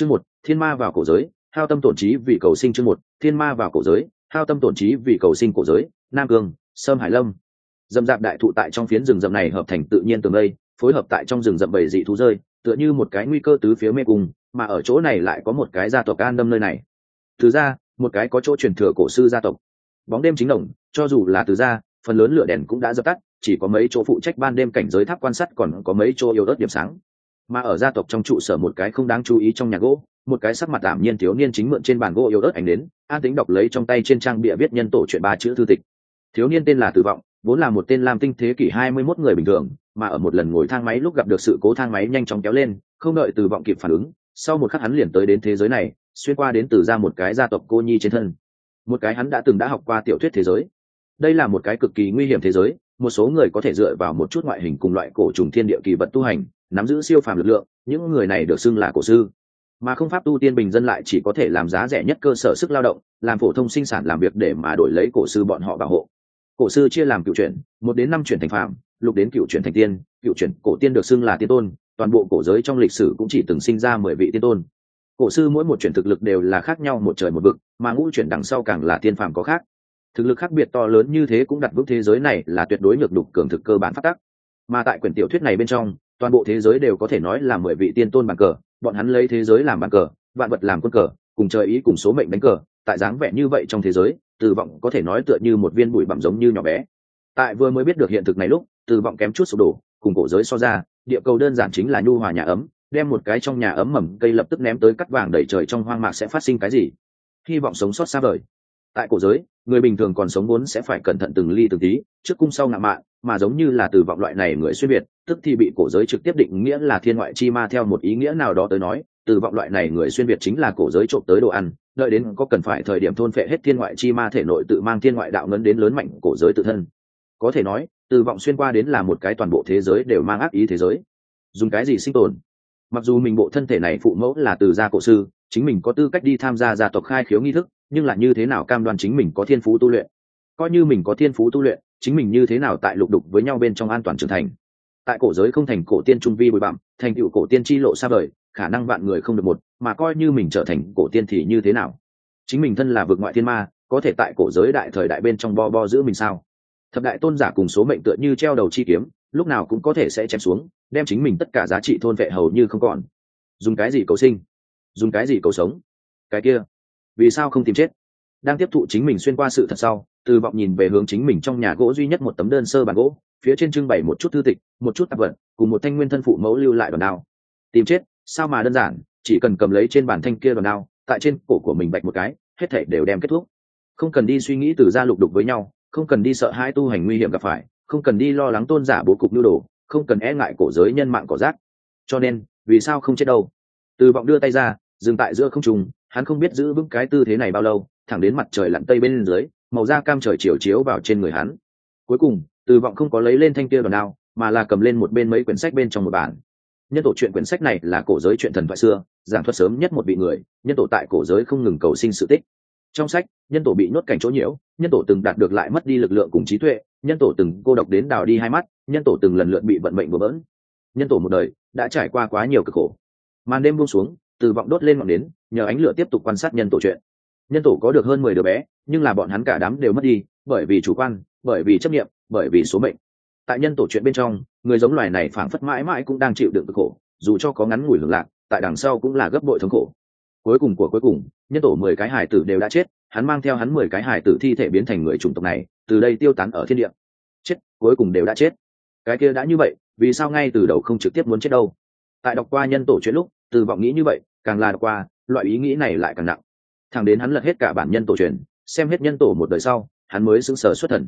chương một, thiên ma vào cổ giới, hao tâm tổn trí vì cầu sinh chương một, thiên ma vào cổ giới, hao tâm tổn trí vì cầu sinh cổ giới, nam cương, sâm hải lâm. Dầm dạp đại thụ tại trong phiến rừng rậm này hợp thành tự nhiên tường đây, phối hợp tại trong rừng rậm bầy dị thú rơi, tựa như một cái nguy cơ tứ phía mê cung, mà ở chỗ này lại có một cái gia tộc an đâm nơi này. Thứ ra, một cái có chỗ truyền thừa cổ sư gia tộc. Bóng đêm chính đồng cho dù là từ ra, phần lớn lửa đèn cũng đã dập tắt, chỉ có mấy chỗ phụ trách ban đêm cảnh giới tháp quan sát còn có mấy chỗ yếu ớt điểm sáng mà ở gia tộc trong trụ sở một cái không đáng chú ý trong nhà gỗ, một cái sắc mặt tạm nhiên thiếu niên chính mượn trên bàn gỗ yếu ớt ảnh đến, an tính đọc lấy trong tay trên trang bịa viết nhân tổ chuyện ba chữ thư tịch. Thiếu niên tên là tử vọng, vốn là một tên lam tinh thế kỷ hai mươi 21 người bình thường, mà ở một lần ngồi thang máy lúc gặp được sự cố thang máy nhanh chóng kéo lên, không đợi tử vọng kịp phản ứng, sau một khắc hắn liền tới đến thế giới này, xuyên qua đến từ ra một cái gia tộc cô nhi trên thân. Một cái hắn đã từng đã học qua tiểu thuyết thế giới. Đây là một cái cực kỳ nguy hiểm thế giới, một số người có thể dựa vào một chút ngoại hình cùng loại cổ trùng thiên địa kỳ vật tu hành nắm giữ siêu phàm lực lượng, những người này được xưng là cổ sư. Mà không pháp tu tiên bình dân lại chỉ có thể làm giá rẻ nhất cơ sở sức lao động, làm phổ thông sinh sản làm việc để mà đổi lấy cổ sư bọn họ bảo hộ. Cổ sư chia làm cựu chuyển, một đến năm chuyển thành phạm lục đến cựu chuyển thành tiên, cựu chuyển cổ tiên được xưng là tiên tôn, toàn bộ cổ giới trong lịch sử cũng chỉ từng sinh ra mười vị tiên tôn. Cổ sư mỗi một chuyển thực lực đều là khác nhau một trời một vực, mà ngũ chuyển đằng sau càng là tiên phàm có khác. Thực lực khác biệt to lớn như thế cũng đặt vững thế giới này là tuyệt đối ngược đục cường thực cơ bản phát tắc. Mà tại quyển tiểu thuyết này bên trong toàn bộ thế giới đều có thể nói là mười vị tiên tôn bàn cờ, bọn hắn lấy thế giới làm bàn cờ, vạn vật làm quân cờ, cùng trời ý cùng số mệnh đánh cờ, tại dáng vẻ như vậy trong thế giới từ vọng có thể nói tựa như một viên bụi bặm giống như nhỏ bé. Tại vừa mới biết được hiện thực này lúc từ vọng kém chút sụp đổ, cùng cổ giới so ra, địa cầu đơn giản chính là nhu hòa nhà ấm, đem một cái trong nhà ấm mầm cây lập tức ném tới cắt vàng đầy trời trong hoang mạc sẽ phát sinh cái gì? Hy vọng sống sót xa vời tại cổ giới, người bình thường còn sống vốn sẽ phải cẩn thận từng ly từng tí, trước cung sau ngạo mạn, mà giống như là từ vọng loại này người xuyên việt, tức thì bị cổ giới trực tiếp định nghĩa là thiên ngoại chi ma theo một ý nghĩa nào đó tới nói, từ vọng loại này người xuyên việt chính là cổ giới trộm tới đồ ăn, đợi đến có cần phải thời điểm thôn phệ hết thiên ngoại chi ma thể nội tự mang thiên ngoại đạo ngấn đến lớn mạnh cổ giới tự thân. Có thể nói, từ vọng xuyên qua đến là một cái toàn bộ thế giới đều mang ác ý thế giới. Dùng cái gì sinh tồn? Mặc dù mình bộ thân thể này phụ mẫu là từ gia cổ sư, chính mình có tư cách đi tham gia gia tộc khai khiếu nghi thức nhưng là như thế nào cam đoan chính mình có thiên phú tu luyện? Coi như mình có thiên phú tu luyện, chính mình như thế nào tại lục đục với nhau bên trong an toàn trưởng thành? Tại cổ giới không thành cổ tiên trung vi bụi bặm, thành tựu cổ tiên chi lộ xa vời, khả năng vạn người không được một, mà coi như mình trở thành cổ tiên thì như thế nào? Chính mình thân là vực ngoại thiên ma, có thể tại cổ giới đại thời đại bên trong bo bo giữ mình sao? Thập đại tôn giả cùng số mệnh tựa như treo đầu chi kiếm, lúc nào cũng có thể sẽ chém xuống, đem chính mình tất cả giá trị thôn vệ hầu như không còn. Dùng cái gì cầu sinh? Dùng cái gì cầu sống? Cái kia vì sao không tìm chết? Đang tiếp thụ chính mình xuyên qua sự thật sau, từ vọng nhìn về hướng chính mình trong nhà gỗ duy nhất một tấm đơn sơ bàn gỗ, phía trên trưng bày một chút thư tịch, một chút tạp vật, cùng một thanh nguyên thân phụ mẫu lưu lại đòn đao. Tìm chết, sao mà đơn giản, chỉ cần cầm lấy trên bàn thanh kia đòn đao, tại trên cổ của mình bạch một cái, hết thể đều đem kết thúc. Không cần đi suy nghĩ từ ra lục đục với nhau, không cần đi sợ hai tu hành nguy hiểm gặp phải, không cần đi lo lắng tôn giả bố cục nhu đồ, không cần e ngại cổ giới nhân mạng cỏ rác. Cho nên, vì sao không chết đâu? Từ vọng đưa tay ra, dừng tại giữa không trùng hắn không biết giữ vững cái tư thế này bao lâu, thẳng đến mặt trời lặn tây bên dưới, màu da cam trời chiều chiếu vào trên người hắn. Cuối cùng, từ vọng không có lấy lên thanh kia đòn đao, mà là cầm lên một bên mấy quyển sách bên trong một bản. Nhân tổ chuyện quyển sách này là cổ giới chuyện thần thoại xưa, giảng thuật sớm nhất một vị người, nhân tổ tại cổ giới không ngừng cầu sinh sự tích. Trong sách, nhân tổ bị nhốt cảnh chỗ nhiễu, nhân tổ từng đạt được lại mất đi lực lượng cùng trí tuệ, nhân tổ từng cô độc đến đào đi hai mắt, nhân tổ từng lần lượt bị vận mệnh bừa bỡn. Nhân tổ một đời, đã trải qua quá nhiều cực khổ. Màn đêm buông xuống từ vọng đốt lên ngọn đến nhờ ánh lửa tiếp tục quan sát nhân tổ chuyện. Nhân tổ có được hơn mười đứa bé, nhưng là bọn hắn cả đám đều mất đi, bởi vì chủ quan, bởi vì chấp nghiệm bởi vì số mệnh. Tại nhân tổ chuyện bên trong, người giống loài này phảng phất mãi mãi cũng đang chịu đựng cực khổ, dù cho có ngắn ngủi hưởng lạc, tại đằng sau cũng là gấp bội thống khổ. Cuối cùng của cuối cùng, nhân tổ mười cái hải tử đều đã chết, hắn mang theo hắn mười cái hải tử thi thể biến thành người chủng tộc này, từ đây tiêu tán ở thiên địa. Chết, cuối cùng đều đã chết. Cái kia đã như vậy, vì sao ngay từ đầu không trực tiếp muốn chết đâu? Tại đọc qua nhân tổ chuyện lúc từ vọng nghĩ như vậy, càng là đọc qua, loại ý nghĩ này lại càng nặng. Thẳng đến hắn lật hết cả bản nhân tổ truyền, xem hết nhân tổ một đời sau, hắn mới xứng sở xuất thần.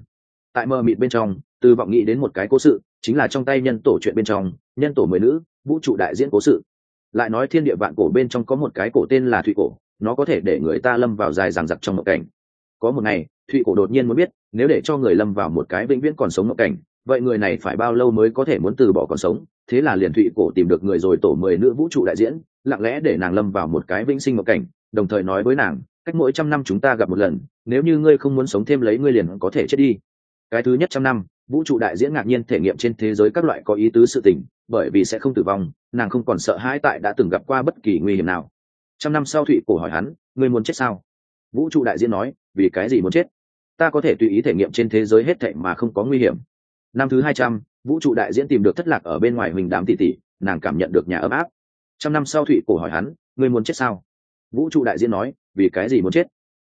Tại mơ mịt bên trong, từ vọng nghĩ đến một cái cố sự, chính là trong tay nhân tổ chuyện bên trong, nhân tổ mười nữ, vũ trụ đại diễn cố sự. Lại nói thiên địa vạn cổ bên trong có một cái cổ tên là thụy cổ, nó có thể để người ta lâm vào dài ràng giặc trong mộng cảnh. Có một ngày, thụy cổ đột nhiên muốn biết, nếu để cho người lâm vào một cái vĩnh viễn còn sống mộng cảnh vậy người này phải bao lâu mới có thể muốn từ bỏ còn sống? Thế là liền thụy cổ tìm được người rồi tổ mười nữ vũ trụ đại diễn, lặng lẽ để nàng lâm vào một cái vĩnh sinh mộng cảnh, đồng thời nói với nàng, cách mỗi trăm năm chúng ta gặp một lần, nếu như ngươi không muốn sống thêm lấy ngươi liền có thể chết đi. Cái thứ nhất trăm năm, vũ trụ đại diễn ngạc nhiên thể nghiệm trên thế giới các loại có ý tứ sự tình, bởi vì sẽ không tử vong, nàng không còn sợ hãi tại đã từng gặp qua bất kỳ nguy hiểm nào. Trăm năm sau thụy cổ hỏi hắn, ngươi muốn chết sao? Vũ trụ đại diễn nói, vì cái gì muốn chết? Ta có thể tùy ý thể nghiệm trên thế giới hết thệ mà không có nguy hiểm năm thứ hai trăm, vũ trụ đại diễn tìm được thất lạc ở bên ngoài huỳnh đám tỷ tỷ, nàng cảm nhận được nhà ấm áp. Trăm năm sau thụy cổ hỏi hắn, ngươi muốn chết sao? Vũ trụ đại diễn nói, vì cái gì muốn chết?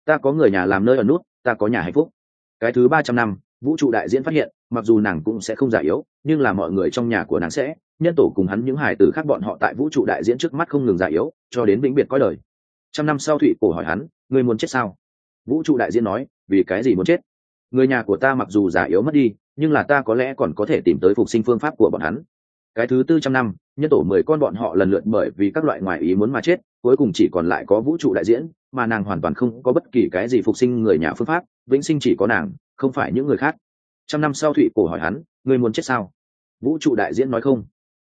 Ta có người nhà làm nơi ở nút, ta có nhà hạnh phúc. Cái thứ ba trăm năm, vũ trụ đại diễn phát hiện, mặc dù nàng cũng sẽ không già yếu, nhưng là mọi người trong nhà của nàng sẽ, nhân tổ cùng hắn những hài tử khác bọn họ tại vũ trụ đại diễn trước mắt không ngừng già yếu, cho đến vĩnh biệt coi đời. Trăm năm sau thụy cổ hỏi hắn, ngươi muốn chết sao? Vũ trụ đại diễn nói, vì cái gì muốn chết? Người nhà của ta mặc dù già yếu mất đi nhưng là ta có lẽ còn có thể tìm tới phục sinh phương pháp của bọn hắn. Cái thứ tư trăm năm, nhân tổ mười con bọn họ lần lượt bởi vì các loại ngoại ý muốn mà chết, cuối cùng chỉ còn lại có vũ trụ đại diễn, mà nàng hoàn toàn không có bất kỳ cái gì phục sinh người nhà phương pháp, vĩnh sinh chỉ có nàng, không phải những người khác. Trăm năm sau thụy cổ hỏi hắn, ngươi muốn chết sao? Vũ trụ đại diễn nói không.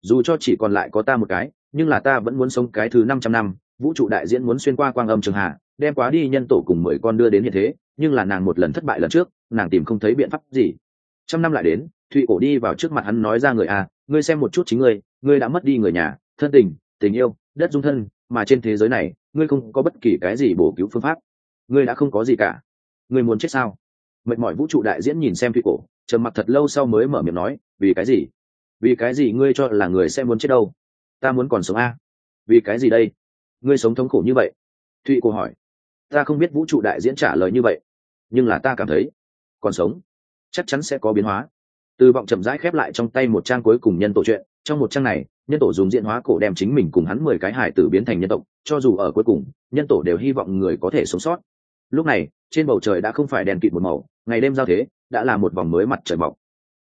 Dù cho chỉ còn lại có ta một cái, nhưng là ta vẫn muốn sống cái thứ năm trăm năm, vũ trụ đại diễn muốn xuyên qua quang âm trường hạ đem quá đi nhân tổ cùng mười con đưa đến hiện thế, nhưng là nàng một lần thất bại lần trước, nàng tìm không thấy biện pháp gì trăm năm lại đến, thụy cổ đi vào trước mặt hắn nói ra người a ngươi xem một chút chính ngươi ngươi đã mất đi người nhà, thân tình tình yêu, đất dung thân, mà trên thế giới này, ngươi không có bất kỳ cái gì bổ cứu phương pháp. Ngươi đã không có gì cả. Ngươi muốn chết sao? Mệt mỏi vũ trụ đại diễn nhìn xem thụy cổ, trầm mặc thật lâu sau mới mở miệng nói, vì cái gì? Vì cái gì ngươi cho là người sẽ muốn chết đâu? Ta muốn còn sống a. Vì cái gì đây? Ngươi sống thống khổ như vậy? Thụy cổ hỏi. Ta không biết vũ trụ đại diễn trả lời như vậy, nhưng là ta cảm thấy, còn sống chắc chắn sẽ có biến hóa. Từ vọng chậm rãi khép lại trong tay một trang cuối cùng nhân tổ chuyện trong một trang này, nhân tổ dùng diễn hóa cổ đem chính mình cùng hắn mười cái hải tử biến thành nhân tộc, cho dù ở cuối cùng, nhân tổ đều hy vọng người có thể sống sót. Lúc này, trên bầu trời đã không phải đèn kịt một màu, ngày đêm giao thế, đã là một vòng mới mặt trời mọc.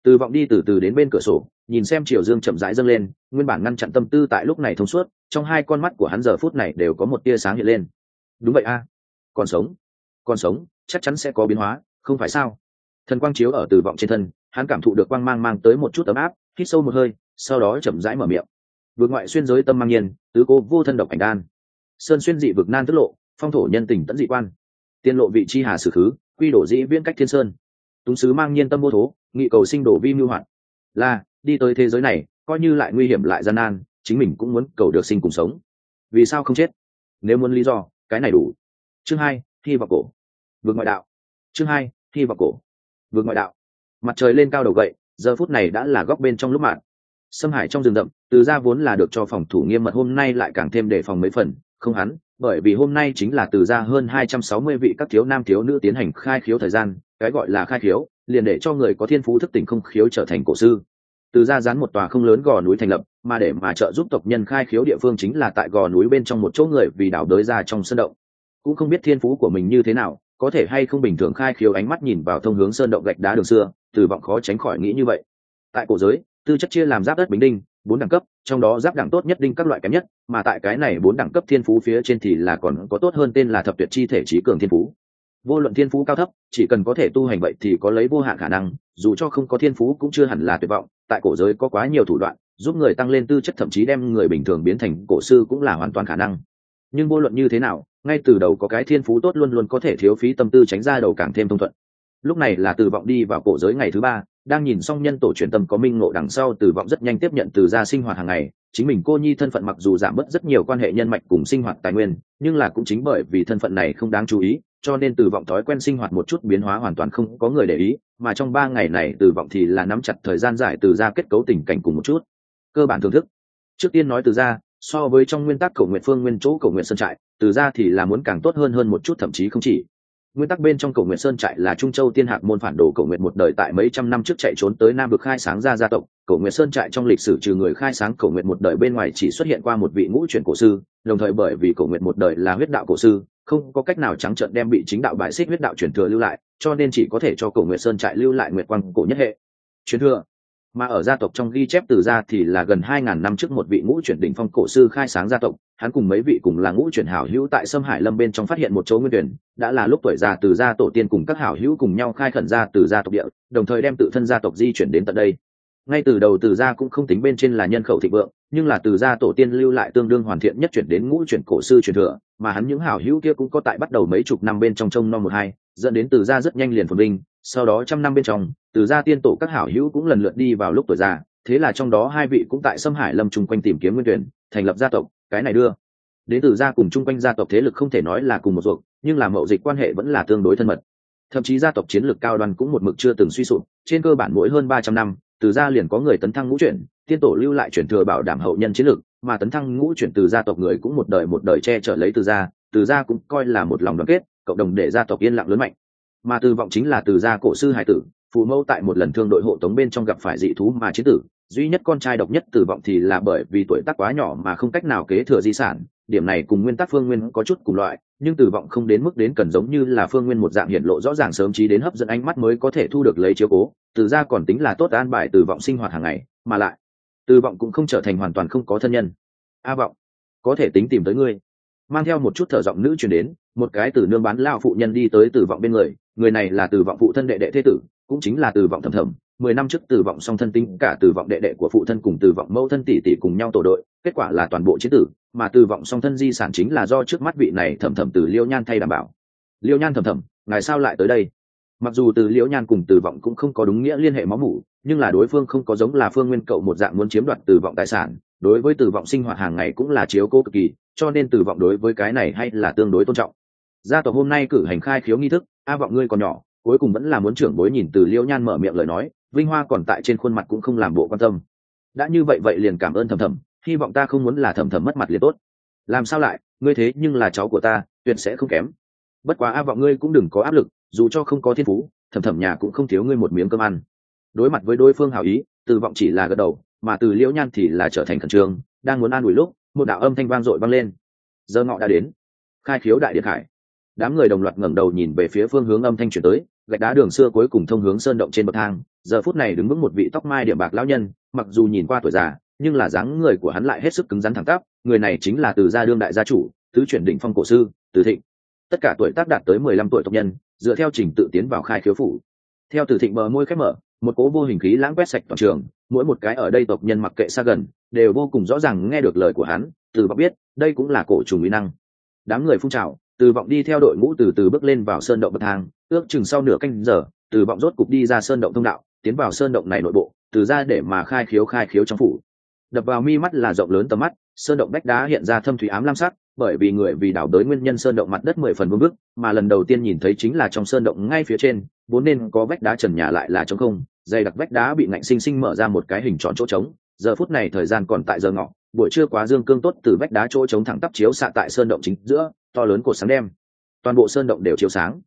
Từ vọng đi từ từ đến bên cửa sổ, nhìn xem chiều dương chậm rãi dâng lên, nguyên bản ngăn chặn tâm tư tại lúc này thông suốt, trong hai con mắt của hắn giờ phút này đều có một tia sáng hiện lên. Đúng vậy a. Còn sống. Còn sống, chắc chắn sẽ có biến hóa, không phải sao? Thần quang chiếu ở từ vọng trên thân, hắn cảm thụ được quang mang mang tới một chút ấm áp, hít sâu một hơi, sau đó chậm rãi mở miệng. Vượt ngoại xuyên giới tâm mang nhiên, tứ cô vô thân độc ảnh đan. Sơn xuyên dị vực nan tức lộ, phong thổ nhân tình tẫn dị quan. Tiên lộ vị chi hà sử khứ, quy đổ dĩ viễn cách thiên sơn. Túng sứ mang nhiên tâm vô thố, nghị cầu sinh đổ vi mưu hoạt. Là, đi tới thế giới này, coi như lại nguy hiểm lại gian nan, chính mình cũng muốn cầu được sinh cùng sống. Vì sao không chết? Nếu muốn lý do, cái này đủ. Chương hai thi vào cổ. Vượt ngoại đạo. Chương hai thi vào cổ vượt ngoại đạo. Mặt trời lên cao đầu gậy, giờ phút này đã là góc bên trong lúc mạng xâm hải trong rừng rậm, từ ra vốn là được cho phòng thủ nghiêm mật, hôm nay lại càng thêm đề phòng mấy phần, không hắn, bởi vì hôm nay chính là từ ra hơn hai trăm sáu mươi vị các thiếu nam thiếu nữ tiến hành khai khiếu thời gian, cái gọi là khai khiếu, liền để cho người có thiên phú thức tỉnh không khiếu trở thành cổ sư. Từ ra dán một tòa không lớn gò núi thành lập, mà để mà trợ giúp tộc nhân khai khiếu địa phương chính là tại gò núi bên trong một chỗ người vì đảo đới ra trong sân động. Cũng không biết thiên phú của mình như thế nào có thể hay không bình thường khai khiếu ánh mắt nhìn vào thông hướng sơn động gạch đá đường xưa từ vọng khó tránh khỏi nghĩ như vậy. Tại cổ giới, tư chất chia làm giáp đất bình đinh, bốn đẳng cấp, trong đó giáp đẳng tốt nhất đinh các loại kém nhất, mà tại cái này bốn đẳng cấp thiên phú phía trên thì là còn có tốt hơn tên là thập tuyệt chi thể trí cường thiên phú. Vô luận thiên phú cao thấp, chỉ cần có thể tu hành vậy thì có lấy vô hạn khả năng, dù cho không có thiên phú cũng chưa hẳn là tuyệt vọng, tại cổ giới có quá nhiều thủ đoạn, giúp người tăng lên tư chất thậm chí đem người bình thường biến thành cổ sư cũng là hoàn toàn khả năng. Nhưng vô luận như thế nào ngay từ đầu có cái thiên phú tốt luôn luôn có thể thiếu phí tâm tư tránh ra đầu càng thêm thông thuận. Lúc này là từ vọng đi vào cổ giới ngày thứ ba, đang nhìn xong nhân tổ truyền tâm có minh ngộ đằng sau từ vọng rất nhanh tiếp nhận từ gia sinh hoạt hàng ngày. Chính mình cô nhi thân phận mặc dù giảm bớt rất nhiều quan hệ nhân mạch cùng sinh hoạt tài nguyên, nhưng là cũng chính bởi vì thân phận này không đáng chú ý, cho nên từ vọng thói quen sinh hoạt một chút biến hóa hoàn toàn không có người để ý, mà trong ba ngày này từ vọng thì là nắm chặt thời gian giải từ ra kết cấu tình cảnh cùng một chút. Cơ bản thưởng thức. Trước tiên nói từ ra so với trong nguyên tắc cầu nguyện phương nguyên chỗ cầu nguyện sơn trại từ ra thì là muốn càng tốt hơn hơn một chút, thậm chí không chỉ. Nguyên tắc bên trong cầu nguyện sơn trại là trung châu tiên hạc môn phản đồ cầu nguyện một đời tại mấy trăm năm trước chạy trốn tới nam vực khai sáng ra gia tộc. Cầu nguyện sơn trại trong lịch sử trừ người khai sáng cầu nguyện một đời bên ngoài chỉ xuất hiện qua một vị ngũ truyền cổ sư, đồng thời bởi vì cầu nguyện một đời là huyết đạo cổ sư, không có cách nào trắng trợn đem bị chính đạo bại xích huyết đạo truyền thừa lưu lại, cho nên chỉ có thể cho cầu nguyện sơn trại lưu lại nguyệt quang cổ nhất hệ. Truyền thừa mà ở gia tộc trong ghi chép từ gia thì là gần hai ngàn năm trước một vị ngũ chuyển đỉnh phong cổ sư khai sáng gia tộc. Hắn cùng mấy vị cùng là ngũ chuyển hảo hữu tại sâm hải lâm bên trong phát hiện một chỗ nguyên tuyển, đã là lúc tuổi già từ gia tổ tiên cùng các hảo hữu cùng nhau khai khẩn ra từ gia tộc địa, đồng thời đem tự thân gia tộc di chuyển đến tận đây. Ngay từ đầu từ gia cũng không tính bên trên là nhân khẩu thịnh vượng, nhưng là từ gia tổ tiên lưu lại tương đương hoàn thiện nhất chuyển đến ngũ chuyển cổ sư truyền thừa, mà hắn những hảo hữu kia cũng có tại bắt đầu mấy chục năm bên trong trông non một hai, dẫn đến từ gia rất nhanh liền phồn vinh sau đó trăm năm bên trong từ gia tiên tổ các hảo hữu cũng lần lượt đi vào lúc tuổi già thế là trong đó hai vị cũng tại sâm hải lâm chung quanh tìm kiếm nguyên tuyển thành lập gia tộc cái này đưa. Đến từ gia cùng chung quanh gia tộc thế lực không thể nói là cùng một ruộng, nhưng là mậu dịch quan hệ vẫn là tương đối thân mật. Thậm chí gia tộc chiến lược cao đoàn cũng một mực chưa từng suy sụp trên cơ bản mỗi hơn ba trăm năm từ gia liền có người tấn thăng ngũ chuyển tiên tổ lưu lại chuyển thừa bảo đảm hậu nhân chiến lược mà tấn thăng ngũ chuyển từ gia tộc người cũng một đời một đời che chở lấy từ gia từ gia cũng coi là một lòng đoàn kết cộng đồng để gia tộc yên lặng lớn mạnh mà từ vọng chính là từ gia cổ sư hải tử, phụ mẫu tại một lần thương đội hộ tống bên trong gặp phải dị thú mà chiến tử. Duy nhất con trai độc nhất Tử vọng thì là bởi vì tuổi tác quá nhỏ mà không cách nào kế thừa di sản, điểm này cùng nguyên tắc phương nguyên có chút cùng loại, nhưng Tử vọng không đến mức đến cần giống như là phương nguyên một dạng hiện lộ rõ ràng sớm trí đến hấp dẫn ánh mắt mới có thể thu được lấy chiếu cố, từ ra còn tính là tốt an bài Tử vọng sinh hoạt hàng ngày, mà lại Tử vọng cũng không trở thành hoàn toàn không có thân nhân. A vọng, có thể tính tìm tới ngươi. Mang theo một chút thở giọng nữ chuyển đến, một cái từ nương bán lao phụ nhân đi tới Tử vọng bên người người này là từ vọng phụ thân đệ đệ thế tử cũng chính là từ vọng thầm thầm mười năm trước từ vọng song thân tính cả từ vọng đệ đệ của phụ thân cùng từ vọng mẫu thân tỷ tỷ cùng nhau tổ đội kết quả là toàn bộ chế tử mà từ vọng song thân di sản chính là do trước mắt vị này thầm thầm từ liêu nhan thay đảm bảo liêu nhan thầm thầm ngài sao lại tới đây mặc dù từ liễu nhan cùng từ vọng cũng không có đúng nghĩa liên hệ máu mủ nhưng là đối phương không có giống là phương nguyên cậu một dạng muốn chiếm đoạt từ vọng tài sản đối với từ vọng sinh hoạt hàng ngày cũng là chiếu cố cực kỳ cho nên từ vọng đối với cái này hay là tương đối tôn trọng gia tộc hôm nay cử hành khai khiếu nghi thức a vọng ngươi còn nhỏ, cuối cùng vẫn là muốn trưởng bối nhìn từ liễu nhan mở miệng lời nói, vinh hoa còn tại trên khuôn mặt cũng không làm bộ quan tâm. Đã như vậy vậy liền cảm ơn thầm thầm, hy vọng ta không muốn là thầm thầm mất mặt liền tốt. Làm sao lại, ngươi thế nhưng là cháu của ta, tuyệt sẽ không kém. Bất quá a vọng ngươi cũng đừng có áp lực, dù cho không có thiên phú, thầm thầm nhà cũng không thiếu ngươi một miếng cơm ăn. Đối mặt với đối phương hào ý, từ vọng chỉ là gật đầu, mà từ liễu nhan thì là trở thành khẩn trương, đang muốn an ủi lúc, một đạo âm thanh vang dội vang lên. Giờ ngọ đã đến. Khai khiếu đại điện khải đám người đồng loạt ngẩng đầu nhìn về phía phương hướng âm thanh chuyển tới, gạch đá đường xưa cuối cùng thông hướng sơn động trên bậc thang, giờ phút này đứng vững một vị tóc mai điểm bạc lão nhân, mặc dù nhìn qua tuổi già, nhưng là dáng người của hắn lại hết sức cứng rắn thẳng tắp, người này chính là từ gia đương đại gia chủ, tứ chuyển đỉnh phong cổ sư, từ thịnh. Tất cả tuổi tác đạt tới mười lăm tuổi tộc nhân, dựa theo trình tự tiến vào khai khiếu phủ. Theo từ thịnh bờ môi khép mở, một cố vô hình khí lãng quét sạch toàn trường, mỗi một cái ở đây tộc nhân mặc kệ xa gần, đều vô cùng rõ ràng nghe được lời của hắn, từ bắc biết, đây cũng là cổ trùng mỹ năng. Đám người phun trào từ vọng đi theo đội ngũ từ từ bước lên vào sơn động bậc thang, ước chừng sau nửa canh giờ, từ vọng rốt cục đi ra sơn động thông đạo, tiến vào sơn động này nội bộ, từ ra để mà khai khiếu khai khiếu trong phủ. Đập vào mi mắt là rộng lớn tầm mắt, sơn động bách đá hiện ra thâm thủy ám lam sắc, bởi vì người vì đảo đới nguyên nhân sơn động mặt đất mười phần vương bức mà lần đầu tiên nhìn thấy chính là trong sơn động ngay phía trên, vốn nên có vách đá trần nhà lại là trống không, dày đặc vách đá bị ngạnh sinh sinh mở ra một cái hình tròn chỗ trống, giờ phút này thời gian còn tại giờ ngọ, buổi trưa quá dương cương tốt từ vách đá chỗ trống thẳng tắp chiếu xạ tại sơn động chính giữa to lớn cột sáng đem. Toàn bộ sơn động đều chiếu sáng.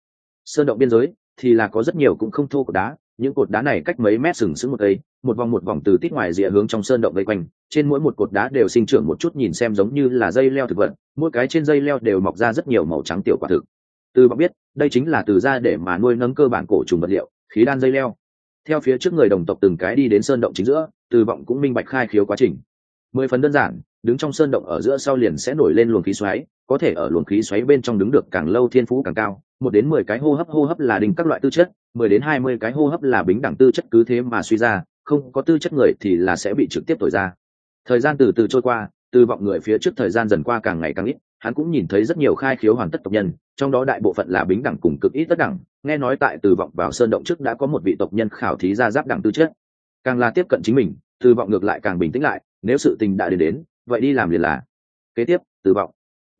Sơn động biên giới thì là có rất nhiều cũng không thô cột đá, những cột đá này cách mấy mét sừng sững một cây, một vòng một vòng từ tít ngoài rìa hướng trong sơn động vây quanh, trên mỗi một cột đá đều sinh trưởng một chút nhìn xem giống như là dây leo thực vật, mỗi cái trên dây leo đều mọc ra rất nhiều màu trắng tiểu quả thực. Từ bọc biết, đây chính là từ ra để mà nuôi nấng cơ bản cổ trùng vật liệu, khí đan dây leo. Theo phía trước người đồng tộc từng cái đi đến sơn động chính giữa, từ vọng cũng minh bạch khai khiếu quá trình. Mười phần đơn giản đứng trong sơn động ở giữa sau liền sẽ nổi lên luồng khí xoáy, có thể ở luồng khí xoáy bên trong đứng được càng lâu thiên phú càng cao. Một đến mười cái hô hấp hô hấp là đình các loại tư chất, mười đến hai mươi cái hô hấp là bính đẳng tư chất cứ thế mà suy ra, không có tư chất người thì là sẽ bị trực tiếp thổi ra. Thời gian từ từ trôi qua, từ vọng người phía trước thời gian dần qua càng ngày càng ít, hắn cũng nhìn thấy rất nhiều khai khiếu hoàn tất tộc nhân, trong đó đại bộ phận là bính đẳng cùng cực ít tất đẳng. Nghe nói tại từ vọng vào sơn động trước đã có một vị tộc nhân khảo thí ra giáp đẳng tư chất. Càng là tiếp cận chính mình, từ vọng ngược lại càng bình tĩnh lại, nếu sự tình đã đến đến vậy đi làm liền là. Kế tiếp, từ vọng.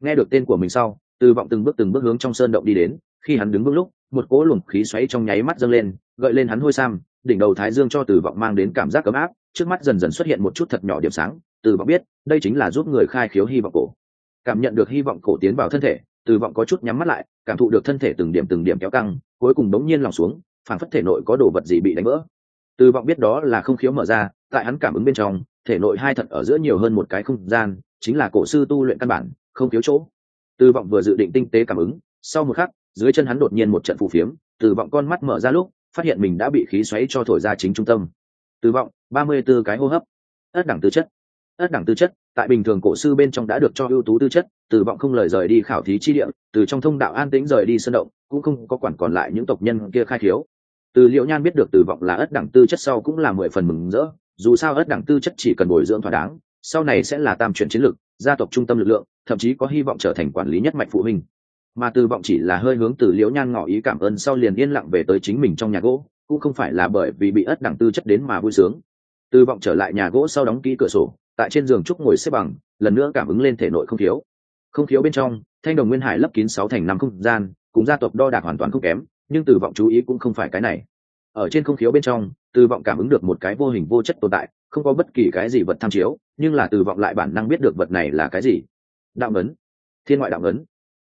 Nghe được tên của mình sau, từ vọng từng bước từng bước hướng trong sơn động đi đến. Khi hắn đứng bước lúc, một cỗ luồng khí xoáy trong nháy mắt dâng lên, gợi lên hắn hôi sam, đỉnh đầu thái dương cho từ vọng mang đến cảm giác ấm áp, trước mắt dần dần xuất hiện một chút thật nhỏ điểm sáng. Từ vọng biết, đây chính là giúp người khai khiếu hy vọng cổ. Cảm nhận được hy vọng cổ tiến vào thân thể, từ vọng có chút nhắm mắt lại, cảm thụ được thân thể từng điểm từng điểm kéo căng, cuối cùng đống nhiên lòng xuống phản phất thể nội có đồ vật gì bị đánh vỡ. Từ vọng biết đó là không khiếu mở ra, tại hắn cảm ứng bên trong thể nội hai thận ở giữa nhiều hơn một cái không gian, chính là cổ sư tu luyện căn bản, không thiếu chỗ. Từ vọng vừa dự định tinh tế cảm ứng, sau một khắc, dưới chân hắn đột nhiên một trận phù phiếm từ vọng con mắt mở ra lúc, phát hiện mình đã bị khí xoáy cho thổi ra chính trung tâm. Từ vọng, ba mươi b ố cái hô hấp. Ất đẳng tư chất. Ất đẳng tư chất, tại bình thường cổ sư bên trong đã được cho ưu tú tư chất từ vọng không lời rời đi khảo thí chi địa, từ trong thông đạo an tĩnh rời đi sân động, cũng không có quản còn lại những tộc nhân kia khai thiếu từ liệu nhan biết được từ vọng là ất đẳng tư chất sau cũng là mười phần mừng rỡ, dù sao ất đẳng tư chất chỉ cần bồi dưỡng thỏa đáng, sau này sẽ là tam chuyển chiến lược, gia tộc trung tâm lực lượng, thậm chí có hy vọng trở thành quản lý nhất mạch phụ huynh. Mà từ vọng chỉ là hơi hướng từ liễu nhan ngỏ ý cảm ơn sau liền yên lặng về tới chính mình trong nhà gỗ, cũng không phải là bởi vì bị ất đẳng tư chất đến mà vui sướng. Từ vọng trở lại nhà gỗ sau đóng kỹ cửa sổ, tại trên giường trúc ngồi xếp bằng, lần nữa cảm ứng lên thể nội không thiếu. Không thiếu bên trong, thanh đồng nguyên hải lấp kín sáu thành năm không gian, cùng gia tộc đo đạc hoàn toàn không kém nhưng từ vọng chú ý cũng không phải cái này. Ở trên không khiếu bên trong, từ vọng cảm ứng được một cái vô hình vô chất tồn tại, không có bất kỳ cái gì vật tham chiếu, nhưng là từ vọng lại bản năng biết được vật này là cái gì. Đạo ngấn. Thiên ngoại đạo ngấn.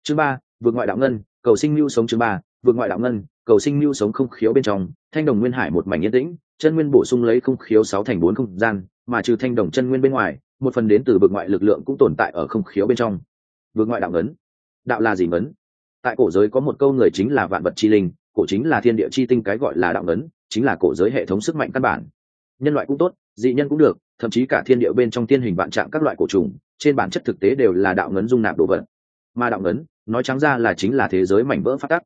Chương ba, vượt ngoại đạo ngân, cầu sinh mưu sống chương ba, vượt ngoại đạo ngân, cầu sinh mưu sống không khiếu bên trong, thanh đồng nguyên hải một mảnh yên tĩnh, chân nguyên bổ sung lấy không khiếu sáu thành bốn không gian, mà trừ thanh đồng chân nguyên bên ngoài, một phần đến từ vượt ngoại lực lượng cũng tồn tại ở không khiếu bên trong. Vượt ngoại đạo ngấn. Đạo là gì ngấn? Tại cổ giới có một câu người chính là vạn vật chi linh, cổ chính là thiên địa chi tinh cái gọi là đạo ngấn chính là cổ giới hệ thống sức mạnh căn bản. Nhân loại cũng tốt, dị nhân cũng được, thậm chí cả thiên địa bên trong thiên hình vạn trạng các loại cổ trùng, trên bản chất thực tế đều là đạo ngấn dung nạp đồ vật. Mà đạo ngấn nói trắng ra là chính là thế giới mảnh vỡ phát tắc.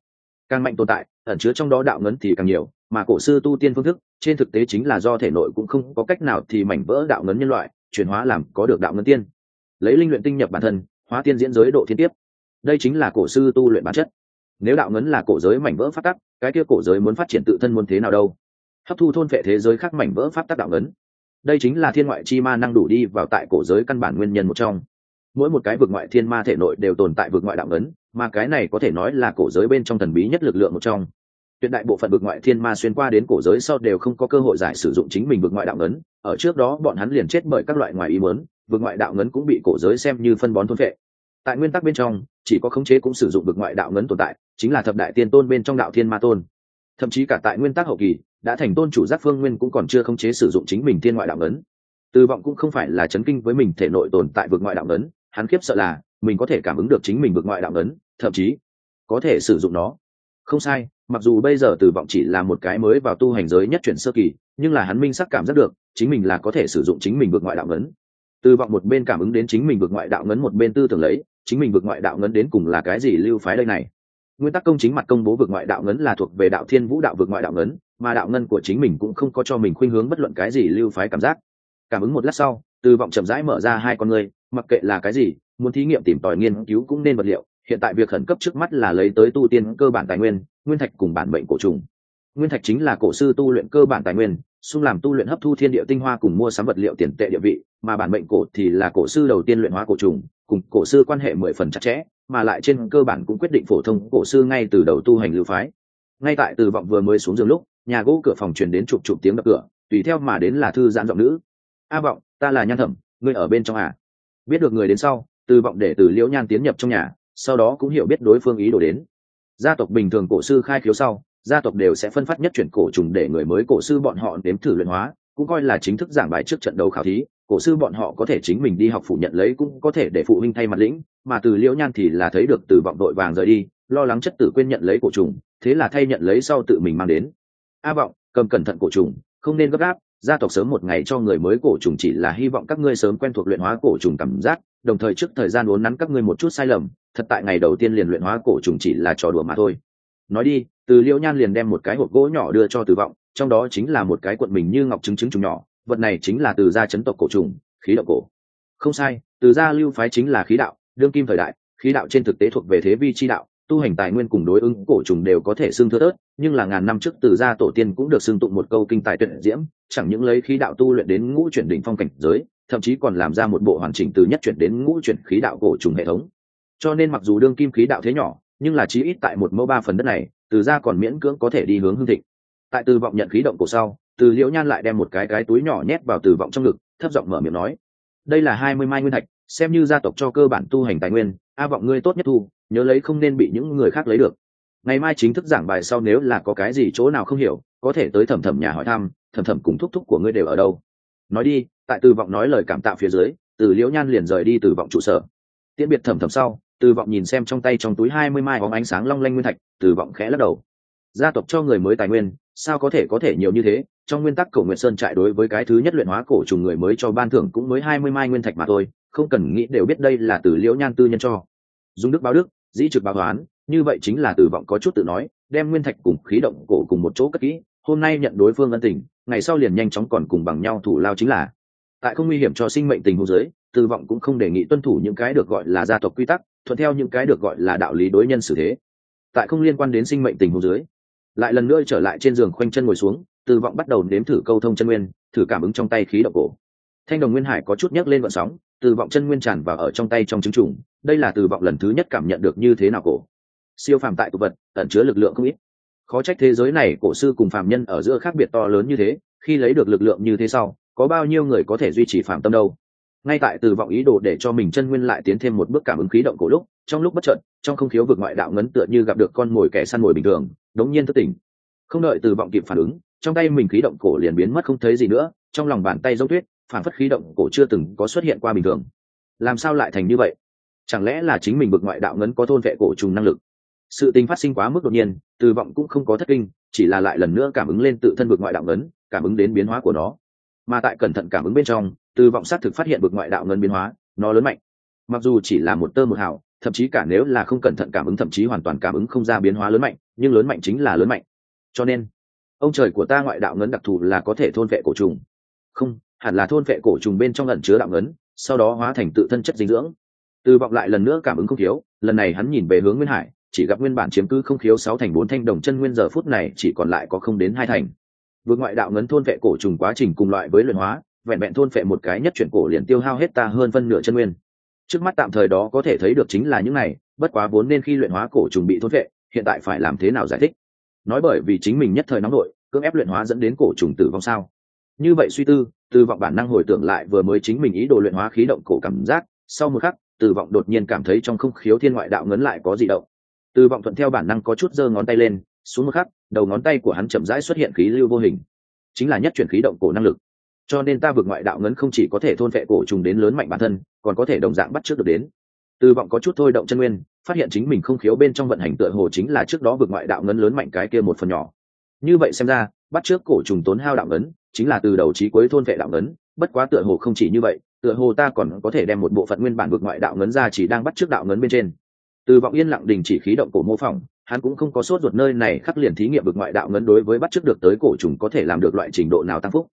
Càng mạnh tồn tại, ẩn chứa trong đó đạo ngấn thì càng nhiều, mà cổ sư tu tiên phương thức, trên thực tế chính là do thể nội cũng không có cách nào thì mảnh vỡ đạo ngấn nhân loại, chuyển hóa làm có được đạo ngấn tiên. Lấy linh luyện tinh nhập bản thân, hóa tiên diễn giới độ thiên tiếp đây chính là cổ sư tu luyện bản chất. Nếu đạo ngấn là cổ giới mảnh vỡ phát tắc, cái kia cổ giới muốn phát triển tự thân muốn thế nào đâu? Hấp thu thôn phệ thế giới khác mảnh vỡ pháp tắc đạo ngấn. Đây chính là thiên ngoại chi ma năng đủ đi vào tại cổ giới căn bản nguyên nhân một trong. Mỗi một cái vực ngoại thiên ma thể nội đều tồn tại vực ngoại đạo ngấn, mà cái này có thể nói là cổ giới bên trong thần bí nhất lực lượng một trong. Tuyệt đại bộ phận vực ngoại thiên ma xuyên qua đến cổ giới sau đều không có cơ hội giải sử dụng chính mình vực ngoại đạo ngấn. Ở trước đó, bọn hắn liền chết bởi các loại ngoài ý mớn vực ngoại đạo ngấn cũng bị cổ giới xem như phân bón thôn vệ tại nguyên tắc bên trong, chỉ có khống chế cũng sử dụng vực ngoại đạo ngấn tồn tại, chính là thập đại tiên tôn bên trong đạo thiên ma tôn. Thậm chí cả tại nguyên tắc hậu kỳ, đã thành tôn chủ giác phương nguyên cũng còn chưa khống chế sử dụng chính mình thiên ngoại đạo ngấn. Từ vọng cũng không phải là chấn kinh với mình thể nội tồn tại vực ngoại đạo ngấn, hắn khiếp sợ là, mình có thể cảm ứng được chính mình vực ngoại đạo ngấn, thậm chí có thể sử dụng nó. Không sai, mặc dù bây giờ từ vọng chỉ là một cái mới vào tu hành giới nhất chuyển sơ kỳ, nhưng là hắn minh sắc cảm giác được, chính mình là có thể sử dụng chính mình vượt ngoại đạo ngấn. Từ vọng một bên cảm ứng đến chính mình vượt ngoại đạo ngấn một bên tư tưởng lấy chính mình vượt ngoại đạo ngấn đến cùng là cái gì lưu phái đây này? Nguyên tắc công chính mặt công bố vượt ngoại đạo ngấn là thuộc về đạo thiên vũ đạo vượt ngoại đạo ngấn, mà đạo ngân của chính mình cũng không có cho mình khuynh hướng bất luận cái gì lưu phái cảm giác. Cảm ứng một lát sau, từ vọng chậm rãi mở ra hai con người mặc kệ là cái gì, muốn thí nghiệm tìm tòi nghiên cứu cũng nên vật liệu, hiện tại việc khẩn cấp trước mắt là lấy tới tu tiên cơ bản tài nguyên nguyên thạch cùng bản mệnh cổ trùng. Nguyên thạch chính là cổ sư tu luyện cơ bản tài nguyên, xung làm tu luyện hấp thu thiên địa tinh hoa cùng mua sắm vật liệu tiền tệ địa vị, mà bản mệnh cổ thì là cổ sư đầu tiên luyện hóa cổ trùng cùng cổ sư quan hệ mười phần chặt chẽ, mà lại trên cơ bản cũng quyết định phổ thông cổ sư ngay từ đầu tu hành lưu phái. Ngay tại từ vọng vừa mới xuống giường lúc, nhà gỗ cửa phòng truyền đến chụp chụp tiếng đập cửa, tùy theo mà đến là thư giãn giọng nữ. A vọng, ta là nhan thẩm, ngươi ở bên trong à? Biết được người đến sau, từ vọng để từ liễu nhan tiến nhập trong nhà, sau đó cũng hiểu biết đối phương ý đồ đến. Gia tộc bình thường cổ sư khai khiếu sau, gia tộc đều sẽ phân phát nhất chuyển cổ trùng để người mới cổ sư bọn họ đếm thử luyện hóa, cũng coi là chính thức giảng bài trước trận đấu khảo thí cổ sư bọn họ có thể chính mình đi học phủ nhận lấy cũng có thể để phụ huynh thay mặt lĩnh, mà từ liễu nhan thì là thấy được từ vọng đội vàng rời đi, lo lắng chất tử quên nhận lấy cổ trùng, thế là thay nhận lấy sau tự mình mang đến. A vọng, cầm cẩn thận cổ trùng, không nên gấp gáp, gia tộc sớm một ngày cho người mới cổ trùng chỉ là hy vọng các ngươi sớm quen thuộc luyện hóa cổ trùng cảm giác, đồng thời trước thời gian uốn nắn các ngươi một chút sai lầm, thật tại ngày đầu tiên liền luyện hóa cổ trùng chỉ là trò đùa mà thôi. Nói đi, từ liễu nhan liền đem một cái hộp gỗ nhỏ đưa cho từ vọng, trong đó chính là một cái cuộn mình như ngọc trứng trứng trùng nhỏ vật này chính là từ gia chấn tộc cổ trùng, khí đạo cổ. Không sai, từ gia lưu phái chính là khí đạo, đương kim thời đại, khí đạo trên thực tế thuộc về thế vi chi đạo, tu hành tài nguyên cùng đối ứng cổ trùng đều có thể xưng thưa tớt, nhưng là ngàn năm trước từ gia tổ tiên cũng được xưng tụng một câu kinh tài tuyệt diễm, chẳng những lấy khí đạo tu luyện đến ngũ chuyển đỉnh phong cảnh giới, thậm chí còn làm ra một bộ hoàn chỉnh từ nhất chuyển đến ngũ chuyển khí đạo cổ trùng hệ thống. Cho nên mặc dù đương kim khí đạo thế nhỏ, nhưng là chí ít tại một mẫu ba phần đất này, từ gia còn miễn cưỡng có thể đi hướng hương thịnh. Tại từ vọng nhận khí động cổ sau từ liễu nhan lại đem một cái cái túi nhỏ nhét vào từ vọng trong ngực, thấp giọng mở miệng nói, đây là hai mươi mai nguyên thạch, xem như gia tộc cho cơ bản tu hành tài nguyên, a vọng ngươi tốt nhất thu, nhớ lấy không nên bị những người khác lấy được. Ngày mai chính thức giảng bài sau nếu là có cái gì chỗ nào không hiểu, có thể tới thẩm thẩm nhà hỏi thăm, thẩm thẩm cùng thúc thúc của ngươi đều ở đâu. Nói đi, tại từ vọng nói lời cảm tạ phía dưới, từ liễu nhan liền rời đi từ vọng trụ sở. Tiễn biệt thẩm thẩm sau, từ vọng nhìn xem trong tay trong túi hai mươi mai bóng ánh sáng long lanh nguyên thạch, từ vọng khẽ lắc đầu gia tộc cho người mới tài nguyên, sao có thể có thể nhiều như thế? Trong nguyên tắc, cổ nguyện sơn trại đối với cái thứ nhất luyện hóa cổ trùng người mới cho ban thưởng cũng mới hai mươi mai nguyên thạch mà thôi, không cần nghĩ đều biết đây là từ liễu nhan tư nhân cho. Dùng đức báo đức, dĩ trực báo toán, như vậy chính là từ vọng có chút tự nói, đem nguyên thạch cùng khí động cổ cùng một chỗ cất kỹ, hôm nay nhận đối phương ân tình, ngày sau liền nhanh chóng còn cùng bằng nhau thủ lao chính là. Tại không nguy hiểm cho sinh mệnh tình huống giới từ vọng cũng không đề nghị tuân thủ những cái được gọi là gia tộc quy tắc, thuận theo những cái được gọi là đạo lý đối nhân xử thế. Tại không liên quan đến sinh mệnh tình huống dưới lại lần nữa trở lại trên giường khoanh chân ngồi xuống, từ vọng bắt đầu nếm thử câu thông chân nguyên, thử cảm ứng trong tay khí động cổ. Thanh đồng nguyên hải có chút nhấc lên vận sóng, từ vọng chân nguyên tràn vào ở trong tay trong trứng trùng, đây là từ vọng lần thứ nhất cảm nhận được như thế nào cổ. Siêu phàm tại tục vật, ẩn chứa lực lượng không ít. Khó trách thế giới này cổ sư cùng phàm nhân ở giữa khác biệt to lớn như thế, khi lấy được lực lượng như thế sau, có bao nhiêu người có thể duy trì phàm tâm đâu? Ngay tại từ vọng ý đồ để cho mình chân nguyên lại tiến thêm một bước cảm ứng khí động cổ lúc, trong lúc bất trận trong không khiếu vực ngoại đạo ngấn tựa như gặp được con mồi kẻ săn mồi bình thường đống nhiên thất tỉnh. Không đợi từ vọng kịp phản ứng, trong tay mình khí động cổ liền biến mất không thấy gì nữa, trong lòng bàn tay giống tuyết, phản phất khí động cổ chưa từng có xuất hiện qua bình thường. Làm sao lại thành như vậy? Chẳng lẽ là chính mình bực ngoại đạo ngấn có thôn vệ cổ trùng năng lực? Sự tình phát sinh quá mức đột nhiên, từ vọng cũng không có thất kinh, chỉ là lại lần nữa cảm ứng lên tự thân bực ngoại đạo ngấn, cảm ứng đến biến hóa của nó. Mà tại cẩn thận cảm ứng bên trong, từ vọng xác thực phát hiện bực ngoại đạo ngấn biến hóa, nó lớn mạnh. Mặc dù chỉ là một tơ một hào thậm chí cả nếu là không cẩn thận cảm ứng, thậm chí hoàn toàn cảm ứng không ra biến hóa lớn mạnh, nhưng lớn mạnh chính là lớn mạnh. Cho nên, ông trời của ta ngoại đạo ngấn đặc thù là có thể thôn vệ cổ trùng. Không, hẳn là thôn vệ cổ trùng bên trong ẩn chứa đạo ngấn, sau đó hóa thành tự thân chất dinh dưỡng. Từ vọng lại lần nữa cảm ứng không thiếu, lần này hắn nhìn về hướng nguyên hải, chỉ gặp nguyên bản chiếm cứ không khiếu sáu thành bốn thanh đồng chân nguyên giờ phút này chỉ còn lại có không đến hai thành. Vượt ngoại đạo ngấn thôn vệ cổ trùng quá trình cùng loại với luyện hóa, vẹn vẹn thôn vệ một cái nhất chuyển cổ liền tiêu hao hết ta hơn phân nửa chân nguyên trước mắt tạm thời đó có thể thấy được chính là những này, bất quá vốn nên khi luyện hóa cổ trùng bị thôn vệ, hiện tại phải làm thế nào giải thích? Nói bởi vì chính mình nhất thời nóng nội, cưỡng ép luyện hóa dẫn đến cổ trùng tử vong sao? Như vậy suy tư, từ vọng bản năng hồi tưởng lại vừa mới chính mình ý đồ luyện hóa khí động cổ cảm giác, sau một khắc, từ vọng đột nhiên cảm thấy trong không khiếu thiên ngoại đạo ngấn lại có gì động. Từ vọng thuận theo bản năng có chút giơ ngón tay lên, xuống một khắc, đầu ngón tay của hắn chậm rãi xuất hiện khí lưu vô hình. Chính là nhất chuyển khí động cổ năng lực cho nên ta vượt ngoại đạo ngấn không chỉ có thể thôn vệ cổ trùng đến lớn mạnh bản thân, còn có thể đồng dạng bắt trước được đến. Từ vọng có chút thôi động chân nguyên, phát hiện chính mình không khiếu bên trong vận hành tựa hồ chính là trước đó vượt ngoại đạo ngấn lớn mạnh cái kia một phần nhỏ. Như vậy xem ra, bắt trước cổ trùng tốn hao đạo ngấn, chính là từ đầu trí cuối thôn vệ đạo ngấn, bất quá tựa hồ không chỉ như vậy, tựa hồ ta còn có thể đem một bộ phận nguyên bản vượt ngoại đạo ngấn ra chỉ đang bắt trước đạo ngấn bên trên. Từ vọng yên lặng đình chỉ khí động cổ mô phỏng, hắn cũng không có sốt ruột nơi này khắc liền thí nghiệm vượt ngoại đạo ngấn đối với bắt trước được tới cổ trùng có thể làm được loại trình độ nào tăng phúc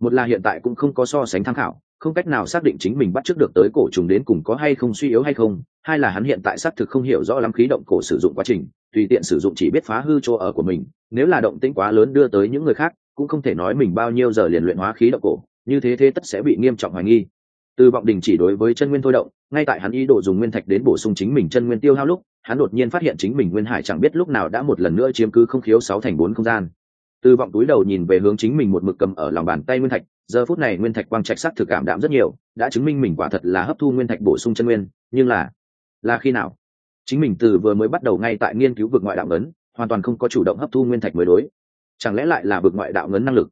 một là hiện tại cũng không có so sánh tham khảo, không cách nào xác định chính mình bắt trước được tới cổ trùng đến cùng có hay không suy yếu hay không, hai là hắn hiện tại xác thực không hiểu rõ lắm khí động cổ sử dụng quá trình, tùy tiện sử dụng chỉ biết phá hư chỗ ở của mình, nếu là động tĩnh quá lớn đưa tới những người khác, cũng không thể nói mình bao nhiêu giờ liền luyện hóa khí động cổ, như thế thế tất sẽ bị nghiêm trọng hoài nghi. Từ vọng đình chỉ đối với chân nguyên thôi động, ngay tại hắn ý đồ dùng nguyên thạch đến bổ sung chính mình chân nguyên tiêu hao lúc, hắn đột nhiên phát hiện chính mình nguyên hải chẳng biết lúc nào đã một lần nữa chiếm cứ không khiếu sáu thành bốn không gian từ vọng túi đầu nhìn về hướng chính mình một mực cầm ở lòng bàn tay nguyên thạch. Giờ phút này nguyên thạch quang trạch sắc thực cảm đạm rất nhiều, đã chứng minh mình quả thật là hấp thu nguyên thạch bổ sung chân nguyên. Nhưng là là khi nào? Chính mình từ vừa mới bắt đầu ngay tại nghiên cứu vực ngoại đạo ngấn, hoàn toàn không có chủ động hấp thu nguyên thạch mới đối. Chẳng lẽ lại là vực ngoại đạo ngấn năng lực?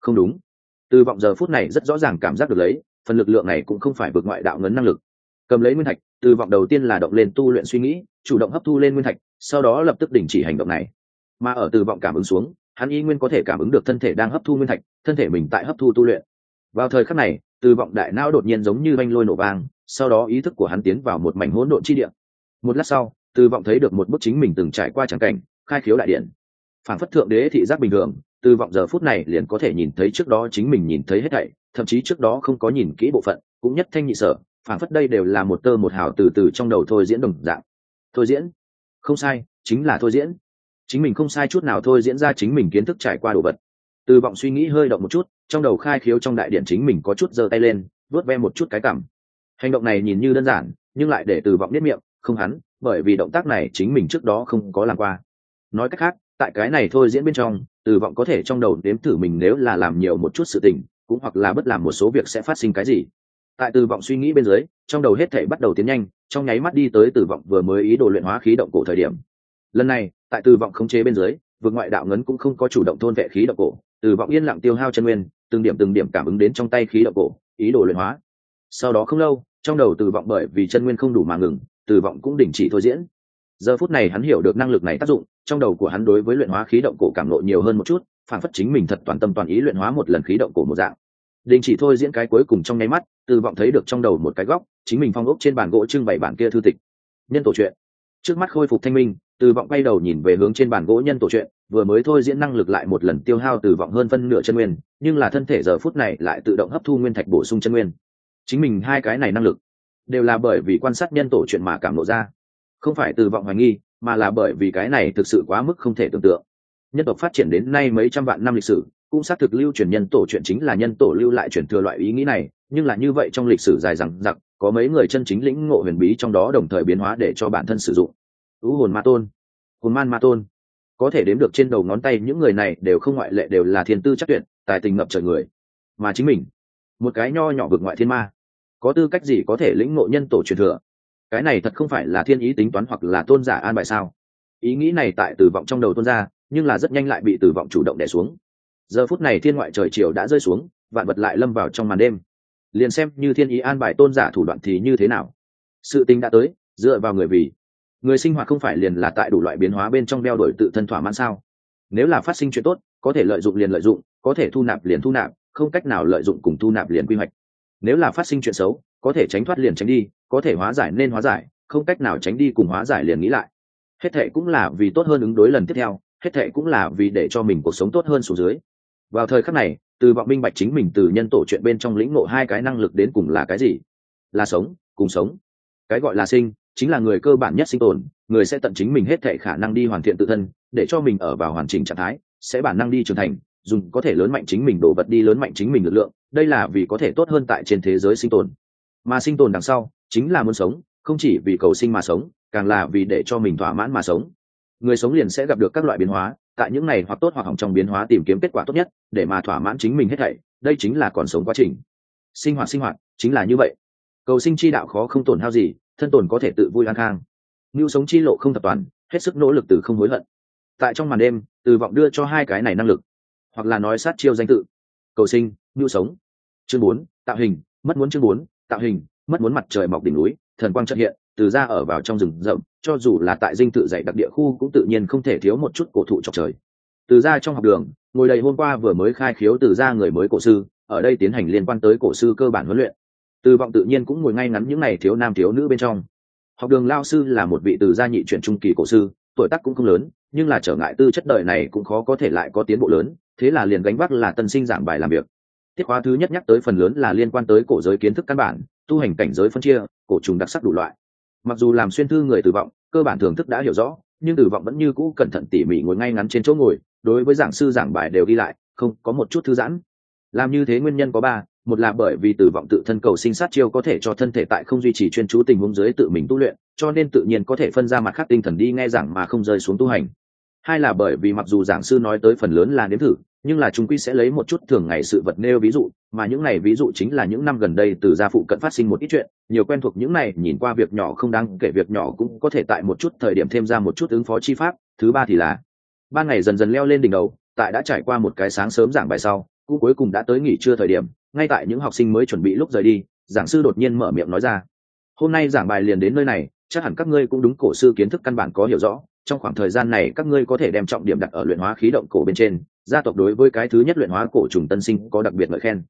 Không đúng. Từ vọng giờ phút này rất rõ ràng cảm giác được lấy, phần lực lượng này cũng không phải vực ngoại đạo ngấn năng lực. Cầm lấy nguyên thạch từ vọng đầu tiên là động lên tu luyện suy nghĩ, chủ động hấp thu lên nguyên thạch, sau đó lập tức đình chỉ hành động này. Mà ở từ vọng cảm ứng xuống hắn y nguyên có thể cảm ứng được thân thể đang hấp thu nguyên thạch, thân thể mình tại hấp thu tu luyện. Vào thời khắc này, từ vọng đại não đột nhiên giống như banh lôi nổ vang, sau đó ý thức của hắn tiến vào một mảnh hỗn độn chi địa. Một lát sau, từ vọng thấy được một bức chính mình từng trải qua trắng cảnh, khai khiếu đại điện. Phản phất thượng đế thị giác bình thường, từ vọng giờ phút này liền có thể nhìn thấy trước đó chính mình nhìn thấy hết thảy, thậm chí trước đó không có nhìn kỹ bộ phận, cũng nhất thanh nhị sở phản phất đây đều là một tơ một hào từ từ trong đầu thôi diễn đồng dạng. Thôi diễn? Không sai, chính là thôi diễn chính mình không sai chút nào thôi diễn ra chính mình kiến thức trải qua đồ vật. Từ vọng suy nghĩ hơi động một chút, trong đầu khai khiếu trong đại điện chính mình có chút giơ tay lên, vuốt ve một chút cái cảm. Hành động này nhìn như đơn giản, nhưng lại để từ vọng biết miệng, không hắn, bởi vì động tác này chính mình trước đó không có làm qua. Nói cách khác, tại cái này thôi diễn bên trong, từ vọng có thể trong đầu đếm thử mình nếu là làm nhiều một chút sự tình, cũng hoặc là bất làm một số việc sẽ phát sinh cái gì. Tại từ vọng suy nghĩ bên dưới, trong đầu hết thể bắt đầu tiến nhanh, trong nháy mắt đi tới từ vọng vừa mới ý đồ luyện hóa khí động cổ thời điểm. Lần này tại từ vọng khống chế bên dưới vượt ngoại đạo ngấn cũng không có chủ động thôn vệ khí động cổ. Từ vọng yên lặng tiêu hao chân nguyên, từng điểm từng điểm cảm ứng đến trong tay khí động cổ, ý đồ luyện hóa. Sau đó không lâu, trong đầu từ vọng bởi vì chân nguyên không đủ mà ngừng, từ vọng cũng đình chỉ thôi diễn. Giờ phút này hắn hiểu được năng lực này tác dụng, trong đầu của hắn đối với luyện hóa khí động cổ cảm lộ nhiều hơn một chút, phản phất chính mình thật toàn tâm toàn ý luyện hóa một lần khí động cổ một dạng. Đình chỉ thôi diễn cái cuối cùng trong nháy mắt, từ vọng thấy được trong đầu một cái góc, chính mình phong ốc trên bàn gỗ trưng bày bản kia thư tịch. Nhân tổ chuyện trước mắt khôi phục thanh minh từ vọng bay đầu nhìn về hướng trên bàn gỗ nhân tổ chuyện, vừa mới thôi diễn năng lực lại một lần tiêu hao từ vọng hơn phân nửa chân nguyên, nhưng là thân thể giờ phút này lại tự động hấp thu nguyên thạch bổ sung chân nguyên. Chính mình hai cái này năng lực, đều là bởi vì quan sát nhân tổ chuyện mà cảm lộ ra. Không phải từ vọng hoài nghi, mà là bởi vì cái này thực sự quá mức không thể tưởng tượng. Nhân tộc phát triển đến nay mấy trăm vạn năm lịch sử, cũng xác thực lưu truyền nhân tổ chuyện chính là nhân tổ lưu lại truyền thừa loại ý nghĩ này, nhưng là như vậy trong lịch sử dài rằng giặc có mấy người chân chính lĩnh ngộ huyền bí trong đó đồng thời biến hóa để cho bản thân sử dụng ưu hồn ma tôn. Hồn man ma tôn. Có thể đếm được trên đầu ngón tay những người này đều không ngoại lệ đều là thiên tư chắc tuyệt, tài tình ngập trời người. Mà chính mình, một cái nho nhỏ vực ngoại thiên ma, có tư cách gì có thể lĩnh ngộ nhân tổ truyền thừa? Cái này thật không phải là thiên ý tính toán hoặc là tôn giả an bài sao? Ý nghĩ này tại tử vọng trong đầu tôn ra, nhưng là rất nhanh lại bị tử vọng chủ động đẻ xuống. Giờ phút này thiên ngoại trời chiều đã rơi xuống, vạn vật lại lâm vào trong màn đêm. Liền xem như thiên ý an bài tôn giả thủ đoạn thì như thế nào? Sự tính đã tới, dựa vào người vì người sinh hoạt không phải liền là tại đủ loại biến hóa bên trong đeo đổi tự thân thỏa mãn sao? Nếu là phát sinh chuyện tốt, có thể lợi dụng liền lợi dụng, có thể thu nạp liền thu nạp, không cách nào lợi dụng cùng thu nạp liền quy hoạch. Nếu là phát sinh chuyện xấu, có thể tránh thoát liền tránh đi, có thể hóa giải nên hóa giải, không cách nào tránh đi cùng hóa giải liền nghĩ lại. Hết thệ cũng là vì tốt hơn ứng đối lần tiếp theo, hết thệ cũng là vì để cho mình cuộc sống tốt hơn xuống dưới. Vào thời khắc này, từ vọng minh bạch chính mình từ nhân tổ chuyện bên trong lĩnh ngộ hai cái năng lực đến cùng là cái gì? Là sống, cùng sống. Cái gọi là sinh chính là người cơ bản nhất sinh tồn, người sẽ tận chính mình hết thể khả năng đi hoàn thiện tự thân, để cho mình ở vào hoàn chỉnh trạng thái, sẽ bản năng đi trưởng thành, dùng có thể lớn mạnh chính mình đồ vật đi lớn mạnh chính mình lực lượng, đây là vì có thể tốt hơn tại trên thế giới sinh tồn. Mà sinh tồn đằng sau, chính là muốn sống, không chỉ vì cầu sinh mà sống, càng là vì để cho mình thỏa mãn mà sống. Người sống liền sẽ gặp được các loại biến hóa, tại những này hoặc tốt hoặc hỏng trong biến hóa tìm kiếm kết quả tốt nhất, để mà thỏa mãn chính mình hết thảy, đây chính là còn sống quá trình. Sinh hoạt sinh hoạt, chính là như vậy. Cầu sinh chi đạo khó không tổn hao gì thân tồn có thể tự vui an khang ngưu sống chi lộ không tập toàn, hết sức nỗ lực từ không hối hận. Tại trong màn đêm, từ vọng đưa cho hai cái này năng lực. Hoặc là nói sát chiêu danh tự. Cầu sinh ngưu sống. Chương bốn, tạo hình, mất muốn chương bốn, tạo hình, mất muốn mặt trời mọc đỉnh núi, thần quang trợ hiện, từ ra ở vào trong rừng rậm, cho dù là tại dinh tự dạy đặc địa khu cũng tự nhiên không thể thiếu một chút cổ thụ trọc trời. Từ ra trong học đường, ngồi đầy hôm qua vừa mới khai khiếu từ ra người mới cổ sư, ở đây tiến hành liên quan tới cổ sư cơ bản huấn luyện từ vọng tự nhiên cũng ngồi ngay ngắn những n à y thiếu nam thiếu nữ bên trong. Học đường lao sư là một vị từ gia nhị chuyển trung kỳ cổ sư, tuổi tác cũng không lớn, nhưng là trở ngại tư chất đời này cũng khó có thể lại có tiến bộ lớn, thế là liền gánh vác là tân sinh giảng bài làm việc. Tiết khóa thứ nhất nhắc tới phần lớn là liên quan tới cổ giới kiến thức căn bản, tu hành cảnh giới phân chia, cổ trùng đặc sắc đủ loại. Mặc dù làm xuyên thư người tử vọng, cơ bản thưởng thức đã hiểu rõ, nhưng tử vọng vẫn như cũ cẩn thận tỉ mỉ ngồi ngay ngắn trên chỗ ngồi, đối với giảng sư giảng bài đều ghi lại, không có một chút thư giãn. Làm như thế nguyên nhân có ba một là bởi vì tử vọng tự thân cầu sinh sát chiêu có thể cho thân thể tại không duy trì chuyên chú tình huống dưới tự mình tu luyện, cho nên tự nhiên có thể phân ra mặt khác tinh thần đi nghe giảng mà không rơi xuống tu hành. Hai là bởi vì mặc dù giảng sư nói tới phần lớn là nếm thử, nhưng là chúng quy sẽ lấy một chút thường ngày sự vật nêu ví dụ, mà những này ví dụ chính là những năm gần đây từ gia phụ cận phát sinh một ít chuyện, nhiều quen thuộc những này, nhìn qua việc nhỏ không đáng kể việc nhỏ cũng có thể tại một chút thời điểm thêm ra một chút ứng phó chi pháp, thứ ba thì là ban ngày dần dần leo lên đỉnh đầu, tại đã trải qua một cái sáng sớm giảng bài sau cũng cuối cùng đã tới nghỉ trưa thời điểm, ngay tại những học sinh mới chuẩn bị lúc rời đi, giảng sư đột nhiên mở miệng nói ra. Hôm nay giảng bài liền đến nơi này, chắc hẳn các ngươi cũng đúng cổ sư kiến thức căn bản có hiểu rõ, trong khoảng thời gian này các ngươi có thể đem trọng điểm đặt ở luyện hóa khí động cổ bên trên, gia tộc đối với cái thứ nhất luyện hóa cổ trùng tân sinh có đặc biệt ngợi khen.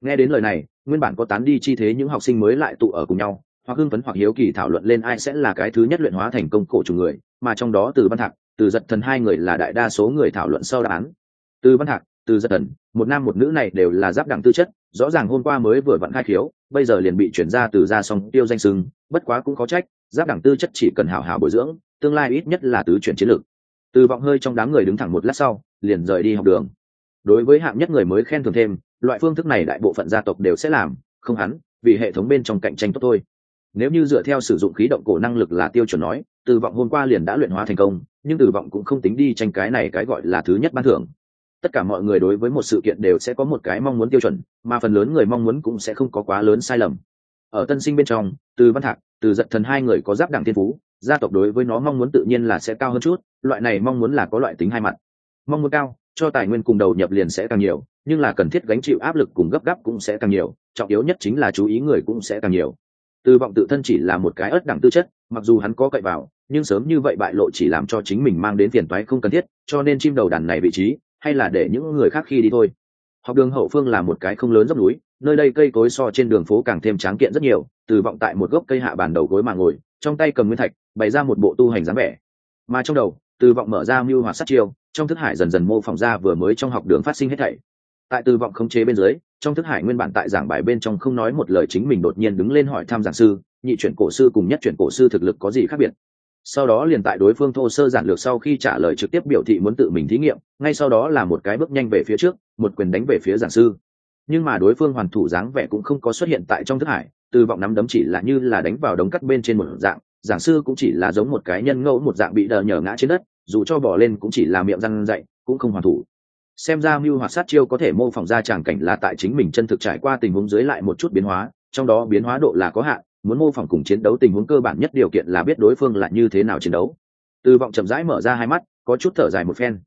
Nghe đến lời này, nguyên bản có tán đi chi thế những học sinh mới lại tụ ở cùng nhau, hoặc hưng phấn hoặc hiếu kỳ thảo luận lên ai sẽ là cái thứ nhất luyện hóa thành công cổ trùng người, mà trong đó từ văn thạc, từ giật thần hai người là đại đa số người thảo luận sau đáp án. Từ văn thạc từ giật thần, một nam một nữ này đều là giáp đẳng tư chất, rõ ràng hôm qua mới vừa vặn khai khiếu, bây giờ liền bị chuyển ra từ ra song tiêu danh sưng bất quá cũng có trách, giáp đẳng tư chất chỉ cần hảo hảo bồi dưỡng, tương lai ít nhất là tứ chuyển chiến lược. Từ vọng hơi trong đám người đứng thẳng một lát sau, liền rời đi học đường. Đối với hạng nhất người mới khen thường thêm, loại phương thức này đại bộ phận gia tộc đều sẽ làm, không hắn, vì hệ thống bên trong cạnh tranh tốt thôi. Nếu như dựa theo sử dụng khí động cổ năng lực là tiêu chuẩn nói, từ vọng hôm qua liền đã luyện hóa thành công, nhưng từ vọng cũng không tính đi tranh cái này cái gọi là thứ nhất ban thưởng tất cả mọi người đối với một sự kiện đều sẽ có một cái mong muốn tiêu chuẩn, mà phần lớn người mong muốn cũng sẽ không có quá lớn sai lầm. Ở tân sinh bên trong, từ văn thạc, từ giật thần hai người có giáp đẳng thiên phú, gia tộc đối với nó mong muốn tự nhiên là sẽ cao hơn chút, loại này mong muốn là có loại tính hai mặt. Mong muốn cao, cho tài nguyên cùng đầu nhập liền sẽ càng nhiều, nhưng là cần thiết gánh chịu áp lực cùng gấp gáp cũng sẽ càng nhiều, trọng yếu nhất chính là chú ý người cũng sẽ càng nhiều. Từ vọng tự thân chỉ là một cái ớt đẳng tư chất, mặc dù hắn có cậy vào, nhưng sớm như vậy bại lộ chỉ làm cho chính mình mang đến phiền toái không cần thiết, cho nên chim đầu đàn này vị trí hay là để những người khác khi đi thôi. Học đường hậu phương là một cái không lớn dốc núi, nơi đây cây cối so trên đường phố càng thêm tráng kiện rất nhiều, từ vọng tại một gốc cây hạ bàn đầu gối mà ngồi, trong tay cầm nguyên thạch, bày ra một bộ tu hành dáng vẻ. Mà trong đầu, từ vọng mở ra mưu hoạt sát chiêu, trong thức hải dần dần mô phỏng ra vừa mới trong học đường phát sinh hết thảy. Tại từ vọng khống chế bên dưới, trong thức hải nguyên bản tại giảng bài bên trong không nói một lời chính mình đột nhiên đứng lên hỏi thăm giảng sư, nhị chuyển cổ sư cùng nhất chuyển cổ sư thực lực có gì khác biệt? Sau đó liền tại đối phương thô sơ giản lược sau khi trả lời trực tiếp biểu thị muốn tự mình thí nghiệm, ngay sau đó là một cái bước nhanh về phía trước, một quyền đánh về phía giảng sư. Nhưng mà đối phương hoàn thủ dáng vẻ cũng không có xuất hiện tại trong thức hải, từ vọng nắm đấm chỉ là như là đánh vào đống cắt bên trên một dạng, giảng sư cũng chỉ là giống một cái nhân ngẫu một dạng bị đờ nhở ngã trên đất, dù cho bỏ lên cũng chỉ là miệng răng dậy, cũng không hoàn thủ. Xem ra mưu hoạt sát chiêu có thể mô phỏng ra tràng cảnh là tại chính mình chân thực trải qua tình huống dưới lại một chút biến hóa, trong đó biến hóa độ là có hạn muốn mô phỏng cùng chiến đấu tình huống cơ bản nhất điều kiện là biết đối phương là như thế nào chiến đấu. Từ vọng chậm rãi mở ra hai mắt, có chút thở dài một phen.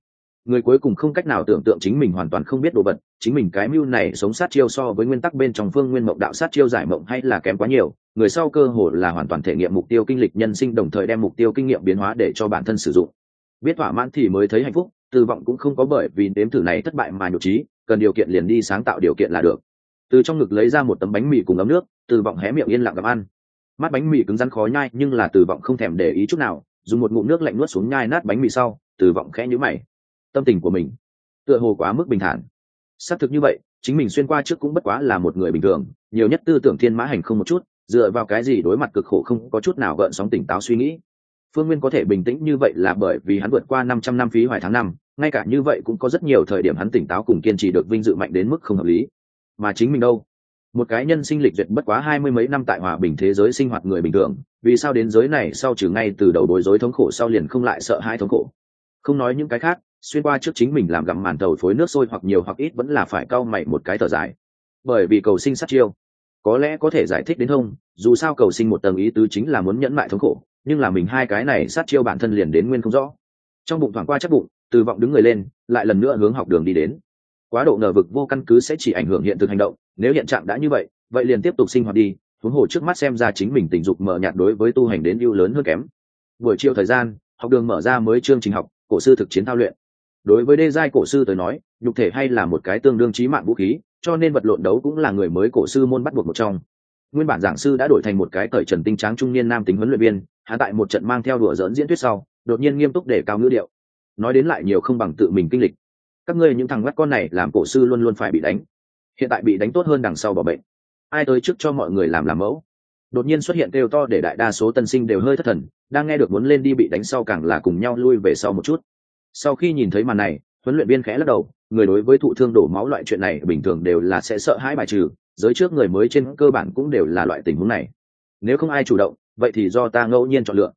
Người cuối cùng không cách nào tưởng tượng chính mình hoàn toàn không biết đồ vật, chính mình cái mưu này sống sát chiêu so với nguyên tắc bên trong phương nguyên mộng đạo sát chiêu giải mộng hay là kém quá nhiều, người sau cơ hồ là hoàn toàn thể nghiệm mục tiêu kinh lịch nhân sinh đồng thời đem mục tiêu kinh nghiệm biến hóa để cho bản thân sử dụng. Biết thỏa mãn thì mới thấy hạnh phúc, từ vọng cũng không có bởi vì nếm thử này thất bại mà nhục trí, cần điều kiện liền đi sáng tạo điều kiện là được từ trong ngực lấy ra một tấm bánh mì cùng ấm nước, từ vọng hé miệng yên lặng gặm ăn. Mắt bánh mì cứng rắn khó nhai, nhưng là từ vọng không thèm để ý chút nào, dùng một ngụm nước lạnh nuốt xuống nhai nát bánh mì sau, từ vọng khẽ nhữ mày. Tâm tình của mình tựa hồ quá mức bình thản. Xác thực như vậy, chính mình xuyên qua trước cũng bất quá là một người bình thường, nhiều nhất tư tưởng thiên mã hành không một chút, dựa vào cái gì đối mặt cực khổ không có chút nào gợn sóng tỉnh táo suy nghĩ. Phương nguyên có thể bình tĩnh như vậy là bởi vì hắn vượt qua năm trăm năm phí hoài tháng năm, ngay cả như vậy cũng có rất nhiều thời điểm hắn tỉnh táo cùng kiên trì được vinh dự mạnh đến mức không hợp lý mà chính mình đâu? Một cái nhân sinh lịch duyệt bất quá hai mươi mấy năm tại hòa bình thế giới sinh hoạt người bình thường, vì sao đến giới này sau trừ ngay từ đầu bối rối thống khổ sau liền không lại sợ hai thống khổ? Không nói những cái khác, xuyên qua trước chính mình làm gặm màn tàu phối nước sôi hoặc nhiều hoặc ít vẫn là phải cau mày một cái thở dài. Bởi vì cầu sinh sát chiêu. Có lẽ có thể giải thích đến không dù sao cầu sinh một tầng ý tứ chính là muốn nhẫn mại thống khổ, nhưng là mình hai cái này sát chiêu bản thân liền đến nguyên không rõ. Trong bụng thoảng qua chắc bụng, từ vọng đứng người lên, lại lần nữa hướng học đường đi đến quá độ ngờ vực vô căn cứ sẽ chỉ ảnh hưởng hiện thực hành động, nếu hiện trạng đã như vậy vậy liền tiếp tục sinh hoạt đi, huống hồ trước mắt xem ra chính mình tình dục mở nhạt đối với tu hành đến ưu lớn hơn kém. Buổi chiều thời gian, học đường mở ra mới chương trình học, cổ sư thực chiến thao luyện. Đối với đê giai cổ sư tới nói, nhục thể hay là một cái tương đương trí mạng vũ khí, cho nên vật lộn đấu cũng là người mới cổ sư môn bắt buộc một trong. Nguyên bản giảng sư đã đổi thành một cái cởi trần tinh tráng trung niên nam tính huấn luyện viên, hạ tại một trận mang theo đùa dỡn diễn thuyết sau, đột nhiên nghiêm túc để cao ngữ điệu. Nói đến lại nhiều không bằng tự mình kinh lịch các ngươi những thằng mắt con này làm cổ sư luôn luôn phải bị đánh. Hiện tại bị đánh tốt hơn đằng sau bỏ bệnh. Ai tới trước cho mọi người làm làm mẫu? Đột nhiên xuất hiện kêu to để đại đa số tân sinh đều hơi thất thần, đang nghe được muốn lên đi bị đánh sau càng là cùng nhau lui về sau một chút. Sau khi nhìn thấy màn này, huấn luyện viên khẽ lắc đầu, người đối với thụ thương đổ máu loại chuyện này bình thường đều là sẽ sợ hãi bài trừ, giới trước người mới trên cơ bản cũng đều là loại tình huống này. Nếu không ai chủ động, vậy thì do ta ngẫu nhiên chọn lựa.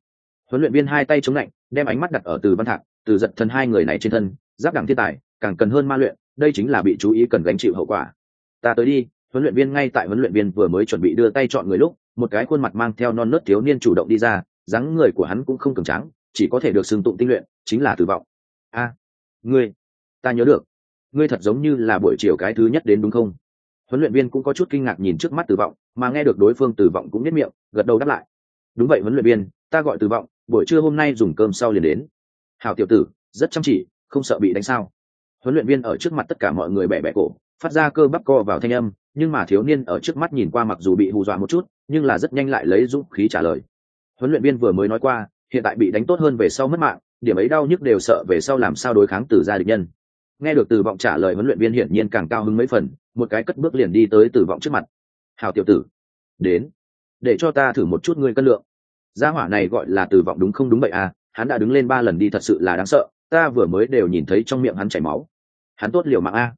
Huấn luyện viên hai tay chống lạnh, đem ánh mắt đặt ở từ văn thạc, từ giật thân hai người này trên thân, giáp đẳng thiên tài càng cần hơn ma luyện, đây chính là bị chú ý cần gánh chịu hậu quả. Ta tới đi, huấn luyện viên ngay tại huấn luyện viên vừa mới chuẩn bị đưa tay chọn người lúc, một cái khuôn mặt mang theo non nớt thiếu niên chủ động đi ra, dáng người của hắn cũng không cường tráng, chỉ có thể được xưng tụng tinh luyện, chính là tử vọng a, ngươi, ta nhớ được. Ngươi thật giống như là buổi chiều cái thứ nhất đến đúng không? Huấn luyện viên cũng có chút kinh ngạc nhìn trước mắt tử vọng mà nghe được đối phương tử vọng cũng nhất miệng, gật đầu đáp lại. Đúng vậy huấn luyện viên, ta gọi tử vọng buổi trưa hôm nay dùng cơm sau liền đến. Hào tiểu tử, rất chăm chỉ, không sợ bị đánh sao? Huấn luyện viên ở trước mặt tất cả mọi người bẻ bẻ cổ, phát ra cơ bắp co vào thanh âm, nhưng mà thiếu niên ở trước mắt nhìn qua mặc dù bị hù dọa một chút, nhưng là rất nhanh lại lấy dũng khí trả lời. Huấn luyện viên vừa mới nói qua, hiện tại bị đánh tốt hơn về sau mất mạng, điểm ấy đau nhức đều sợ về sau làm sao đối kháng từ gia địch nhân. Nghe được từ vọng trả lời huấn luyện viên hiển nhiên càng cao hứng mấy phần, một cái cất bước liền đi tới từ vọng trước mặt. Hào tiểu tử, đến, để cho ta thử một chút ngươi cân lượng. Gia hỏa này gọi là từ vọng đúng không đúng vậy à hắn đã đứng lên ba lần đi thật sự là đáng sợ, ta vừa mới đều nhìn thấy trong miệng hắn chảy máu hắn tốt liều mạng a.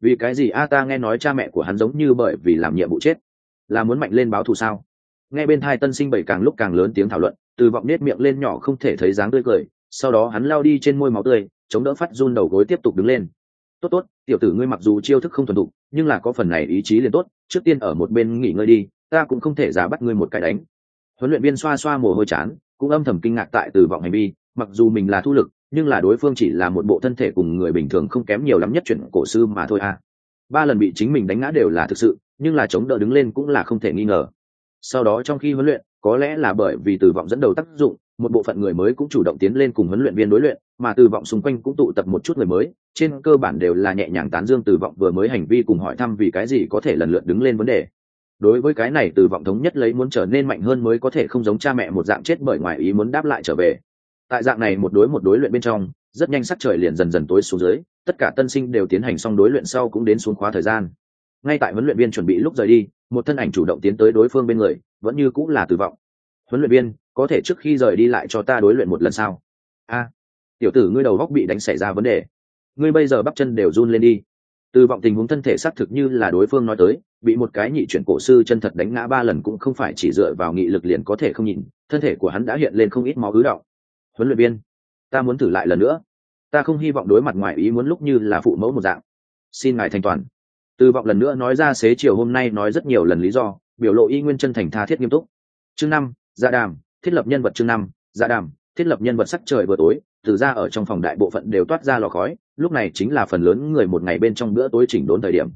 Vì cái gì a, ta nghe nói cha mẹ của hắn giống như bởi vì làm nhiệm vụ chết, là muốn mạnh lên báo thù sao? Nghe bên thai tân sinh bảy càng lúc càng lớn tiếng thảo luận, từ vọng nết miệng lên nhỏ không thể thấy dáng tươi cười, sau đó hắn lao đi trên môi máu tươi, chống đỡ phát run đầu gối tiếp tục đứng lên. Tốt tốt, tiểu tử ngươi mặc dù chiêu thức không thuần thục, nhưng là có phần này ý chí liền tốt, trước tiên ở một bên nghỉ ngơi đi, ta cũng không thể giả bắt ngươi một cái đánh. Huấn luyện viên xoa xoa mồ hôi chán, cũng âm thầm kinh ngạc tại từ vọng hành vi, mặc dù mình là thu lực nhưng là đối phương chỉ là một bộ thân thể cùng người bình thường không kém nhiều lắm nhất chuyện cổ sư mà thôi à. Ba lần bị chính mình đánh ngã đều là thực sự, nhưng là chống đỡ đứng lên cũng là không thể nghi ngờ. Sau đó trong khi huấn luyện, có lẽ là bởi vì từ vọng dẫn đầu tác dụng, một bộ phận người mới cũng chủ động tiến lên cùng huấn luyện viên đối luyện, mà từ vọng xung quanh cũng tụ tập một chút người mới, trên cơ bản đều là nhẹ nhàng tán dương từ vọng vừa mới hành vi cùng hỏi thăm vì cái gì có thể lần lượt đứng lên vấn đề. Đối với cái này từ vọng thống nhất lấy muốn trở nên mạnh hơn mới có thể không giống cha mẹ một dạng chết bởi ngoài ý muốn đáp lại trở về tại dạng này một đối một đối luyện bên trong, rất nhanh sắc trời liền dần dần tối xuống dưới, tất cả tân sinh đều tiến hành xong đối luyện sau cũng đến xuống khóa thời gian. Ngay tại huấn luyện viên chuẩn bị lúc rời đi, một thân ảnh chủ động tiến tới đối phương bên người, vẫn như cũng là tử vọng. Huấn luyện viên, có thể trước khi rời đi lại cho ta đối luyện một lần sau a, tiểu tử ngươi đầu góc bị đánh xảy ra vấn đề. Ngươi bây giờ bắp chân đều run lên đi. Từ vọng tình huống thân thể xác thực như là đối phương nói tới, bị một cái nhị chuyển cổ sư chân thật đánh ngã ba lần cũng không phải chỉ dựa vào nghị lực liền có thể không nhìn, thân thể của hắn đã hiện lên không ít máu ứ động huấn luyện viên. Ta muốn thử lại lần nữa. Ta không hy vọng đối mặt ngoài ý muốn lúc như là phụ mẫu một dạng. Xin ngài thành toàn. Từ vọng lần nữa nói ra xế chiều hôm nay nói rất nhiều lần lý do, biểu lộ y nguyên chân thành tha thiết nghiêm túc. Chương năm dạ đàm, thiết lập nhân vật chương năm dạ đàm, thiết lập nhân vật sắc trời vừa tối, từ ra ở trong phòng đại bộ phận đều toát ra lò khói, lúc này chính là phần lớn người một ngày bên trong bữa tối chỉnh đốn thời điểm.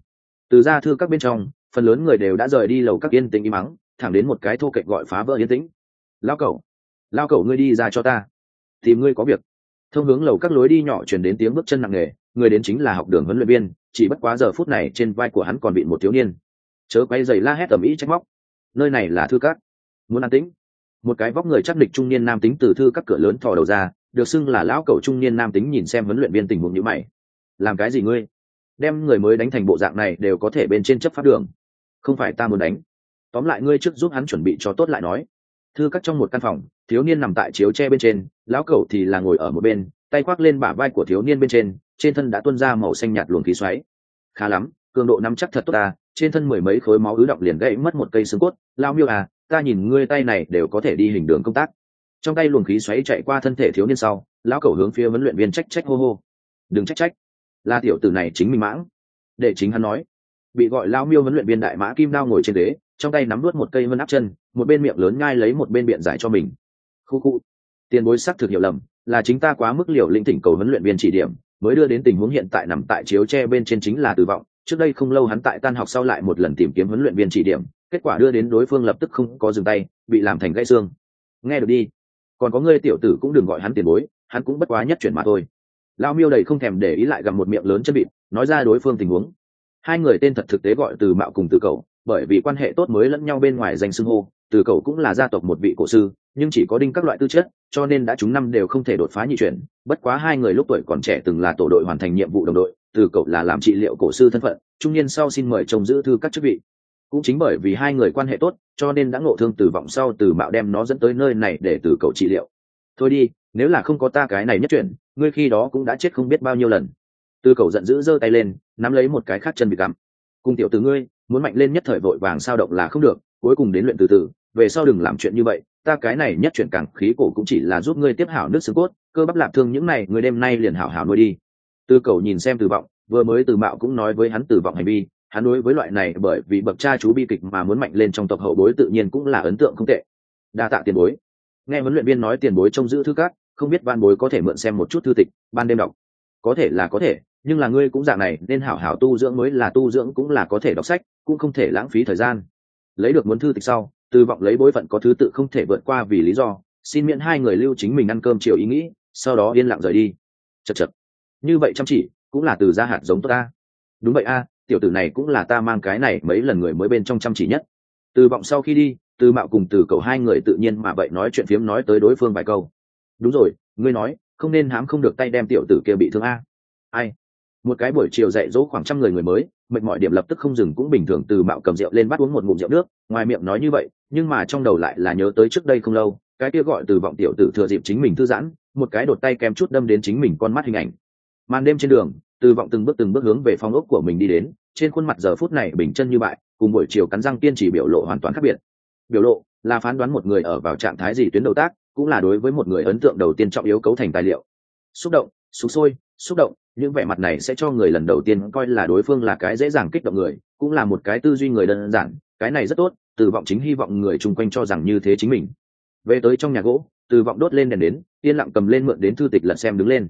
Từ ra thư các bên trong, phần lớn người đều đã rời đi lầu các yên tĩnh im mắng thẳng đến một cái thô kệch gọi phá vỡ yên tĩnh. Lao cẩu lao cẩu ngươi đi ra cho ta tìm ngươi có việc. Thông hướng lầu các lối đi nhỏ chuyển đến tiếng bước chân nặng nề, người đến chính là học đường huấn luyện viên, chỉ bất quá giờ phút này trên vai của hắn còn bị một thiếu niên. Chớ quay giày la hét ầm ĩ trách móc. Nơi này là thư các. Muốn an tĩnh. Một cái vóc người chắc địch trung niên nam tính từ thư các cửa lớn thò đầu ra, được xưng là lão cậu trung niên nam tính nhìn xem huấn luyện viên tình huống như mày. Làm cái gì ngươi? Đem người mới đánh thành bộ dạng này đều có thể bên trên chấp pháp đường. Không phải ta muốn đánh. Tóm lại ngươi trước giúp hắn chuẩn bị cho tốt lại nói. Thư các trong một căn phòng thiếu niên nằm tại chiếu tre bên trên lão cậu thì là ngồi ở một bên tay khoác lên bả vai của thiếu niên bên trên trên thân đã tuôn ra màu xanh nhạt luồng khí xoáy. Khá lắm cường độ nắm chắc thật tốt ta trên thân mười mấy khối máu ứ động liền gãy mất một cây xương cốt. Lao miêu à ta nhìn ngươi tay này đều có thể đi hình đường công tác. Trong tay luồng khí xoáy chạy qua thân thể thiếu niên sau lão cẩu hướng phía huấn luyện viên trách trách hô hô. Đừng trách trách là tiểu tử này chính mình mãng. Để chính hắn nói. Bị gọi lao miêu huấn luyện viên đại mã kim đao ngồi trên đế, trong tay nắm nuốt một cây vân áp chân một bên miệng lớn ngai lấy một bên biện giải cho mình khu khu. Tiền bối xác thực hiểu lầm, là chính ta quá mức liều lĩnh thỉnh cầu huấn luyện viên chỉ điểm, mới đưa đến tình huống hiện tại nằm tại chiếu tre bên trên chính là tử vọng trước đây không lâu hắn tại tan học sau lại một lần tìm kiếm huấn luyện viên chỉ điểm, kết quả đưa đến đối phương lập tức không có dừng tay, bị làm thành gãy xương. Nghe được đi. Còn có ngươi tiểu tử cũng đừng gọi hắn tiền bối, hắn cũng bất quá nhất chuyển mà thôi. Lao miêu đầy không thèm để ý lại gặp một miệng lớn chân bịt, nói ra đối phương tình huống. Hai người tên thật thực tế gọi từ mạo cùng từ cầu bởi vì quan hệ tốt mới lẫn nhau bên ngoài danh xưng hô từ cậu cũng là gia tộc một vị cổ sư, nhưng chỉ có đinh các loại tư chất, cho nên đã chúng năm đều không thể đột phá nhị chuyển. Bất quá hai người lúc tuổi còn trẻ từng là tổ đội hoàn thành nhiệm vụ đồng đội, từ cậu là làm trị liệu cổ sư thân phận, trung niên sau xin mời chồng giữ thư các chức vị. Cũng chính bởi vì hai người quan hệ tốt, cho nên đã ngộ thương từ vọng sau từ mạo đem nó dẫn tới nơi này để từ cậu trị liệu. Thôi đi, nếu là không có ta cái này nhất chuyển, ngươi khi đó cũng đã chết không biết bao nhiêu lần. Từ cậu giận dữ giơ tay lên, nắm lấy một cái khác chân bị cắm cùng tiểu từ ngươi, muốn mạnh lên nhất thời vội vàng sao động là không được, cuối cùng đến luyện từ từ về sau đừng làm chuyện như vậy, ta cái này nhất chuyển càng khí cổ cũng chỉ là giúp ngươi tiếp hảo nước xương cốt, cơ bắp lạp thương những này người đêm nay liền hảo hảo nuôi đi. Tư cầu nhìn xem từ vọng, vừa mới từ mạo cũng nói với hắn từ vọng hành vi, hắn đối với loại này bởi vì bậc cha chú bi kịch mà muốn mạnh lên trong tộc hậu bối tự nhiên cũng là ấn tượng không tệ. Đa tạ tiền bối. Nghe huấn luyện viên nói tiền bối trông giữ thư cát không biết ban bối có thể mượn xem một chút thư tịch, ban đêm đọc. Có thể là có thể, nhưng là ngươi cũng dạng này, nên hảo hảo tu dưỡng mới là tu dưỡng cũng là có thể đọc sách, cũng không thể lãng phí thời gian. Lấy được muốn thư tịch sau từ vọng lấy bối phận có thứ tự không thể vượt qua vì lý do, xin miễn hai người lưu chính mình ăn cơm chiều ý nghĩ, sau đó yên lặng rời đi. Chật chật như vậy chăm chỉ, cũng là từ gia hạt giống tốt ta. Đúng vậy a, tiểu tử này cũng là ta mang cái này mấy lần người mới bên trong chăm chỉ nhất. Từ vọng sau khi đi từ mạo cùng từ cầu hai người tự nhiên mà vậy nói chuyện phiếm nói tới đối phương vài câu. Đúng rồi, ngươi nói, không nên hám không được tay đem tiểu tử kia bị thương a. Ai? Một cái buổi chiều dạy dỗ khoảng trăm người người mới, mệt mỏi điểm lập tức không dừng cũng bình thường từ mạo cầm rượu lên bắt uống một ngụm rượu nước, ngoài miệng nói như vậy, nhưng mà trong đầu lại là nhớ tới trước đây không lâu, cái kia gọi từ vọng tiểu tử thừa dịp chính mình thư giãn, một cái đột tay kèm chút đâm đến chính mình con mắt hình ảnh. Màn đêm trên đường, từ vọng từng bước từng bước hướng về phòng ốc của mình đi đến, trên khuôn mặt giờ phút này bình chân như bại, cùng buổi chiều cắn răng kiên trì biểu lộ hoàn toàn khác biệt. Biểu lộ là phán đoán một người ở vào trạng thái gì tuyến đầu tác, cũng là đối với một người ấn tượng đầu tiên trọng yếu cấu thành tài liệu. Xúc động xúc sôi, xúc động những vẻ mặt này sẽ cho người lần đầu tiên coi là đối phương là cái dễ dàng kích động người, cũng là một cái tư duy người đơn giản, cái này rất tốt, từ vọng chính hy vọng người chung quanh cho rằng như thế chính mình. Về tới trong nhà gỗ, từ vọng đốt lên đèn đến, yên lặng cầm lên mượn đến thư tịch lật xem đứng lên.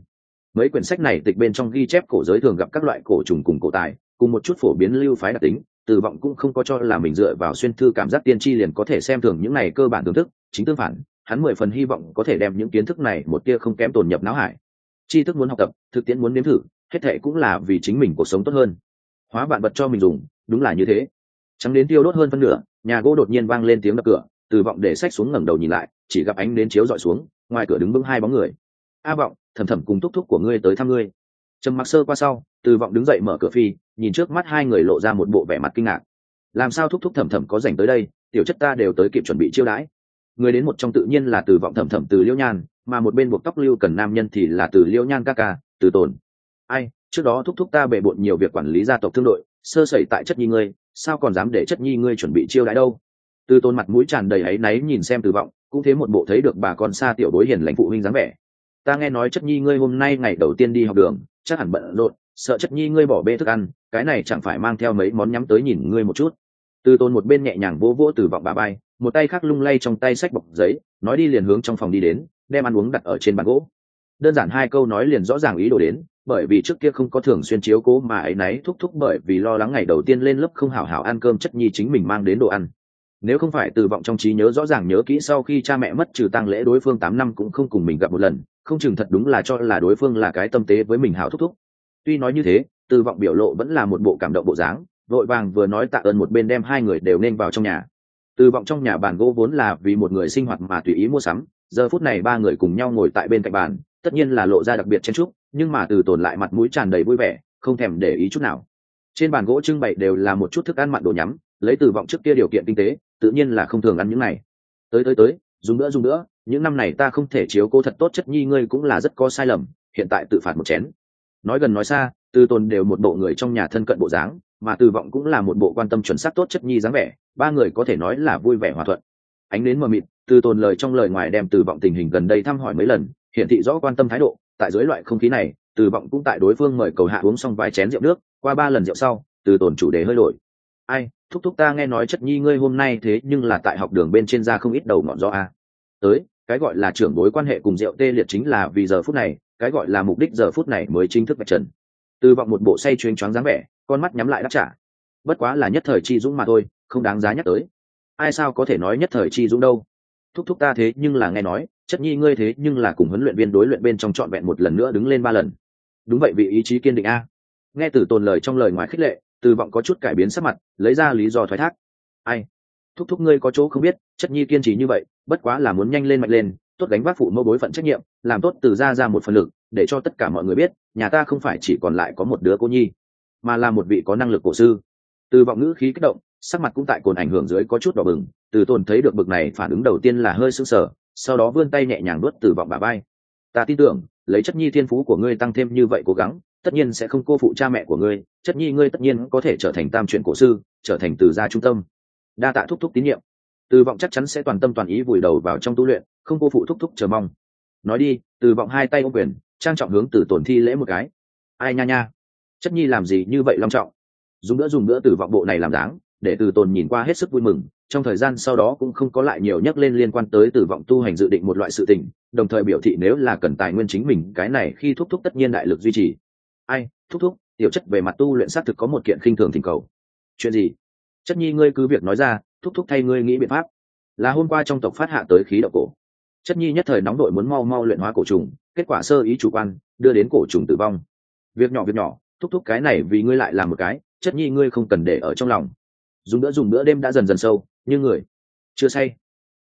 Mấy quyển sách này tịch bên trong ghi chép cổ giới thường gặp các loại cổ trùng cùng cổ tài, cùng một chút phổ biến lưu phái đặc tính, từ vọng cũng không có cho là mình dựa vào xuyên thư cảm giác tiên tri liền có thể xem thường những này cơ bản thưởng thức, chính tương phản, hắn mười phần hy vọng có thể đem những kiến thức này một tia không kém tồn nhập não hải tri thức muốn học tập, thực tiễn muốn nếm thử, hết thệ cũng là vì chính mình cuộc sống tốt hơn. Hóa bạn bật cho mình dùng, đúng là như thế. Trắng đến tiêu đốt hơn phân nửa, nhà gỗ đột nhiên vang lên tiếng đập cửa, từ vọng để sách xuống ngẩng đầu nhìn lại, chỉ gặp ánh đến chiếu dọi xuống, ngoài cửa đứng vững hai bóng người. A vọng, thầm thầm cùng thúc thúc của ngươi tới thăm ngươi. Trầm mặc sơ qua sau, từ vọng đứng dậy mở cửa phi, nhìn trước mắt hai người lộ ra một bộ vẻ mặt kinh ngạc. Làm sao thúc thúc thầm thầm có dành tới đây? Tiểu chất ta đều tới kịp chuẩn bị chiêu đãi. Người đến một trong tự nhiên là từ vọng thầm thầm từ liễu nhan mà một bên buộc tóc lưu cần nam nhân thì là từ liễu nhan ca ca, từ tồn. Ai, trước đó thúc thúc ta bề bộn nhiều việc quản lý gia tộc thương đội, sơ sẩy tại chất nhi ngươi, sao còn dám để chất nhi ngươi chuẩn bị chiêu đãi đâu? Từ tôn mặt mũi tràn đầy áy náy nhìn xem từ vọng, cũng thế một bộ thấy được bà con xa tiểu đối hiền lãnh phụ huynh dáng vẻ. Ta nghe nói chất nhi ngươi hôm nay ngày đầu tiên đi học đường, chắc hẳn bận rộn, sợ chất nhi ngươi bỏ bê thức ăn, cái này chẳng phải mang theo mấy món nhắm tới nhìn ngươi một chút. Từ tôn một bên nhẹ nhàng vỗ vỗ từ vọng bà bay, một tay khác lung lay trong tay sách bọc giấy, nói đi liền hướng trong phòng đi đến đem ăn uống đặt ở trên bàn gỗ. Đơn giản hai câu nói liền rõ ràng ý đồ đến, bởi vì trước kia không có thường xuyên chiếu cố mà ấy náy thúc thúc bởi vì lo lắng ngày đầu tiên lên lớp không hảo hảo ăn cơm chất nhi chính mình mang đến đồ ăn. Nếu không phải từ vọng trong trí nhớ rõ ràng nhớ kỹ sau khi cha mẹ mất trừ tăng lễ đối phương tám năm cũng không cùng mình gặp một lần, không chừng thật đúng là cho là đối phương là cái tâm tế với mình hảo thúc thúc. Tuy nói như thế, từ vọng biểu lộ vẫn là một bộ cảm động bộ dáng, vội vàng vừa nói tạ ơn một bên đem hai người đều nên vào trong nhà. Từ vọng trong nhà bàn gỗ vốn là vì một người sinh hoạt mà tùy ý mua sắm giờ phút này ba người cùng nhau ngồi tại bên cạnh bàn, tất nhiên là lộ ra đặc biệt chen trúc nhưng mà từ tồn lại mặt mũi tràn đầy vui vẻ, không thèm để ý chút nào. Trên bàn gỗ trưng bày đều là một chút thức ăn mặn đồ nhắm, lấy từ vọng trước kia điều kiện kinh tế, tự nhiên là không thường ăn những này. Tới tới tới, dùng nữa dùng nữa, những năm này ta không thể chiếu cố thật tốt chất nhi ngươi cũng là rất có sai lầm, hiện tại tự phạt một chén. Nói gần nói xa, từ tồn đều một bộ người trong nhà thân cận bộ dáng, mà từ vọng cũng là một bộ quan tâm chuẩn xác tốt chất nhi dáng vẻ, ba người có thể nói là vui vẻ hòa thuận. Ánh đến mờ mịt từ tồn lời trong lời ngoài đem từ vọng tình hình gần đây thăm hỏi mấy lần, hiển thị rõ quan tâm thái độ, tại dưới loại không khí này, từ vọng cũng tại đối phương mời cầu hạ uống xong vài chén rượu nước, qua ba lần rượu sau, từ tồn chủ đề hơi đổi. Ai, thúc thúc ta nghe nói chất nhi ngươi hôm nay thế nhưng là tại học đường bên trên ra không ít đầu ngọn do a. Tới, cái gọi là trưởng bối quan hệ cùng rượu tê liệt chính là vì giờ phút này, cái gọi là mục đích giờ phút này mới chính thức vạch trần. Từ vọng một bộ say chuyên choáng dáng vẻ, con mắt nhắm lại đáp trả. Bất quá là nhất thời chi dũng mà thôi, không đáng giá nhắc tới. Ai sao có thể nói nhất thời chi dũng đâu? Thúc thúc ta thế nhưng là nghe nói, chất nhi ngươi thế nhưng là cùng huấn luyện viên đối luyện bên trong trọn vẹn một lần nữa đứng lên ba lần. Đúng vậy vì ý chí kiên định a. Nghe từ tồn lời trong lời ngoài khích lệ, từ vọng có chút cải biến sắc mặt, lấy ra lý do thoái thác. Ai? Thúc thúc ngươi có chỗ không biết, chất nhi kiên trì như vậy, bất quá là muốn nhanh lên mạnh lên, tốt gánh vác phụ mẫu bối phận trách nhiệm, làm tốt từ ra ra một phần lực, để cho tất cả mọi người biết, nhà ta không phải chỉ còn lại có một đứa cô nhi, mà là một vị có năng lực cổ sư. Từ vọng ngữ khí kích động sắc mặt cũng tại cồn ảnh hưởng dưới có chút đỏ bừng, từ tồn thấy được bực này phản ứng đầu tiên là hơi sững sờ, sau đó vươn tay nhẹ nhàng nuốt từ vọng bà bay ta tin tưởng, lấy chất nhi thiên phú của ngươi tăng thêm như vậy cố gắng, tất nhiên sẽ không cô phụ cha mẹ của ngươi, chất nhi ngươi tất nhiên có thể trở thành tam truyện cổ sư, trở thành từ gia trung tâm. Đa tạ thúc thúc tín nhiệm. Từ vọng chắc chắn sẽ toàn tâm toàn ý vùi đầu vào trong tu luyện, không cô phụ thúc thúc chờ mong. Nói đi, từ vọng hai tay ô quyền, trang trọng hướng từ tổn thi lễ một cái. Ai nha nha, chất nhi làm gì như vậy long trọng? Dùng nữa dùng nữa từ vọng bộ này làm dáng để từ tồn nhìn qua hết sức vui mừng, trong thời gian sau đó cũng không có lại nhiều nhắc lên liên quan tới tử vọng tu hành dự định một loại sự tình, đồng thời biểu thị nếu là cần tài nguyên chính mình, cái này khi thúc thúc tất nhiên đại lực duy trì. Ai, thúc thúc, tiểu chất về mặt tu luyện xác thực có một kiện khinh thường thỉnh cầu. Chuyện gì? Chất nhi ngươi cứ việc nói ra, thúc thúc thay ngươi nghĩ biện pháp. Là hôm qua trong tộc phát hạ tới khí độc cổ. Chất nhi nhất thời nóng đội muốn mau mau luyện hóa cổ trùng, kết quả sơ ý chủ quan, đưa đến cổ trùng tử vong. Việc nhỏ việc nhỏ, thúc thúc cái này vì ngươi lại làm một cái, chất nhi ngươi không cần để ở trong lòng dùng bữa dùng bữa đêm đã dần dần sâu nhưng người. Chưa say.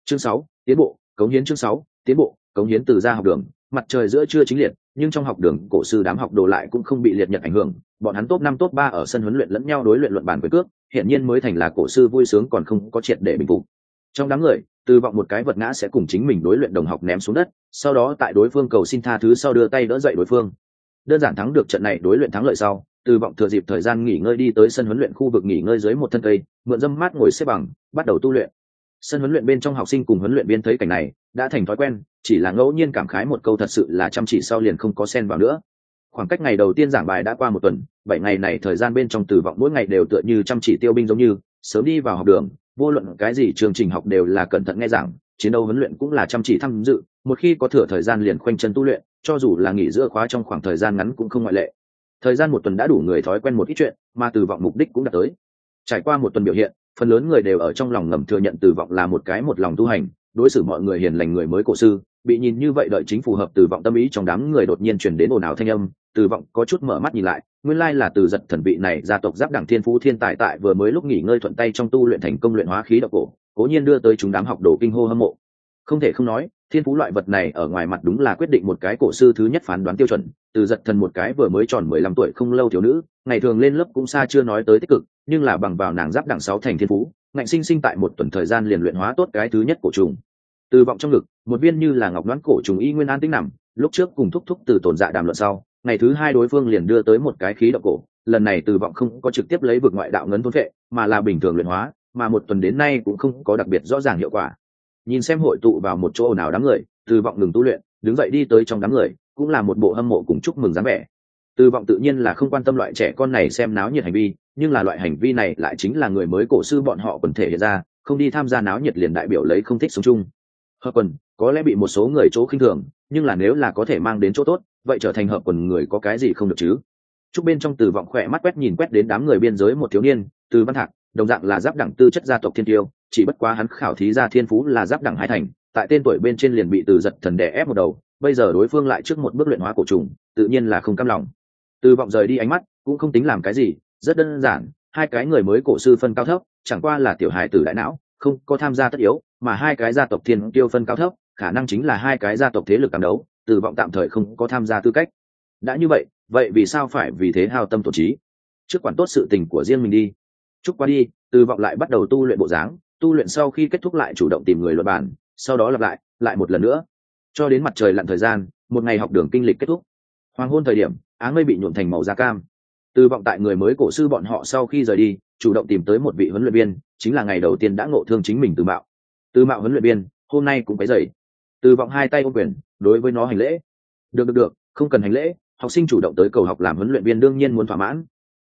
Chương sáu, tiến bộ, cống hiến chương sáu, tiến bộ, cống hiến từ ra học đường. Mặt trời giữa chưa chính liệt, nhưng trong học đường, cổ sư đám học đồ lại cũng không bị liệt nhật ảnh hưởng. Bọn hắn top năm, top ba ở sân huấn luyện lẫn nhau đối luyện luận bàn với cước hiện nhiên mới thành là cổ sư vui sướng còn không có triệt để bình phục. Trong đám người, từ vọng một cái vật ngã sẽ cùng chính mình đối luyện đồng học ném xuống đất, sau đó tại đối phương cầu xin tha thứ sau đưa tay đỡ dậy đối phương. Đơn giản thắng được trận này đối luyện thắng lợi sau từ vọng thừa dịp thời gian nghỉ ngơi đi tới sân huấn luyện khu vực nghỉ ngơi dưới một thân cây, mượn dâm mát ngồi xếp bằng, bắt đầu tu luyện. Sân huấn luyện bên trong học sinh cùng huấn luyện viên thấy cảnh này, đã thành thói quen, chỉ là ngẫu nhiên cảm khái một câu thật sự là chăm chỉ sau liền không có sen vào nữa. Khoảng cách ngày đầu tiên giảng bài đã qua một tuần, bảy ngày này thời gian bên trong từ vọng mỗi ngày đều tựa như chăm chỉ tiêu binh giống như, sớm đi vào học đường, vô luận cái gì chương trình học đều là cẩn thận nghe giảng, chiến đấu huấn luyện cũng là chăm chỉ tham dự, một khi có thừa thời gian liền khoanh chân tu luyện, cho dù là nghỉ giữa khóa trong khoảng thời gian ngắn cũng không ngoại lệ thời gian một tuần đã đủ người thói quen một ít chuyện, mà từ vọng mục đích cũng đã tới. Trải qua một tuần biểu hiện, phần lớn người đều ở trong lòng ngầm thừa nhận từ vọng là một cái một lòng tu hành, đối xử mọi người hiền lành người mới cổ sư, bị nhìn như vậy đợi chính phù hợp từ vọng tâm ý trong đám người đột nhiên chuyển đến ồn ào thanh âm, từ vọng có chút mở mắt nhìn lại, nguyên lai là từ giật thần vị này gia tộc giáp đẳng thiên phú thiên tài tại vừa mới lúc nghỉ ngơi thuận tay trong tu luyện thành công luyện hóa khí độc cổ, cố nhiên đưa tới chúng đám học đồ kinh hô hâm mộ không thể không nói, thiên phú loại vật này ở ngoài mặt đúng là quyết định một cái cổ sư thứ nhất phán đoán tiêu chuẩn, từ giật thần một cái vừa mới tròn mười lăm tuổi không lâu thiếu nữ, ngày thường lên lớp cũng xa chưa nói tới tích cực, nhưng là bằng vào nàng giáp đẳng sáu thành thiên phú, ngạnh sinh sinh tại một tuần thời gian liền luyện hóa tốt cái thứ nhất cổ trùng. Từ vọng trong ngực, một viên như là ngọc đoán cổ trùng y nguyên an tính nằm, lúc trước cùng thúc thúc từ tồn dạ đàm luận sau, ngày thứ hai đối phương liền đưa tới một cái khí độc cổ, lần này từ vọng không có trực tiếp lấy vực ngoại đạo ngấn thôn vệ mà là bình thường luyện hóa, mà một tuần đến nay cũng không có đặc biệt rõ ràng hiệu quả nhìn xem hội tụ vào một chỗ nào đám người, từ vọng ngừng tu luyện, đứng dậy đi tới trong đám người, cũng là một bộ hâm mộ cùng chúc mừng dáng vẻ. Từ vọng tự nhiên là không quan tâm loại trẻ con này xem náo nhiệt hành vi, nhưng là loại hành vi này lại chính là người mới cổ sư bọn họ quần thể hiện ra, không đi tham gia náo nhiệt liền đại biểu lấy không thích sống chung. Hợp quần, có lẽ bị một số người chỗ khinh thường, nhưng là nếu là có thể mang đến chỗ tốt, vậy trở thành hợp quần người có cái gì không được chứ? Chúc bên trong từ vọng khỏe mắt quét nhìn quét đến đám người biên giới một thiếu niên, từ văn thạc đồng dạng là giáp đẳng tư chất gia tộc thiên tiêu, chỉ bất quá hắn khảo thí ra thiên phú là giáp đẳng hai thành, tại tên tuổi bên trên liền bị từ giật thần đè ép một đầu, bây giờ đối phương lại trước một bước luyện hóa cổ trùng, tự nhiên là không cam lòng. Từ vọng rời đi ánh mắt, cũng không tính làm cái gì, rất đơn giản, hai cái người mới cổ sư phân cao thấp, chẳng qua là tiểu hài tử đại não, không có tham gia tất yếu, mà hai cái gia tộc thiên tiêu phân cao thấp, khả năng chính là hai cái gia tộc thế lực cảm đấu, từ vọng tạm thời không có tham gia tư cách. Đã như vậy vậy vì sao phải vì thế hao tâm tổ trí? Trước quản tốt sự tình của riêng mình đi chúc qua đi, từ vọng lại bắt đầu tu luyện bộ dáng, tu luyện sau khi kết thúc lại chủ động tìm người luật bản sau đó lặp lại lại một lần nữa. Cho đến mặt trời lặn thời gian, một ngày học đường kinh lịch kết thúc. Hoàng hôn thời điểm, áng mây bị nhuộm thành màu da cam. Từ vọng tại người mới cổ sư bọn họ sau khi rời đi, chủ động tìm tới một vị huấn luyện viên, chính là ngày đầu tiên đã ngộ thương chính mình từ mạo. Từ mạo huấn luyện viên, hôm nay cũng phải dậy từ vọng hai tay ôm quyền, đối với nó hành lễ. Được được được, không cần hành lễ, học sinh chủ động tới cầu học làm huấn luyện viên đương nhiên muốn thỏa mãn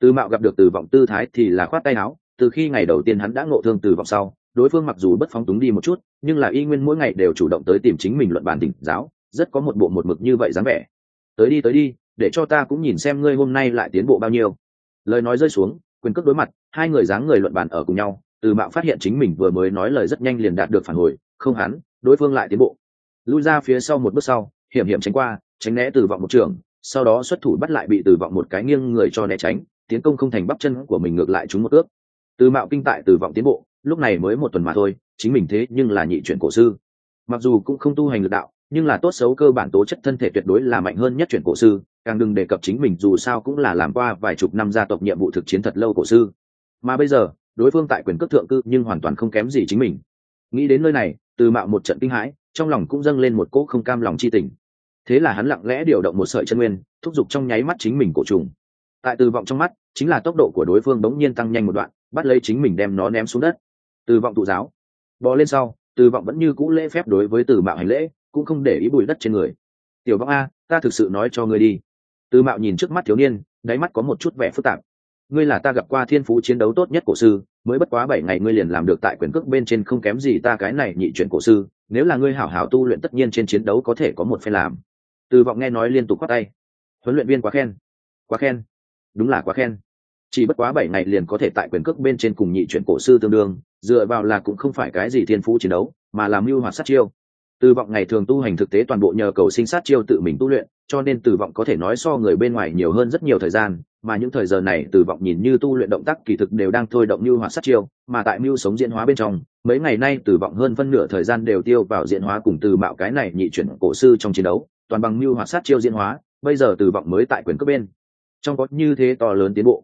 từ mạo gặp được từ vọng tư thái thì là khoát tay áo, từ khi ngày đầu tiên hắn đã ngộ thương từ vọng sau, đối phương mặc dù bất phóng túng đi một chút, nhưng là y nguyên mỗi ngày đều chủ động tới tìm chính mình luận bàn tỉnh giáo, rất có một bộ một mực như vậy dáng vẻ. Tới đi tới đi, để cho ta cũng nhìn xem ngươi hôm nay lại tiến bộ bao nhiêu. Lời nói rơi xuống, quyền cước đối mặt, hai người dáng người luận bàn ở cùng nhau, từ mạo phát hiện chính mình vừa mới nói lời rất nhanh liền đạt được phản hồi, không hắn, đối phương lại tiến bộ. Lui ra phía sau một bước sau, hiểm hiểm tránh qua, tránh né từ vọng một trường, sau đó xuất thủ bắt lại bị từ vọng một cái nghiêng người cho né tránh tiến công không thành bắp chân của mình ngược lại chúng một ước. Từ mạo kinh tại từ vọng tiến bộ, lúc này mới một tuần mà thôi, chính mình thế nhưng là nhị chuyển cổ sư. Mặc dù cũng không tu hành lực đạo, nhưng là tốt xấu cơ bản tố chất thân thể tuyệt đối là mạnh hơn nhất chuyển cổ sư, càng đừng đề cập chính mình dù sao cũng là làm qua vài chục năm gia tộc nhiệm vụ thực chiến thật lâu cổ sư. Mà bây giờ, đối phương tại quyền cấp thượng cư nhưng hoàn toàn không kém gì chính mình. Nghĩ đến nơi này, từ mạo một trận kinh hãi, trong lòng cũng dâng lên một cỗ không cam lòng chi tình. Thế là hắn lặng lẽ điều động một sợi chân nguyên, thúc giục trong nháy mắt chính mình cổ trùng tại từ vọng trong mắt, chính là tốc độ của đối phương đống nhiên tăng nhanh một đoạn, bắt lấy chính mình đem nó ném xuống đất. Từ vọng tụ giáo. Bò lên sau, từ vọng vẫn như cũ lễ phép đối với từ mạo hành lễ, cũng không để ý bụi đất trên người. Tiểu vọng a, ta thực sự nói cho ngươi đi. Từ mạo nhìn trước mắt thiếu niên, đáy mắt có một chút vẻ phức tạp. Ngươi là ta gặp qua thiên phú chiến đấu tốt nhất cổ sư, mới bất quá bảy ngày ngươi liền làm được tại quyền cước bên trên không kém gì ta cái này nhị chuyển cổ sư, nếu là ngươi hảo hảo tu luyện tất nhiên trên chiến đấu có thể có một phen làm. Từ vọng nghe nói liên tục khoác tay. Huấn luyện viên quá khen. Quá khen đúng là quá khen. Chỉ bất quá bảy ngày liền có thể tại quyền cước bên trên cùng nhị chuyển cổ sư tương đương, dựa vào là cũng không phải cái gì thiên phú chiến đấu, mà làm mưu hoạt sát chiêu. Từ vọng ngày thường tu hành thực tế toàn bộ nhờ cầu sinh sát chiêu tự mình tu luyện, cho nên từ vọng có thể nói so người bên ngoài nhiều hơn rất nhiều thời gian, mà những thời giờ này từ vọng nhìn như tu luyện động tác kỳ thực đều đang thôi động như hoạt sát chiêu, mà tại mưu sống diễn hóa bên trong, mấy ngày nay từ vọng hơn phân nửa thời gian đều tiêu vào diễn hóa cùng từ mạo cái này nhị chuyển cổ sư trong chiến đấu, toàn bằng mưu hoạt sát chiêu diễn hóa, bây giờ từ vọng mới tại quyền cấp bên trong có như thế to lớn tiến bộ.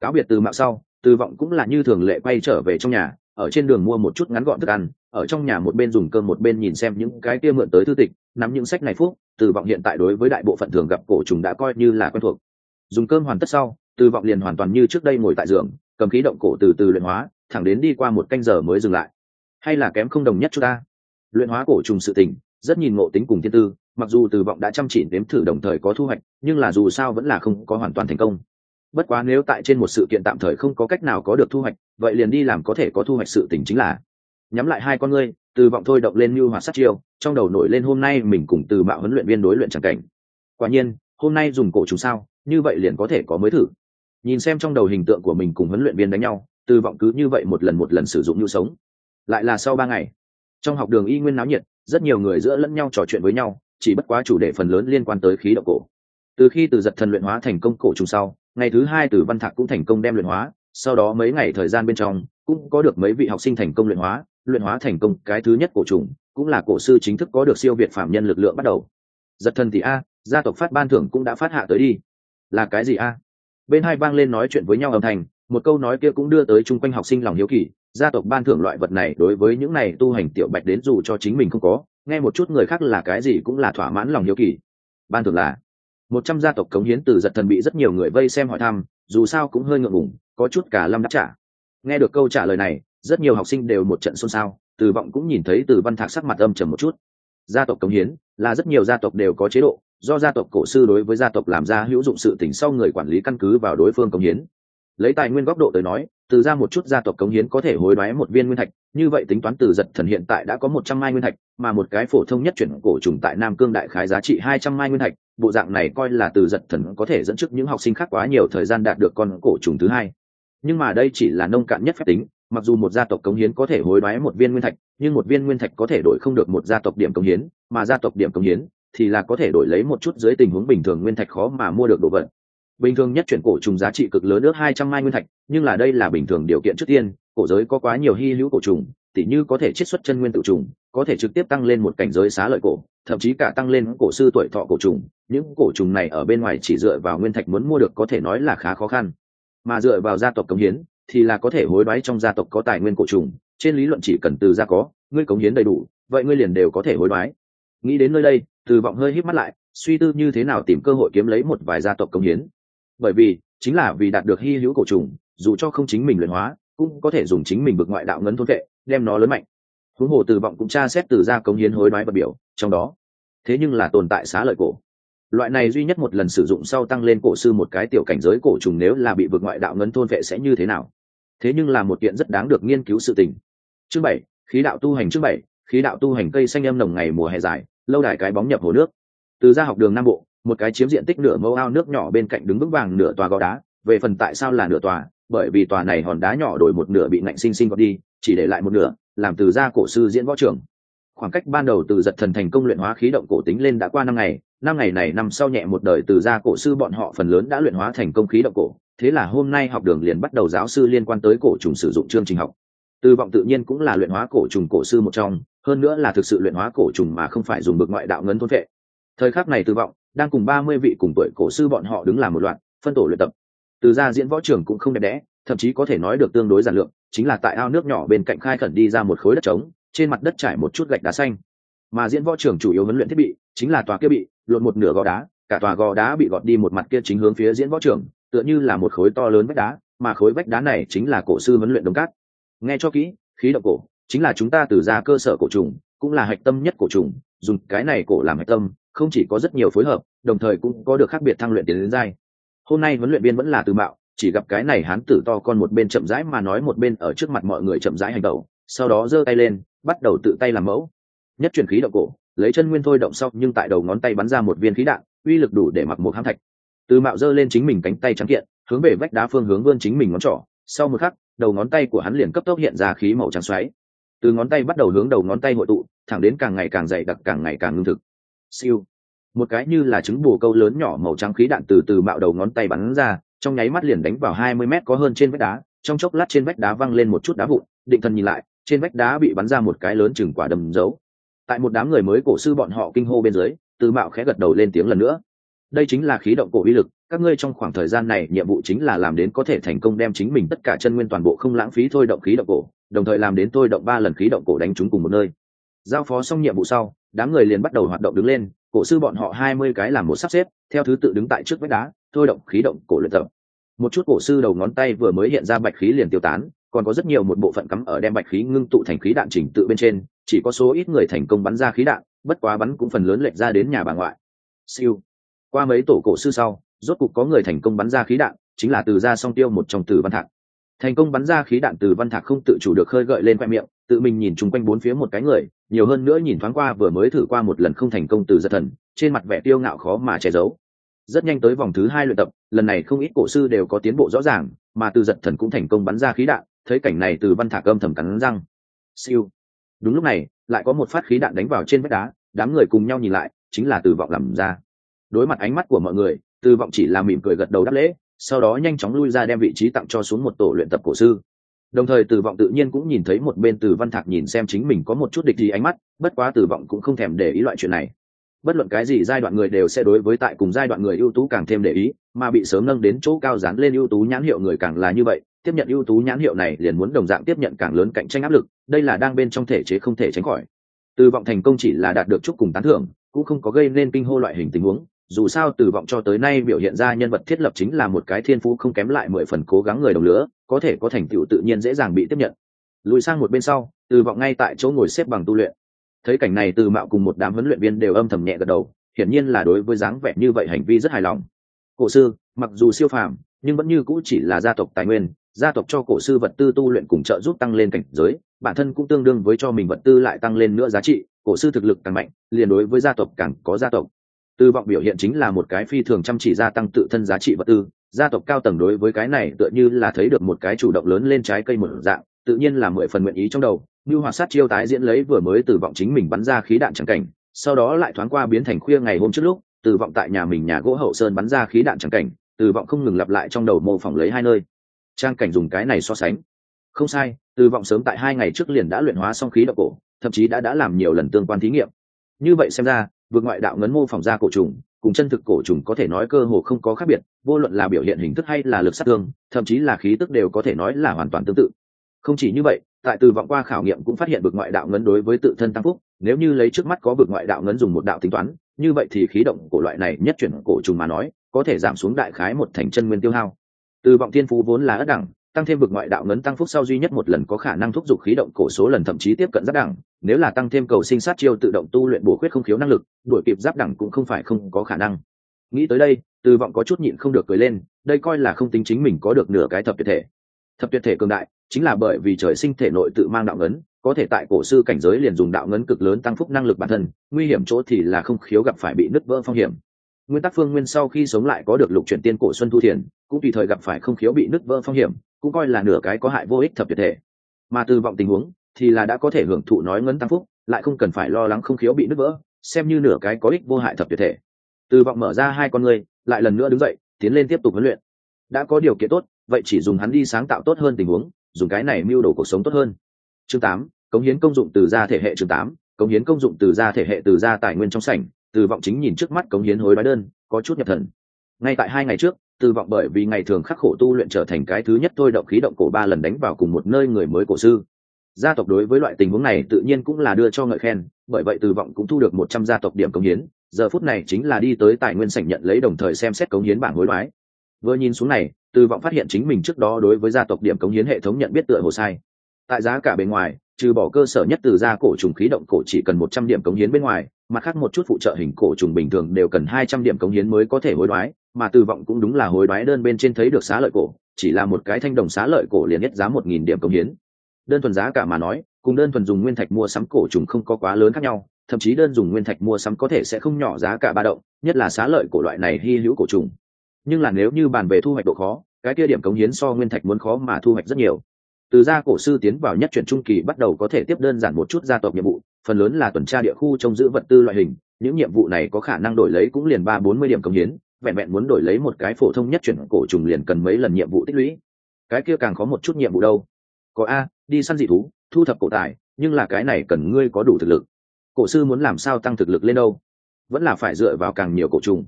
Cáo biệt từ mạo sau, từ vọng cũng là như thường lệ quay trở về trong nhà, ở trên đường mua một chút ngắn gọn thức ăn, ở trong nhà một bên dùng cơm một bên nhìn xem những cái kia mượn tới thư tịch, nắm những sách này phúc, từ vọng hiện tại đối với đại bộ phận thường gặp cổ trùng đã coi như là quen thuộc. Dùng cơm hoàn tất sau, từ vọng liền hoàn toàn như trước đây ngồi tại giường, cầm khí động cổ từ từ luyện hóa, thẳng đến đi qua một canh giờ mới dừng lại. Hay là kém không đồng nhất chúng ta? Luyện hóa cổ trùng sự tình, rất nhìn ngộ tính cùng thiên tư mặc dù từ vọng đã chăm chỉ đếm thử đồng thời có thu hoạch, nhưng là dù sao vẫn là không có hoàn toàn thành công. Bất quá nếu tại trên một sự kiện tạm thời không có cách nào có được thu hoạch, vậy liền đi làm có thể có thu hoạch sự tình chính là. Nhắm lại hai con ngươi từ vọng thôi động lên mưu hoạt sát chiêu, trong đầu nổi lên hôm nay mình cùng từ mạo huấn luyện viên đối luyện tràng cảnh. Quả nhiên, hôm nay dùng cổ trùng sao, như vậy liền có thể có mới thử. Nhìn xem trong đầu hình tượng của mình cùng huấn luyện viên đánh nhau từ vọng cứ như vậy một lần một lần sử dụng nhu sống. Lại là sau ba ngày, trong học đường y nguyên náo nhiệt, rất nhiều người giữa lẫn nhau trò chuyện với nhau chỉ bất quá chủ đề phần lớn liên quan tới khí độc cổ. Từ khi từ giật thần luyện hóa thành công cổ trùng sau, ngày thứ hai từ văn thạc cũng thành công đem luyện hóa, sau đó mấy ngày thời gian bên trong, cũng có được mấy vị học sinh thành công luyện hóa luyện hóa thành công cái thứ nhất cổ trùng, cũng là cổ sư chính thức có được siêu việt phạm nhân lực lượng bắt đầu. Giật thần thì a, gia tộc phát ban thưởng cũng đã phát hạ tới đi. Là cái gì a? Bên hai vang lên nói chuyện với nhau âm thanh, một câu nói kia cũng đưa tới chung quanh học sinh lòng hiếu kỳ, gia tộc ban thưởng loại vật này đối với những này tu hành tiểu bạch đến dù cho chính mình không có nghe một chút người khác là cái gì cũng là thỏa mãn lòng hiếu kỳ. Ban thường là, một trăm gia tộc cống hiến từ giật thần bị rất nhiều người vây xem hỏi thăm, dù sao cũng hơi ngượng ngùng, có chút cả lâm đáp trả. Nghe được câu trả lời này, rất nhiều học sinh đều một trận xôn xao, từ vọng cũng nhìn thấy từ văn thạc sắc mặt âm trầm một chút. Gia tộc cống hiến là rất nhiều gia tộc đều có chế độ, do gia tộc cổ sư đối với gia tộc làm ra hữu dụng sự tỉnh sau người quản lý căn cứ vào đối phương cống hiến. Lấy tài nguyên góc độ tới nói từ ra một chút gia tộc cống hiến có thể hối đoái một viên nguyên thạch, như vậy tính toán từ giật thần hiện tại đã có một trăm mai nguyên thạch, mà một cái phổ thông nhất chuyển cổ trùng tại nam cương đại khái giá trị hai trăm mai nguyên thạch, bộ dạng này coi là từ giật thần có thể dẫn trước những học sinh khác quá nhiều thời gian đạt được con cổ trùng thứ hai. Nhưng mà đây chỉ là nông cạn nhất phép tính, mặc dù một gia tộc cống hiến có thể hối đoái một viên nguyên thạch, nhưng một viên nguyên thạch có thể đổi không được một gia tộc điểm cống hiến, mà gia tộc điểm cống hiến thì là có thể đổi lấy một chút dưới tình huống bình thường nguyên thạch khó mà mua được đồ vật bình thường nhất chuyển cổ trùng giá trị cực lớn ước hai trăm mai nguyên thạch, nhưng là đây là bình thường điều kiện trước tiên, cổ giới có quá nhiều hy hữu cổ trùng, tỉ như có thể chiết xuất chân nguyên tự trùng, có thể trực tiếp tăng lên một cảnh giới xá lợi cổ, thậm chí cả tăng lên cổ sư tuổi thọ cổ trùng. Những cổ trùng này ở bên ngoài chỉ dựa vào nguyên thạch muốn mua được có thể nói là khá khó khăn. Mà dựa vào gia tộc cống hiến, thì là có thể hối đoái trong gia tộc có tài nguyên cổ trùng. Trên lý luận chỉ cần từ gia có, ngươi cống hiến đầy đủ, vậy ngươi liền đều có thể hối đoái. Nghĩ đến nơi đây, từ vọng hơi hít mắt lại, suy tư như thế nào tìm cơ hội kiếm lấy một vài gia tộc cống hiến bởi vì, chính là vì đạt được hy hữu cổ trùng, dù cho không chính mình luyện hóa, cũng có thể dùng chính mình bực ngoại đạo ngấn thôn vệ, đem nó lớn mạnh. Huống hồ từ vọng cũng tra xét từ gia cống hiến hối đoái vật biểu, trong đó, thế nhưng là tồn tại xá lợi cổ. Loại này duy nhất một lần sử dụng sau tăng lên cổ sư một cái tiểu cảnh giới cổ trùng nếu là bị vượt ngoại đạo ngấn thôn vệ sẽ như thế nào? Thế nhưng là một kiện rất đáng được nghiên cứu sự tình. Chương bảy, khí đạo tu hành chương bảy, khí đạo tu hành cây xanh âm nồng ngày mùa hè dài, lâu đài cái bóng nhập hồ nước. Từ ra học đường nam bộ một cái chiếm diện tích nửa mẫu ao nước nhỏ bên cạnh đứng vững vàng nửa tòa gò đá, về phần tại sao là nửa tòa, bởi vì tòa này hòn đá nhỏ đổi một nửa bị ngạnh sinh sinh gọt đi, chỉ để lại một nửa, làm từ gia cổ sư diễn võ trưởng. khoảng cách ban đầu từ giật thần thành công luyện hóa khí động cổ tính lên đã qua năm ngày năm ngày này năm sau nhẹ một đời từ gia cổ sư bọn họ phần lớn đã luyện hóa thành công khí động cổ, thế là hôm nay học đường liền bắt đầu giáo sư liên quan tới cổ trùng sử dụng chương trình học từ vọng tự nhiên cũng là luyện hóa cổ trùng cổ sư một trong, hơn nữa là thực sự luyện hóa cổ trùng mà không phải dùng bực ngoại đạo ngấn thôn vệ thời khắc này từ vọng đang cùng ba mươi vị cùng tuổi cổ sư bọn họ đứng làm một loạt, phân tổ luyện tập từ ra diễn võ trường cũng không đẹp đẽ, thậm chí có thể nói được tương đối giản lược. chính là tại ao nước nhỏ bên cạnh khai khẩn đi ra một khối đất trống, trên mặt đất trải một chút gạch đá xanh mà diễn võ trường chủ yếu huấn luyện thiết bị, chính là tòa kia bị, lột một nửa gò đá, cả tòa gò đá bị gọt đi một mặt kia chính hướng phía diễn võ trường, tựa như là một khối to lớn vách đá, mà khối vách đá này chính là cổ sư huấn luyện đồng cát nghe cho kỹ, khí động cổ, chính là chúng ta từ ra cơ sở cổ trùng, cũng là hạch tâm nhất cổ trùng, dùng cái này cổ làm hạch tâm không chỉ có rất nhiều phối hợp, đồng thời cũng có được khác biệt thăng luyện tiến đến giai. Hôm nay huấn luyện viên vẫn là từ mạo, chỉ gặp cái này hán tử to con một bên chậm rãi mà nói một bên ở trước mặt mọi người chậm rãi hành động, sau đó giơ tay lên, bắt đầu tự tay làm mẫu. Nhất chuyển khí động cổ, lấy chân nguyên thôi động sau, nhưng tại đầu ngón tay bắn ra một viên khí đạn, uy lực đủ để mặc một hám thạch. Từ mạo giơ lên chính mình cánh tay trắng kiện, hướng về vách đá phương hướng vươn chính mình ngón trỏ. Sau một khắc, đầu ngón tay của hắn liền cấp tốc hiện ra khí màu trắng xoáy. Từ ngón tay bắt đầu hướng đầu ngón tay hội tụ, thẳng đến càng ngày càng dày đặc, càng ngày càng ngưng thực siêu. Một cái như là trứng bù câu lớn nhỏ màu trắng khí đạn từ từ mạo đầu ngón tay bắn ra, trong nháy mắt liền đánh vào hai mươi mét có hơn trên vách đá, trong chốc lát trên vách đá văng lên một chút đá vụn, định thần nhìn lại, trên vách đá bị bắn ra một cái lớn chừng quả đầm dấu. Tại một đám người mới cổ sư bọn họ kinh hô bên dưới, từ mạo khẽ gật đầu lên tiếng lần nữa. Đây chính là khí động cổ uy lực, các ngươi trong khoảng thời gian này nhiệm vụ chính là làm đến có thể thành công đem chính mình tất cả chân nguyên toàn bộ không lãng phí thôi động khí động cổ, đồng thời làm đến thôi động ba lần khí động cổ đánh chúng cùng một nơi. Giao phó xong nhiệm vụ sau đám người liền bắt đầu hoạt động đứng lên, cổ sư bọn họ hai mươi cái làm một sắp xếp, theo thứ tự đứng tại trước vách đá, thôi động khí động cổ luyện tập. Một chút cổ sư đầu ngón tay vừa mới hiện ra bạch khí liền tiêu tán, còn có rất nhiều một bộ phận cắm ở đem bạch khí ngưng tụ thành khí đạn chỉnh tự bên trên, chỉ có số ít người thành công bắn ra khí đạn, bất quá bắn cũng phần lớn lệch ra đến nhà bà ngoại. Siêu. Qua mấy tổ cổ sư sau, rốt cục có người thành công bắn ra khí đạn, chính là từ ra song tiêu một trong từ văn thạc. Thành công bắn ra khí đạn từ văn thạc không tự chủ được khơi gợi lên khoe miệng, tự mình nhìn chung quanh bốn phía một cái người nhiều hơn nữa nhìn thoáng qua vừa mới thử qua một lần không thành công từ giật thần, trên mặt vẻ tiêu ngạo khó mà che giấu. Rất nhanh tới vòng thứ hai luyện tập, lần này không ít cổ sư đều có tiến bộ rõ ràng, mà từ giật thần cũng thành công bắn ra khí đạn, thấy cảnh này từ văn thả cơm thầm cắn răng. Siêu. Đúng lúc này, lại có một phát khí đạn đánh vào trên vách đá, đám người cùng nhau nhìn lại, chính là từ vọng làm ra. Đối mặt ánh mắt của mọi người, từ vọng chỉ là mỉm cười gật đầu đáp lễ, sau đó nhanh chóng lui ra đem vị trí tặng cho xuống một tổ luyện tập cổ sư đồng thời từ vọng tự nhiên cũng nhìn thấy một bên từ văn thạc nhìn xem chính mình có một chút địch gì ánh mắt, bất quá từ vọng cũng không thèm để ý loại chuyện này. Bất luận cái gì, giai đoạn người đều sẽ đối với tại cùng giai đoạn người ưu tú càng thêm để ý, mà bị sớm nâng đến chỗ cao dán lên ưu tú nhãn hiệu người càng là như vậy, tiếp nhận ưu tú nhãn hiệu này liền muốn đồng dạng tiếp nhận càng lớn cạnh tranh áp lực, đây là đang bên trong thể chế không thể tránh khỏi. Từ vọng thành công chỉ là đạt được chúc cùng tán thưởng, cũng không có gây nên kinh hô loại hình tình huống dù sao từ vọng cho tới nay biểu hiện ra nhân vật thiết lập chính là một cái thiên phú không kém lại mười phần cố gắng người đồng lứa, có thể có thành tựu tự nhiên dễ dàng bị tiếp nhận. Lùi sang một bên sau, từ vọng ngay tại chỗ ngồi xếp bằng tu luyện. Thấy cảnh này từ mạo cùng một đám huấn luyện viên đều âm thầm nhẹ gật đầu, hiển nhiên là đối với dáng vẻ như vậy hành vi rất hài lòng. Cổ sư, mặc dù siêu phàm, nhưng vẫn như cũ chỉ là gia tộc tài nguyên, gia tộc cho cổ sư vật tư tu luyện cùng trợ giúp tăng lên cảnh giới, bản thân cũng tương đương với cho mình vật tư lại tăng lên nữa giá trị, cổ sư thực lực càng mạnh, liền đối với gia tộc càng có gia tộc tư vọng biểu hiện chính là một cái phi thường chăm chỉ gia tăng tự thân giá trị vật tư, gia tộc cao tầng đối với cái này tựa như là thấy được một cái chủ động lớn lên trái cây một dạng, tự nhiên là mười phần nguyện ý trong đầu. Như hoạt sát chiêu tái diễn lấy vừa mới từ vọng chính mình bắn ra khí đạn chẳng cảnh, sau đó lại thoáng qua biến thành khuya ngày hôm trước lúc từ vọng tại nhà mình nhà gỗ hậu sơn bắn ra khí đạn chẳng cảnh từ vọng không ngừng lặp lại trong đầu mô phỏng lấy hai nơi. Trang cảnh dùng cái này so sánh. Không sai từ vọng sớm tại hai ngày trước liền đã luyện hóa xong khí độc cổ, thậm chí đã đã làm nhiều lần tương quan thí nghiệm. Như vậy xem ra vượt ngoại đạo ngấn mô phỏng ra cổ trùng, cùng chân thực cổ trùng có thể nói cơ hồ không có khác biệt, vô luận là biểu hiện hình thức hay là lực sát thương, thậm chí là khí tức đều có thể nói là hoàn toàn tương tự. Không chỉ như vậy, tại từ vọng qua khảo nghiệm cũng phát hiện vực ngoại đạo ngấn đối với tự thân tăng phúc, nếu như lấy trước mắt có vực ngoại đạo ngấn dùng một đạo tính toán, như vậy thì khí động của loại này nhất chuyển cổ trùng mà nói, có thể giảm xuống đại khái một thành chân nguyên tiêu hao. Từ vọng thiên phú vốn là ất đẳng tăng thêm vực ngoại đạo ngấn tăng phúc sau duy nhất một lần có khả năng thúc giục khí động cổ số lần thậm chí tiếp cận giáp đẳng, nếu là tăng thêm cầu sinh sát chiêu tự động tu luyện bổ khuyết không khiếu năng lực, đuổi kịp giáp đẳng cũng không phải không có khả năng. Nghĩ tới đây, từ vọng có chút nhịn không được cười lên, đây coi là không tính chính mình có được nửa cái thập tuyệt thể. Thập tuyệt thể cường đại, chính là bởi vì trời sinh thể nội tự mang đạo ngấn, có thể tại cổ sư cảnh giới liền dùng đạo ngấn cực lớn tăng phúc năng lực bản thân, nguy hiểm chỗ thì là không khiếu gặp phải bị nứt vỡ phong hiểm. Nguyên tắc phương nguyên sau khi sống lại có được lục chuyển tiên cổ xuân thu thiền, cũng tùy thời gặp phải không khiếu bị nứt vỡ phong hiểm cũng coi là nửa cái có hại vô ích thập tuyệt thể. Mà từ vọng tình huống, thì là đã có thể hưởng thụ nói ngấn tăng phúc, lại không cần phải lo lắng không khiếu bị nứt vỡ, xem như nửa cái có ích vô hại thập tuyệt thể. Từ vọng mở ra hai con người lại lần nữa đứng dậy, tiến lên tiếp tục huấn luyện. Đã có điều kiện tốt, vậy chỉ dùng hắn đi sáng tạo tốt hơn tình huống, dùng cái này mưu đồ cuộc sống tốt hơn. Chương tám, cống hiến công dụng từ gia thể hệ chương tám, cống hiến công dụng từ gia thể hệ từ gia tài nguyên trong sảnh, từ vọng chính nhìn trước mắt cống hiến hối đoái đơn, có chút nhập thần. Ngay tại hai ngày trước từ vọng bởi vì ngày thường khắc khổ tu luyện trở thành cái thứ nhất thôi động khí động cổ ba lần đánh vào cùng một nơi người mới cổ sư. Gia tộc đối với loại tình huống này tự nhiên cũng là đưa cho ngợi khen, bởi vậy từ vọng cũng thu được một trăm gia tộc điểm cống hiến, giờ phút này chính là đi tới tài nguyên sảnh nhận lấy đồng thời xem xét cống hiến bảng hối đoái. Vừa nhìn xuống này, từ vọng phát hiện chính mình trước đó đối với gia tộc điểm cống hiến hệ thống nhận biết tựa hồ sai. Tại giá cả bên ngoài, trừ bỏ cơ sở nhất từ gia cổ trùng khí động cổ chỉ cần một trăm điểm cống hiến bên ngoài, mặt khác một chút phụ trợ hình cổ trùng bình thường đều cần hai trăm điểm cống hiến mới có thể hối đoái mà từ vọng cũng đúng là hối đoái đơn bên trên thấy được xá lợi cổ, chỉ là một cái thanh đồng xá lợi cổ liền nhất giá một nghìn điểm công hiến. Đơn thuần giá cả mà nói, cùng đơn thuần dùng nguyên thạch mua sắm cổ trùng không có quá lớn khác nhau, thậm chí đơn dùng nguyên thạch mua sắm có thể sẽ không nhỏ giá cả ba động, nhất là xá lợi cổ loại này hy hữu cổ trùng. Nhưng là nếu như bàn về thu hoạch độ khó, cái kia điểm cống hiến so nguyên thạch muốn khó mà thu hoạch rất nhiều. Từ gia cổ sư tiến vào nhất chuyển trung kỳ bắt đầu có thể tiếp đơn giản một chút gia tộc nhiệm vụ, phần lớn là tuần tra địa khu trông giữ vật tư loại hình, những nhiệm vụ này có khả năng đổi lấy cũng liền ba bốn mươi điểm cống hiến vẹn vẹn muốn đổi lấy một cái phổ thông nhất chuyển cổ trùng liền cần mấy lần nhiệm vụ tích lũy. Cái kia càng có một chút nhiệm vụ đâu. Có a, đi săn dị thú, thu thập cổ tài, nhưng là cái này cần ngươi có đủ thực lực. Cổ sư muốn làm sao tăng thực lực lên đâu? Vẫn là phải dựa vào càng nhiều cổ trùng.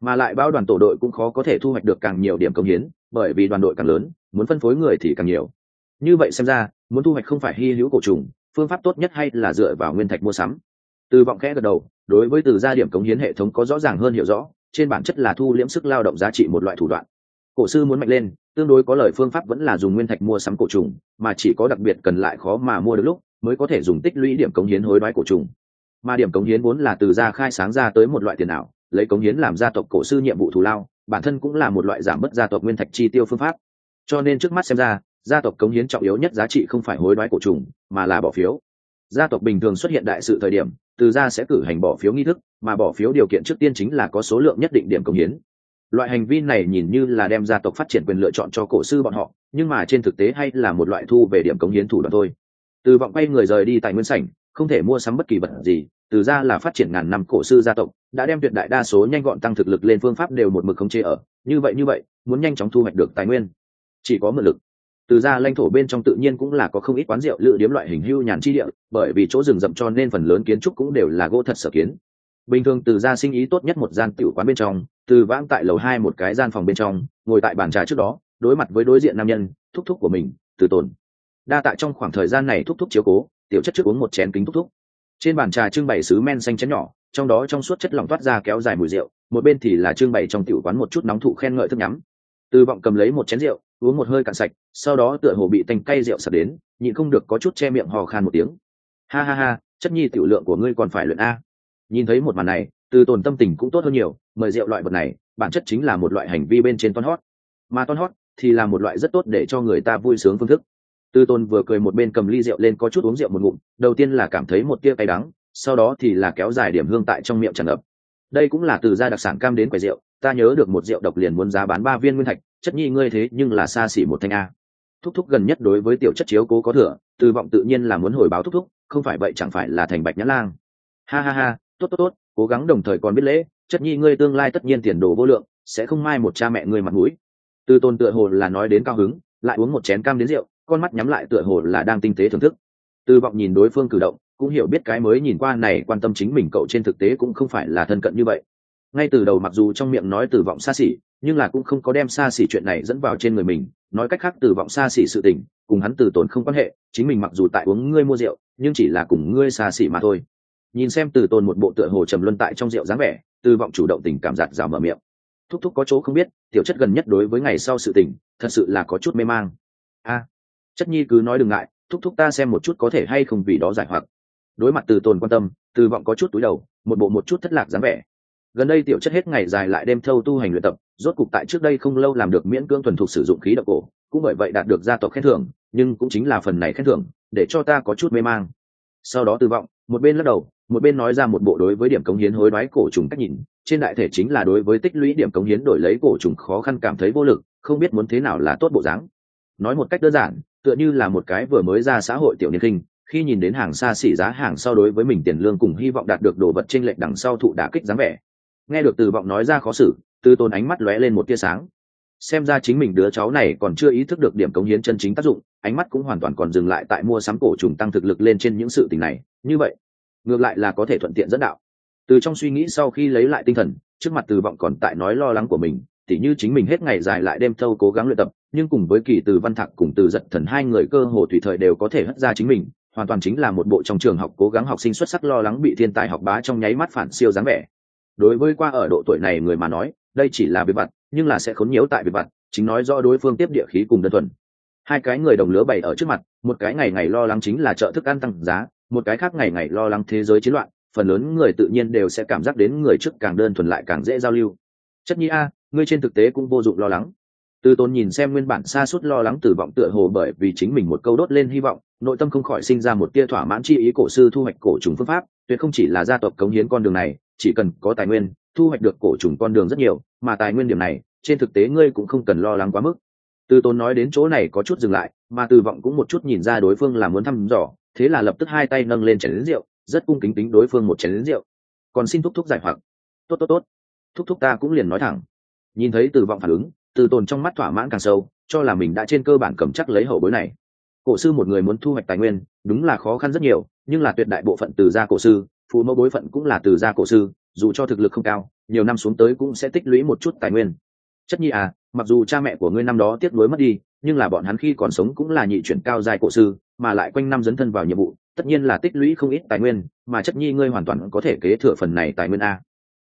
Mà lại bao đoàn tổ đội cũng khó có thể thu hoạch được càng nhiều điểm công hiến, bởi vì đoàn đội càng lớn, muốn phân phối người thì càng nhiều. Như vậy xem ra, muốn thu hoạch không phải hy hữu cổ trùng, phương pháp tốt nhất hay là dựa vào nguyên thạch mua sắm. Từ vọng khẽ gật đầu, đối với từ gia điểm cống hiến hệ thống có rõ ràng hơn hiểu rõ trên bản chất là thu liễm sức lao động giá trị một loại thủ đoạn. Cổ sư muốn mạnh lên, tương đối có lời phương pháp vẫn là dùng nguyên thạch mua sắm cổ trùng, mà chỉ có đặc biệt cần lại khó mà mua được lúc mới có thể dùng tích lũy điểm cống hiến hối đoái cổ trùng. Mà điểm cống hiến vốn là từ gia khai sáng ra tới một loại tiền ảo, lấy cống hiến làm gia tộc cổ sư nhiệm vụ thù lao, bản thân cũng là một loại giảm bớt gia tộc nguyên thạch chi tiêu phương pháp. Cho nên trước mắt xem ra, gia tộc cống hiến trọng yếu nhất giá trị không phải hối đoái cổ trùng, mà là bỏ phiếu. Gia tộc bình thường xuất hiện đại sự thời điểm từ gia sẽ cử hành bỏ phiếu nghi thức, mà bỏ phiếu điều kiện trước tiên chính là có số lượng nhất định điểm cống hiến. Loại hành vi này nhìn như là đem gia tộc phát triển quyền lựa chọn cho cổ sư bọn họ, nhưng mà trên thực tế hay là một loại thu về điểm cống hiến thủ đoạn thôi. Từ vọng quay người rời đi tại nguyên sảnh, không thể mua sắm bất kỳ vật gì, từ ra là phát triển ngàn năm cổ sư gia tộc, đã đem tuyệt đại đa số nhanh gọn tăng thực lực lên phương pháp đều một mực không chế ở, như vậy như vậy, muốn nhanh chóng thu hoạch được tài nguyên. Chỉ có mượn lực từ ra lãnh thổ bên trong tự nhiên cũng là có không ít quán rượu lựa điếm loại hình hưu nhàn chi địa, bởi vì chỗ rừng rậm cho nên phần lớn kiến trúc cũng đều là gỗ thật sở kiến. Bình thường từ ra sinh ý tốt nhất một gian tiểu quán bên trong, từ vãng tại lầu hai một cái gian phòng bên trong, ngồi tại bàn trà trước đó, đối mặt với đối diện nam nhân, thúc thúc của mình, từ tồn. Đa tại trong khoảng thời gian này thúc thúc chiếu cố, tiểu chất trước uống một chén kính thúc thúc. Trên bàn trà trưng bày sứ men xanh chén nhỏ, trong đó trong suốt chất lỏng toát ra kéo dài mùi rượu, một bên thì là trưng bày trong tiểu quán một chút nóng thụ khen ngợi thức nhắm. Từ vọng cầm lấy một chén rượu uống một hơi cạn sạch, sau đó tựa hồ bị tanh cay rượu sập đến, nhịn không được có chút che miệng hò khan một tiếng. Ha ha ha, chất nhi tiểu lượng của ngươi còn phải luyện a. Nhìn thấy một màn này, từ tồn tâm tình cũng tốt hơn nhiều, mời rượu loại vật này, bản chất chính là một loại hành vi bên trên ton hót mà ton hót thì là một loại rất tốt để cho người ta vui sướng phương thức. Từ tôn vừa cười một bên cầm ly rượu lên có chút uống rượu một ngụm, đầu tiên là cảm thấy một tia cay đắng, sau đó thì là kéo dài điểm hương tại trong miệng tràn ngập. Đây cũng là từ gia đặc sản cam đến quầy rượu ta nhớ được một rượu độc liền muốn giá bán ba viên nguyên thạch, chất nhi ngươi thế nhưng là xa xỉ một thanh a. Thúc thúc gần nhất đối với tiểu chất chiếu cố có thừa, từ vọng tự nhiên là muốn hồi báo thúc thúc, không phải vậy chẳng phải là thành bạch nhã lang. Ha ha ha, tốt tốt tốt, cố gắng đồng thời còn biết lễ, chất nhi ngươi tương lai tất nhiên tiền đồ vô lượng, sẽ không mai một cha mẹ ngươi mặt mũi. Từ tôn tựa hồ là nói đến cao hứng, lại uống một chén cam đến rượu, con mắt nhắm lại tựa hồ là đang tinh tế thưởng thức. Từ vọng nhìn đối phương cử động, cũng hiểu biết cái mới nhìn qua này quan tâm chính mình cậu trên thực tế cũng không phải là thân cận như vậy ngay từ đầu mặc dù trong miệng nói từ vọng xa xỉ, nhưng là cũng không có đem xa xỉ chuyện này dẫn vào trên người mình, nói cách khác từ vọng xa xỉ sự tình, cùng hắn từ tổn không quan hệ, chính mình mặc dù tại uống ngươi mua rượu, nhưng chỉ là cùng ngươi xa xỉ mà thôi. Nhìn xem từ tồn một bộ tựa hồ trầm luân tại trong rượu dáng vẻ, từ vọng chủ động tình cảm giạt rào mở miệng. Thúc thúc có chỗ không biết, tiểu chất gần nhất đối với ngày sau sự tình, thật sự là có chút mê mang. A, chất nhi cứ nói đừng ngại, thúc thúc ta xem một chút có thể hay không vì đó giải hoặc. Đối mặt từ tồn quan tâm, từ vọng có chút túi đầu, một bộ một chút thất lạc dáng vẻ gần đây tiểu chất hết ngày dài lại đêm thâu tu hành luyện tập, rốt cục tại trước đây không lâu làm được miễn cưỡng thuần thục sử dụng khí độc cổ, cũng bởi vậy đạt được gia tộc khen thưởng, nhưng cũng chính là phần này khen thưởng, để cho ta có chút mê mang. Sau đó từ vọng một bên lắc đầu, một bên nói ra một bộ đối với điểm cống hiến hối đoái cổ trùng cách nhìn, trên đại thể chính là đối với tích lũy điểm cống hiến đổi lấy cổ trùng khó khăn cảm thấy vô lực, không biết muốn thế nào là tốt bộ dáng. Nói một cách đơn giản, tựa như là một cái vừa mới ra xã hội tiểu niên kinh khi nhìn đến hàng xa xỉ giá hàng sau đối với mình tiền lương cùng hy vọng đạt được đồ vật trên lệch đằng sau thụ đả kích dáng vẻ nghe được từ vọng nói ra khó xử từ tôn ánh mắt lóe lên một tia sáng. Xem ra chính mình đứa cháu này còn chưa ý thức được điểm cống hiến chân chính tác dụng, ánh mắt cũng hoàn toàn còn dừng lại tại mua sắm cổ trùng tăng thực lực lên trên những sự tình này. Như vậy, ngược lại là có thể thuận tiện dẫn đạo. Từ trong suy nghĩ sau khi lấy lại tinh thần, trước mặt từ vọng còn tại nói lo lắng của mình, tỉ như chính mình hết ngày dài lại đêm thâu cố gắng luyện tập, nhưng cùng với kỳ từ văn thạc cùng từ giật thần hai người cơ hồ tùy thời đều có thể hất ra chính mình, hoàn toàn chính là một bộ trong trường học cố gắng học sinh xuất sắc lo lắng bị thiên tài học bá trong nháy mắt phản siêu dáng vẻ đối với qua ở độ tuổi này người mà nói, đây chỉ là việc vặt nhưng là sẽ khốn nhiễu tại việc vặt chính nói do đối phương tiếp địa khí cùng đơn thuần. Hai cái người đồng lứa bày ở trước mặt, một cái ngày ngày lo lắng chính là trợ thức ăn tăng giá, một cái khác ngày ngày lo lắng thế giới chiến loạn, phần lớn người tự nhiên đều sẽ cảm giác đến người trước càng đơn thuần lại càng dễ giao lưu. Chất nhi a, ngươi trên thực tế cũng vô dụng lo lắng. Từ tôn nhìn xem nguyên bản xa suốt lo lắng từ vọng tựa hồ bởi vì chính mình một câu đốt lên hy vọng, nội tâm không khỏi sinh ra một tia thỏa mãn chi ý cổ sư thu hoạch cổ trùng phương pháp tuyệt không chỉ là gia tộc cống hiến con đường này, chỉ cần có tài nguyên, thu hoạch được cổ trùng con đường rất nhiều, mà tài nguyên điểm này, trên thực tế ngươi cũng không cần lo lắng quá mức. Từ tôn nói đến chỗ này có chút dừng lại, mà từ vọng cũng một chút nhìn ra đối phương là muốn thăm dò, thế là lập tức hai tay nâng lên chén lính rượu, rất cung kính tính đối phương một chén lính rượu. Còn xin thúc thúc giải hoặc. Tốt tốt tốt. Thúc thúc ta cũng liền nói thẳng. Nhìn thấy từ vọng phản ứng, từ tồn trong mắt thỏa mãn càng sâu, cho là mình đã trên cơ bản cầm chắc lấy hậu bối này. Cổ sư một người muốn thu hoạch tài nguyên, đúng là khó khăn rất nhiều nhưng là tuyệt đại bộ phận từ gia cổ sư, phụ mẫu bối phận cũng là từ gia cổ sư, dù cho thực lực không cao, nhiều năm xuống tới cũng sẽ tích lũy một chút tài nguyên. Chất nhi à mặc dù cha mẹ của ngươi năm đó tiếc nuối mất đi, nhưng là bọn hắn khi còn sống cũng là nhị chuyển cao dài cổ sư, mà lại quanh năm dấn thân vào nhiệm vụ, tất nhiên là tích lũy không ít tài nguyên, mà chất nhi ngươi hoàn toàn có thể kế thừa phần này tài nguyên a.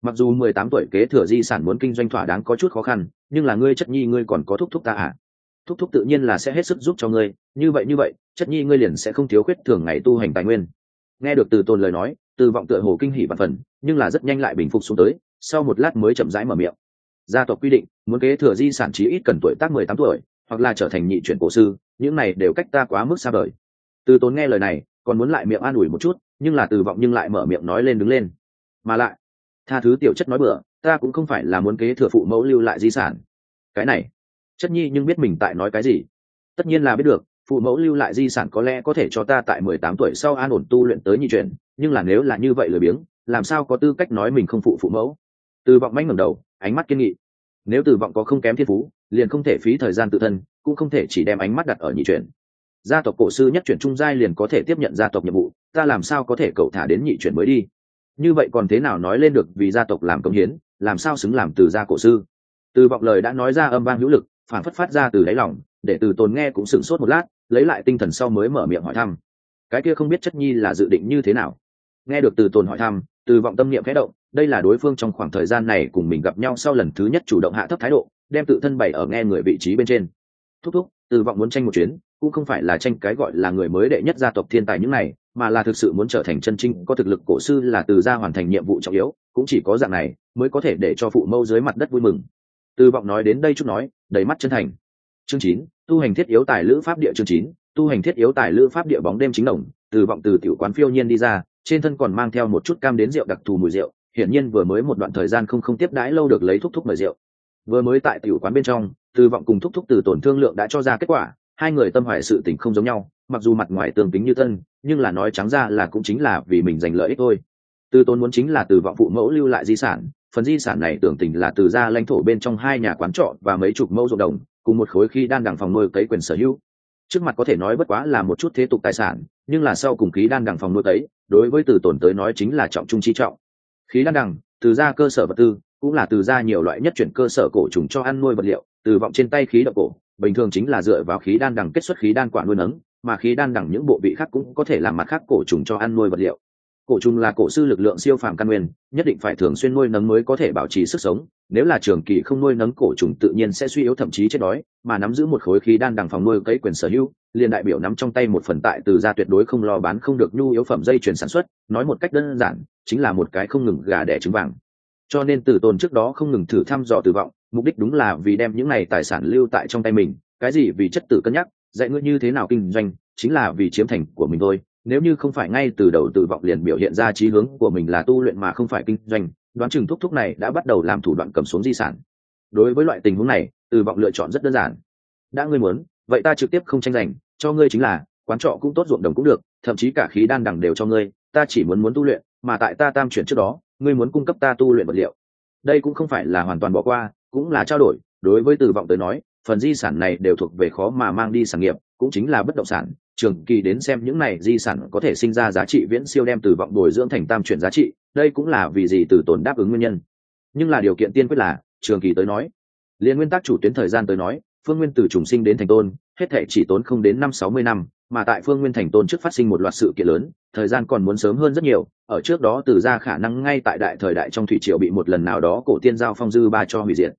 Mặc dù mười tám tuổi kế thừa di sản muốn kinh doanh thỏa đáng có chút khó khăn, nhưng là ngươi chất nhi ngươi còn có thúc thúc ta à? Thúc thúc tự nhiên là sẽ hết sức giúp cho ngươi, như vậy như vậy, chất nhi ngươi liền sẽ không thiếu khuyết thường ngày tu hành tài nguyên. Nghe được từ tôn lời nói, từ vọng tựa hồ kinh hỉ và phần, nhưng là rất nhanh lại bình phục xuống tới, sau một lát mới chậm rãi mở miệng. Gia tộc quy định, muốn kế thừa di sản chí ít cần tuổi tác mười tám tuổi, hoặc là trở thành nhị chuyển cổ sư, những này đều cách ta quá mức xa vời. Từ tốn nghe lời này, còn muốn lại miệng an ủi một chút, nhưng là từ vọng nhưng lại mở miệng nói lên đứng lên. Mà lại, tha thứ tiểu chất nói bừa, ta cũng không phải là muốn kế thừa phụ mẫu lưu lại di sản. Cái này chất nhi nhưng biết mình tại nói cái gì. Tất nhiên là biết được, phụ mẫu lưu lại di sản có lẽ có thể cho ta tại mười tám tuổi sau an ổn tu luyện tới nhị chuyển, nhưng là nếu là như vậy lười biếng, làm sao có tư cách nói mình không phụ phụ mẫu? Từ vọng manh ngẩng đầu, ánh mắt kiên nghị. Nếu từ vọng có không kém thiên phú, liền không thể phí thời gian tự thân, cũng không thể chỉ đem ánh mắt đặt ở nhị chuyển. Gia tộc cổ sư nhất chuyển trung giai liền có thể tiếp nhận gia tộc nhiệm vụ, ta làm sao có thể cậu thả đến nhị chuyển mới đi? Như vậy còn thế nào nói lên được vì gia tộc làm công hiến, làm sao xứng làm từ gia cổ sư? Từ vọng lời đã nói ra âm vang hữu lực phản phất phát ra từ đáy lòng, để từ tồn nghe cũng sửng sốt một lát, lấy lại tinh thần sau mới mở miệng hỏi thăm. Cái kia không biết chất nhi là dự định như thế nào? Nghe được từ tồn hỏi thăm, từ vọng tâm niệm khẽ động, đây là đối phương trong khoảng thời gian này cùng mình gặp nhau sau lần thứ nhất chủ động hạ thấp thái độ, đem tự thân bày ở nghe người vị trí bên trên. Thúc thúc, từ vọng muốn tranh một chuyến, cũng không phải là tranh cái gọi là người mới đệ nhất gia tộc thiên tài những này, mà là thực sự muốn trở thành chân trinh có thực lực cổ sư là từ gia hoàn thành nhiệm vụ trọng yếu, cũng chỉ có dạng này, mới có thể để cho phụ mâu dưới mặt đất vui mừng. Từ vọng nói đến đây chút nói đầy mắt chân thành. Chương chín, tu hành thiết yếu tài lữ pháp địa chương chín, tu hành thiết yếu tài lữ pháp địa bóng đêm chính đồng, từ vọng từ tiểu quán phiêu nhiên đi ra, trên thân còn mang theo một chút cam đến rượu đặc thù mùi rượu, hiển nhiên vừa mới một đoạn thời gian không không tiếp đãi lâu được lấy thúc thúc mời rượu. Vừa mới tại tiểu quán bên trong, từ vọng cùng thúc thúc từ tổn thương lượng đã cho ra kết quả, hai người tâm hoài sự tình không giống nhau, mặc dù mặt ngoài tương tính như thân, nhưng là nói trắng ra là cũng chính là vì mình giành lợi ích thôi. Từ tốn muốn chính là từ vọng phụ mẫu lưu lại di sản phần di sản này tưởng tình là từ ra lãnh thổ bên trong hai nhà quán trọ và mấy chục mẫu ruộng đồng, cùng một khối khi đan đằng phòng nuôi cấy quyền sở hữu. Trước mặt có thể nói bất quá là một chút thế tục tài sản, nhưng là sau cùng khí đan đằng phòng nuôi cấy, đối với từ tổn tới nói chính là trọng trung chi trọng. Khí đan đằng, từ ra cơ sở vật tư, cũng là từ ra nhiều loại nhất chuyển cơ sở cổ trùng cho ăn nuôi vật liệu, từ vọng trên tay khí độc cổ, bình thường chính là dựa vào khí đan đằng kết xuất khí đan quả nuôi nấng, mà khí đan đằng những bộ vị khác cũng có thể làm mặt khác cổ trùng cho ăn nuôi vật liệu cổ trùng là cổ sư lực lượng siêu phàm căn nguyên, nhất định phải thường xuyên nuôi nấng mới có thể bảo trì sức sống. Nếu là trường kỳ không nuôi nấng cổ trùng tự nhiên sẽ suy yếu thậm chí chết đói, mà nắm giữ một khối khí đan đằng phòng nuôi cấy quyền sở hữu, liền đại biểu nắm trong tay một phần tại từ gia tuyệt đối không lo bán không được nhu yếu phẩm dây chuyển sản xuất, nói một cách đơn giản, chính là một cái không ngừng gà đẻ trứng vàng. Cho nên từ tồn trước đó không ngừng thử thăm dò tử vọng, mục đích đúng là vì đem những này tài sản lưu tại trong tay mình, cái gì vì chất tử cân nhắc, dạy ngươi như thế nào kinh doanh, chính là vì chiếm thành của mình thôi nếu như không phải ngay từ đầu tự vọng liền biểu hiện ra trí hướng của mình là tu luyện mà không phải kinh doanh, đoán chừng thúc thúc này đã bắt đầu làm thủ đoạn cầm xuống di sản. Đối với loại tình huống này từ vọng lựa chọn rất đơn giản. Đã ngươi muốn, vậy ta trực tiếp không tranh giành, cho ngươi chính là, quán trọ cũng tốt, ruộng đồng cũng được, thậm chí cả khí đan đằng đều cho ngươi, ta chỉ muốn muốn tu luyện, mà tại ta tam chuyển trước đó, ngươi muốn cung cấp ta tu luyện vật liệu. Đây cũng không phải là hoàn toàn bỏ qua, cũng là trao đổi, đối với từ vọng tới nói phần di sản này đều thuộc về khó mà mang đi sản nghiệp, cũng chính là bất động sản. Trường kỳ đến xem những này di sản có thể sinh ra giá trị viễn siêu đem từ vọng bồi dưỡng thành tam chuyển giá trị, đây cũng là vì gì từ tồn đáp ứng nguyên nhân. Nhưng là điều kiện tiên quyết là, trường kỳ tới nói liên nguyên tắc chủ tuyến thời gian tới nói, phương nguyên từ trùng sinh đến thành tôn, hết thể chỉ tốn không đến năm sáu mươi năm, mà tại phương nguyên thành tôn trước phát sinh một loạt sự kiện lớn, thời gian còn muốn sớm hơn rất nhiều, ở trước đó từ ra khả năng ngay tại đại thời đại trong thủy triều bị một lần nào đó cổ tiên giao phong dư ba cho hủy diệt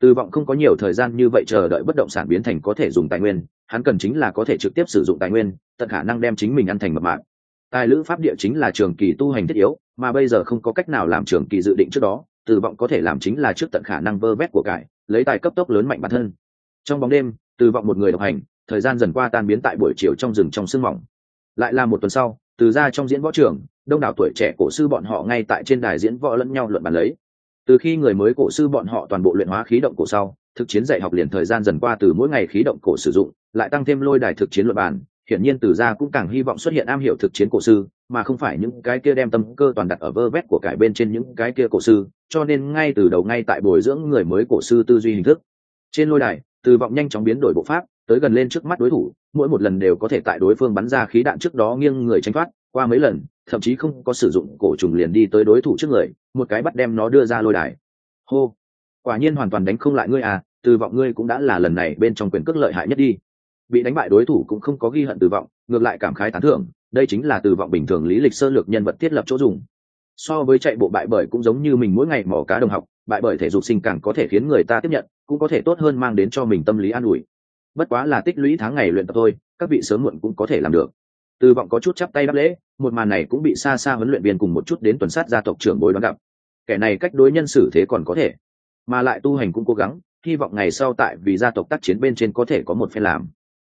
từ vọng không có nhiều thời gian như vậy chờ đợi bất động sản biến thành có thể dùng tài nguyên, hắn cần chính là có thể trực tiếp sử dụng tài nguyên, tận khả năng đem chính mình ăn thành mập mạng tài lữ pháp địa chính là trường kỳ tu hành thiết yếu, mà bây giờ không có cách nào làm trường kỳ dự định trước đó từ vọng có thể làm chính là trước tận khả năng vơ vét của cải, lấy tài cấp tốc lớn mạnh bản thân. Trong bóng đêm từ vọng một người độc hành, thời gian dần qua tan biến tại buổi chiều trong rừng trong sương mỏng. Lại là một tuần sau, từ ra trong diễn võ trường, đông đảo tuổi trẻ cổ sư bọn họ ngay tại trên đài diễn võ lẫn nhau luận bàn lấy từ khi người mới cổ sư bọn họ toàn bộ luyện hóa khí động cổ sau, thực chiến dạy học liền thời gian dần qua từ mỗi ngày khí động cổ sử dụng, lại tăng thêm lôi đài thực chiến luận bàn. Hiển nhiên từ ra cũng càng hy vọng xuất hiện am hiểu thực chiến cổ sư, mà không phải những cái kia đem tâm cơ toàn đặt ở vơ vét của cải bên trên những cái kia cổ sư, cho nên ngay từ đầu ngay tại bồi dưỡng người mới cổ sư tư duy hình thức. Trên lôi đài, từ vọng nhanh chóng biến đổi bộ pháp, tới gần lên trước mắt đối thủ, mỗi một lần đều có thể tại đối phương bắn ra khí đạn trước đó nghiêng người tránh thoát, qua mấy lần thậm chí không có sử dụng cổ trùng liền đi tới đối thủ trước người, một cái bắt đem nó đưa ra lôi đài. Hô, quả nhiên hoàn toàn đánh không lại ngươi à từ vọng ngươi cũng đã là lần này bên trong quyền cước lợi hại nhất đi. Bị đánh bại đối thủ cũng không có ghi hận từ vọng, ngược lại cảm khái tán thưởng, đây chính là từ vọng bình thường lý lịch sơ lược nhân vật thiết lập chỗ dùng. So với chạy bộ bại bởi cũng giống như mình mỗi ngày mỏ cá đồng học, bại bởi thể dục sinh càng có thể khiến người ta tiếp nhận, cũng có thể tốt hơn mang đến cho mình tâm lý an ủi. Bất quá là tích lũy tháng ngày luyện tập thôi, các vị sớm muộn cũng có thể làm được. Từ vọng có chút chắp tay đáp lễ một màn này cũng bị xa xa huấn luyện viên cùng một chút đến tuần sát gia tộc trưởng bối đoán gặp. Kẻ này cách đối nhân xử thế còn có thể, mà lại tu hành cũng cố gắng, hy vọng ngày sau tại vì gia tộc tác chiến bên trên có thể có một phen làm.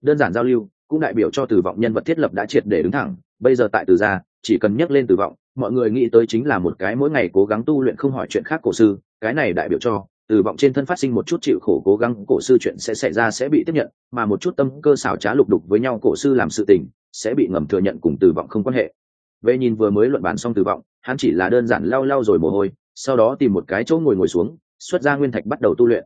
Đơn giản giao lưu, cũng đại biểu cho từ vọng nhân vật thiết lập đã triệt để đứng thẳng. Bây giờ tại từ gia, chỉ cần nhắc lên từ vọng mọi người nghĩ tới chính là một cái mỗi ngày cố gắng tu luyện không hỏi chuyện khác cổ sư cái này đại biểu cho từ vọng trên thân phát sinh một chút chịu khổ cố gắng, cổ sư chuyện sẽ xảy ra, sẽ bị tiếp nhận, mà một chút tâm cơ xảo trá lục đục với nhau, cổ sư làm sự tình, sẽ bị ngầm thừa nhận cùng từ vọng không quan hệ. Vệ nhìn vừa mới luận bàn xong từ vọng, hắn chỉ là đơn giản lau lau rồi mồ hôi, sau đó tìm một cái chỗ ngồi ngồi xuống, xuất ra nguyên thạch bắt đầu tu luyện.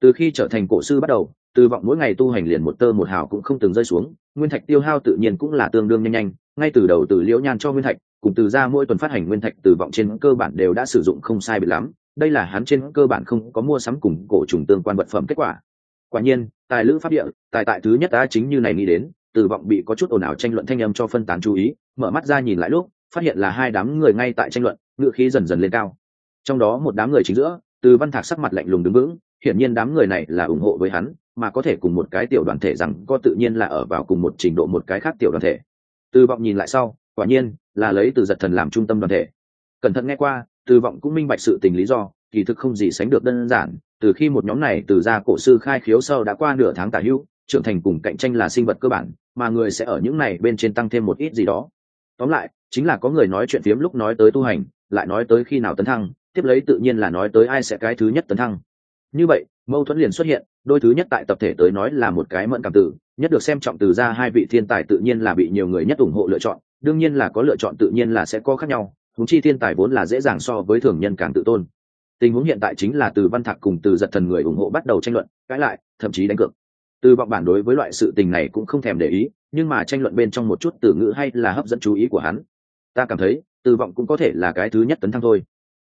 Từ khi trở thành cổ sư bắt đầu, từ vọng mỗi ngày tu hành liền một tơ một hào cũng không từng rơi xuống, nguyên thạch tiêu hao tự nhiên cũng là tương đương nhanh nhanh, ngay từ đầu từ liễu nhan cho nguyên thạch, cùng từ ra mỗi tuần phát hành nguyên thạch từ vọng trên cơ bản đều đã sử dụng không sai bị lắm đây là hắn trên cơ bản không có mua sắm cùng cổ trùng tương quan vật phẩm kết quả. Quả nhiên, tài lữ pháp địa, tài tại thứ nhất ta chính như này nghĩ đến, từ vọng bị có chút ồn ào tranh luận thanh âm cho phân tán chú ý, mở mắt ra nhìn lại lúc, phát hiện là hai đám người ngay tại tranh luận ngựa khí dần dần lên cao. Trong đó một đám người chính giữa, từ văn thạc sắc mặt lạnh lùng đứng vững, hiển nhiên đám người này là ủng hộ với hắn, mà có thể cùng một cái tiểu đoàn thể rằng có tự nhiên là ở vào cùng một trình độ một cái khác tiểu đoàn thể. Từ vọng nhìn lại sau, quả nhiên là lấy từ giật thần làm trung tâm đoàn thể. Cẩn thận nghe qua từ vọng cũng minh bạch sự tình lý do, kỳ thực không gì sánh được đơn giản. Từ khi một nhóm này từ ra cổ sư khai khiếu sau đã qua nửa tháng tả hữu trưởng thành cùng cạnh tranh là sinh vật cơ bản, mà người sẽ ở những này bên trên tăng thêm một ít gì đó. Tóm lại, chính là có người nói chuyện phiếm lúc nói tới tu hành, lại nói tới khi nào tấn thăng, tiếp lấy tự nhiên là nói tới ai sẽ cái thứ nhất tấn thăng. Như vậy, mâu thuẫn liền xuất hiện, đôi thứ nhất tại tập thể tới nói là một cái mẫn cảm tử, nhất được xem trọng từ ra hai vị thiên tài tự nhiên là bị nhiều người nhất ủng hộ lựa chọn, đương nhiên là có lựa chọn tự nhiên là sẽ có khác nhau thúng chi thiên tài vốn là dễ dàng so với thường nhân càng tự tôn. Tình huống hiện tại chính là từ văn thạc cùng từ giật thần người ủng hộ bắt đầu tranh luận, cãi lại, thậm chí đánh cược. Từ vọng bản đối với loại sự tình này cũng không thèm để ý, nhưng mà tranh luận bên trong một chút từ ngữ hay là hấp dẫn chú ý của hắn. Ta cảm thấy, từ vọng cũng có thể là cái thứ nhất tấn thăng thôi.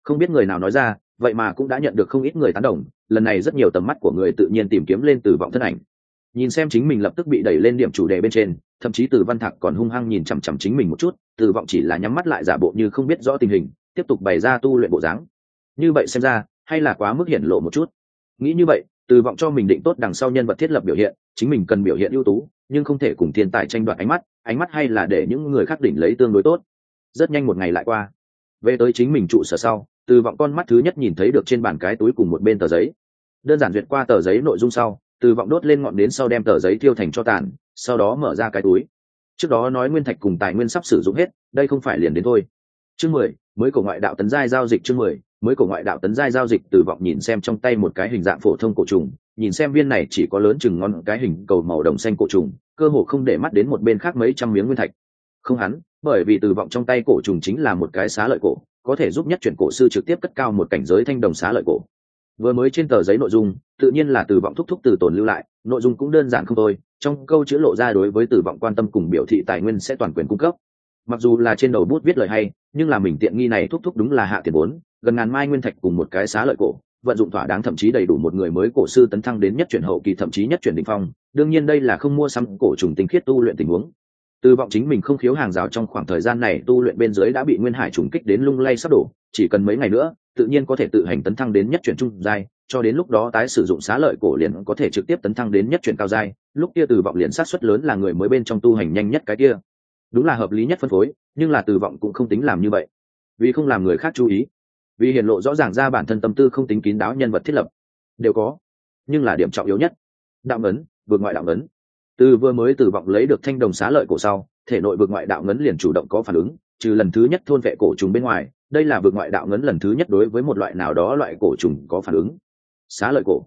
Không biết người nào nói ra, vậy mà cũng đã nhận được không ít người tán đồng, lần này rất nhiều tầm mắt của người tự nhiên tìm kiếm lên từ vọng thân ảnh nhìn xem chính mình lập tức bị đẩy lên điểm chủ đề bên trên, thậm chí từ văn thạc còn hung hăng nhìn chằm chằm chính mình một chút, từ vọng chỉ là nhắm mắt lại giả bộ như không biết rõ tình hình, tiếp tục bày ra tu luyện bộ dáng. Như vậy xem ra, hay là quá mức hiển lộ một chút. Nghĩ như vậy, từ vọng cho mình định tốt đằng sau nhân vật thiết lập biểu hiện, chính mình cần biểu hiện ưu tú, nhưng không thể cùng thiên tài tranh đoạt ánh mắt ánh mắt hay là để những người khác đỉnh lấy tương đối tốt. Rất nhanh một ngày lại qua. Về tới chính mình trụ sở sau, từ vọng con mắt thứ nhất nhìn thấy được trên bàn cái túi cùng một bên tờ giấy. Đơn giản duyệt qua tờ giấy nội dung sau từ vọng đốt lên ngọn đến sau đem tờ giấy thiêu thành cho tàn, sau đó mở ra cái túi. Trước đó nói nguyên thạch cùng tài nguyên sắp sử dụng hết, đây không phải liền đến thôi. Chương mười, mới cổ ngoại đạo tấn giai giao dịch chương mười, mới cổ ngoại đạo tấn giai giao dịch, từ vọng nhìn xem trong tay một cái hình dạng phổ thông cổ trùng, nhìn xem viên này chỉ có lớn chừng ngon cái hình cầu màu đồng xanh cổ trùng, cơ hồ không để mắt đến một bên khác mấy trăm miếng nguyên thạch. Không hắn, bởi vì từ vọng trong tay cổ trùng chính là một cái xá lợi cổ, có thể giúp nhất chuyển cổ sư trực tiếp cất cao một cảnh giới thanh đồng xá lợi cổ vừa mới trên tờ giấy nội dung, tự nhiên là từ vọng thúc thúc từ tồn lưu lại, nội dung cũng đơn giản không thôi, trong câu chữ lộ ra đối với từ vọng quan tâm cùng biểu thị tài nguyên sẽ toàn quyền cung cấp. Mặc dù là trên đầu bút viết lời hay, nhưng là mình tiện nghi này thúc thúc đúng là hạ tiền vốn, gần ngàn mai nguyên thạch cùng một cái xá lợi cổ, vận dụng thỏa đáng thậm chí đầy đủ một người mới cổ sư tấn thăng đến nhất chuyển hậu kỳ thậm chí nhất chuyển đỉnh phong, đương nhiên đây là không mua sắm cổ trùng tinh khiết tu luyện tình huống từ vọng chính mình không khiếu hàng rào trong khoảng thời gian này tu luyện bên dưới đã bị nguyên hải trùng kích đến lung lay sắp đổ, chỉ cần mấy ngày nữa, tự nhiên có thể tự hành tấn thăng đến nhất chuyển trung giai, cho đến lúc đó tái sử dụng xá lợi cổ liền có thể trực tiếp tấn thăng đến nhất chuyển cao giai. Lúc kia từ vọng liền sát xuất lớn là người mới bên trong tu hành nhanh nhất cái kia. Đúng là hợp lý nhất phân phối, nhưng là từ vọng cũng không tính làm như vậy. Vì không làm người khác chú ý, vì hiện lộ rõ ràng ra bản thân tâm tư không tính kín đáo nhân vật thiết lập. Đều có, nhưng là điểm trọng yếu nhất. Đạo ngấn, vượt ngoại đạo ngấn từ vừa mới từ vọng lấy được thanh đồng xá lợi cổ sau, thể nội vượt ngoại đạo ngấn liền chủ động có phản ứng, trừ lần thứ nhất thôn vệ cổ trùng bên ngoài, đây là vượt ngoại đạo ngấn lần thứ nhất đối với một loại nào đó loại cổ trùng có phản ứng. Xá lợi cổ?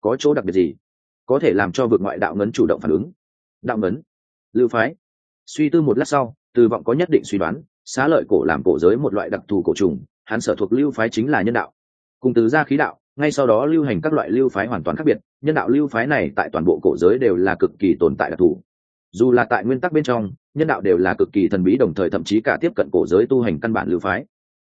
Có chỗ đặc biệt gì? Có thể làm cho vượt ngoại đạo ngấn chủ động phản ứng. Đạo ngấn? Lưu phái? Suy tư một lát sau, từ vọng có nhất định suy đoán, xá lợi cổ làm cổ giới một loại đặc thù cổ trùng, hắn sở thuộc lưu phái chính là nhân đạo. Cùng từ gia khí đạo ngay sau đó lưu hành các loại lưu phái hoàn toàn khác biệt, nhân đạo lưu phái này tại toàn bộ cổ giới đều là cực kỳ tồn tại đặc thù. Dù là tại nguyên tắc bên trong, nhân đạo đều là cực kỳ thần bí đồng thời thậm chí cả tiếp cận cổ giới tu hành căn bản lưu phái.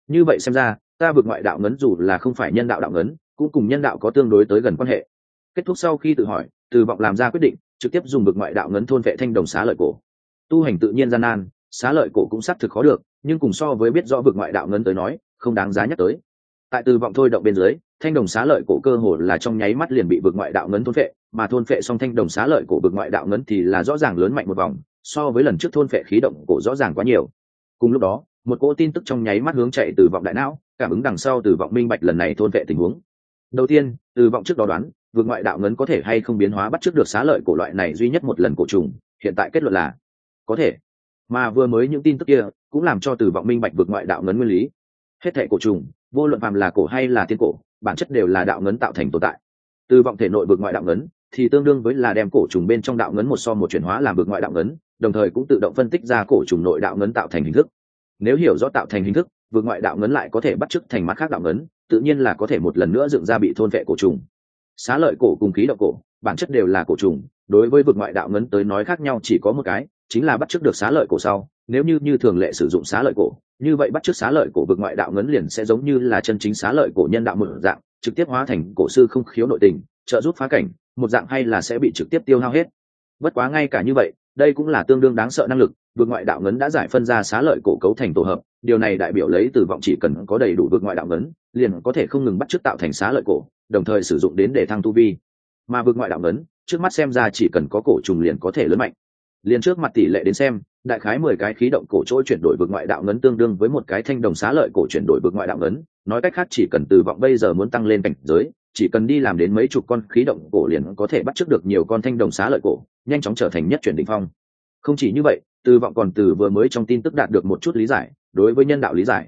Như vậy xem ra, ta vượt ngoại đạo ngấn dù là không phải nhân đạo đạo ngấn, cũng cùng nhân đạo có tương đối tới gần quan hệ. Kết thúc sau khi tự hỏi, từ vọng làm ra quyết định, trực tiếp dùng vượt ngoại đạo ngấn thôn vệ thanh đồng xá lợi cổ. Tu hành tự nhiên gian nan, xá lợi cổ cũng xác thực khó được, nhưng cùng so với biết rõ vượt ngoại đạo ngấn tới nói, không đáng giá nhắc tới tại từ vọng thôi động bên dưới, thanh đồng xá lợi cổ cơ hồ là trong nháy mắt liền bị vực ngoại đạo ngấn thôn phệ, mà thôn phệ xong thanh đồng xá lợi cổ vực ngoại đạo ngấn thì là rõ ràng lớn mạnh một vòng, so với lần trước thôn phệ khí động cổ rõ ràng quá nhiều. Cùng lúc đó, một cỗ tin tức trong nháy mắt hướng chạy từ vọng đại não, cảm ứng đằng sau từ vọng minh bạch lần này thôn vệ tình huống. Đầu tiên, từ vọng trước đó đoán vượt ngoại đạo ngấn có thể hay không biến hóa bắt trước được xá lợi cổ loại này duy nhất một lần cổ trùng, hiện tại kết luận là có thể. Mà vừa mới những tin tức kia cũng làm cho từ vọng minh bạch vượt ngoại đạo ngấn nguyên lý. Hết thệ cổ trùng vô luận phàm là cổ hay là tiên cổ, bản chất đều là đạo ngấn tạo thành tồn tại. Từ vọng thể nội bực ngoại đạo ngấn, thì tương đương với là đem cổ trùng bên trong đạo ngấn một so một chuyển hóa làm bực ngoại đạo ngấn, đồng thời cũng tự động phân tích ra cổ trùng nội đạo ngấn tạo thành hình thức. Nếu hiểu rõ tạo thành hình thức, vượt ngoại đạo ngấn lại có thể bắt chước thành mắt khác đạo ngấn, tự nhiên là có thể một lần nữa dựng ra bị thôn vệ cổ trùng. Xá lợi cổ cùng khí đậu cổ, bản chất đều là cổ trùng, đối với vượt ngoại đạo ngấn tới nói khác nhau chỉ có một cái, chính là bắt chước được xá lợi cổ sau nếu như như thường lệ sử dụng xá lợi cổ, như vậy bắt chước xá lợi cổ vực ngoại đạo ngấn liền sẽ giống như là chân chính xá lợi cổ nhân đạo một dạng, trực tiếp hóa thành cổ sư không khiếu nội tình, trợ giúp phá cảnh, một dạng hay là sẽ bị trực tiếp tiêu hao hết. Bất quá ngay cả như vậy, đây cũng là tương đương đáng sợ năng lực vượt ngoại đạo ngấn đã giải phân ra xá lợi cổ cấu thành tổ hợp, điều này đại biểu lấy từ vọng chỉ cần có đầy đủ vượt ngoại đạo ngấn, liền có thể không ngừng bắt chước tạo thành xá lợi cổ, đồng thời sử dụng đến để thăng tu vi. Mà vượt ngoại đạo ngấn, trước mắt xem ra chỉ cần có cổ trùng liền có thể lớn mạnh. Liền trước mặt tỷ lệ đến xem đại khái mười cái khí động cổ trôi chuyển đổi vực ngoại đạo ngấn tương đương với một cái thanh đồng xá lợi cổ chuyển đổi vực ngoại đạo ngấn, nói cách khác chỉ cần từ vọng bây giờ muốn tăng lên cảnh giới, chỉ cần đi làm đến mấy chục con khí động cổ liền có thể bắt chước được nhiều con thanh đồng xá lợi cổ, nhanh chóng trở thành nhất chuyển đ ỉ n h phong. Không chỉ như vậy, từ vọng còn từ vừa mới trong tin tức đạt được một chút lý giải, đối với nhân đạo lý giải.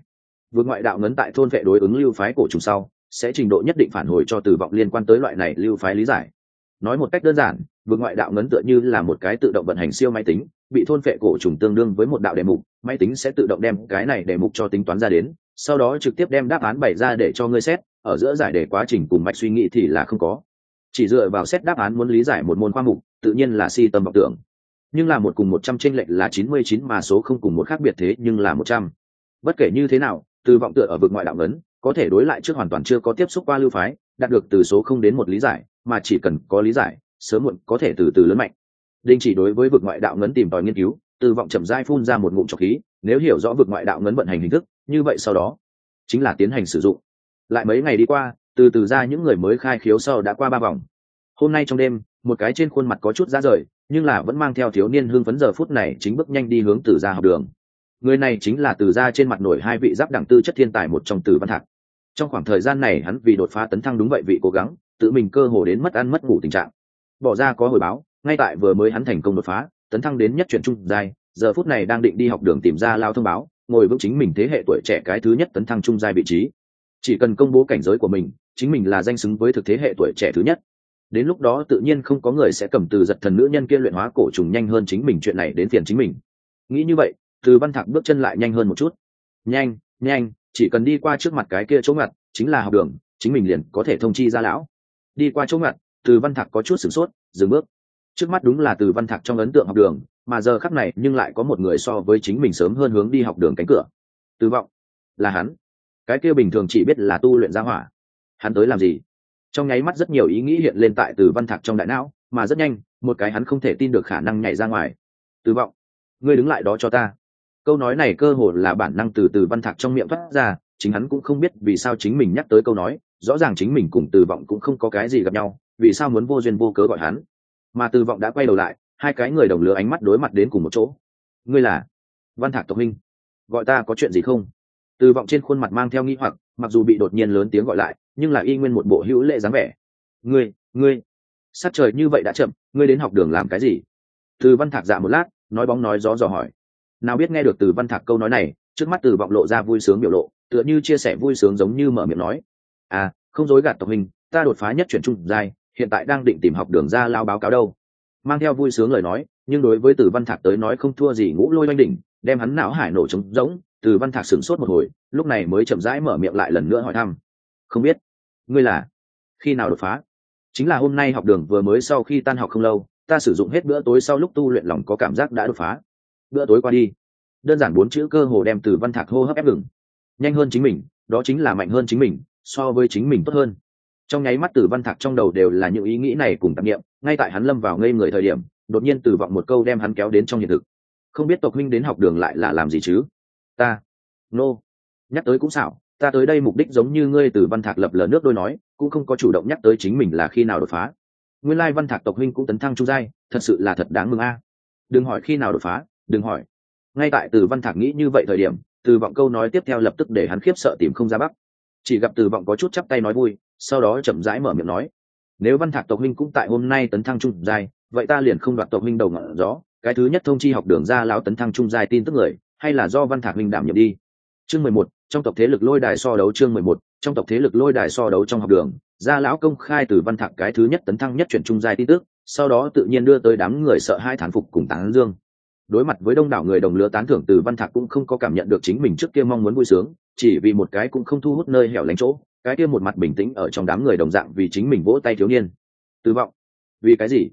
Vượt ngoại đạo ngấn tại thôn vệ đối ứng lưu phái cổ trùng sau, sẽ trình độ nhất định phản hồi cho từ vọng liên quan tới loại này lưu phái lý giải. Nói một cách đơn giản vượt ngoại đạo ngấn tựa như là một cái tự động vận hành siêu máy tính, bị thôn phệ cổ trùng tương đương với một đạo đề mục, máy tính sẽ tự động đem cái này đề mục cho tính toán ra đến, sau đó trực tiếp đem đáp án bày ra để cho ngươi xét, ở giữa giải đề quá trình cùng mạch suy nghĩ thì là không có. Chỉ dựa vào xét đáp án muốn lý giải một môn khoa mục, tự nhiên là si tâm vọng tưởng. Nhưng là một cùng một trăm tranh lệch là chín mươi chín mà số không cùng một khác biệt thế nhưng là một trăm. Bất kể như thế nào, từ vọng tựa ở vực ngoại đạo ngấn, có thể đối lại trước hoàn toàn chưa có tiếp xúc qua lưu phái, đạt được từ số không đến một lý giải, mà chỉ cần có lý giải sớm muộn có thể từ từ lớn mạnh. Đình chỉ đối với vực ngoại đạo ngấn tìm tòi nghiên cứu từ vọng chậm dai phun ra một ngụm trọc khí, nếu hiểu rõ vực ngoại đạo ngấn vận hành hình thức, như vậy sau đó, chính là tiến hành sử dụng. Lại mấy ngày đi qua, từ từ ra những người mới khai khiếu sau đã qua ba vòng. Hôm nay trong đêm, một cái trên khuôn mặt có chút ra rời, nhưng là vẫn mang theo thiếu niên hương phấn giờ phút này chính bước nhanh đi hướng từ ra học đường. Người này chính là từ ra trên mặt nổi hai vị giáp đẳng tư chất thiên tài một trong từ văn thạc. Trong khoảng thời gian này hắn vì đột phá tấn thăng đúng vậy vị cố gắng, tự mình cơ hồ đến mất ăn mất ngủ tình trạng bỏ ra có hồi báo, ngay tại vừa mới hắn thành công đột phá, tấn thăng đến nhất chuyển trung giai, giờ phút này đang định đi học đường tìm ra lao thông báo, ngồi vững chính mình thế hệ tuổi trẻ cái thứ nhất tấn thăng trung giai vị trí. Chỉ cần công bố cảnh giới của mình, chính mình là danh xứng với thực thế hệ tuổi trẻ thứ nhất. Đến lúc đó tự nhiên không có người sẽ cầm từ giật thần nữ nhân kia luyện hóa cổ trùng nhanh hơn chính mình chuyện này đến phiền chính mình. Nghĩ như vậy, từ văn thạc bước chân lại nhanh hơn một chút. Nhanh nhanh, chỉ cần đi qua trước mặt cái kia chỗ ngặt, chính là học đường, chính mình liền có thể thông chi ra lão. Đi qua chỗ ngặt từ văn thạc có chút sửng sốt, dừng bước. Trước mắt đúng là từ văn thạc trong ấn tượng học đường, mà giờ khắc này nhưng lại có một người so với chính mình sớm hơn hướng đi học đường cánh cửa. Từ vọng, là hắn. Cái kia bình thường chỉ biết là tu luyện gia hỏa. Hắn tới làm gì? Trong nháy mắt rất nhiều ý nghĩ hiện lên tại từ văn thạc trong đại não, mà rất nhanh, một cái hắn không thể tin được khả năng nhảy ra ngoài. Từ vọng, ngươi đứng lại đó cho ta. Câu nói này cơ hồ là bản năng từ từ văn thạc trong miệng thoát ra, chính hắn cũng không biết vì sao chính mình nhắc tới câu nói, rõ ràng chính mình cùng từ vọng cũng không có cái gì gặp nhau vì sao muốn vô duyên vô cớ gọi hắn? Mà từ vọng đã quay đầu lại, hai cái người đồng lứa ánh mắt đối mặt đến cùng một chỗ. Ngươi là văn thạc tộc minh. Gọi ta có chuyện gì không? Từ vọng trên khuôn mặt mang theo nghi hoặc, mặc dù bị đột nhiên lớn tiếng gọi lại, nhưng là y nguyên một bộ hữu lệ dáng vẻ. Ngươi ngươi, sát trời như vậy đã chậm, ngươi đến học đường làm cái gì? Từ văn thạc dạ một lát, nói bóng nói gió dò hỏi. Nào biết nghe được từ văn thạc câu nói này, trước mắt từ vọng lộ ra vui sướng biểu lộ, tựa như chia sẻ vui sướng giống như mở miệng nói. À không dối gạt tộc hình ta đột phá nhất chuyển trung giai hiện tại đang định tìm học đường ra lao báo cáo đâu. Mang theo vui sướng lời nói, nhưng đối với từ văn thạc tới nói không thua gì ngũ lôi oanh đỉnh, đem hắn não hải nổ trống rỗng, từ văn thạc sửng sốt một hồi, lúc này mới chậm rãi mở miệng lại lần nữa hỏi thăm. Không biết, ngươi là khi nào đột phá? Chính là hôm nay học đường vừa mới sau khi tan học không lâu, ta sử dụng hết bữa tối sau lúc tu luyện lòng có cảm giác đã đột phá. Bữa tối qua đi, đơn giản bốn chữ cơ hồ đem từ văn thạc hô hấp ép ngừng. Nhanh hơn chính mình, đó chính là mạnh hơn chính mình, so với chính mình tốt hơn trong nháy mắt từ văn thạc trong đầu đều là những ý nghĩ này cùng tạp nghiệm ngay tại hắn lâm vào ngây người thời điểm, đột nhiên từ vọng một câu đem hắn kéo đến trong hiện thực. Không biết tộc huynh đến học đường lại là làm gì chứ? Ta, nô、no. nhắc tới cũng xảo, ta tới đây mục đích giống như ngươi từ văn thạc lập lờ nước đôi nói, cũng không có chủ động nhắc tới chính mình là khi nào đột phá. Nguyên lai văn thạc tộc huynh cũng tấn thăng trung giai, thật sự là thật đáng mừng a. Đừng hỏi khi nào đột phá, đừng hỏi. Ngay tại từ văn thạc nghĩ như vậy thời điểm, từ vọng câu nói tiếp theo lập tức để hắn khiếp sợ tìm không ra bắc chỉ gặp từ vọng có chút chắp tay nói vui sau đó chậm rãi mở miệng nói, nếu văn thạc tộc huynh cũng tại hôm nay tấn thăng trung giai, vậy ta liền không đoạt tộc huynh đầu ngọn gió. Cái thứ nhất thông chi học đường ra lão tấn thăng trung giai tin tức người, hay là do văn thạc huynh đảm nhiệm đi. Chương mười một, trong tộc thế lực lôi đài so đấu chương mười một, trong tộc thế lực lôi đài so đấu trong học đường gia lão công khai từ văn thạc cái thứ nhất tấn thăng nhất chuyển trung giai tin tức, sau đó tự nhiên đưa tới đám người sợ hai thán phục cùng tán dương. Đối mặt với đông đảo người đồng lứa tán thưởng từ văn thạc cũng không có cảm nhận được chính mình trước kia mong muốn vui sướng, chỉ vì một cái cũng không thu hút nơi hẻo lánh chỗ cái kia một mặt bình tĩnh ở trong đám người đồng dạng vì chính mình vỗ tay thiếu niên. Từ vọng. Vì cái gì?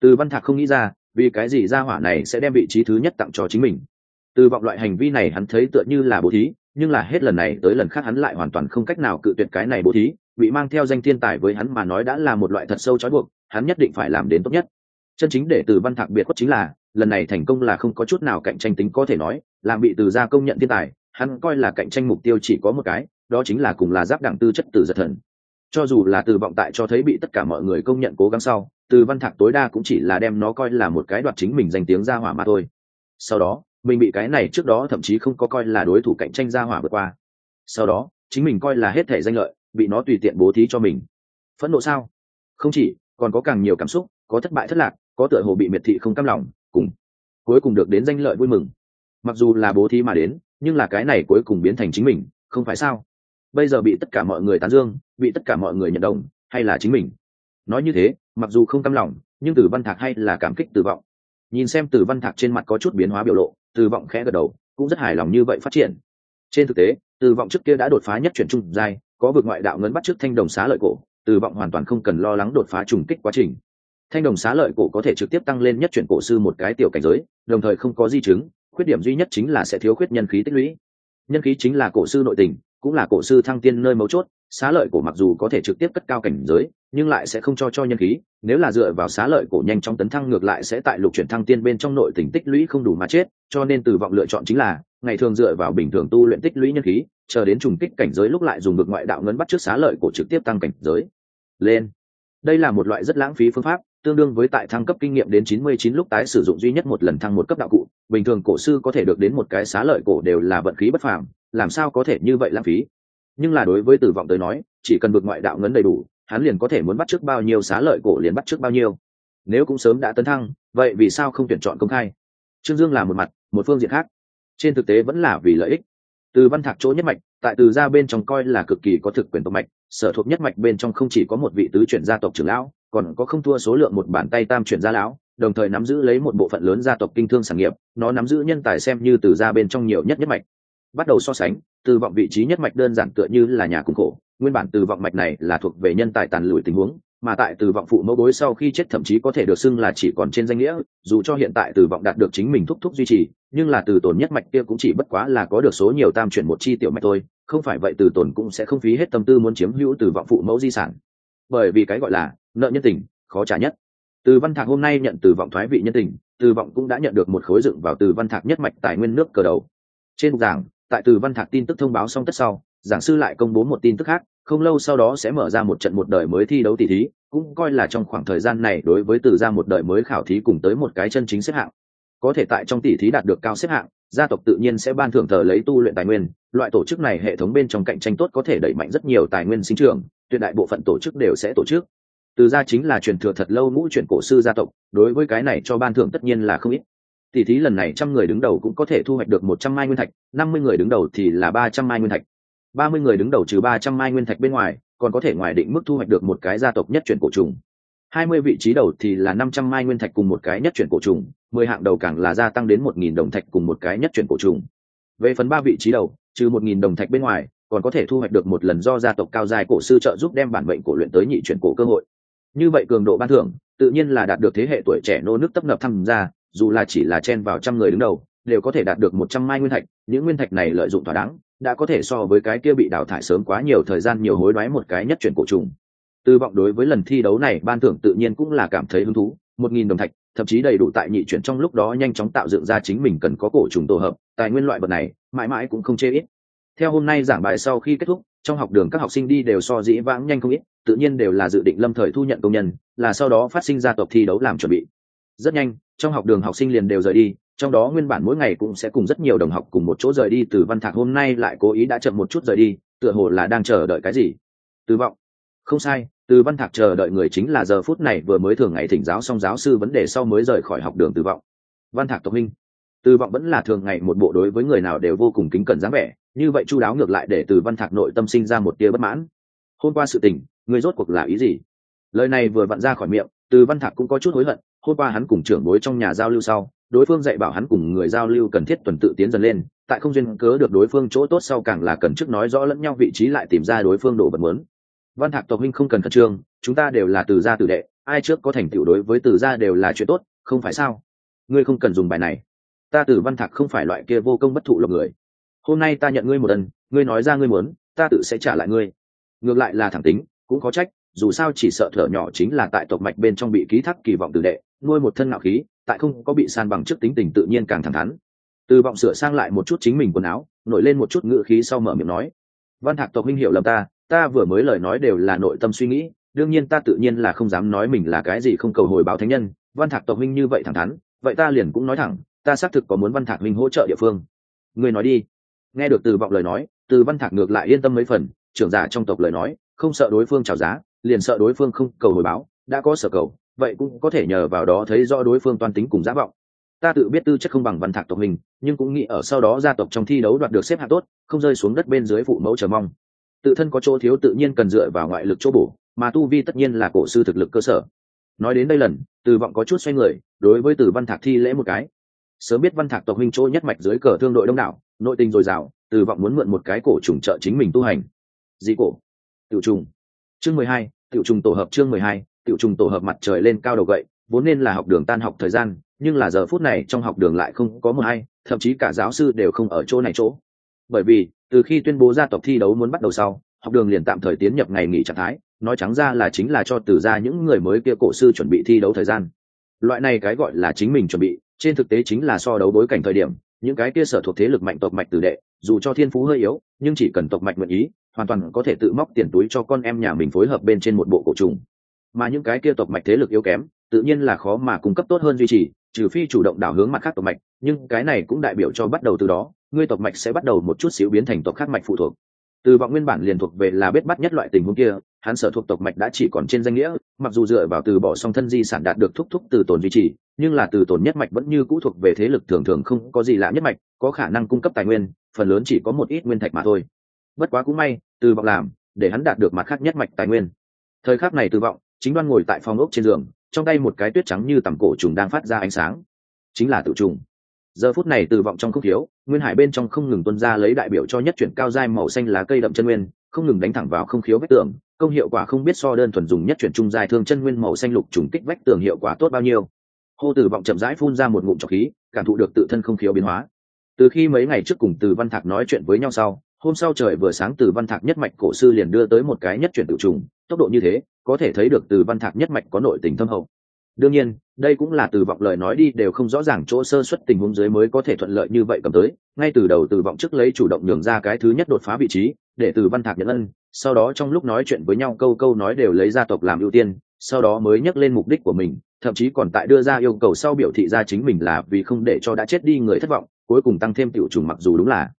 Từ văn thạc không nghĩ ra, vì cái gì gia hỏa này sẽ đem vị trí thứ nhất tặng cho chính mình. Từ vọng loại hành vi này hắn thấy tựa như là bố thí, nhưng là hết lần này tới lần khác hắn lại hoàn toàn không cách nào cự tuyệt cái này bố thí, bị mang theo danh thiên tài với hắn mà nói đã là một loại thật sâu trói buộc, hắn nhất định phải làm đến tốt nhất. Chân chính để từ văn thạc biệt khuất chính là, lần này thành công là không có chút nào cạnh tranh tính có thể nói, làm bị từ gia công nhận thiên tài, hắn coi là cạnh tranh mục tiêu chỉ có một cái đó chính là cùng là giáp đẳng tư chất từ giật thần. Cho dù là từ vọng tại cho thấy bị tất cả mọi người công nhận cố gắng sau, từ văn thạc tối đa cũng chỉ là đem nó coi là một cái đoạt chính mình danh tiếng ra hỏa mà thôi. Sau đó, mình bị cái này trước đó thậm chí không có coi là đối thủ cạnh tranh ra hỏa vượt qua. Sau đó, chính mình coi là hết thể danh lợi, bị nó tùy tiện bố thí cho mình. Phẫn nộ sao? Không chỉ, còn có càng nhiều cảm xúc, có thất bại thất lạc, có tựa hồ bị miệt thị không cam lòng, cùng cuối cùng được đến danh lợi vui mừng. Mặc dù là bố thí mà đến, nhưng là cái này cuối cùng biến thành chính mình, không phải sao? Bây giờ bị tất cả mọi người tán dương, bị tất cả mọi người nhận đồng, hay là chính mình? Nói như thế, mặc dù không căm lòng, nhưng từ văn thạc hay là cảm kích từ vọng. Nhìn xem từ văn thạc trên mặt có chút biến hóa biểu lộ từ vọng khẽ gật đầu, cũng rất hài lòng như vậy phát triển. Trên thực tế từ vọng trước kia đã đột phá nhất chuyển trung giai, có vực ngoại đạo ngấn bắt trước thanh đồng xá lợi cổ từ vọng hoàn toàn không cần lo lắng đột phá trùng kích quá trình. Thanh đồng xá lợi cổ có thể trực tiếp tăng lên nhất chuyển cổ sư một cái tiểu cảnh giới, đồng thời không có di chứng, khuyết điểm duy nhất chính là sẽ thiếu khuyết nhân khí tích lũy. Nhân khí chính là cổ sư nội tình cũng là cổ sư thăng tiên nơi mấu chốt, xá lợi cổ mặc dù có thể trực tiếp cất cao cảnh giới, nhưng lại sẽ không cho cho nhân khí, nếu là dựa vào xá lợi cổ nhanh trong tấn thăng ngược lại sẽ tại lục chuyển thăng tiên bên trong nội tình tích lũy không đủ mà chết, cho nên từ vọng lựa chọn chính là, ngày thường dựa vào bình thường tu luyện tích lũy nhân khí, chờ đến trùng kích cảnh giới lúc lại dùng được ngoại đạo ngấn bắt trước xá lợi cổ trực tiếp tăng cảnh giới. Lên. Đây là một loại rất lãng phí phương pháp, tương đương với tại thăng cấp kinh nghiệm đến 99 lúc tái sử dụng duy nhất một lần thăng một cấp đạo cụ, bình thường cổ sư có thể được đến một cái xá lợi cổ đều là vận khí bất phàm làm sao có thể như vậy lãng phí? Nhưng là đối với tử vọng tới nói, chỉ cần được ngoại đạo ngấn đầy đủ, hắn liền có thể muốn bắt trước bao nhiêu xá lợi cổ liền bắt trước bao nhiêu. Nếu cũng sớm đã tấn thăng, vậy vì sao không tuyển chọn công khai? Trương dương là một mặt, một phương diện khác. Trên thực tế vẫn là vì lợi ích. Từ văn thạc chỗ nhất mạch, tại từ gia bên trong coi là cực kỳ có thực quyền tộc mạch, sở thuộc nhất mạch bên trong không chỉ có một vị tứ chuyển gia tộc trưởng lão, còn có không thua số lượng một bàn tay tam chuyển gia lão, đồng thời nắm giữ lấy một bộ phận lớn gia tộc kinh thương sản nghiệp, nó nắm giữ nhân tài xem như từ gia bên trong nhiều nhất nhất mạch bắt đầu so sánh, từ vọng vị trí nhất mạch đơn giản tựa như là nhà cung khổ. Nguyên bản từ vọng mạch này là thuộc về nhân tài tàn lùi tình huống, mà tại từ vọng phụ mẫu bối sau khi chết thậm chí có thể được xưng là chỉ còn trên danh nghĩa, dù cho hiện tại từ vọng đạt được chính mình thúc thúc duy trì, nhưng là từ tổn nhất mạch kia cũng chỉ bất quá là có được số nhiều tam chuyển một chi tiểu mạch thôi, không phải vậy từ tổn cũng sẽ không phí hết tâm tư muốn chiếm hữu từ vọng phụ mẫu di sản. Bởi vì cái gọi là nợ nhân tình, khó trả nhất. Từ văn thạc hôm nay nhận từ vọng thoái vị nhân tình, từ vọng cũng đã nhận được một khối dựng vào từ văn thạc nhất mạch tài nguyên nước cờ đầu. Trên giảng tại từ văn thạc tin tức thông báo xong tất sau, giảng sư lại công bố một tin tức khác, không lâu sau đó sẽ mở ra một trận một đời mới thi đấu tỷ thí, cũng coi là trong khoảng thời gian này đối với từ ra một đời mới khảo thí cùng tới một cái chân chính xếp hạng. Có thể tại trong tỷ thí đạt được cao xếp hạng, gia tộc tự nhiên sẽ ban thưởng thờ lấy tu luyện tài nguyên, loại tổ chức này hệ thống bên trong cạnh tranh tốt có thể đẩy mạnh rất nhiều tài nguyên sinh trưởng, tuyệt đại bộ phận tổ chức đều sẽ tổ chức. Từ gia chính là truyền thừa thật lâu ngũ chuyển cổ sư gia tộc, đối với cái này cho ban thưởng tất nhiên là không ít tỷ thí lần này trăm người đứng đầu cũng có thể thu hoạch được một trăm mai nguyên thạch, năm mươi người đứng đầu thì là ba trăm mai nguyên thạch. Ba mươi người đứng đầu trừ ba trăm mai nguyên thạch bên ngoài, còn có thể ngoài định mức thu hoạch được một cái gia tộc nhất chuyển cổ trùng. Hai mươi vị trí đầu thì là năm trăm mai nguyên thạch cùng một cái nhất chuyển cổ trùng, mười hạng đầu càng là gia tăng đến một nghìn đồng thạch cùng một cái nhất chuyển cổ trùng. Về phần ba vị trí đầu, trừ một nghìn đồng thạch bên ngoài, còn có thể thu hoạch được một lần do gia tộc cao dài cổ sư trợ giúp đem bản mệnh cổ luyện tới nhị chuyển cổ cơ hội. Như vậy cường độ ban thưởng, tự nhiên là đạt được thế hệ tuổi trẻ nô nước tấp nập tham gia dù là chỉ là chen vào trăm người đứng đầu, đều có thể đạt được một trăm mai nguyên thạch, những nguyên thạch này lợi dụng thỏa đáng, đã có thể so với cái kia bị đào thải sớm quá nhiều thời gian nhiều hối đoái một cái nhất chuyển cổ trùng. Tư vọng đối với lần thi đấu này, ban thưởng tự nhiên cũng là cảm thấy hứng thú, một nghìn đồng thạch, thậm chí đầy đủ tại nhị chuyển trong lúc đó nhanh chóng tạo dựng ra chính mình cần có cổ trùng tổ hợp, tài nguyên loại vật này, mãi mãi cũng không chê ít. Theo hôm nay giảng bài sau khi kết thúc, trong học đường các học sinh đi đều so dĩ vãng nhanh không ít, tự nhiên đều là dự định lâm thời thu nhận công nhân, là sau đó phát sinh ra tộc thi đấu làm chuẩn bị. Rất nhanh trong học đường học sinh liền đều rời đi, trong đó nguyên bản mỗi ngày cũng sẽ cùng rất nhiều đồng học cùng một chỗ rời đi, từ văn thạc hôm nay lại cố ý đã chậm một chút rời đi, tựa hồ là đang chờ đợi cái gì? Từ vọng. Không sai, từ văn thạc chờ đợi người chính là giờ phút này vừa mới thường ngày thỉnh giáo xong giáo sư vấn đề sau mới rời khỏi học đường từ vọng. Văn thạc tộc minh. Từ vọng vẫn là thường ngày một bộ đối với người nào đều vô cùng kính cẩn dáng vẻ, như vậy chu đáo ngược lại để từ văn thạc nội tâm sinh ra một tia bất mãn. Hôm qua sự tình, người rốt cuộc là ý gì? Lời này vừa vặn ra khỏi miệng, từ văn thạc cũng có chút hối hận hôm qua hắn cùng trưởng bối trong nhà giao lưu sau, đối phương dạy bảo hắn cùng người giao lưu cần thiết tuần tự tiến dần lên, tại không duyên cớ được đối phương chỗ tốt sau càng là cần trước nói rõ lẫn nhau vị trí lại tìm ra đối phương đồ vật muốn. Văn thạc tộc huynh không cần khẩn trương, chúng ta đều là từ gia tử đệ, ai trước có thành tựu đối với từ gia đều là chuyện tốt, không phải sao? Ngươi không cần dùng bài này. Ta từ văn thạc không phải loại kia vô công bất thụ lộc người. Hôm nay ta nhận ngươi một ân, ngươi nói ra ngươi muốn, ta tự sẽ trả lại ngươi. Ngược lại là thẳng tính, cũng có trách dù sao chỉ sợ thở nhỏ chính là tại tộc mạch bên trong bị ký thác kỳ vọng tử đệ, nuôi một thân ngạo khí, tại không có bị san bằng trước tính tình tự nhiên càng thẳng thắn. Từ vọng sửa sang lại một chút chính mình quần áo, nổi lên một chút ngự khí sau mở miệng nói, văn thạc tộc minh hiểu lầm ta ta vừa mới lời nói đều là nội tâm suy nghĩ, đương nhiên ta tự nhiên là không dám nói mình là cái gì không cầu hồi báo thánh nhân, văn thạc tộc minh như vậy thẳng thắn, vậy ta liền cũng nói thẳng, ta xác thực có muốn văn thạc minh hỗ trợ địa phương. Người nói đi. Nghe được từ vọng lời nói, từ văn thạc ngược lại yên tâm mấy phần, trưởng giả trong tộc lời nói, không sợ đối phương trào giá liền sợ đối phương không cầu hồi báo, đã có sở cầu, vậy cũng có thể nhờ vào đó thấy rõ đối phương toan tính cùng giá vọng. Ta tự biết tư chất không bằng văn thạc tộc mình nhưng cũng nghĩ ở sau đó gia tộc trong thi đấu đoạt được xếp hạng tốt, không rơi xuống đất bên dưới phụ mẫu chờ mong. Tự thân có chỗ thiếu tự nhiên cần dựa vào ngoại lực chỗ bổ, mà tu vi tất nhiên là cổ sư thực lực cơ sở. Nói đến đây lần, từ vọng có chút xoay người, đối với từ văn thạc thi lễ một cái. Sớm biết văn thạc tộc huynh chỗ nhất mạch dưới cờ thương đội đông đảo, nội tình dồi dào, từ vọng muốn mượn một cái cổ trùng trợ chính mình tu hành. Dị cổ. Tiểu trùng chương mười hai, tiểu trùng tổ hợp chương mười hai, tiểu trùng tổ hợp mặt trời lên cao đầu gậy, vốn nên là học đường tan học thời gian, nhưng là giờ phút này trong học đường lại không có một ai, thậm chí cả giáo sư đều không ở chỗ này chỗ. Bởi vì, từ khi tuyên bố gia tộc thi đấu muốn bắt đầu sau, học đường liền tạm thời tiến nhập ngày nghỉ trạng thái, nói trắng ra là chính là cho từ ra những người mới kia cổ sư chuẩn bị thi đấu thời gian. Loại này cái gọi là chính mình chuẩn bị, trên thực tế chính là so đấu bối cảnh thời điểm, những cái kia sở thuộc thế lực mạnh tộc mạch tử đệ, dù cho thiên phú hơi yếu, nhưng chỉ cần tộc mạch nguyện ý hoàn toàn có thể tự móc tiền túi cho con em nhà mình phối hợp bên trên một bộ cổ trùng. Mà những cái kia tộc mạch thế lực yếu kém, tự nhiên là khó mà cung cấp tốt hơn duy trì, trừ phi chủ động đảo hướng mặt khác tộc mạch, nhưng cái này cũng đại biểu cho bắt đầu từ đó, ngươi tộc mạch sẽ bắt đầu một chút xíu biến thành tộc khác mạch phụ thuộc. Từ vọng nguyên bản liền thuộc về là biết bắt nhất loại tình huống kia, hắn sở thuộc tộc mạch đã chỉ còn trên danh nghĩa, mặc dù dựa vào từ bỏ song thân di sản đạt được thúc thúc từ tồn duy trì, nhưng là từ tồn nhất mạch vẫn như cũ thuộc về thế lực thường thường không có gì lạ nhất mạch, có khả năng cung cấp tài nguyên, phần lớn chỉ có một ít nguyên thạch mà thôi. Bất quá cũng may từ vọng làm, để hắn đạt được mặt khác nhất mạch tài nguyên. Thời khắc này từ vọng, chính đoan ngồi tại phòng ốc trên giường, trong tay một cái tuyết trắng như tầm cổ trùng đang phát ra ánh sáng. Chính là tự trùng. Giờ phút này từ vọng trong không thiếu, nguyên hải bên trong không ngừng tuân ra lấy đại biểu cho nhất chuyển cao dai màu xanh lá cây đậm chân nguyên, không ngừng đánh thẳng vào không khiếu vách tường, công hiệu quả không biết so đơn thuần dùng nhất chuyển trung dài thương chân nguyên màu xanh lục trùng kích vách tường hiệu quả tốt bao nhiêu. Hô từ vọng chậm rãi phun ra một ngụm trọc khí, cảm thụ được tự thân không khiếu biến hóa. Từ khi mấy ngày trước cùng từ văn thạc nói chuyện với nhau sau hôm sau trời vừa sáng từ văn thạc nhất mạch cổ sư liền đưa tới một cái nhất chuyển tự trùng, tốc độ như thế, có thể thấy được từ văn thạc nhất mạch có nội tình thâm hậu. Đương nhiên, đây cũng là từ vọng lời nói đi, đều không rõ ràng chỗ sơ xuất tình huống dưới mới có thể thuận lợi như vậy cầm tới. Ngay từ đầu từ vọng trước lấy chủ động nhường ra cái thứ nhất đột phá vị trí, để từ văn thạc nhận ân, sau đó trong lúc nói chuyện với nhau câu câu nói đều lấy gia tộc làm ưu tiên, sau đó mới nhắc lên mục đích của mình, thậm chí còn tại đưa ra yêu cầu sau biểu thị ra chính mình là vì không để cho đã chết đi người thất vọng, cuối cùng tăng thêm tiểu trùng mặc dù đúng là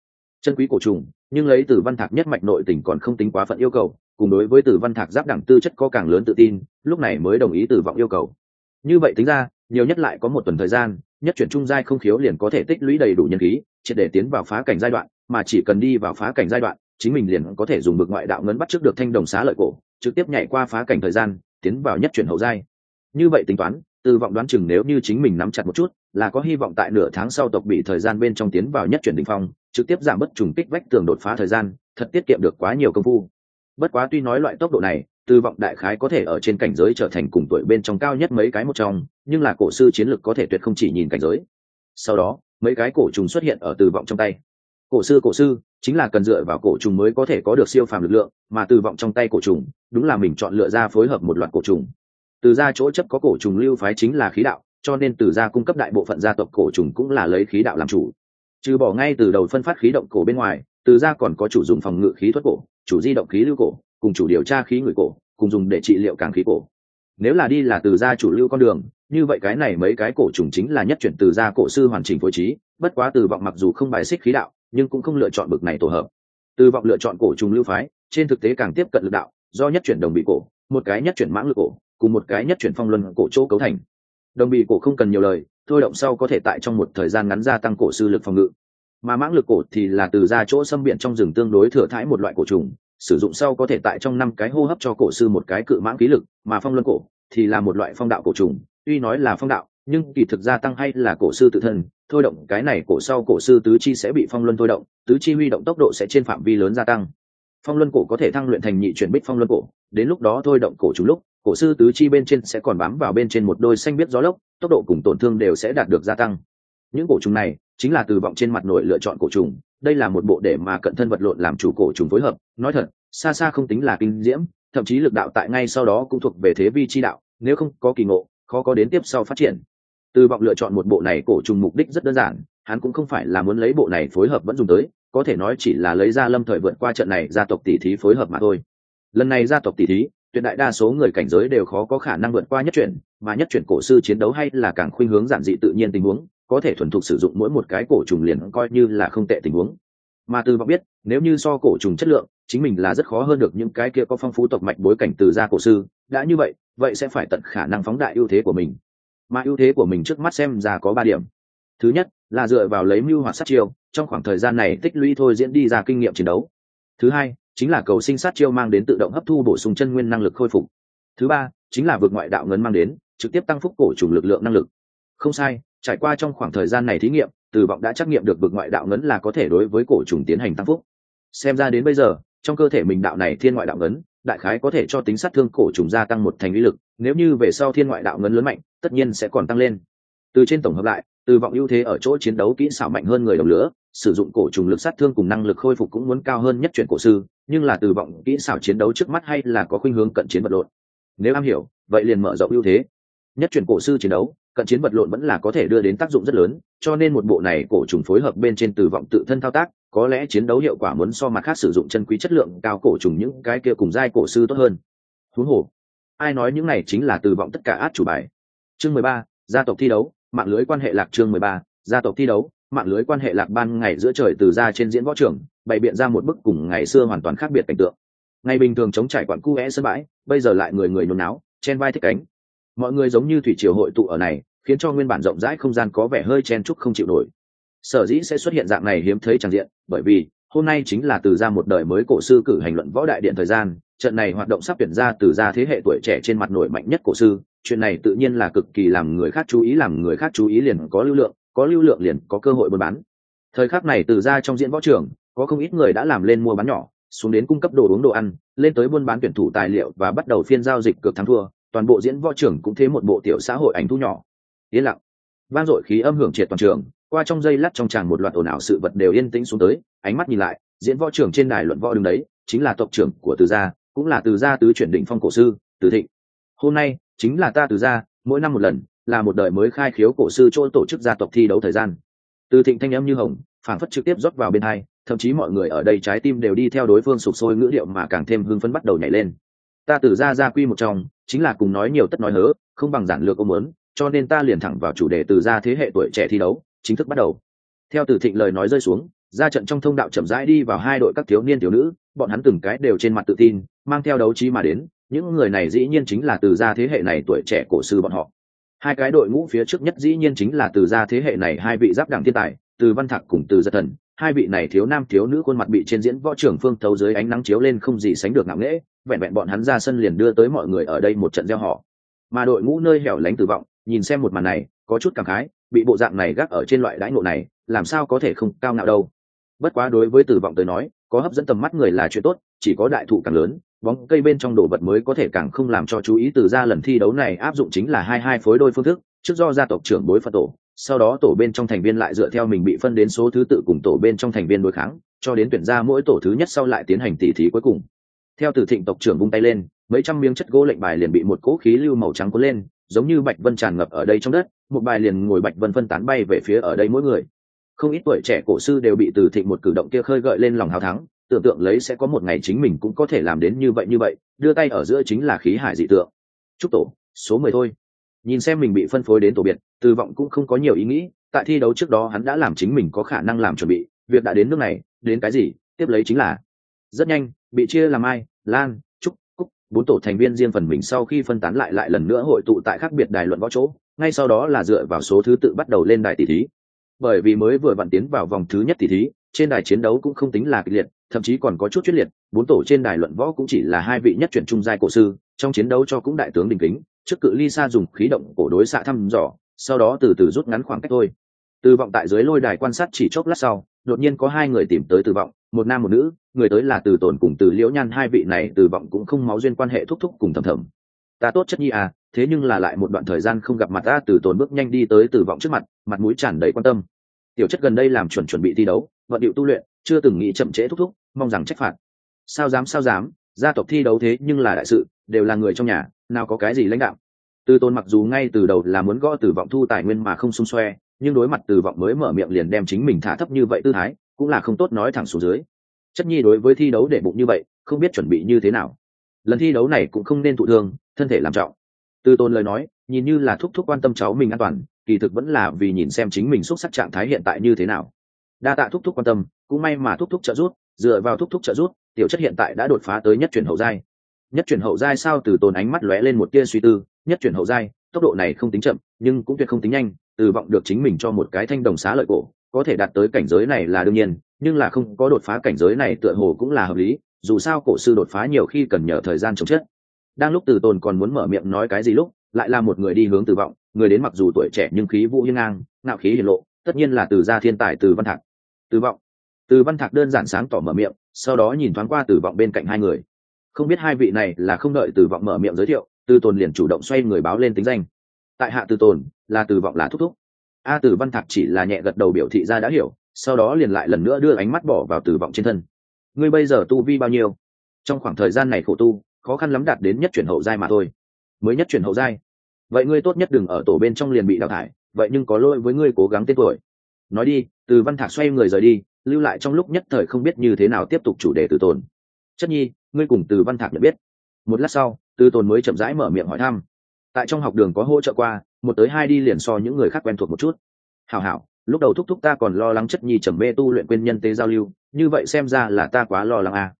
chân quý cổ trùng nhưng lấy từ văn thạc nhất mạch nội tình còn không tính quá phận yêu cầu, cùng đối với từ văn thạc giáp đẳng tư chất có càng lớn tự tin, lúc này mới đồng ý từ vọng yêu cầu. Như vậy tính ra, nhiều nhất lại có một tuần thời gian, nhất chuyển trung giai không khiếu liền có thể tích lũy đầy đủ nhân khí, triệt để tiến vào phá cảnh giai đoạn, mà chỉ cần đi vào phá cảnh giai đoạn, chính mình liền có thể dùng bực ngoại đạo ngấn bắt trước được thanh đồng xá lợi cổ, trực tiếp nhảy qua phá cảnh thời gian, tiến vào nhất chuyển hậu giai. Như vậy tính toán từ vọng đoán chừng nếu như chính mình nắm chặt một chút, là có hy vọng tại nửa tháng sau tộc bị thời gian bên trong tiến vào nhất chuyển đ ỉ n h phong, trực tiếp giảm bất trùng kích vách tường đột phá thời gian, thật tiết kiệm được quá nhiều công phu. Bất quá tuy nói loại tốc độ này từ vọng đại khái có thể ở trên cảnh giới trở thành cùng tuổi bên trong cao nhất mấy cái một trong, nhưng là cổ sư chiến lược có thể tuyệt không chỉ nhìn cảnh giới. Sau đó, mấy cái cổ trùng xuất hiện ở từ vọng trong tay. Cổ sư cổ sư, chính là cần dựa vào cổ trùng mới có thể có được siêu phàm lực lượng, mà từ vọng trong tay cổ trùng, đúng là mình chọn lựa ra phối hợp một loạt cổ trùng từ ra chỗ chấp có cổ trùng lưu phái chính là khí đạo, cho nên từ ra cung cấp đại bộ phận gia tộc cổ trùng cũng là lấy khí đạo làm chủ. Trừ bỏ ngay từ đầu phân phát khí động cổ bên ngoài, từ ra còn có chủ dùng phòng ngự khí thuật cổ, chủ di động khí lưu cổ, cùng chủ điều tra khí người cổ, cùng dùng để trị liệu càng khí cổ. Nếu là đi là từ gia chủ lưu con đường, như vậy cái này mấy cái cổ trùng chính là nhất chuyển từ gia cổ sư hoàn chỉnh phối trí, bất quá từ vọng mặc dù không bài xích khí đạo, nhưng cũng không lựa chọn bực này tổ hợp. Từ vọng lựa chọn cổ trùng lưu phái, trên thực tế càng tiếp cận lực đạo, do nhất chuyển đồng bị cổ, một cái nhất chuyển mãng lực cổ cùng một cái nhất chuyển phong luân cổ chỗ cấu thành. Đồng bị cổ không cần nhiều lời, thôi động sau có thể tại trong một thời gian ngắn gia tăng cổ sư lực phòng ngự. Mà mãng lực cổ thì là từ ra chỗ xâm biện trong rừng tương đối thừa thãi một loại cổ trùng, sử dụng sau có thể tại trong năm cái hô hấp cho cổ sư một cái cự mãng khí lực, mà phong luân cổ thì là một loại phong đạo cổ trùng, tuy nói là phong đạo, nhưng kỳ thực gia tăng hay là cổ sư tự thân, thôi động cái này cổ sau cổ sư tứ chi sẽ bị phong luân thôi động, tứ chi huy động tốc độ sẽ trên phạm vi lớn gia tăng. Phong luân cổ có thể thăng luyện thành nhị chuyển bích phong luân cổ, đến lúc đó thôi động cổ trùng lúc cổ sư tứ chi bên trên sẽ còn bám vào bên trên một đôi xanh biết gió lốc, tốc độ cùng tổn thương đều sẽ đạt được gia tăng. Những cổ trùng này chính là từ vọng trên mặt nội lựa chọn cổ trùng, đây là một bộ để mà cận thân vật lộn làm chủ cổ trùng phối hợp. Nói thật, xa xa không tính là kinh diễm, thậm chí lực đạo tại ngay sau đó cũng thuộc về thế vi chi đạo, nếu không có kỳ ngộ, khó có đến tiếp sau phát triển. Từ vọng lựa chọn một bộ này cổ trùng mục đích rất đơn giản, hắn cũng không phải là muốn lấy bộ này phối hợp vẫn dùng tới, có thể nói chỉ là lấy ra lâm thời vượt qua trận này gia tộc tỷ thí phối hợp mà thôi. Lần này gia tộc tỷ thí tuyệt đại đa số người cảnh giới đều khó có khả năng vượt qua nhất chuyển, mà nhất chuyển cổ sư chiến đấu hay là càng khuynh hướng giản dị tự nhiên tình huống, có thể thuần thục sử dụng mỗi một cái cổ trùng liền coi như là không tệ tình huống. Mà từ vọng biết, nếu như so cổ trùng chất lượng, chính mình là rất khó hơn được những cái kia có phong phú tộc mạch bối cảnh từ gia cổ sư, đã như vậy vậy sẽ phải tận khả năng phóng đại ưu thế của mình. Mà ưu thế của mình trước mắt xem ra có ba điểm. Thứ nhất, là dựa vào lấy mưu hoạt sát chiêu, trong khoảng thời gian này tích lũy thôi diễn đi ra kinh nghiệm chiến đấu. Thứ hai chính là cầu sinh sát chiêu mang đến tự động hấp thu bổ sung chân nguyên năng lực khôi phục. Thứ ba, chính là vượt ngoại đạo ngấn mang đến, trực tiếp tăng phúc cổ trùng lực lượng năng lực. Không sai, trải qua trong khoảng thời gian này thí nghiệm, từ vọng đã trắc nghiệm được vượt ngoại đạo ngấn là có thể đối với cổ trùng tiến hành tăng phúc. Xem ra đến bây giờ, trong cơ thể mình đạo này thiên ngoại đạo ngấn, đại khái có thể cho tính sát thương cổ trùng gia tăng một thành uy lực, nếu như về sau thiên ngoại đạo ngấn lớn mạnh, tất nhiên sẽ còn tăng lên. Từ trên tổng hợp lại, từ vọng ưu thế ở chỗ chiến đấu kỹ xảo mạnh hơn người đồng lửa sử dụng cổ trùng lực sát thương cùng năng lực khôi phục cũng muốn cao hơn nhất chuyển cổ sư, nhưng là từ vọng kỹ xảo chiến đấu trước mắt hay là có khuynh hướng cận chiến vật lộn. Nếu am hiểu, vậy liền mở rộng ưu thế. Nhất chuyển cổ sư chiến đấu, cận chiến vật lộn vẫn là có thể đưa đến tác dụng rất lớn, cho nên một bộ này cổ trùng phối hợp bên trên từ vọng tự thân thao tác, có lẽ chiến đấu hiệu quả muốn so mặt khác sử dụng chân quý chất lượng cao cổ trùng những cái kia cùng giai cổ sư tốt hơn. Thú hồ ai nói những này chính là từ vọng tất cả át chủ bài. Chương mười ba, gia tộc thi đấu, mạng lưới quan hệ lạc chương mười ba, gia tộc thi đấu mạng lưới quan hệ lạc ban ngày giữa trời từ ra trên diễn võ trường, bày biện ra một bức cùng ngày xưa hoàn toàn khác biệt cảnh tượng. Ngày bình thường chống trải quặn cu vẽ sân bãi, bây giờ lại người người nôn náo, chen vai thích cánh. Mọi người giống như thủy triều hội tụ ở này, khiến cho nguyên bản rộng rãi không gian có vẻ hơi chen chúc không chịu nổi. Sở dĩ sẽ xuất hiện dạng này hiếm thấy tràn diện, bởi vì, hôm nay chính là từ ra một đời mới cổ sư cử hành luận võ đại điện thời gian, trận này hoạt động sắp tuyển ra từ ra thế hệ tuổi trẻ trên mặt nổi mạnh nhất cổ sư, chuyện này tự nhiên là cực kỳ làm người khác chú ý, làm người khác chú ý liền có lưu lượng có lưu lượng liền có cơ hội buôn bán. Thời khắc này từ ra trong diễn võ trường, có không ít người đã làm lên mua bán nhỏ, xuống đến cung cấp đồ uống đồ ăn, lên tới buôn bán tuyển thủ tài liệu và bắt đầu phiên giao dịch cược thắng thua, toàn bộ diễn võ trường cũng thế một bộ tiểu xã hội ảnh thu nhỏ. Yên lặng. Vang dội khí âm hưởng triệt toàn trường, qua trong dây lát trong tràng một loạt ồn ào sự vật đều yên tĩnh xuống tới, ánh mắt nhìn lại, diễn võ trưởng trên đài luận võ đứng đấy, chính là tộc trưởng của từ gia, cũng là từ gia tứ chuyển định phong cổ sư, từ thịnh. Hôm nay, chính là ta từ gia, mỗi năm một lần là một đời mới khai khiếu cổ sư chỗ tổ chức gia tộc thi đấu thời gian. Từ thịnh thanh âm như hồng phản phất trực tiếp rót vào bên hai, thậm chí mọi người ở đây trái tim đều đi theo đối phương sụp sôi ngữ điệu mà càng thêm hưng phấn bắt đầu nhảy lên. Ta từ gia gia quy một trong, chính là cùng nói nhiều tất nói hớ, không bằng giản lược ông muốn cho nên ta liền thẳng vào chủ đề từ gia thế hệ tuổi trẻ thi đấu, chính thức bắt đầu. Theo từ thịnh lời nói rơi xuống, ra trận trong thông đạo chậm rãi đi vào hai đội các thiếu niên thiếu nữ, bọn hắn từng cái đều trên mặt tự tin, mang theo đấu trí mà đến, những người này dĩ nhiên chính là từ gia thế hệ này tuổi trẻ cổ sư bọn họ hai cái đội ngũ phía trước nhất dĩ nhiên chính là từ gia thế hệ này hai vị giáp đẳng thiên tài, từ văn thạc cùng từ giật thần. Hai vị này thiếu nam thiếu nữ khuôn mặt bị trên diễn võ trưởng phương thấu dưới ánh nắng chiếu lên không gì sánh được ngạo nghễ, vẹn vẹn bọn hắn ra sân liền đưa tới mọi người ở đây một trận gieo họ. Mà đội ngũ nơi hẻo lánh tử vọng, nhìn xem một màn này, có chút cảm khái, bị bộ dạng này gác ở trên loại đãi ngộ này, làm sao có thể không cao ngạo đâu. Bất quá đối với tử vọng tới nói, có hấp dẫn tầm mắt người là chuyện tốt, chỉ có đại thụ càng lớn bóng cây bên trong đồ vật mới có thể càng không làm cho chú ý từ ra lần thi đấu này áp dụng chính là hai hai phối đôi phương thức, trước do gia tộc trưởng bối phật tổ, sau đó tổ bên trong thành viên lại dựa theo mình bị phân đến số thứ tự cùng tổ bên trong thành viên đối kháng, cho đến tuyển ra mỗi tổ thứ nhất sau lại tiến hành tỉ thí cuối cùng. Theo từ thịnh tộc trưởng vung tay lên, mấy trăm miếng chất gỗ lệnh bài liền bị một cỗ khí lưu màu trắng cuốn lên, giống như bạch vân tràn ngập ở đây trong đất, một bài liền ngồi bạch vân phân tán bay về phía ở đây mỗi người. Không ít tuổi trẻ cổ sư đều bị từ thịnh một cử động kia khơi gợi lên lòng hào thắng tưởng tượng lấy sẽ có một ngày chính mình cũng có thể làm đến như vậy như vậy, đưa tay ở giữa chính là khí hải dị tượng. Chúc tổ, số mười thôi. Nhìn xem mình bị phân phối đến tổ biệt, từ vọng cũng không có nhiều ý nghĩ, tại thi đấu trước đó hắn đã làm chính mình có khả năng làm chuẩn bị, việc đã đến nước này, đến cái gì, tiếp lấy chính là rất nhanh, bị chia làm ai, lan, trúc, cúc, bốn tổ thành viên riêng phần mình sau khi phân tán lại lại lần nữa hội tụ tại khác biệt đài luận võ chỗ, ngay sau đó là dựa vào số thứ tự bắt đầu lên đài tỷ thí. Bởi vì mới vừa vặn tiến vào vòng thứ nhất tỷ thí, trên đài chiến đấu cũng không tính là kịch liệt thậm chí còn có chút chuyên liệt, bốn tổ trên đài luận võ cũng chỉ là hai vị nhất chuyển trung giai cổ sư, trong chiến đấu cho cũng đại tướng đình kính, trước cự ly xa dùng khí động cổ đối xạ thăm dò, sau đó từ từ rút ngắn khoảng cách thôi. Từ vọng tại dưới lôi đài quan sát chỉ chốc lát sau, đột nhiên có hai người tìm tới từ vọng, một nam một nữ, người tới là từ tồn cùng từ liễu nhan, hai vị này từ vọng cũng không máu duyên quan hệ thúc thúc cùng thầm thầm. Ta tốt chất nhi à thế nhưng là lại một đoạn thời gian không gặp mặt ta, từ tồn bước nhanh đi tới từ vọng trước mặt mặt mũi tràn đầy quan tâm. Tiểu chất gần đây làm chuẩn chuẩn bị thi đấu, vận điệu tu luyện chưa từng nghĩ chậm trễ thúc thúc, mong rằng trách phạt. Sao dám sao dám, gia tộc thi đấu thế nhưng là đại sự, đều là người trong nhà, nào có cái gì lãnh đạo. Từ tôn mặc dù ngay từ đầu là muốn gõ từ vọng thu tài nguyên mà không xung xoe, nhưng đối mặt từ vọng mới mở miệng liền đem chính mình thả thấp như vậy tư thái, cũng là không tốt nói thẳng xuống dưới. Chất nhi đối với thi đấu để bụng như vậy, không biết chuẩn bị như thế nào. Lần thi đấu này cũng không nên thụ thương, thân thể làm trọng. Từ tôn lời nói, nhìn như là thúc thúc quan tâm cháu mình an toàn, kỳ thực vẫn là vì nhìn xem chính mình xúc sắc trạng thái hiện tại như thế nào. Đa tạ thúc thúc quan tâm cũng may mà thúc thúc trợ giúp, dựa vào thúc thúc trợ giúp, tiểu chất hiện tại đã đột phá tới nhất chuyển hậu giai. Nhất chuyển hậu giai sao từ tồn ánh mắt lóe lên một tia suy tư, nhất chuyển hậu giai, tốc độ này không tính chậm, nhưng cũng tuyệt không tính nhanh, từ vọng được chính mình cho một cái thanh đồng xá lợi cổ, có thể đạt tới cảnh giới này là đương nhiên, nhưng là không có đột phá cảnh giới này tựa hồ cũng là hợp lý, dù sao cổ sư đột phá nhiều khi cần nhờ thời gian chống chết đang lúc từ tồn còn muốn mở miệng nói cái gì lúc, lại là một người đi hướng từ vọng, người đến mặc dù tuổi trẻ nhưng khí vũ hiên ngang, ngạo khí hiển lộ, tất nhiên là từ gia thiên tài từ văn thạc. Từ vọng từ văn thạc đơn giản sáng tỏ mở miệng, sau đó nhìn thoáng qua từ vọng bên cạnh hai người. Không biết hai vị này là không đợi từ vọng mở miệng giới thiệu, từ tồn liền chủ động xoay người báo lên tính danh. Tại hạ từ tồn, là từ vọng là thúc thúc. A Tử văn thạc chỉ là nhẹ gật đầu biểu thị ra đã hiểu, sau đó liền lại lần nữa đưa ánh mắt bỏ vào từ vọng trên thân. Ngươi bây giờ tu vi bao nhiêu? Trong khoảng thời gian này khổ tu, khó khăn lắm đạt đến nhất chuyển hậu giai mà thôi. Mới nhất chuyển hậu giai. Vậy ngươi tốt nhất đừng ở tổ bên trong liền bị đào thải, vậy nhưng có lỗi với ngươi cố gắng tên tuổi. Nói đi, từ văn thạc xoay người rời đi lưu lại trong lúc nhất thời không biết như thế nào tiếp tục chủ đề từ tồn. Chất nhi, ngươi cùng từ văn thạc nhận biết. Một lát sau, từ tồn mới chậm rãi mở miệng hỏi thăm. Tại trong học đường có hỗ trợ qua, một tới hai đi liền so những người khác quen thuộc một chút. Hảo hảo, lúc đầu thúc thúc ta còn lo lắng chất nhi trầm mê tu luyện quên nhân tế giao lưu, như vậy xem ra là ta quá lo lắng à.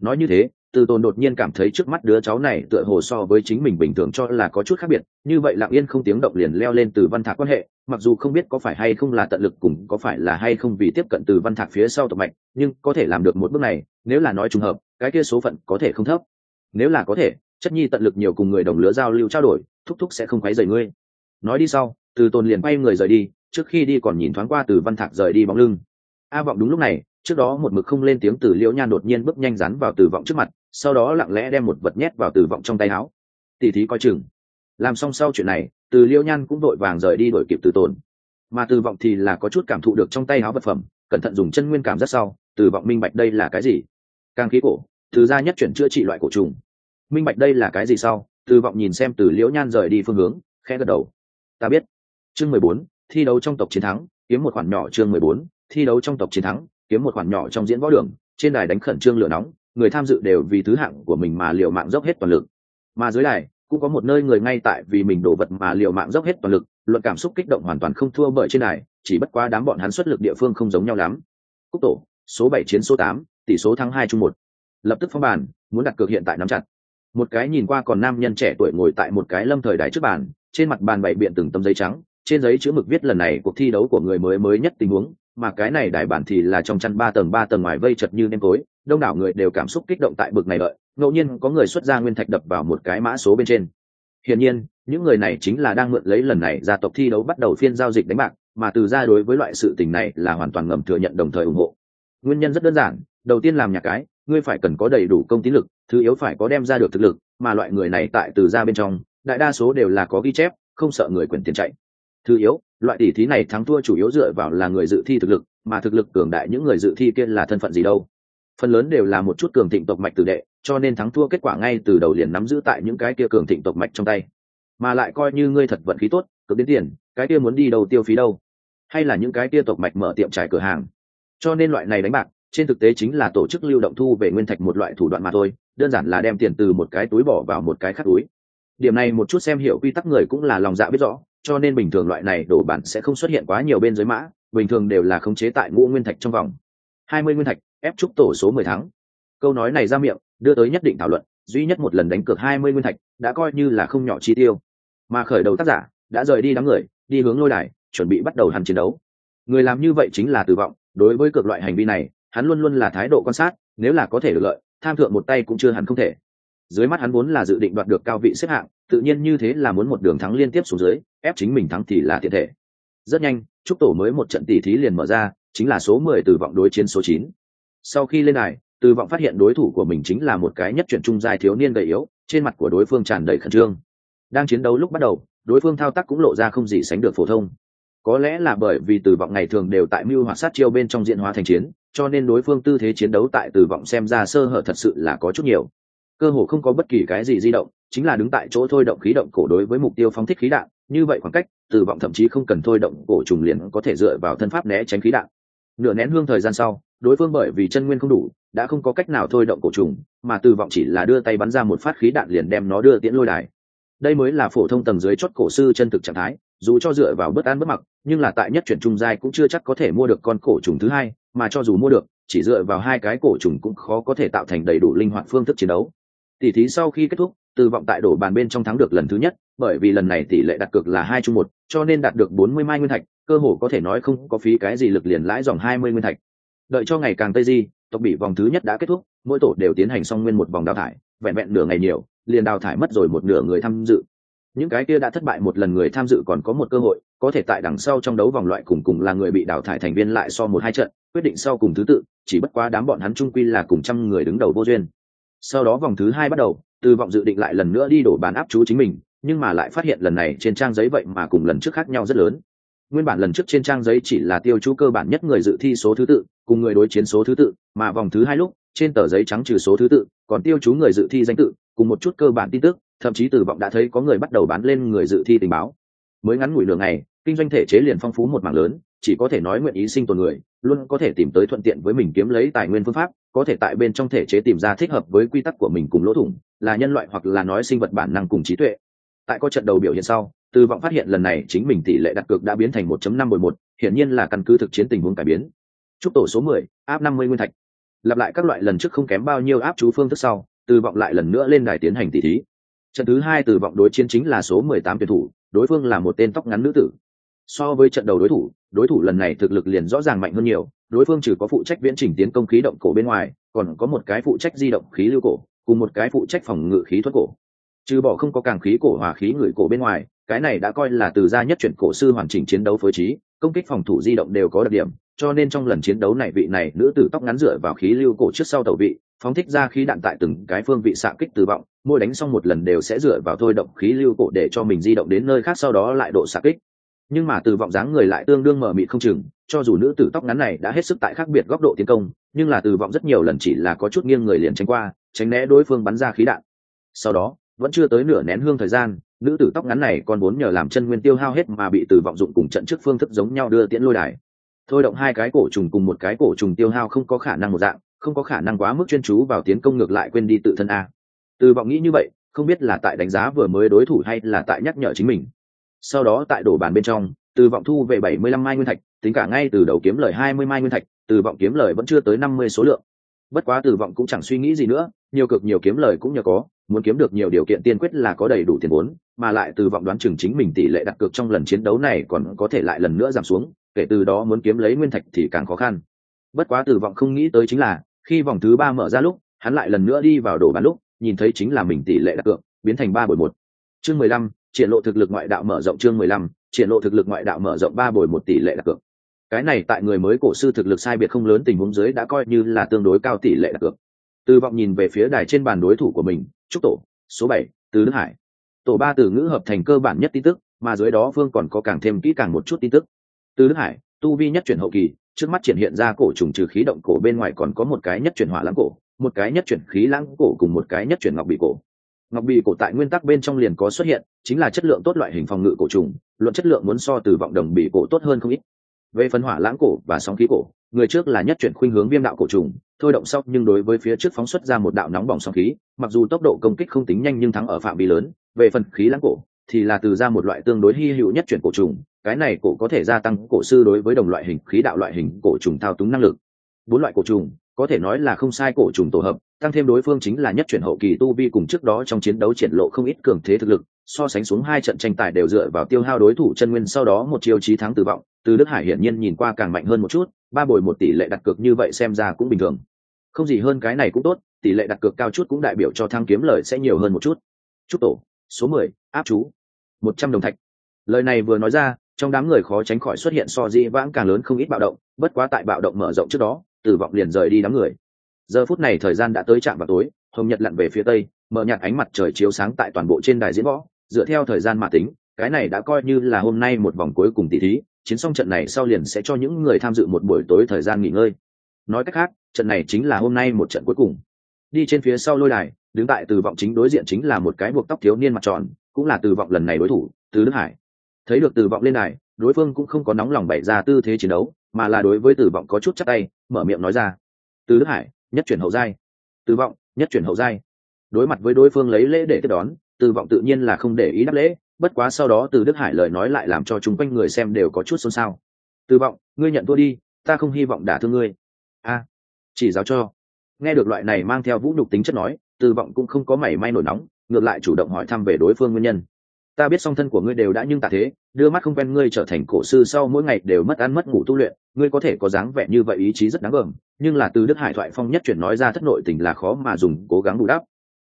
nói như thế từ tồn đột nhiên cảm thấy trước mắt đứa cháu này tựa hồ so với chính mình bình thường cho là có chút khác biệt, như vậy lặng yên không tiếng động liền leo lên từ văn thạc quan hệ, mặc dù không biết có phải hay không là tận lực cùng có phải là hay không vì tiếp cận từ văn thạc phía sau tộc mạnh nhưng có thể làm được một bước này, nếu là nói trùng hợp, cái kia số phận có thể không thấp. Nếu là có thể, chất nhi tận lực nhiều cùng người đồng lứa giao lưu trao đổi, thúc thúc sẽ không quấy rầy ngươi. Nói đi sau, từ tồn liền bay người rời đi, trước khi đi còn nhìn thoáng qua từ văn thạc rời đi bóng lưng. A vọng đúng lúc này, trước đó một mực không lên tiếng từ liễu nhan đột nhiên bước nhanh rắn vào từ vọng trước mặt sau đó lặng lẽ đem một vật nhét vào từ vọng trong tay áo. Tỉ thí coi chừng. Làm xong sau chuyện này, từ liễu nhan cũng đội vàng rời đi đổi kịp từ tồn. Mà từ vọng thì là có chút cảm thụ được trong tay áo vật phẩm, cẩn thận dùng chân nguyên cảm rất sau, từ vọng minh bạch đây là cái gì? Càng khí cổ từ gia nhất chuyển chữa trị loại cổ trùng. Minh bạch đây là cái gì sau? Từ vọng nhìn xem từ liễu nhan rời đi phương hướng, khẽ gật đầu. Ta biết. Chương mười bốn, thi đấu trong tộc chiến thắng, kiếm một khoản nhỏ chương mười bốn, thi đấu trong tộc chiến thắng, kiếm một khoản nhỏ trong diễn võ đường, trên đài đánh khẩn trương lửa nóng người tham dự đều vì thứ hạng của mình mà liều mạng dốc hết toàn lực. Mà dưới đài, cũng có một nơi người ngay tại vì mình đổ vật mà liều mạng dốc hết toàn lực, luận cảm xúc kích động hoàn toàn không thua bởi trên đài, chỉ bất quá đám bọn hắn xuất lực địa phương không giống nhau lắm. Cúc tổ, số bảy chiến số tám, tỷ số thắng hai chung một. Lập tức phong bàn, muốn đặt cược hiện tại nắm chặt. Một cái nhìn qua còn nam nhân trẻ tuổi ngồi tại một cái lâm thời đài trước bàn, trên mặt bàn bày biện từng tấm giấy trắng, trên giấy chữ mực viết lần này cuộc thi đấu của người mới mới nhất tình huống mà cái này đài bản thì là trong chăn ba tầng ba tầng ngoài vây chật như nêm tối, đông đảo người đều cảm xúc kích động tại bực này đợi, ngẫu nhiên có người xuất ra nguyên thạch đập vào một cái mã số bên trên. Hiển nhiên, những người này chính là đang mượn lấy lần này gia tộc thi đấu bắt đầu phiên giao dịch đánh bạc, mà từ ra đối với loại sự tình này là hoàn toàn ngầm thừa nhận đồng thời ủng hộ. Nguyên nhân rất đơn giản, đầu tiên làm nhà cái, ngươi phải cần có đầy đủ công tín lực, thứ yếu phải có đem ra được thực lực, mà loại người này tại từ ra bên trong, đại đa số đều là có ghi chép, không sợ người quyền tiền chạy. Thứ yếu loại tỷ thí này thắng thua chủ yếu dựa vào là người dự thi thực lực, mà thực lực cường đại những người dự thi kia là thân phận gì đâu. Phần lớn đều là một chút cường thịnh tộc mạch tử đệ, cho nên thắng thua kết quả ngay từ đầu liền nắm giữ tại những cái kia cường thịnh tộc mạch trong tay. Mà lại coi như ngươi thật vận khí tốt, cực đến tiền, cái kia muốn đi đâu tiêu phí đâu. Hay là những cái kia tộc mạch mở tiệm trải cửa hàng. Cho nên loại này đánh bạc, trên thực tế chính là tổ chức lưu động thu về nguyên thạch một loại thủ đoạn mà thôi, đơn giản là đem tiền từ một cái túi bỏ vào một cái khác túi. Điểm này một chút xem hiểu quy tắc người cũng là lòng dạ biết rõ cho nên bình thường loại này đổ bản sẽ không xuất hiện quá nhiều bên dưới mã, bình thường đều là khống chế tại ngũ nguyên thạch trong vòng. Hai mươi nguyên thạch, ép trúc tổ số mười tháng câu nói này ra miệng, đưa tới nhất định thảo luận, duy nhất một lần đánh cược hai mươi nguyên thạch, đã coi như là không nhỏ chi tiêu. Mà khởi đầu tác giả, đã rời đi đám người, đi hướng lôi đài, chuẩn bị bắt đầu hẳn chiến đấu. Người làm như vậy chính là tử vọng, đối với cược loại hành vi này, hắn luôn luôn là thái độ quan sát, nếu là có thể được lợi, tham thượng một tay cũng chưa hẳn không thể dưới mắt hắn vốn là dự định đoạt được cao vị xếp hạng, tự nhiên như thế là muốn một đường thắng liên tiếp xuống dưới, ép chính mình thắng thì là thiệt thể. Rất nhanh, trúc tổ mới một trận tỷ thí liền mở ra, chính là số mười từ vọng đối chiến số chín. Sau khi lên này từ vọng phát hiện đối thủ của mình chính là một cái nhất chuyển trung dài thiếu niên gầy yếu, trên mặt của đối phương tràn đầy khẩn trương. Đang chiến đấu lúc bắt đầu, đối phương thao tác cũng lộ ra không gì sánh được phổ thông. Có lẽ là bởi vì từ vọng ngày thường đều tại mưu hoạt sát chiêu bên trong diện hóa thành chiến, cho nên đối phương tư thế chiến đấu tại từ vọng xem ra sơ hở thật sự là có chút nhiều cơ hồ không có bất kỳ cái gì di động, chính là đứng tại chỗ thôi động khí động cổ đối với mục tiêu phóng thích khí đạn, như vậy khoảng cách, Tử vọng thậm chí không cần thôi động cổ trùng liền có thể dựa vào thân pháp né tránh khí đạn. Nửa nén hương thời gian sau, đối phương bởi vì chân nguyên không đủ, đã không có cách nào thôi động cổ trùng, mà Tử vọng chỉ là đưa tay bắn ra một phát khí đạn liền đem nó đưa tiễn lôi đài. Đây mới là phổ thông tầng dưới chót cổ sư chân thực trạng thái, dù cho dựa vào bất an bất mặc, nhưng là tại nhất chuyển trung giai cũng chưa chắc có thể mua được con cổ trùng thứ hai, mà cho dù mua được, chỉ dựa vào hai cái cổ trùng cũng khó có thể tạo thành đầy đủ linh hoạt phương thức chiến đấu tỷ thí sau khi kết thúc từ vọng tại đổ bàn bên trong thắng được lần thứ nhất, bởi vì lần này tỷ lệ đặt cược là hai chung một, cho nên đạt được bốn mươi mai nguyên thạch, cơ hồ có thể nói không có phí cái gì lực liền lãi dòng hai mươi nguyên thạch. Đợi cho ngày càng tây di, tộc bị vòng thứ nhất đã kết thúc, mỗi tổ đều tiến hành xong nguyên một vòng đào thải, vẹn vẹn nửa ngày nhiều, liền đào thải mất rồi một nửa người tham dự. Những cái kia đã thất bại một lần người tham dự còn có một cơ hội, có thể tại đằng sau trong đấu vòng loại cùng cùng là người bị đào thải thành viên lại so một hai trận, quyết định sau cùng thứ tự, chỉ bất quá đám bọn hắn trung quy là cùng trăm người đứng đầu vô duyên sau đó vòng thứ hai bắt đầu từ vọng dự định lại lần nữa đi đổ bàn áp chú chính mình, nhưng mà lại phát hiện lần này trên trang giấy vậy mà cùng lần trước khác nhau rất lớn. Nguyên bản lần trước trên trang giấy chỉ là tiêu chú cơ bản nhất người dự thi số thứ tự, cùng người đối chiến số thứ tự, mà vòng thứ hai lúc, trên tờ giấy trắng trừ số thứ tự, còn tiêu chú người dự thi danh tự, cùng một chút cơ bản tin tức, thậm chí từ vọng đã thấy có người bắt đầu bán lên người dự thi tình báo. Mới ngắn ngủi lường này kinh doanh thể chế liền phong phú một mảng lớn chỉ có thể nói nguyện ý sinh tồn người luôn có thể tìm tới thuận tiện với mình kiếm lấy tài nguyên phương pháp có thể tại bên trong thể chế tìm ra thích hợp với quy tắc của mình cùng lỗ thủng là nhân loại hoặc là nói sinh vật bản năng cùng trí tuệ. Tại có trận đầu biểu hiện sau từ vọng phát hiện lần này chính mình tỷ lệ đặt cược đã biến thành 1.5 bồi một hiển nhiên là căn cứ thực chiến tình huống cải biến. Chúc tổ số 10, áp 50 nguyên thạch. Lặp lại các loại lần trước không kém bao nhiêu áp chú phương thức sau từ vọng lại lần nữa lên đài tiến hành tỷ thí. Trận thứ hai từ vọng đối chiến chính là số 18 tuyển thủ đối phương là một tên tóc ngắn nữ tử. So với trận đầu đối thủ đối thủ lần này thực lực liền rõ ràng mạnh hơn nhiều, đối phương trừ có phụ trách viễn trình tiến công khí động cổ bên ngoài, còn có một cái phụ trách di động khí lưu cổ, cùng một cái phụ trách phòng ngự khí thuật cổ. Trừ bỏ không có càng khí cổ hòa khí người cổ bên ngoài, cái này đã coi là từ gia nhất chuyển cổ sư hoàn chỉnh chiến đấu phối trí, công kích phòng thủ di động đều có đặc điểm, cho nên trong lần chiến đấu này vị này nữ tử tóc ngắn dựa vào khí lưu cổ trước sau tàu vị, phóng thích ra khí đạn tại từng cái phương vị xạ kích từ vọng, mỗi đánh xong một lần đều sẽ dựa vào thôi động khí lưu cổ để cho mình di động đến nơi khác sau đó lại độ xạ kích nhưng mà từ vọng dáng người lại tương đương mở mịt không chừng, cho dù nữ tử tóc ngắn này đã hết sức tại khác biệt góc độ tiến công, nhưng là từ vọng rất nhiều lần chỉ là có chút nghiêng người liền tránh qua, tránh né đối phương bắn ra khí đạn. Sau đó, vẫn chưa tới nửa nén hương thời gian, nữ tử tóc ngắn này còn vốn nhờ làm chân nguyên tiêu hao hết mà bị từ vọng dụng cùng trận trước phương thức giống nhau đưa tiễn lôi đài. Thôi động hai cái cổ trùng cùng một cái cổ trùng tiêu hao không có khả năng một dạng, không có khả năng quá mức chuyên chú vào tiến công ngược lại quên đi tự thân a. Từ vọng nghĩ như vậy, không biết là tại đánh giá vừa mới đối thủ hay là tại nhắc nhở chính mình sau đó tại đổ bàn bên trong, từ vọng thu về bảy mươi lăm mai nguyên thạch, tính cả ngay từ đầu kiếm lời hai mươi mai nguyên thạch, từ vọng kiếm lời vẫn chưa tới năm mươi số lượng. Bất quá từ vọng cũng chẳng suy nghĩ gì nữa, nhiều cực nhiều kiếm lời cũng nhờ có, muốn kiếm được nhiều điều kiện tiên quyết là có đầy đủ tiền vốn, mà lại từ vọng đoán chừng chính mình tỷ lệ đặt cược trong lần chiến đấu này còn có thể lại lần nữa giảm xuống, kể từ đó muốn kiếm lấy nguyên thạch thì càng khó khăn. Bất quá từ vọng không nghĩ tới chính là, khi vòng thứ ba mở ra lúc, hắn lại lần nữa đi vào đổ bán lúc, nhìn thấy chính là mình tỷ lệ đặt cược, biến thành ba bội một. Chương mười lăm triển lộ thực lực ngoại đạo mở rộng chương mười lăm, triển lộ thực lực ngoại đạo mở rộng ba bồi một tỷ lệ đặt cược. Cái này tại người mới cổ sư thực lực sai biệt không lớn tình huống dưới đã coi như là tương đối cao tỷ lệ đặt cược. Từ vọng nhìn về phía đài trên bàn đối thủ của mình, trúc tổ, số bảy, từ đức hải. Tổ ba từ ngữ hợp thành cơ bản nhất tin tức, mà dưới đó phương còn có càng thêm kỹ càng một chút tin tức. Từ đức hải, tu vi nhất chuyển hậu kỳ, trước mắt triển hiện ra cổ trùng trừ khí động cổ bên ngoài còn có một cái nhất chuyển hỏa lãng cổ, một cái nhất chuyển khí lãng cổ cùng một cái nhất chuyển ngọc bị cổ ngọc bì cổ tại nguyên tắc bên trong liền có xuất hiện, chính là chất lượng tốt loại hình phòng ngự cổ trùng, luận chất lượng muốn so từ vọng đồng bì cổ tốt hơn không ít. Về phân hỏa lãng cổ và sóng khí cổ, người trước là nhất chuyển khuynh hướng viêm đạo cổ trùng, thôi động sau nhưng đối với phía trước phóng xuất ra một đạo nóng bỏng sóng khí, mặc dù tốc độ công kích không tính nhanh nhưng thắng ở phạm vi lớn, về phần khí lãng cổ thì là từ ra một loại tương đối hy hữu nhất chuyển cổ trùng, cái này cổ có thể gia tăng cổ sư đối với đồng loại hình, khí đạo loại hình cổ trùng thao túng năng lực. Bốn loại cổ trùng có thể nói là không sai cổ trùng tổ hợp, tăng thêm đối phương chính là nhất chuyển hậu kỳ tu vi cùng trước đó trong chiến đấu triển lộ không ít cường thế thực lực, so sánh xuống hai trận tranh tài đều dựa vào tiêu hao đối thủ chân nguyên sau đó một chiêu chí thắng tử vọng từ đức hải hiển nhiên nhìn qua càng mạnh hơn một chút, ba bồi một tỷ lệ đặt cược như vậy xem ra cũng bình thường. Không gì hơn cái này cũng tốt, tỷ lệ đặt cược cao chút cũng đại biểu cho thăng kiếm lời sẽ nhiều hơn một chút. Chúc tổ, số mười, áp chú, một trăm đồng thạch. Lời này vừa nói ra, trong đám người khó tránh khỏi xuất hiện so di vãng càng lớn không ít bạo động, bất quá tại bạo động mở rộng trước đó tử vọng liền rời đi đám người. Giờ phút này thời gian đã tới trạm vào tối, hồng nhật lặn về phía tây, mở nhạt ánh mặt trời chiếu sáng tại toàn bộ trên đài diễn võ. Dựa theo thời gian mà tính, cái này đã coi như là hôm nay một vòng cuối cùng tỷ thí, chiến xong trận này sau liền sẽ cho những người tham dự một buổi tối thời gian nghỉ ngơi. Nói cách khác, trận này chính là hôm nay một trận cuối cùng. Đi trên phía sau lôi đài, đứng tại từ vọng chính đối diện chính là một cái buộc tóc thiếu niên mặt tròn, cũng là từ vọng lần này đối thủ, từ đức hải. Thấy được từ vọng lên này đối phương cũng không có nóng lòng bày ra tư thế chiến đấu mà là đối với Tử vọng có chút chắc tay, mở miệng nói ra. Từ đức hải, nhất chuyển hậu giai. Tử vọng, nhất chuyển hậu giai. Đối mặt với đối phương lấy lễ để tiếp đón Tử vọng tự nhiên là không để ý đáp lễ, bất quá sau đó từ đức hải lời nói lại làm cho chúng quanh người xem đều có chút xôn xao. Tử vọng, ngươi nhận thua đi, ta không hy vọng đả thương ngươi. A, chỉ giáo cho. Nghe được loại này mang theo vũ nhục tính chất nói, từ vọng cũng không có mảy may nổi nóng, ngược lại chủ động hỏi thăm về đối phương nguyên nhân ta biết song thân của ngươi đều đã nhưng tạ thế, đưa mắt không quen ngươi trở thành cổ sư sau mỗi ngày đều mất ăn mất ngủ tu luyện, ngươi có thể có dáng vẻ như vậy ý chí rất đáng gờm, nhưng là từ đức hải thoại phong nhất chuyển nói ra thất nội tình là khó mà dùng, cố gắng bù đắp.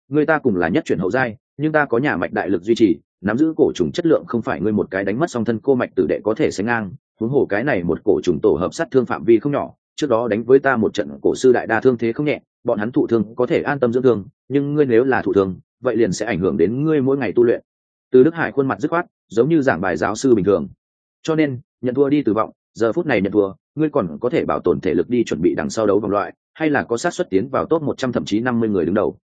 Ngươi ta cùng là nhất chuyển hậu giai, nhưng ta có nhà mạch đại lực duy trì, nắm giữ cổ trùng chất lượng không phải ngươi một cái đánh mất song thân cô mạch tử đệ có thể sánh ngang, huống hồ cái này một cổ trùng tổ hợp sát thương phạm vi không nhỏ, trước đó đánh với ta một trận cổ sư đại đa thương thế không nhẹ, bọn hắn thụ thương có thể an tâm dưỡng thương, nhưng ngươi nếu là thụ thương, vậy liền sẽ ảnh hưởng đến ngươi mỗi ngày tu luyện từ đức hải khuôn mặt dứt khoát, giống như giảng bài giáo sư bình thường. Cho nên, nhận thua đi từ vọng, giờ phút này nhận thua, ngươi còn có thể bảo tồn thể lực đi chuẩn bị đằng sau đấu vòng loại, hay là có sát xuất tiến vào top một trăm thậm chí năm mươi người đứng đầu?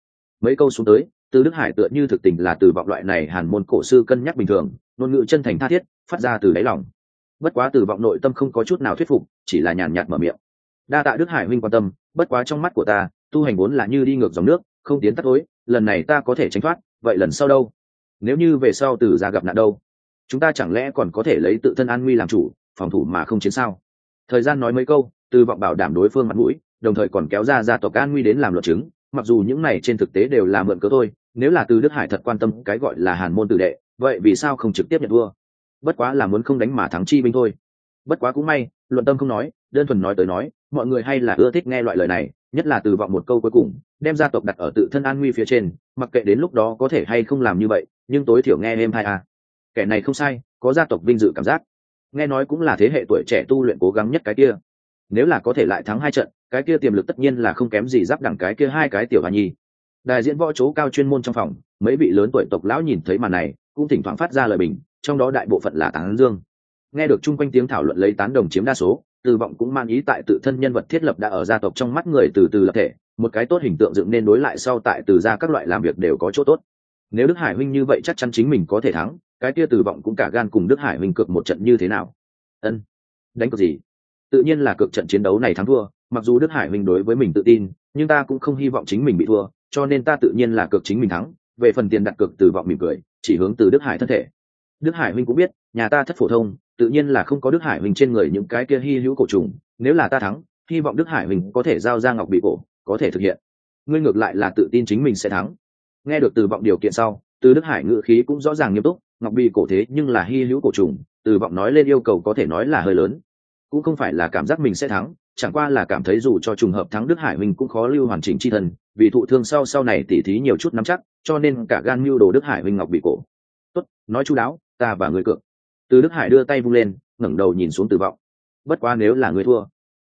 Mấy câu xuống tới, từ đức hải tựa như thực tình là từ vọng loại này hàn môn cổ sư cân nhắc bình thường, ngôn ngữ chân thành tha thiết, phát ra từ đáy lòng. Bất quá từ vọng nội tâm không có chút nào thuyết phục, chỉ là nhàn nhạt mở miệng. Đa tạ đức hải huynh quan tâm, bất quá trong mắt của ta, tu hành vốn là như đi ngược dòng nước, không tiến tắt tối lần này ta có thể tránh thoát, vậy lần sau đâu? Nếu như về sau từ ra gặp nạn đâu, chúng ta chẳng lẽ còn có thể lấy tự thân an nguy làm chủ, phòng thủ mà không chiến sao? Thời gian nói mấy câu, từ vọng bảo đảm đối phương mặt mũi, đồng thời còn kéo ra gia tộc an nguy đến làm luật chứng. Mặc dù những này trên thực tế đều là mượn cớ thôi, nếu là từ đức hải thật quan tâm cái gọi là hàn môn tử đệ, vậy vì sao không trực tiếp nhận vua? bất quá là muốn không đánh mà thắng chi binh thôi. Bất quá cũng may, luận tâm không nói, đơn thuần nói tới nói, mọi người hay là ưa thích nghe loại lời này, nhất là từ vọng một câu cuối cùng, đem gia tộc đặt ở tự thân an nguy phía trên, mặc kệ đến lúc đó có thể hay không làm như vậy nhưng tối thiểu nghe em hai a à. kẻ này không sai, có gia tộc vinh dự cảm giác. Nghe nói cũng là thế hệ tuổi trẻ tu luyện cố gắng nhất cái kia. Nếu là có thể lại thắng hai trận, cái kia tiềm lực tất nhiên là không kém gì giáp đẳng cái kia hai cái tiểu hà nhi. Đại diện võ chố cao chuyên môn trong phòng, mấy vị lớn tuổi tộc lão nhìn thấy màn này, cũng thỉnh thoảng phát ra lời bình, trong đó đại bộ phận là tán dương. Nghe được chung quanh tiếng thảo luận lấy tán đồng chiếm đa số, từ vọng cũng mang ý tại tự thân nhân vật thiết lập đã ở gia tộc trong mắt người từ từ lập thể, một cái tốt hình tượng dựng nên đối lại sau tại từ ra các loại làm việc đều có chỗ tốt nếu đức hải huynh như vậy chắc chắn chính mình có thể thắng, cái kia từ vọng cũng cả gan cùng đức hải huynh cược một trận như thế nào? Ân, đánh cược gì? Tự nhiên là cược trận chiến đấu này thắng thua, mặc dù đức hải huynh đối với mình tự tin, nhưng ta cũng không hy vọng chính mình bị thua, cho nên ta tự nhiên là cược chính mình thắng. Về phần tiền đặt cược từ vọng mỉm cười, chỉ hướng từ đức hải thân thể. Đức hải huynh cũng biết, nhà ta thất phổ thông, tự nhiên là không có đức hải huynh trên người những cái kia hy hữu cổ trùng, nếu là ta thắng, hy vọng đức hải huynh có thể giao ra ngọc bị cổ, có thể thực hiện. Ngươi ngược lại là tự tin chính mình sẽ thắng nghe được từ vọng điều kiện sau, từ đức hải ngự khí cũng rõ ràng nghiêm túc, ngọc bị cổ thế nhưng là hy hữu cổ trùng, từ vọng nói lên yêu cầu có thể nói là hơi lớn. Cũng không phải là cảm giác mình sẽ thắng, chẳng qua là cảm thấy dù cho trùng hợp thắng đức hải mình cũng khó lưu hoàn chỉnh c h i thân vì thụ thương sau sau này tỉ thí nhiều chút nắm chắc, cho nên cả gan mưu đồ đức hải huynh ngọc bị cổ. Tốt, nói chú đáo, ta và người cược. Từ đức hải đưa tay vung lên, ngẩng đầu nhìn xuống từ vọng. Bất quá nếu là người thua,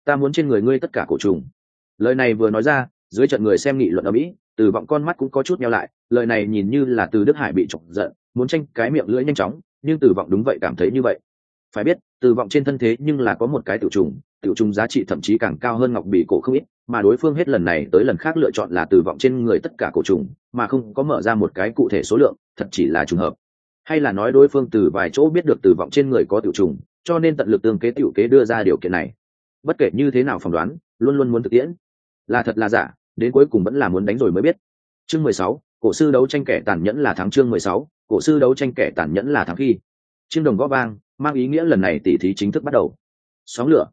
ta muốn trên người ngươi tất cả cổ trùng. Lời này vừa nói ra, dưới trận người xem nghị luận ở mỹ từ vọng con mắt cũng có chút nhau lại, lời này nhìn như là từ đức hải bị chọc giận, muốn tranh cái miệng lưỡi nhanh chóng, nhưng từ vọng đúng vậy cảm thấy như vậy. Phải biết, từ vọng trên thân thế nhưng là có một cái tiểu trùng tiểu trùng giá trị thậm chí càng cao hơn ngọc bị cổ không ít, mà đối phương hết lần này tới lần khác lựa chọn là từ vọng trên người tất cả cổ trùng, mà không có mở ra một cái cụ thể số lượng, thật chỉ là trùng hợp. Hay là nói đối phương từ vài chỗ biết được từ vọng trên người có tiểu trùng, cho nên tận lực tương kế tiểu kế đưa ra điều kiện này. Bất kể như thế nào phỏng đoán, luôn luôn muốn thực tiễn. Là thật là giả đến cuối cùng vẫn là muốn đánh rồi mới biết. Chương mười sáu, cổ sư đấu tranh kẻ tàn nhẫn là thắng chương mười sáu, cổ sư đấu tranh kẻ tàn nhẫn là thắng khi. Chương đồng gõ vang, mang ý nghĩa lần này tỷ thí chính thức bắt đầu. Sóng lửa.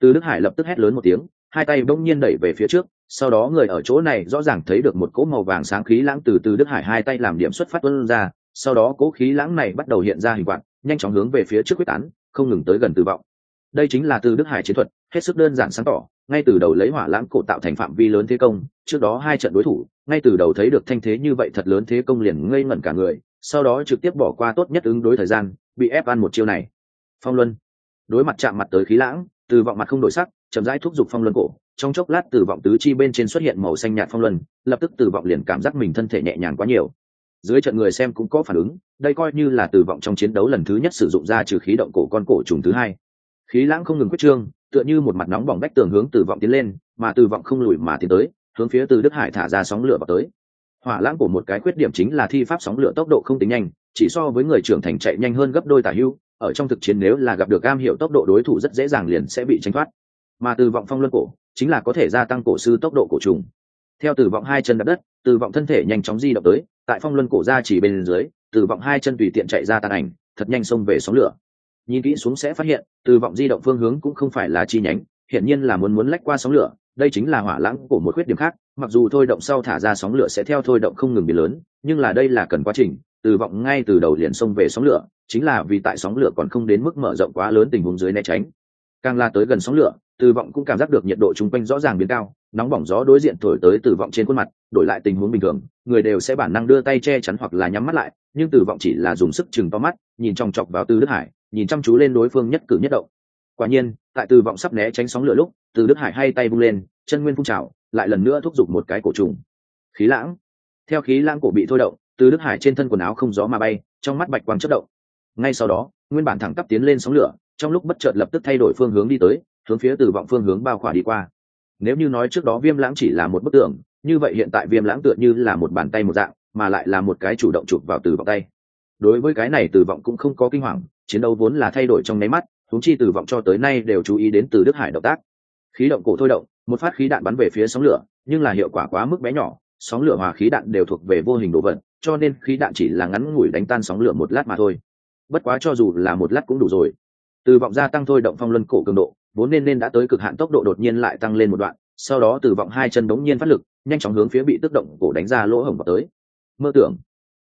Từ đức hải lập tức hét lớn một tiếng, hai tay bỗng nhiên đẩy về phía trước, sau đó người ở chỗ này rõ ràng thấy được một cỗ màu vàng sáng khí lãng từ từ đức hải hai tay làm điểm xuất phát tuân ra, sau đó cỗ khí lãng này bắt đầu hiện ra hình quạt, nhanh chóng hướng về phía trước quyết tán, không ngừng tới gần từ vọng. Đây chính là từ đức hải chiến thuật, hết sức đơn giản sáng tỏ ngay từ đầu lấy hỏa lãng cổ tạo thành phạm vi lớn thế công, trước đó hai trận đối thủ, ngay từ đầu thấy được thanh thế như vậy thật lớn thế công liền ngây ngẩn cả người, sau đó trực tiếp bỏ qua tốt nhất ứng đối thời gian, bị ép ăn một chiêu này. Phong luân. Đối mặt chạm mặt tới khí lãng, từ vọng mặt không đổi sắc, chậm rãi thúc giục phong luân cổ. Trong chốc lát từ vọng tứ chi bên trên xuất hiện màu xanh nhạt phong luân, lập tức từ vọng liền cảm giác mình thân thể nhẹ nhàng quá nhiều. Dưới trận người xem cũng có phản ứng, đây coi như là từ vọng trong chiến đấu lần thứ nhất sử dụng ra trừ khí động cổ con cổ trùng thứ hai. Khí lãng không ngừng quyết trương tựa như một mặt nóng bỏng bách tường hướng từ vọng tiến lên, mà từ vọng không lùi mà tiến tới, hướng phía từ đức hải thả ra sóng lửa vào tới. Hỏa lãng của một cái khuyết điểm chính là thi pháp sóng lửa tốc độ không tính nhanh, chỉ so với người trưởng thành chạy nhanh hơn gấp đôi tả hưu, ở trong thực chiến nếu là gặp được am hiểu tốc độ đối thủ rất dễ dàng liền sẽ bị tranh thoát. Mà từ vọng phong luân cổ, chính là có thể gia tăng cổ sư tốc độ cổ trùng. Theo từ vọng hai chân đập đất, từ vọng thân thể nhanh chóng di động tới, tại phong luân cổ ra chỉ bên dưới, từ vọng hai chân tùy tiện chạy ra tàn ảnh, thật nhanh xông về sóng lửa nhìn kỹ xuống sẽ phát hiện, từ vọng di động phương hướng cũng không phải là chi nhánh, hiển nhiên là muốn muốn lách qua sóng lửa, đây chính là hỏa lãng của một khuyết điểm khác, mặc dù thôi động sau thả ra sóng lửa sẽ theo thôi động không ngừng biến lớn, nhưng là đây là cần quá trình, từ vọng ngay từ đầu liền xông về sóng lửa, chính là vì tại sóng lửa còn không đến mức mở rộng quá lớn tình huống dưới né tránh. Càng la tới gần sóng lửa, từ vọng cũng cảm giác được nhiệt độ chung quanh rõ ràng biến cao, nóng bỏng gió đối diện thổi tới từ vọng trên khuôn mặt, đổi lại tình huống bình thường, người đều sẽ bản năng đưa tay che chắn hoặc là nhắm mắt lại, nhưng từ vọng chỉ là dùng sức chừng to mắt, nhìn chòng chọc vào tư đức hải nhìn chăm chú lên đối phương nhất cử nhất động. Quả nhiên, tại từ vọng sắp né tránh sóng lửa lúc, từ đức hải hay tay vung lên, chân nguyên phun trào, lại lần nữa thúc giục một cái cổ trùng. Khí lãng. Theo khí lãng cổ bị thôi động, từ đức hải trên thân quần áo không gió mà bay, trong mắt bạch quang chất động. Ngay sau đó, nguyên bản thẳng tắp tiến lên sóng lửa, trong lúc bất chợt lập tức thay đổi phương hướng đi tới, hướng phía từ vọng phương hướng bao khỏa đi qua. Nếu như nói trước đó viêm lãng chỉ là một bức tượng như vậy hiện tại viêm lãng tựa như là một bàn tay một dạng, mà lại là một cái chủ động chụp vào từ vọng tay. Đối với cái này từ vọng cũng không có kinh hoàng chiến đấu vốn là thay đổi trong nháy mắt thúng chi từ vọng cho tới nay đều chú ý đến từ đức hải động tác. Khí động cổ thôi động, một phát khí đạn bắn về phía sóng lửa, nhưng là hiệu quả quá mức bé nhỏ, sóng lửa hòa khí đạn đều thuộc về vô hình đồ vật, cho nên khí đạn chỉ là ngắn ngủi đánh tan sóng lửa một lát mà thôi. Bất quá cho dù là một lát cũng đủ rồi. Từ vọng gia tăng thôi động phong luân cổ cường độ, vốn nên nên đã tới cực hạn tốc độ đột nhiên lại tăng lên một đoạn, sau đó từ vọng hai chân đống nhiên phát lực, nhanh chóng hướng phía bị tức động cổ đánh ra lỗ hổng vào tới. Mơ tưởng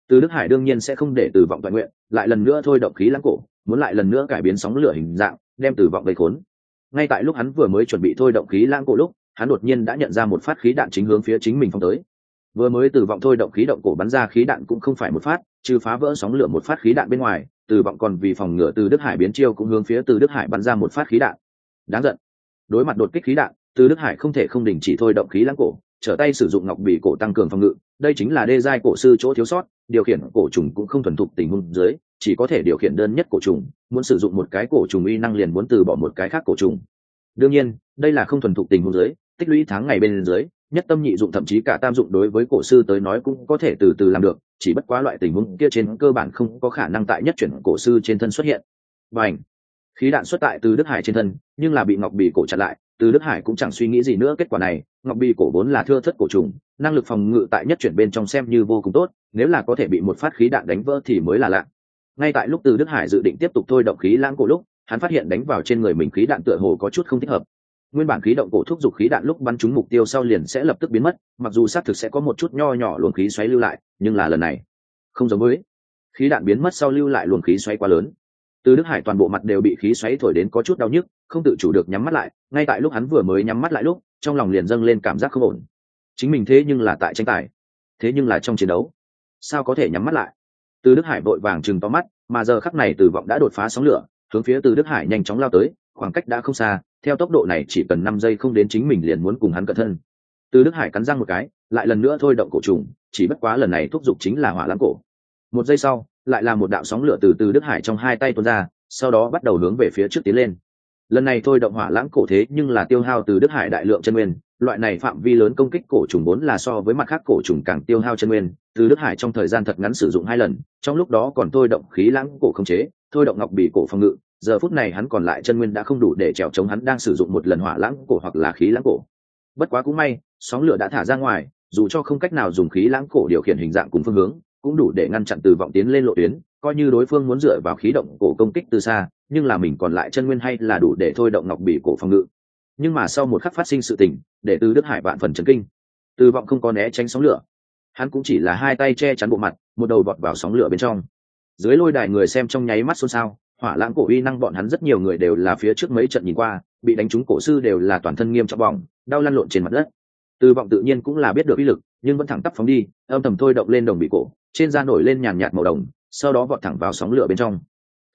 từ đức hải đương nhiên sẽ không để từ vọng toàn nguyện, lại lần nữa thôi động khí lãng cổ, muốn lại lần nữa cải biến sóng lửa hình dạng, đem từ vọng gây khốn. Ngay tại lúc hắn vừa mới chuẩn bị thôi động khí lãng cổ lúc, hắn đột nhiên đã nhận ra một phát khí đạn chính hướng phía chính mình phong tới. Vừa mới từ vọng thôi động khí động cổ bắn ra khí đạn cũng không phải một phát, trừ phá vỡ sóng lửa một phát khí đạn bên ngoài từ vọng còn vì phòng ngừa từ đức hải biến chiêu cũng hướng phía từ đức hải bắn ra một phát khí đạn. Đáng giận. Đối mặt đột kích khí đạn, từ đức hải không thể không đình chỉ thôi động khí lãng cổ trở tay sử dụng ngọc bị cổ tăng cường phòng ngự, đây chính là đê giai cổ sư chỗ thiếu sót, điều khiển cổ trùng cũng không thuần thục tình huống dưới, chỉ có thể điều khiển đơn nhất cổ trùng, muốn sử dụng một cái cổ trùng uy năng liền muốn từ bỏ một cái khác cổ trùng. Đương nhiên, đây là không thuần thục tình huống dưới, tích lũy tháng ngày bên dưới, nhất tâm nhị dụng thậm chí cả tam dụng đối với cổ sư tới nói cũng có thể từ từ làm được, chỉ bất quá loại tình huống kia trên cơ bản không có khả năng tại nhất chuyển cổ sư trên thân xuất hiện. Và ảnh khí đạn xuất tại từ đức hải trên thân, nhưng là bị ngọc bì cổ chặn lại, từ đức hải cũng chẳng suy nghĩ gì nữa, kết quả này, ngọc bì cổ vốn là thưa thất cổ trùng, năng lực phòng ngự tại nhất chuyển bên trong xem như vô cùng tốt, nếu là có thể bị một phát khí đạn đánh vỡ thì mới là lạ. Ngay tại lúc từ đức hải dự định tiếp tục thôi động khí lãng cổ lúc, hắn phát hiện đánh vào trên người mình khí đạn tựa hồ có chút không thích hợp. Nguyên bản khí động cổ thúc giục khí đạn lúc bắn trúng mục tiêu sau liền sẽ lập tức biến mất, mặc dù xác thực sẽ có một chút nho nhỏ luồng khí xoáy lưu lại, nhưng là lần này không giống với. Khí đạn biến mất sau lưu lại luồng khí xoáy quá lớn từ đức hải toàn bộ mặt đều bị khí xoáy thổi đến có chút đau nhức, không tự chủ được nhắm mắt lại, ngay tại lúc hắn vừa mới nhắm mắt lại lúc, trong lòng liền dâng lên cảm giác không ổn. Chính mình thế nhưng là tại tranh tài, thế nhưng là trong chiến đấu, sao có thể nhắm mắt lại? Từ đức hải vội vàng chừng to mắt, mà giờ khắc này từ vọng đã đột phá sóng lửa, hướng phía từ đức hải nhanh chóng lao tới, khoảng cách đã không xa, theo tốc độ này chỉ cần năm giây không đến chính mình liền muốn cùng hắn cận thân. Từ đức hải cắn răng một cái, lại lần nữa thôi động cổ trùng, chỉ bất quá lần này thúc giục chính là hỏa lãng cổ. Một giây sau lại là một đạo sóng lửa từ từ đức hải trong hai tay tuôn ra, sau đó bắt đầu hướng về phía trước tiến lên. Lần này thôi động hỏa lãng cổ thế nhưng là tiêu hao từ đức hải đại lượng chân nguyên, loại này phạm vi lớn công kích cổ trùng vốn là so với mặt khác cổ trùng càng tiêu hao chân nguyên, từ đức hải trong thời gian thật ngắn sử dụng hai lần, trong lúc đó còn thôi động khí lãng cổ không chế, thôi động ngọc bị cổ phòng ngự, giờ phút này hắn còn lại chân nguyên đã không đủ để trèo chống hắn đang sử dụng một lần hỏa lãng cổ hoặc là khí lãng cổ. Bất quá cũng may, sóng lửa đã thả ra ngoài, dù cho không cách nào dùng khí lãng cổ điều khiển hình dạng cùng phương hướng cũng đủ để ngăn chặn từ vọng tiến lên lộ tuyến, coi như đối phương muốn dựa vào khí động cổ công kích từ xa, nhưng là mình còn lại chân nguyên hay là đủ để thôi động ngọc bị cổ phòng ngự. Nhưng mà sau một khắc phát sinh sự tình, để từ đức hải vạn phần chấn kinh. Từ vọng không có né tránh sóng lửa. Hắn cũng chỉ là hai tay che chắn bộ mặt, một đầu vọt vào sóng lửa bên trong. Dưới lôi đài người xem trong nháy mắt xôn xao, hỏa lãng cổ uy năng bọn hắn rất nhiều người đều là phía trước mấy trận nhìn qua, bị đánh trúng cổ sư đều là toàn thân nghiêm trọng bỏng, đau lăn lộn trên mặt đất từ vọng tự nhiên cũng là biết được uy lực, nhưng vẫn thẳng tắp phóng đi, âm thầm thôi động lên đồng bị cổ, trên da nổi lên nhàn nhạt màu đồng, sau đó vọt thẳng vào sóng lửa bên trong.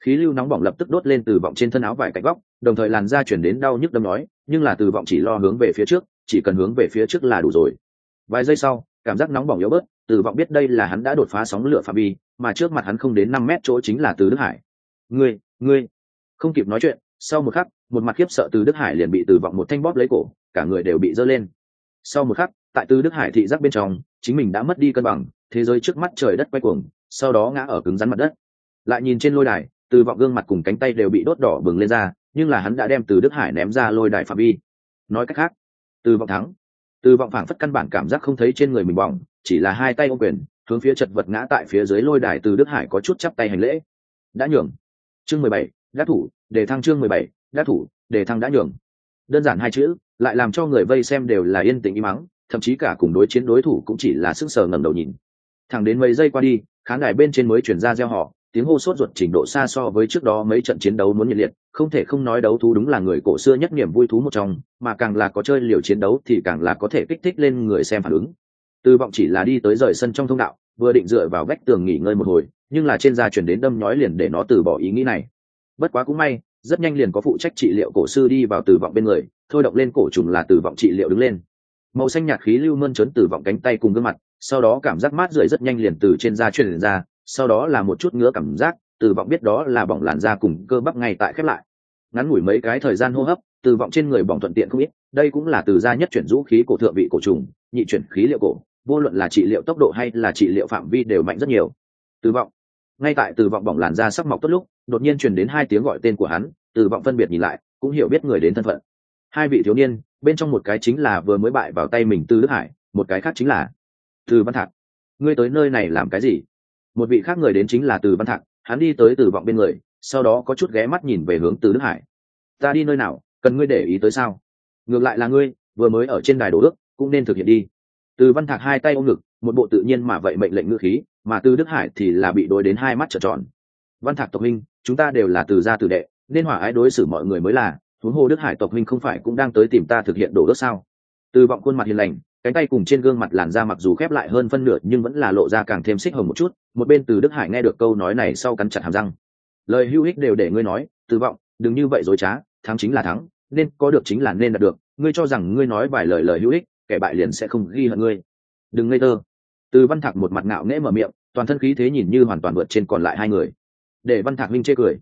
Khí lưu nóng bỏng lập tức đốt lên từ vọng trên thân áo vải cạnh góc, đồng thời làn da chuyển đến đau nhức đâm nói, nhưng là từ vọng chỉ lo hướng về phía trước, chỉ cần hướng về phía trước là đủ rồi. Vài giây sau, cảm giác nóng bỏng yếu bớt từ vọng biết đây là hắn đã đột phá sóng lửa phạm vi, mà trước mặt hắn không đến năm mét chỗ chính là từ đức hải. Ngươi ngươi. Không kịp nói chuyện, sau một khắc, một mặt khiếp sợ từ đức hải liền bị từ vọng một thanh bóp lấy cổ, cả người đều bị dơ lên sau một khắc, tại từ đức hải thị giác bên trong, chính mình đã mất đi cân bằng, thế giới trước mắt trời đất quay cuồng, sau đó ngã ở cứng rắn mặt đất. Lại nhìn trên lôi đài, từ vọng gương mặt cùng cánh tay đều bị đốt đỏ bừng lên ra, nhưng là hắn đã đem từ đức hải ném ra lôi đài phạm vi. Nói cách khác từ vọng thắng. Từ vọng phảng phất căn bản cảm giác không thấy trên người mình bỏng, chỉ là hai tay ô quyền, hướng phía chật vật ngã tại phía dưới lôi đài từ đức hải có chút chắp tay hành lễ. Đã nhường. Chương mười bảy, đã thủ, để thăng chương mười bảy, đã thủ, để thăng đã nhường đơn giản hai chữ, lại làm cho người vây xem đều là yên tĩnh im mắng thậm chí cả cùng đối chiến đối thủ cũng chỉ là sức sờ ngẩng đầu nhìn. Thẳng đến mấy giây qua đi, khán đài bên trên mới chuyển ra gieo họ tiếng hô sốt ruột trình độ xa so với trước đó mấy trận chiến đấu muốn nhiệt liệt, không thể không nói đấu thú đúng là người cổ xưa nhất niềm vui thú một trong, mà càng là có chơi liều chiến đấu thì càng là có thể kích thích lên người xem phản ứng. Tư vọng chỉ là đi tới rời sân trong thông đạo, vừa định dựa vào vách tường nghỉ ngơi một hồi, nhưng là trên da chuyển đến đâm nhói liền để nó từ bỏ ý nghĩ này. Bất quá cũng may rất nhanh liền có phụ trách trị liệu cổ sư đi vào tử vọng bên người, thôi động lên cổ trùng là tử vọng trị liệu đứng lên. Màu xanh nhạt khí lưu mơn trớn tử vọng cánh tay cùng gương mặt, sau đó cảm giác mát rượi rất nhanh liền từ trên da truyền ra, sau đó là một chút ngứa cảm giác, tử vọng biết đó là bỏng làn da cùng cơ bắp ngay tại khép lại. Ngắn ngủi mấy cái thời gian hô hấp, tử vọng trên người bỏng thuận tiện không ít, đây cũng là từ da nhất chuyển rũ khí cổ thượng vị cổ trùng, nhị chuyển khí liệu cổ, vô luận là trị liệu tốc độ hay là trị liệu phạm vi đều mạnh rất nhiều. Tử vọng ngay tại từ vọng bỏng làn da sắc mọc tốt lúc, đột nhiên truyền đến hai tiếng gọi tên của hắn, từ vọng phân biệt nhìn lại, cũng hiểu biết người đến thân phận. Hai vị thiếu niên, bên trong một cái chính là vừa mới bại vào tay mình từ đức hải, một cái khác chính là từ văn thạc. Ngươi tới nơi này làm cái gì? Một vị khác người đến chính là từ văn thạc, hắn đi tới từ vọng bên người, sau đó có chút ghé mắt nhìn về hướng từ đức hải. Ta đi nơi nào, cần ngươi để ý tới sao? Ngược lại là ngươi, vừa mới ở trên đài đồ ước, cũng nên thực hiện đi. Từ văn thạc hai tay ôm ngực, một bộ tự nhiên mà vậy mệnh lệnh ngữ khí mà từ đức hải thì là bị đối đến hai mắt trở tròn. Văn thạc tộc minh chúng ta đều là từ gia từ đệ, nên hòa ái đối xử mọi người mới là, huống hồ đức hải tộc minh không phải cũng đang tới tìm ta thực hiện đổ đất sao? Từ vọng khuôn mặt hiền lành, cánh tay cùng trên gương mặt làn da mặc dù khép lại hơn phân nửa nhưng vẫn là lộ ra càng thêm xích hồng một chút, một bên từ đức hải nghe được câu nói này sau cắn chặt hàm răng. Lời hữu ích đều để ngươi nói, từ vọng, đừng như vậy dối trá, thắng chính là thắng, nên có được chính là nên đạt được, ngươi cho rằng ngươi nói vài lời lời hữu ích, kẻ bại liền sẽ không ghi hận ngươi. Đừng ngây tơ từ văn thạc một mặt ngạo nghễ mở miệng, toàn thân khí thế nhìn như hoàn toàn vượt trên còn lại hai người. Để văn thạc minh chê cười.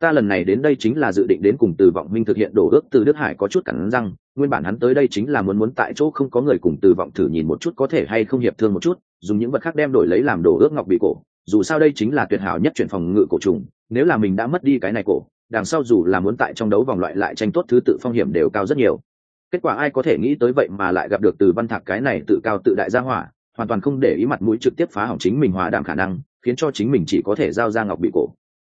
Ta lần này đến đây chính là dự định đến cùng từ vọng minh thực hiện đổ ước từ đức hải có chút cản răng, nguyên bản hắn tới đây chính là muốn muốn tại chỗ không có người cùng từ vọng thử nhìn một chút có thể hay không hiệp thương một chút, dùng những vật khác đem đổi lấy làm đổ ước ngọc bị cổ. Dù sao đây chính là tuyệt hảo nhất chuyển phòng ngự cổ trùng, nếu là mình đã mất đi cái này cổ, đằng sau dù là muốn tại trong đấu vòng loại lại tranh tốt thứ tự phong hiểm đều cao rất nhiều. Kết quả ai có thể nghĩ tới vậy mà lại gặp được từ văn thạc cái này tự cao tự đại gia hỏa hoàn toàn không để ý mặt mũi trực tiếp phá hỏng chính mình hòa đảm khả năng, khiến cho chính mình chỉ có thể giao ra ngọc bị cổ.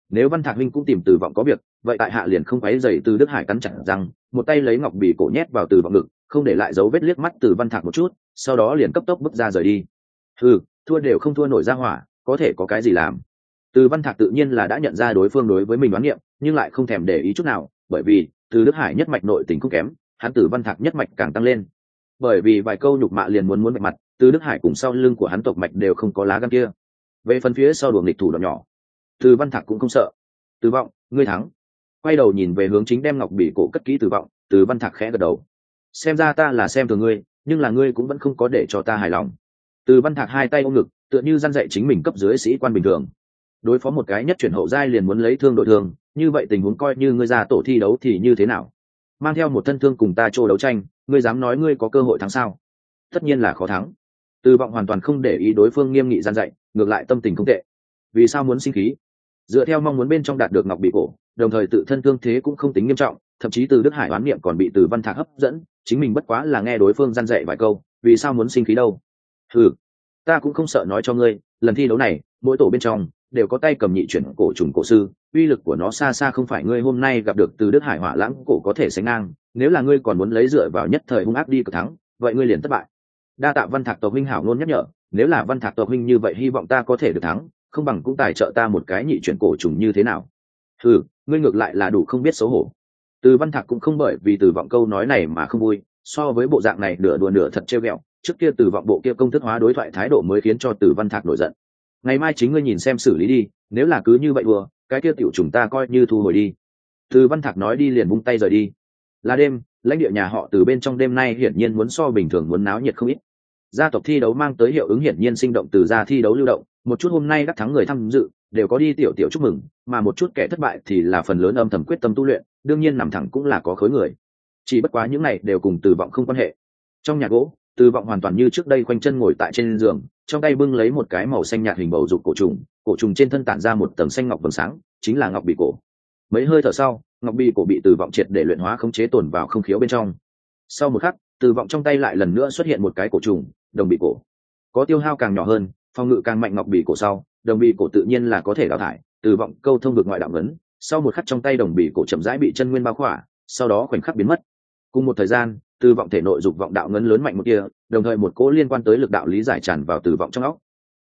Nếu văn thạc minh cũng tìm từ vọng có việc, vậy tại hạ liền không quáy dày từ đức hải cắn chặt rằng một tay lấy ngọc bị cổ nhét vào từ vọng ngực, không để lại dấu vết liếc mắt từ văn thạc một chút, sau đó liền cấp tốc bước ra rời đi. Ừ thua đều không thua nổi ra hỏa, có thể có cái gì làm? Từ văn thạc tự nhiên là đã nhận ra đối phương đối với mình đoán niệm nhưng lại không thèm để ý chút nào, bởi vì từ đức hải nhất mạch nội tình cũng kém, hắn từ văn thạc nhất mạch càng tăng lên. Bởi vì vài câu nhục mạ liền muốn muốn mạch mặt từ đức hải cùng sau lưng của hắn tộc mạch đều không có lá gan kia. Về phần phía sau đuồng địch thủ đoạn nhỏ, từ văn thạc cũng không sợ. Từ vọng, ngươi thắng. Quay đầu nhìn về hướng chính đem ngọc bị cổ cất kỹ từ vọng, từ văn thạc khẽ gật đầu. Xem ra ta là xem thường ngươi, nhưng là ngươi cũng vẫn không có để cho ta hài lòng. Từ văn thạc hai tay ôm ngực, tựa như răn dạy chính mình cấp dưới sĩ quan bình thường. Đối phó một cái nhất chuyển hậu giai liền muốn lấy thương đội thương như vậy tình huống coi như ngươi ra tổ thi đấu thì như thế nào? Mang theo một thân thương cùng ta chỗ đấu tranh, ngươi dám nói ngươi có cơ hội thắng sao? Tất nhiên là khó thắng từ vọng hoàn toàn không để ý đối phương nghiêm nghị gian dạy, ngược lại tâm tình không tệ. Vì sao muốn sinh khí? Dựa theo mong muốn bên trong đạt được ngọc bị cổ, đồng thời tự thân thương thế cũng không tính nghiêm trọng, thậm chí từ đức hải oán niệm còn bị từ văn thạc hấp dẫn, chính mình bất quá là nghe đối phương gian dạy vài câu, vì sao muốn sinh khí đâu? Ừ ta cũng không sợ nói cho ngươi, lần thi đấu này, mỗi tổ bên trong, đều có tay cầm nhị chuyển cổ trùng cổ sư, uy lực của nó xa xa không phải ngươi hôm nay gặp được từ đức hải hỏa lãng cổ có thể sánh ngang, nếu là ngươi còn muốn lấy dựa vào nhất thời hung ác đi cực thắng, vậy ngươi liền thất bại đa tạ văn thạc tộc huynh hảo ngôn nhắc nhở, nếu là văn thạc tộc huynh như vậy hy vọng ta có thể được thắng, không bằng cũng tài trợ ta một cái nhị chuyển cổ trùng như thế nào. Ừ ngươi ngược lại là đủ không biết xấu hổ. Từ văn thạc cũng không bởi vì từ vọng câu nói này mà không vui, so với bộ dạng này nửa đùa nửa thật trêu ghẹo, trước kia từ vọng bộ kia công thức hóa đối thoại thái độ mới khiến cho từ văn thạc nổi giận. Ngày mai chính ngươi nhìn xem xử lý đi, nếu là cứ như vậy vừa cái kia tiểu chúng ta coi như thu hồi đi. Từ văn thạc nói đi liền vung tay rời đi. Là đêm, lãnh địa nhà họ từ bên trong đêm nay hiển nhiên muốn so bình thường muốn náo nhiệt không ít gia tộc thi đấu mang tới hiệu ứng hiển nhiên sinh động từ gia thi đấu lưu động, một chút hôm nay đắc thắng người tham dự, đều có đi tiểu tiểu chúc mừng, mà một chút kẻ thất bại thì là phần lớn âm thầm quyết tâm tu luyện, đương nhiên nằm thẳng cũng là có khối người. Chỉ bất quá những này đều cùng từ vọng không quan hệ. Trong nhà gỗ, từ vọng hoàn toàn như trước đây khoanh chân ngồi tại trên giường, trong tay bưng lấy một cái màu xanh nhạt hình bầu dục cổ trùng cổ trùng trên thân tản ra một tầng xanh ngọc vầng sáng, chính là ngọc bị cổ. Mấy hơi thở sau, ngọc bị cổ bị từ vọng triệt để luyện hóa khống chế tồn vào không khiếu bên trong. Sau một khắc, từ vọng trong tay lại lần nữa xuất hiện một cái cổ trùng đồng bị cổ. Có tiêu hao càng nhỏ hơn, phòng ngự càng mạnh ngọc bị cổ sau, đồng bị cổ tự nhiên là có thể đào thải, từ vọng câu thông vực ngoại đạo ngấn, sau một khắc trong tay đồng bị cổ chậm rãi bị chân nguyên bao khỏa, sau đó khoảnh khắc biến mất. Cùng một thời gian, từ vọng thể nội dục vọng đạo ngấn lớn mạnh một kia đồng thời một cỗ liên quan tới lực đạo lý giải tràn vào từ vọng trong óc.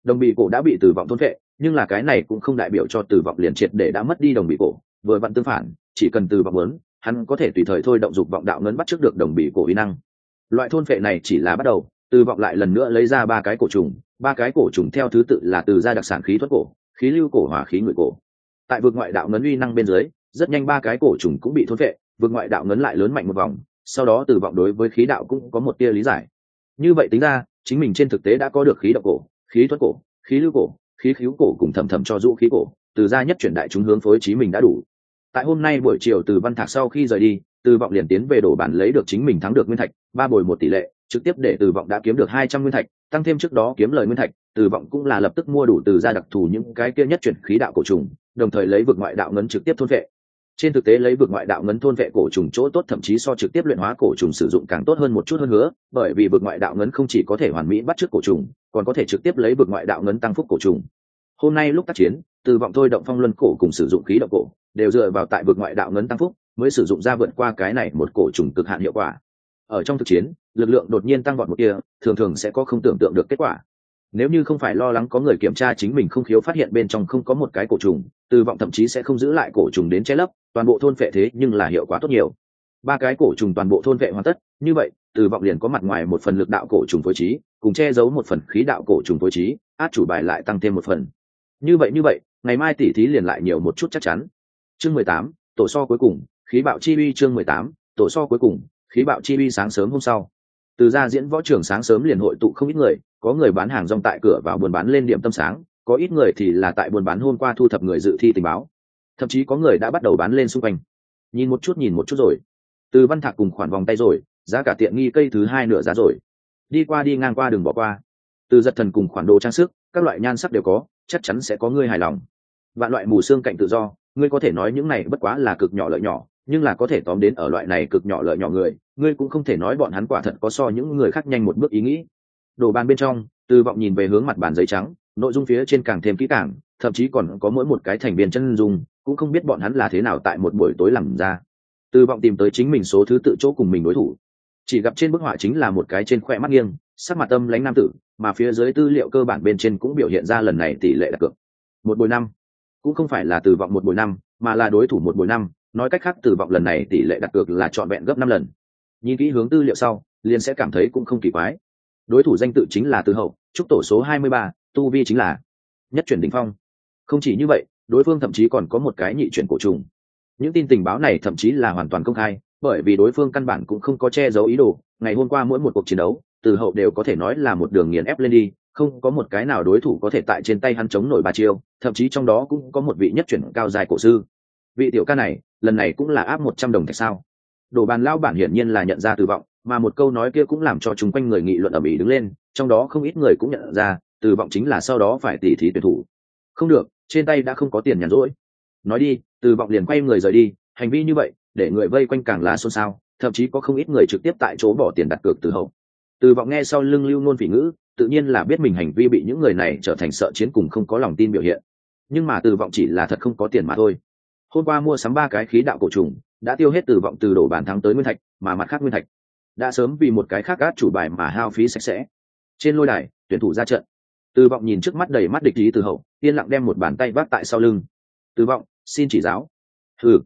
Đồng bị cổ đã bị từ vọng thôn vệ nhưng là cái này cũng không đại biểu cho từ vọng liền triệt để đã mất đi đồng bị cổ, vừa vặn tương phản, chỉ cần từ vọng lớn, hắn có thể tùy thời thôi động dục vọng đạo ngấn bắt trước được đồng bị cổ uy năng. Loại thôn vệ này chỉ là bắt đầu từ vọng lại lần nữa lấy ra ba cái cổ trùng, ba cái cổ trùng theo thứ tự là từ gia đặc sản khí thoát cổ, khí lưu cổ hỏa khí ngụy cổ. Tại vực ngoại đạo ngấn uy năng bên dưới, rất nhanh ba cái cổ trùng cũng bị thôn vệ vực ngoại đạo ngấn lại lớn mạnh một vòng, sau đó từ vọng đối với khí đạo cũng có một tia lý giải. Như vậy tính ra, chính mình trên thực tế đã có được khí đạo cổ, khí thoát cổ, khí lưu cổ, khí khíu cổ cùng thầm thầm cho dũ khí cổ, từ gia nhất chuyển đại chúng hướng phối trí mình đã đủ. Tại hôm nay buổi chiều từ văn thạc sau khi rời đi từ vọng liền tiến về đổ bản lấy được chính mình thắng được nguyên thạch, ba bồi một tỷ lệ trực tiếp để từ vọng đã kiếm được hai trăm nguyên thạch, tăng thêm trước đó kiếm lời nguyên thạch, từ vọng cũng là lập tức mua đủ từ gia đặc thù những cái kia nhất chuyển khí đạo cổ trùng, đồng thời lấy vực ngoại đạo ngấn trực tiếp thôn vệ. Trên thực tế lấy vực ngoại đạo ngấn thôn vệ cổ trùng chỗ tốt thậm chí so trực tiếp luyện hóa cổ trùng sử dụng càng tốt hơn một chút hơn nữa, bởi vì vực ngoại đạo ngấn không chỉ có thể hoàn mỹ bắt chước cổ trùng, còn có thể trực tiếp lấy vực ngoại đạo ngấn tăng phúc cổ trùng. Hôm nay lúc tác chiến, từ vọng thôi động phong luân cổ cùng sử dụng khí động cổ, đều dựa vào tại vực ngoại đạo ngấn tăng phúc, mới sử dụng ra vượt qua cái này một cổ trùng cực hạn hiệu quả. Ở trong thực chiến lực lượng đột nhiên tăng vọt một kia, thường thường sẽ có không tưởng tượng được kết quả. Nếu như không phải lo lắng có người kiểm tra chính mình không khiếu phát hiện bên trong không có một cái cổ trùng từ vọng thậm chí sẽ không giữ lại cổ trùng đến che lấp, toàn bộ thôn vệ thế nhưng là hiệu quả tốt nhiều. Ba cái cổ trùng toàn bộ thôn vệ hoàn tất, như vậy từ vọng liền có mặt ngoài một phần lực đạo cổ trùng phối trí, cùng che giấu một phần khí đạo cổ trùng phối trí, át chủ bài lại tăng thêm một phần. Như vậy như vậy, ngày mai tỉ thí liền lại nhiều một chút chắc chắn. Chương mười tám, tổ so cuối cùng, khí bạo chi uy chương mười tám, tổ so cuối cùng, khí bạo chi uy sáng sớm hôm sau từ ra diễn võ trường sáng sớm liền hội tụ không ít người, có người bán hàng rong tại cửa vào buôn bán lên điểm tâm sáng, có ít người thì là tại buôn bán hôm qua thu thập người dự thi tình báo. Thậm chí có người đã bắt đầu bán lên xung quanh. Nhìn một chút nhìn một chút rồi. Từ văn thạc cùng khoản vòng tay rồi, giá cả tiện nghi cây thứ hai nửa giá rồi. Đi qua đi ngang qua đừng bỏ qua. Từ giật thần cùng khoản đồ trang sức, các loại nhan sắc đều có, chắc chắn sẽ có người hài lòng. Vạn loại mù xương cạnh tự do, ngươi có thể nói những này bất quá là cực nhỏ lợi nhỏ nhưng là có thể tóm đến ở loại này cực nhỏ lợi nhỏ người, ngươi cũng không thể nói bọn hắn quả thật có so những người khác nhanh một bước ý nghĩ. Đồ bàn bên trong, từ vọng nhìn về hướng mặt bàn giấy trắng, nội dung phía trên càng thêm kỹ càng, thậm chí còn có mỗi một cái thành viên chân dung, cũng không biết bọn hắn là thế nào tại một buổi tối làm ra. Từ vọng tìm tới chính mình số thứ tự chỗ cùng mình đối thủ. Chỉ gặp trên bức họa chính là một cái trên khoe mắt nghiêng, sắc mặt tâm lãnh nam tử, mà phía dưới tư liệu cơ bản bên trên cũng biểu hiện ra lần này tỷ lệ đặt cược một buổi năm. Cũng không phải là từ vọng một buổi năm, mà là đối thủ một buổi năm nói cách khác từ vọng lần này tỷ lệ đặt cược là trọn vẹn gấp năm lần. Nhìn kỹ hướng tư liệu sau, liền sẽ cảm thấy cũng không kỳ quái. Đối thủ danh tự chính là từ hậu, trúc tổ số hai mươi ba, tu vi chính là nhất chuyển đ ỉ n h phong. Không chỉ như vậy, đối phương thậm chí còn có một cái nhị chuyển cổ trùng. Những tin tình báo này thậm chí là hoàn toàn công khai, bởi vì đối phương căn bản cũng không có che giấu ý đồ. Ngày hôm qua mỗi một cuộc chiến đấu, từ hậu đều có thể nói là một đường nghiền ép lên đi, không có một cái nào đối thủ có thể tại trên tay hắn chống nổi ba chiêu, thậm chí trong đó cũng có một vị nhất chuyển cao dài cổ sư. Vị tiểu ca này lần này cũng là áp một trăm đồng thạch sao? Đồ bàn lao bản hiển nhiên là nhận ra từ vọng, mà một câu nói kia cũng làm cho chúng quanh người nghị luận ầm ĩ đứng lên, trong đó không ít người cũng nhận ra, từ vọng chính là sau đó phải tỉ thí tuyển thủ. Không được, trên tay đã không có tiền nhàn rỗi. Nói đi, từ vọng liền quay người rời đi, hành vi như vậy, để người vây quanh càng lá xôn xao, thậm chí có không ít người trực tiếp tại chỗ bỏ tiền đặt cược từ hậu. Từ vọng nghe sau lưng lưu nôn phỉ ngữ, tự nhiên là biết mình hành vi bị những người này trở thành sợ chiến cùng không có lòng tin biểu hiện. Nhưng mà từ vọng chỉ là thật không có tiền mà thôi hôm qua mua sắm ba cái khí đạo cổ trùng, đã tiêu hết từ vọng từ đổ bàn thắng tới nguyên thạch, mà mặt khác nguyên thạch. Đã sớm vì một cái khác gác chủ bài mà hao phí sạch sẽ. Trên lôi đài, tuyển thủ ra trận. Từ vọng nhìn trước mắt đầy mắt địch ý từ hậu, yên lặng đem một bàn tay vác tại sau lưng. Từ vọng, xin chỉ giáo. Ừ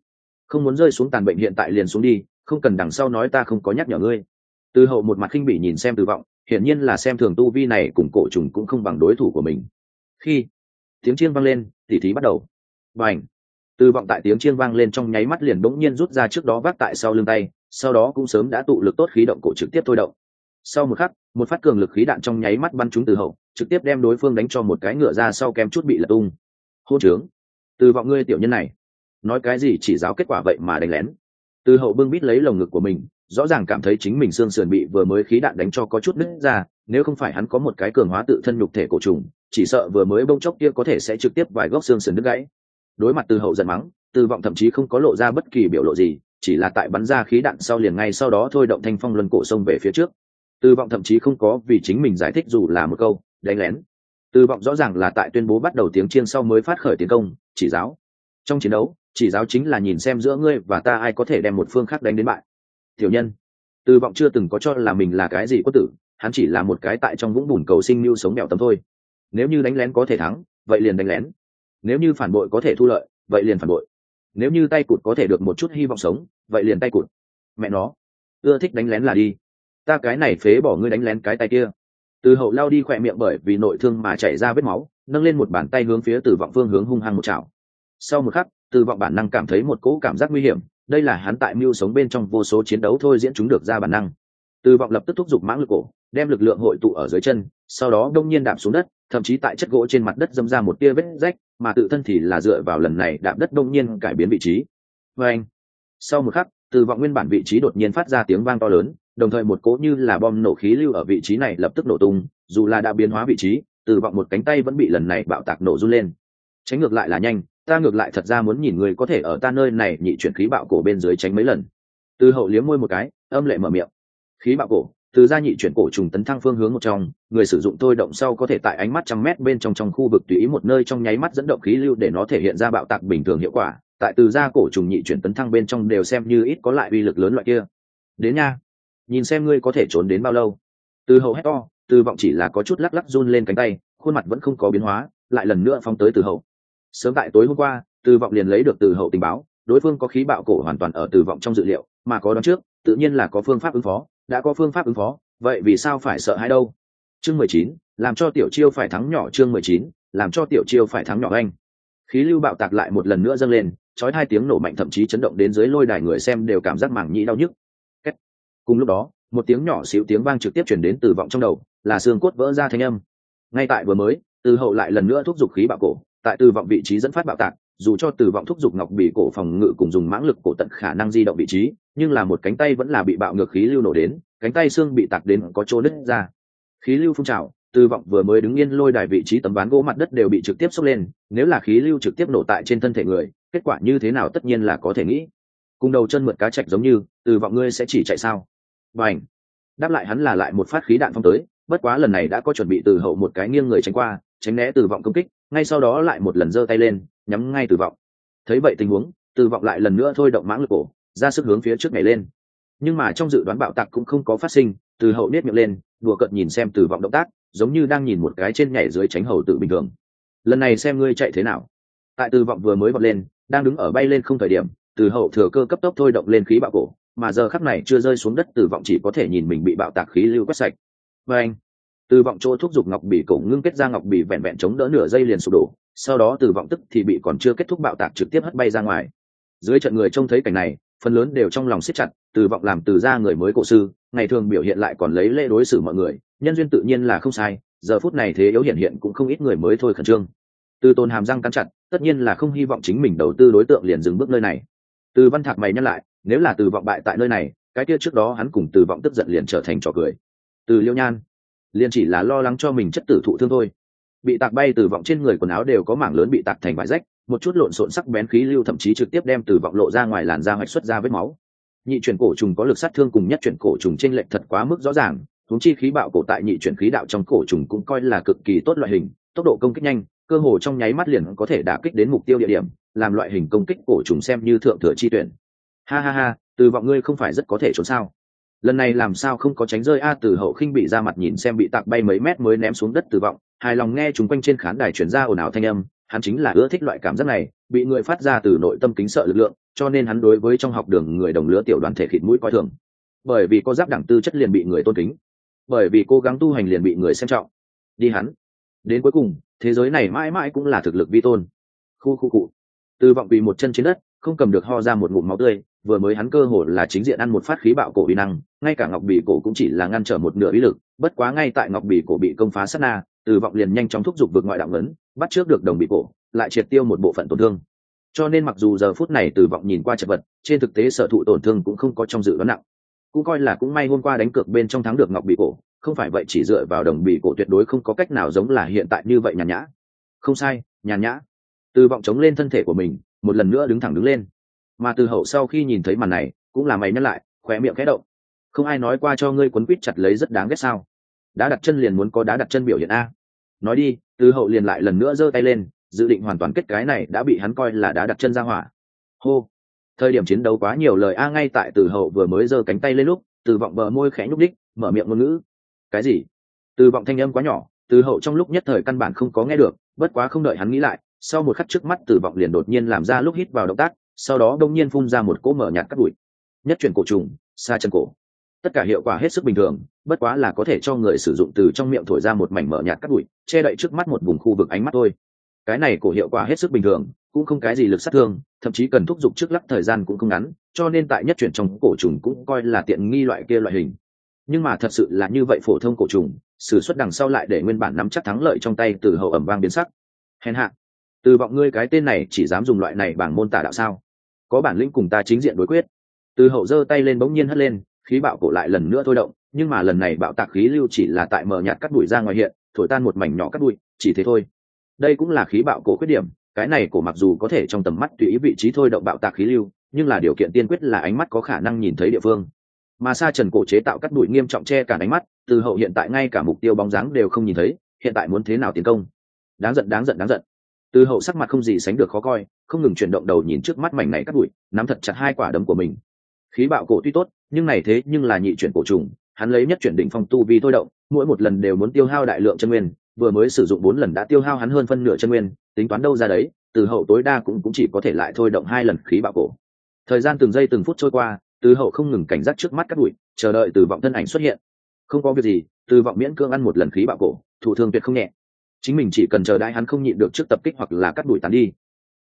không muốn rơi xuống tàn bệnh hiện tại liền xuống đi, không cần đằng sau nói ta không có nhắc nhở ngươi. Từ hậu một mặt khinh bỉ nhìn xem từ vọng, hiển nhiên là xem thường tu vi này cùng cổ trùng cũng không bằng đối thủ của mình. Khi, tiếng chiên vang lên, tỉ thí bắt đầu. Và ảnh từ vọng tại tiếng chiêng vang lên trong nháy mắt liền bỗng nhiên rút ra trước đó vác tại sau lưng tay, sau đó cũng sớm đã tụ lực tốt khí động cổ trực tiếp thôi động. Sau một khắc, một phát cường lực khí đạn trong nháy mắt bắn trúng từ hậu, trực tiếp đem đối phương đánh cho một cái ngựa ra sau kém chút bị lật tung. Hô trướng. Từ vọng ngươi tiểu nhân này. Nói cái gì chỉ giáo kết quả vậy mà đánh lén. Từ hậu bưng bít lấy lồng ngực của mình, rõ ràng cảm thấy chính mình xương sườn bị vừa mới khí đạn đánh cho có chút nứt ra, nếu không phải hắn có một cái cường hóa tự thân nhục thể cổ trùng, chỉ sợ vừa mới bông chốc kia có thể sẽ trực tiếp vài góc xương sườn đứt gãy đối mặt từ hậu giận mắng, từ vọng thậm chí không có lộ ra bất kỳ biểu lộ gì, chỉ là tại bắn ra khí đạn sau liền ngay sau đó thôi động thanh phong luân cổ sông về phía trước. Từ vọng thậm chí không có vì chính mình giải thích dù là một câu, đánh lén. Từ vọng rõ ràng là tại tuyên bố bắt đầu tiếng chiên sau mới phát khởi tiến công, chỉ giáo. Trong chiến đấu, chỉ giáo chính là nhìn xem giữa ngươi và ta ai có thể đem một phương khác đánh đến bại. Tiểu nhân. Từ vọng chưa từng có cho là mình là cái gì có tử, hắn chỉ là một cái tại trong vũng bùn cầu sinh mưu sống mẹo tấm thôi. Nếu như đánh lén có thể thắng, vậy liền đánh lén nếu như phản bội có thể thu lợi, vậy liền phản bội. Nếu như tay cụt có thể được một chút hy vọng sống, vậy liền tay cụt. Mẹ nó. Ưa thích đánh lén là đi. Ta cái này phế bỏ ngươi đánh lén cái tay kia. Từ hậu lao đi khỏe miệng bởi vì nội thương mà chảy ra vết máu, nâng lên một bàn tay hướng phía từ vọng phương hướng hung hăng một chảo. Sau một khắc từ vọng bản năng cảm thấy một cỗ cảm giác nguy hiểm, đây là hắn tại mưu sống bên trong vô số chiến đấu thôi diễn chúng được ra bản năng. Từ vọng lập tức thúc giục mãng lực cổ, đem lực lượng hội tụ ở dưới chân, sau đó đông nhiên đạp xuống đất thậm chí tại chất gỗ trên mặt đất dâm ra một tia vết rách, mà tự thân thì là dựa vào lần này đạp đất đông nhiên cải biến vị trí. Vê anh, sau một khắc, từ vọng nguyên bản vị trí đột nhiên phát ra tiếng vang to lớn, đồng thời một cỗ như là bom nổ khí lưu ở vị trí này lập tức nổ tung, dù là đã biến hóa vị trí, từ vọng một cánh tay vẫn bị lần này bạo tạc nổ run lên. Tránh ngược lại là nhanh, ta ngược lại thật ra muốn nhìn người có thể ở ta nơi này nhị chuyển khí bạo cổ bên dưới tránh mấy lần. Từ hậu liếm môi một cái, âm lệ mở miệng. Khí bạo cổ? Từ gia nhị chuyển cổ trùng tấn thăng phương hướng một trong, người sử dụng tôi động sau có thể tại ánh mắt trăm mét bên trong trong khu vực tùy ý một nơi trong nháy mắt dẫn động khí lưu để nó thể hiện ra bạo tạc bình thường hiệu quả. Tại từ gia cổ trùng nhị chuyển tấn thăng bên trong đều xem như ít có lại uy lực lớn loại kia. Đến nha. Nhìn xem ngươi có thể trốn đến bao lâu. Từ hậu hét to, từ vọng chỉ là có chút lắc lắc run lên cánh tay, khuôn mặt vẫn không có biến hóa, lại lần nữa phong tới từ hậu. Sớm tại tối hôm qua, từ vọng liền lấy được từ hậu tình báo, đối phương có khí bạo cổ hoàn toàn ở từ vọng trong dự liệu, mà có đón trước, tự nhiên là có phương pháp ứng phó đã có phương pháp ứng phó, vậy vì sao phải sợ hãi đâu? Chương mười chín, làm cho tiểu chiêu phải thắng nhỏ chương mười chín, làm cho tiểu chiêu phải thắng nhỏ anh. Khí lưu bạo tạc lại một lần nữa dâng lên, chói hai tiếng nổ mạnh thậm chí chấn động đến dưới lôi đài người xem đều cảm giác mảng nhĩ đau nhức. Cùng lúc đó, một tiếng nhỏ xíu tiếng vang trực tiếp chuyển đến từ vọng trong đầu, là xương cốt vỡ ra thanh âm. Ngay tại vừa mới, từ hậu lại lần nữa thúc giục khí bạo cổ, tại từ vọng vị trí dẫn phát bạo tạc dù cho từ vọng thúc giục ngọc bị cổ phòng ngự cùng dùng mãng lực cổ tận khả năng di động vị trí, nhưng là một cánh tay vẫn là bị bạo ngược khí lưu nổ đến, cánh tay xương bị tạc đến có chỗ nứt ra. Khí lưu phun trào từ vọng vừa mới đứng yên lôi đài vị trí tấm ván gỗ mặt đất đều bị trực tiếp sốc lên, nếu là khí lưu trực tiếp nổ tại trên thân thể người, kết quả như thế nào tất nhiên là có thể nghĩ. Cùng đầu chân mượt cá chạch giống như từ vọng ngươi sẽ chỉ chạy sao? Và ảnh đáp lại hắn là lại một phát khí đạn phong tới, bất quá lần này đã có chuẩn bị từ hậu một cái nghiêng người tránh qua, tránh né từ vọng công kích, ngay sau đó lại một lần giơ tay lên nhắm ngay từ vọng. Thấy vậy tình huống từ vọng lại lần nữa thôi động mãng lực cổ, ra sức hướng phía trước nhảy lên. Nhưng mà trong dự đoán bạo tạc cũng không có phát sinh, từ hậu nết miệng lên, đùa cợt nhìn xem từ vọng động tác, giống như đang nhìn một cái trên nhảy dưới tránh hầu tự bình thường. Lần này xem ngươi chạy thế nào. Tại từ vọng vừa mới vọt lên, đang đứng ở bay lên không thời điểm, từ hậu thừa cơ cấp tốc thôi động lên khí bạo cổ, mà giờ khắc này chưa rơi xuống đất từ vọng chỉ có thể nhìn mình bị bạo tạc khí lưu quét sạch. Và anh từ vọng chỗ thúc giục ngọc bị cổ ngưng kết ra ngọc bị vẹn vẹn chống đỡ nửa giây liền sụp đổ sau đó từ vọng tức thì bị còn chưa kết thúc bạo tạc trực tiếp hất bay ra ngoài. Dưới trận người trông thấy cảnh này, phần lớn đều trong lòng siết chặt, từ vọng làm từ ra người mới cổ sư, ngày thường biểu hiện lại còn lấy lễ đối xử mọi người, nhân duyên tự nhiên là không sai, giờ phút này thế yếu hiện hiện cũng không ít người mới thôi khẩn trương. Từ tôn hàm răng cắn chặt, tất nhiên là không hy vọng chính mình đầu tư đối tượng liền dừng bước nơi này. Từ văn thạc mày nhắc lại, nếu là từ vọng bại tại nơi này, cái kia trước đó hắn cùng từ vọng tức giận liền trở thành trò cười. Từ liêu nhan, liền chỉ là lo lắng cho mình chất tử thụ thương thôi bị tạc bay từ vọng trên người quần áo đều có mảng lớn bị tạc thành vải rách, một chút lộn xộn sắc bén khí lưu thậm chí trực tiếp đem từ vọng lộ ra ngoài làn da hoạch xuất ra vết máu. Nhị chuyển cổ trùng có lực sát thương cùng nhất chuyển cổ trùng trên lệch thật quá mức rõ ràng thống chi khí bạo cổ tại nhị chuyển khí đạo trong cổ trùng cũng coi là cực kỳ tốt loại hình, tốc độ công kích nhanh, cơ hồ trong nháy mắt liền có thể đả kích đến mục tiêu địa điểm, làm loại hình công kích cổ trùng xem như thượng thừa chi tuyển. Ha ha ha, từ vọng ngươi không phải rất có thể trốn sao? Lần này làm sao không có tránh rơi a từ hậu khinh bị ra mặt nhìn xem bị tạc bay mấy mét mới ném xuống đất từ vọng hài lòng nghe chúng quanh trên khán đài chuyển ra ồn ào thanh âm, hắn chính là ưa thích loại cảm giác này, bị người phát ra từ nội tâm kính sợ lực lượng, cho nên hắn đối với trong học đường người đồng lứa tiểu đoàn thể khịt mũi coi thường. Bởi vì có giáp đẳng tư chất liền bị người tôn kính, bởi vì cố gắng tu hành liền bị người xem trọng. Đi hắn. Đến cuối cùng, thế giới này mãi mãi cũng là thực lực vi tôn. Khu khu cụ. Từ vọng vì một chân trên đất, không cầm được ho ra một ngụm máu tươi, vừa mới hắn cơ hồ là chính diện ăn một phát khí bạo cổ uy năng, ngay cả ngọc bì cổ cũng chỉ là ngăn trở một nửa uy lực bất quá ngay tại ngọc bì cổ bị công phá sát na, từ vọng liền nhanh chóng thúc giục vượt ngoại đạo ngấn, bắt trước được đồng bị cổ, lại triệt tiêu một bộ phận tổn thương. Cho nên mặc dù giờ phút này từ vọng nhìn qua chật vật, trên thực tế sở thụ tổn thương cũng không có trong dự đoán nặng. Cũng coi là cũng may hôm qua đánh cược bên trong thắng được ngọc bị cổ, không phải vậy chỉ dựa vào đồng bị cổ tuyệt đối không có cách nào giống là hiện tại như vậy nhàn nhã. Không sai, nhàn nhã. Từ vọng chống lên thân thể của mình, một lần nữa đứng thẳng đứng lên. Mà từ hậu sau khi nhìn thấy màn này, cũng là mày nhắc lại, khóe miệng khẽ động. Không ai nói qua cho ngươi quấn quýt chặt lấy rất đáng ghét sao? Đã đặt chân liền muốn có đá đặt chân biểu hiện a. Nói đi, từ hậu liền lại lần nữa giơ tay lên, dự định hoàn toàn kết cái này đã bị hắn coi là đá đặt chân ra hỏa. Hô. Thời điểm chiến đấu quá nhiều lời a ngay tại từ hậu vừa mới giơ cánh tay lên lúc, từ vọng bờ môi khẽ nhúc đích mở miệng ngôn ngữ. Cái gì? Từ vọng thanh âm quá nhỏ, từ hậu trong lúc nhất thời căn bản không có nghe được, bất quá không đợi hắn nghĩ lại, sau một khắc trước mắt từ vọng liền đột nhiên làm ra lúc hít vào động tác, sau đó đông nhiên phun ra một cỗ mở nhạt cắt bụi. Nhất chuyển cổ trùng xa chân cổ. Tất cả hiệu quả hết sức bình thường bất quá là có thể cho người sử dụng từ trong miệng thổi ra một mảnh mở nhạt cắt bụi, che đậy trước mắt một vùng khu vực ánh mắt thôi. Cái này cổ hiệu quả hết sức bình thường, cũng không cái gì lực sát thương, thậm chí cần thúc giục trước lắc thời gian cũng không ngắn, cho nên tại nhất chuyển trong cổ trùng cũng coi là tiện nghi loại kia loại hình. Nhưng mà thật sự là như vậy phổ thông cổ trùng, sử xuất đằng sau lại để nguyên bản nắm chắc thắng lợi trong tay từ hậu ẩm vang biến sắc. Hèn hạ, từ vọng ngươi cái tên này chỉ dám dùng loại này bảng môn tả đạo sao? Có bản lĩnh cùng ta chính diện đối quyết. Từ hậu giơ tay lên bỗng nhiên hất lên, khí bạo cổ lại lần nữa thôi động nhưng mà lần này bạo tạc khí lưu chỉ là tại mờ nhạt cắt bụi ra ngoài hiện, thổi tan một mảnh nhỏ cắt bụi chỉ thế thôi. Đây cũng là khí bạo cổ khuyết điểm, cái này cổ mặc dù có thể trong tầm mắt tùy ý vị trí thôi động bạo tạc khí lưu, nhưng là điều kiện tiên quyết là ánh mắt có khả năng nhìn thấy địa phương. Mà sa trần cổ chế tạo cắt bụi nghiêm trọng che cả ánh mắt, từ hậu hiện tại ngay cả mục tiêu bóng dáng đều không nhìn thấy, hiện tại muốn thế nào tiến công? Đáng giận đáng giận đáng giận. Từ hậu sắc mặt không gì sánh được khó coi, không ngừng chuyển động đầu nhìn trước mắt mảnh này cắt bụi nắm thật chặt hai quả đấm của mình. Khí bạo cổ tuy tốt, nhưng này thế nhưng là nhị chuyển cổ trùng hắn lấy nhất chuyển đỉnh phong tu vi thôi động, mỗi một lần đều muốn tiêu hao đại lượng chân nguyên, vừa mới sử dụng bốn lần đã tiêu hao hắn hơn phân nửa chân nguyên, tính toán đâu ra đấy, từ hậu tối đa cũng cũng chỉ có thể lại thôi động hai lần khí bạo cổ. Thời gian từng giây từng phút trôi qua, từ hậu không ngừng cảnh giác trước mắt cắt bụi, chờ đợi từ vọng thân ảnh xuất hiện. Không có việc gì, từ vọng miễn cưỡng ăn một lần khí bạo cổ thủ thương tuyệt không nhẹ. Chính mình chỉ cần chờ đãi hắn không nhịn được trước tập kích hoặc là cắt đuổi tàn đi.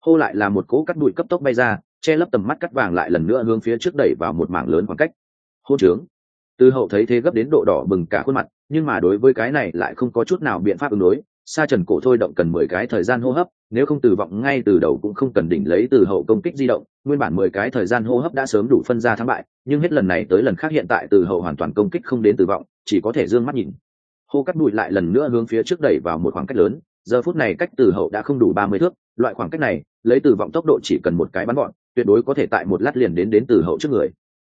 Hô lại là một cỗ cắt đuổi cấp tốc bay ra, che lấp tầm mắt cắt vàng lại lần nữa hướng phía trước đẩy vào một mảng lớn khoảng cách. Hô trướng từ hậu thấy thế gấp đến độ đỏ bừng cả khuôn mặt, nhưng mà đối với cái này lại không có chút nào biện pháp ứng đối. Sa trần cổ thôi động cần mười cái thời gian hô hấp, nếu không từ vọng ngay từ đầu cũng không cần đỉnh lấy từ hậu công kích di động. Nguyên bản mười cái thời gian hô hấp đã sớm đủ phân ra thắng bại, nhưng hết lần này tới lần khác hiện tại từ hậu hoàn toàn công kích không đến từ vọng, chỉ có thể dương mắt nhìn. Hô cắt bụi lại lần nữa hướng phía trước đẩy vào một khoảng cách lớn, giờ phút này cách từ hậu đã không đủ ba mươi thước, loại khoảng cách này, lấy từ vọng tốc độ chỉ cần một cái bắn gọn, tuyệt đối có thể tại một lát liền đến đến từ hậu trước người.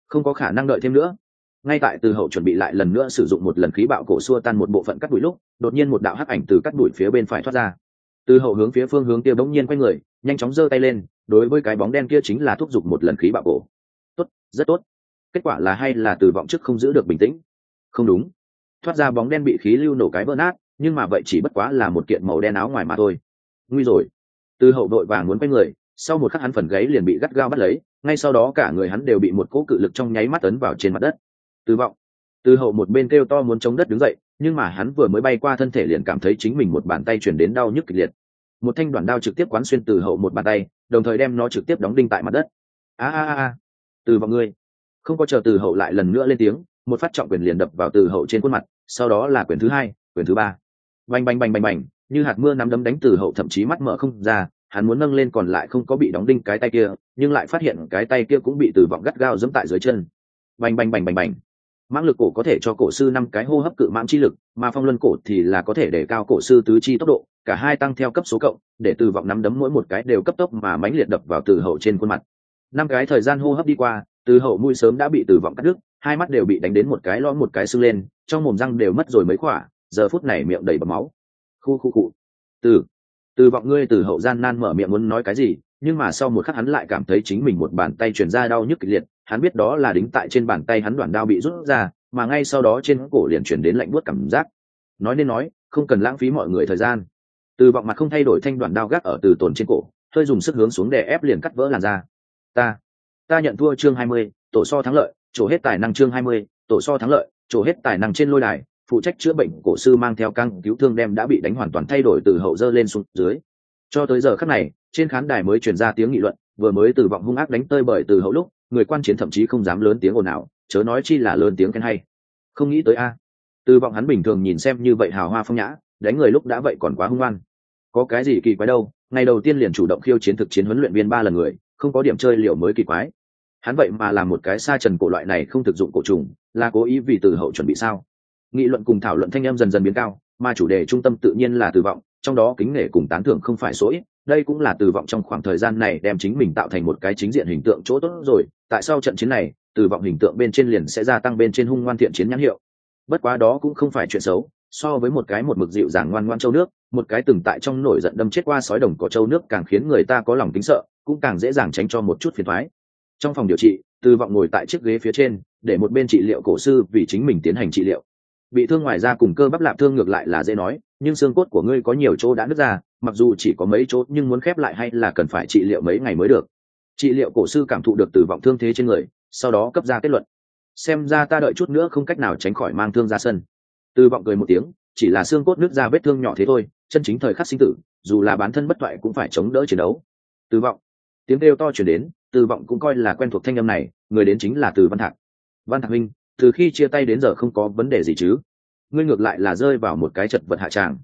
Không có khả năng đợi thêm nữa ngay tại từ hậu chuẩn bị lại lần nữa sử dụng một lần khí bạo cổ xua tan một bộ phận cắt bụi lúc, đột nhiên một đạo hắc ảnh từ cắt bụi phía bên phải thoát ra. Từ hậu hướng phía phương hướng kia bỗng nhiên quay người, nhanh chóng giơ tay lên, đối với cái bóng đen kia chính là thúc giục một lần khí bạo cổ. Tốt, rất tốt. Kết quả là hay là từ vọng trước không giữ được bình tĩnh? Không đúng. Thoát ra bóng đen bị khí lưu nổ cái vỡ nát, nhưng mà vậy chỉ bất quá là một kiện màu đen áo ngoài mà thôi. Nguy rồi. Từ hậu đội vàng muốn quay người, sau một khắc hắn phần gáy liền bị gắt gao bắt lấy, ngay sau đó cả người hắn đều bị một cỗ cự lực trong nháy mắt ấn vào trên mặt đất từ vọng. Từ hậu một bên kêu to muốn chống đất đứng dậy, nhưng mà hắn vừa mới bay qua thân thể liền cảm thấy chính mình một bàn tay truyền đến đau nhức kịch liệt. Một thanh đoạn đao trực tiếp quán xuyên từ hậu một bàn tay, đồng thời đem nó trực tiếp đóng đinh tại mặt đất. A a a từ vọng ngươi. Không có chờ từ hậu lại lần nữa lên tiếng, một phát trọng quyền liền đập vào từ hậu trên khuôn mặt, sau đó là quyền thứ hai, quyền thứ ba. Bành bành bành bành bành, như hạt mưa nắm đấm đánh từ hậu thậm chí mắt mở không ra, hắn muốn nâng lên còn lại không có bị đóng đinh cái tay kia, nhưng lại phát hiện cái tay kia cũng bị từ vọng gắt gao giẫm tại dưới chân. Bành bành bành bành bành mãng lực cổ có thể cho cổ sư năm cái hô hấp cự mãng chi lực, mà phong luân cổ thì là có thể để cao cổ sư tứ chi tốc độ, cả hai tăng theo cấp số cộng, để từ vọng nắm đấm mỗi một cái đều cấp tốc mà mãnh liệt đập vào từ hậu trên khuôn mặt. Năm cái thời gian hô hấp đi qua, từ hậu mũi sớm đã bị từ vọng cắt đứt, hai mắt đều bị đánh đến một cái lõm một cái sưng lên, trong mồm răng đều mất rồi mấy khỏa giờ phút này miệng đầy bầm máu. Khu khu cụ từ từ vọng ngươi từ hậu gian nan mở miệng muốn nói cái gì, nhưng mà sau một khắc hắn lại cảm thấy chính mình một bàn tay truyền ra đau nhức kịch liệt hắn biết đó là đính tại trên bàn tay hắn đoạn đao bị rút ra, mà ngay sau đó trên cổ liền chuyển đến lạnh buốt cảm giác. Nói nên nói, không cần lãng phí mọi người thời gian. Từ vọng mặt không thay đổi thanh đoạn đao gác ở từ tồn trên cổ, hơi dùng sức hướng xuống để ép liền cắt vỡ làn da. Ta ta nhận thua chương hai mươi, tổ so thắng lợi, trổ hết tài năng chương hai mươi, tổ so thắng lợi, trổ hết tài năng trên lôi đài, phụ trách chữa bệnh cổ sư mang theo căng cứu thương đem đã bị đánh hoàn toàn thay đổi từ hậu dơ lên xuống dưới. Cho tới giờ khắc này, trên khán đài mới truyền ra tiếng nghị luận, vừa mới từ vọng hung ác đánh tơi bởi từ hậu lúc người quan chiến thậm chí không dám lớn tiếng ồn ào, chớ nói chi là lớn tiếng khen hay. Không nghĩ tới a. Từ vọng hắn bình thường nhìn xem như vậy hào hoa phong nhã, đánh người lúc đã vậy còn quá hung ngoan có cái gì kỳ quái đâu, ngày đầu tiên liền chủ động khiêu chiến thực chiến huấn luyện viên ba lần người, không có điểm chơi liệu mới kỳ quái. Hắn vậy mà làm một cái sa trần cổ loại này không thực dụng cổ trùng, là cố ý vì từ hậu chuẩn bị sao? Nghị luận cùng thảo luận thanh em dần dần biến cao, mà chủ đề trung tâm tự nhiên là từ vọng, trong đó kính nể cùng tán thưởng không phải số ít, đây cũng là từ vọng trong khoảng thời gian này đem chính mình tạo thành một cái chính diện hình tượng chỗ tốt rồi tại sao trận chiến này từ vọng hình tượng bên trên liền sẽ gia tăng bên trên hung ngoan thiện chiến nhãn hiệu. Bất quá đó cũng không phải chuyện xấu, so với một cái một mực dịu dàng ngoan ngoan châu nước, một cái từng tại trong nổi giận đâm chết qua sói đồng có châu nước càng khiến người ta có lòng tính sợ, cũng càng dễ dàng tránh cho một chút phiền thoái trong phòng điều trị, từ vọng ngồi tại chiếc ghế phía trên, để một bên trị liệu cổ sư vì chính mình tiến hành trị liệu. Bị thương ngoài ra cùng cơ bắp lạp thương ngược lại là dễ nói, nhưng xương cốt của ngươi có nhiều chỗ đã nứt ra, mặc dù chỉ có mấy chỗ nhưng muốn khép lại hay là cần phải trị liệu mấy ngày mới được trị liệu cổ sư cảm thụ được từ vọng thương thế trên người, sau đó cấp ra kết luận. Xem ra ta đợi chút nữa không cách nào tránh khỏi mang thương ra sân. Từ vọng cười một tiếng, chỉ là xương cốt nước ra vết thương nhỏ thế thôi, chân chính thời khắc sinh tử, dù là bản thân bất toại cũng phải chống đỡ chiến đấu. Từ vọng. Tiếng kêu to chuyển đến từ vọng cũng coi là quen thuộc thanh âm này, người đến chính là từ văn thạc. Văn thạc minh, từ khi chia tay đến giờ không có vấn đề gì chứ? Ngươi ngược lại là rơi vào một cái chật vật hạ tràng.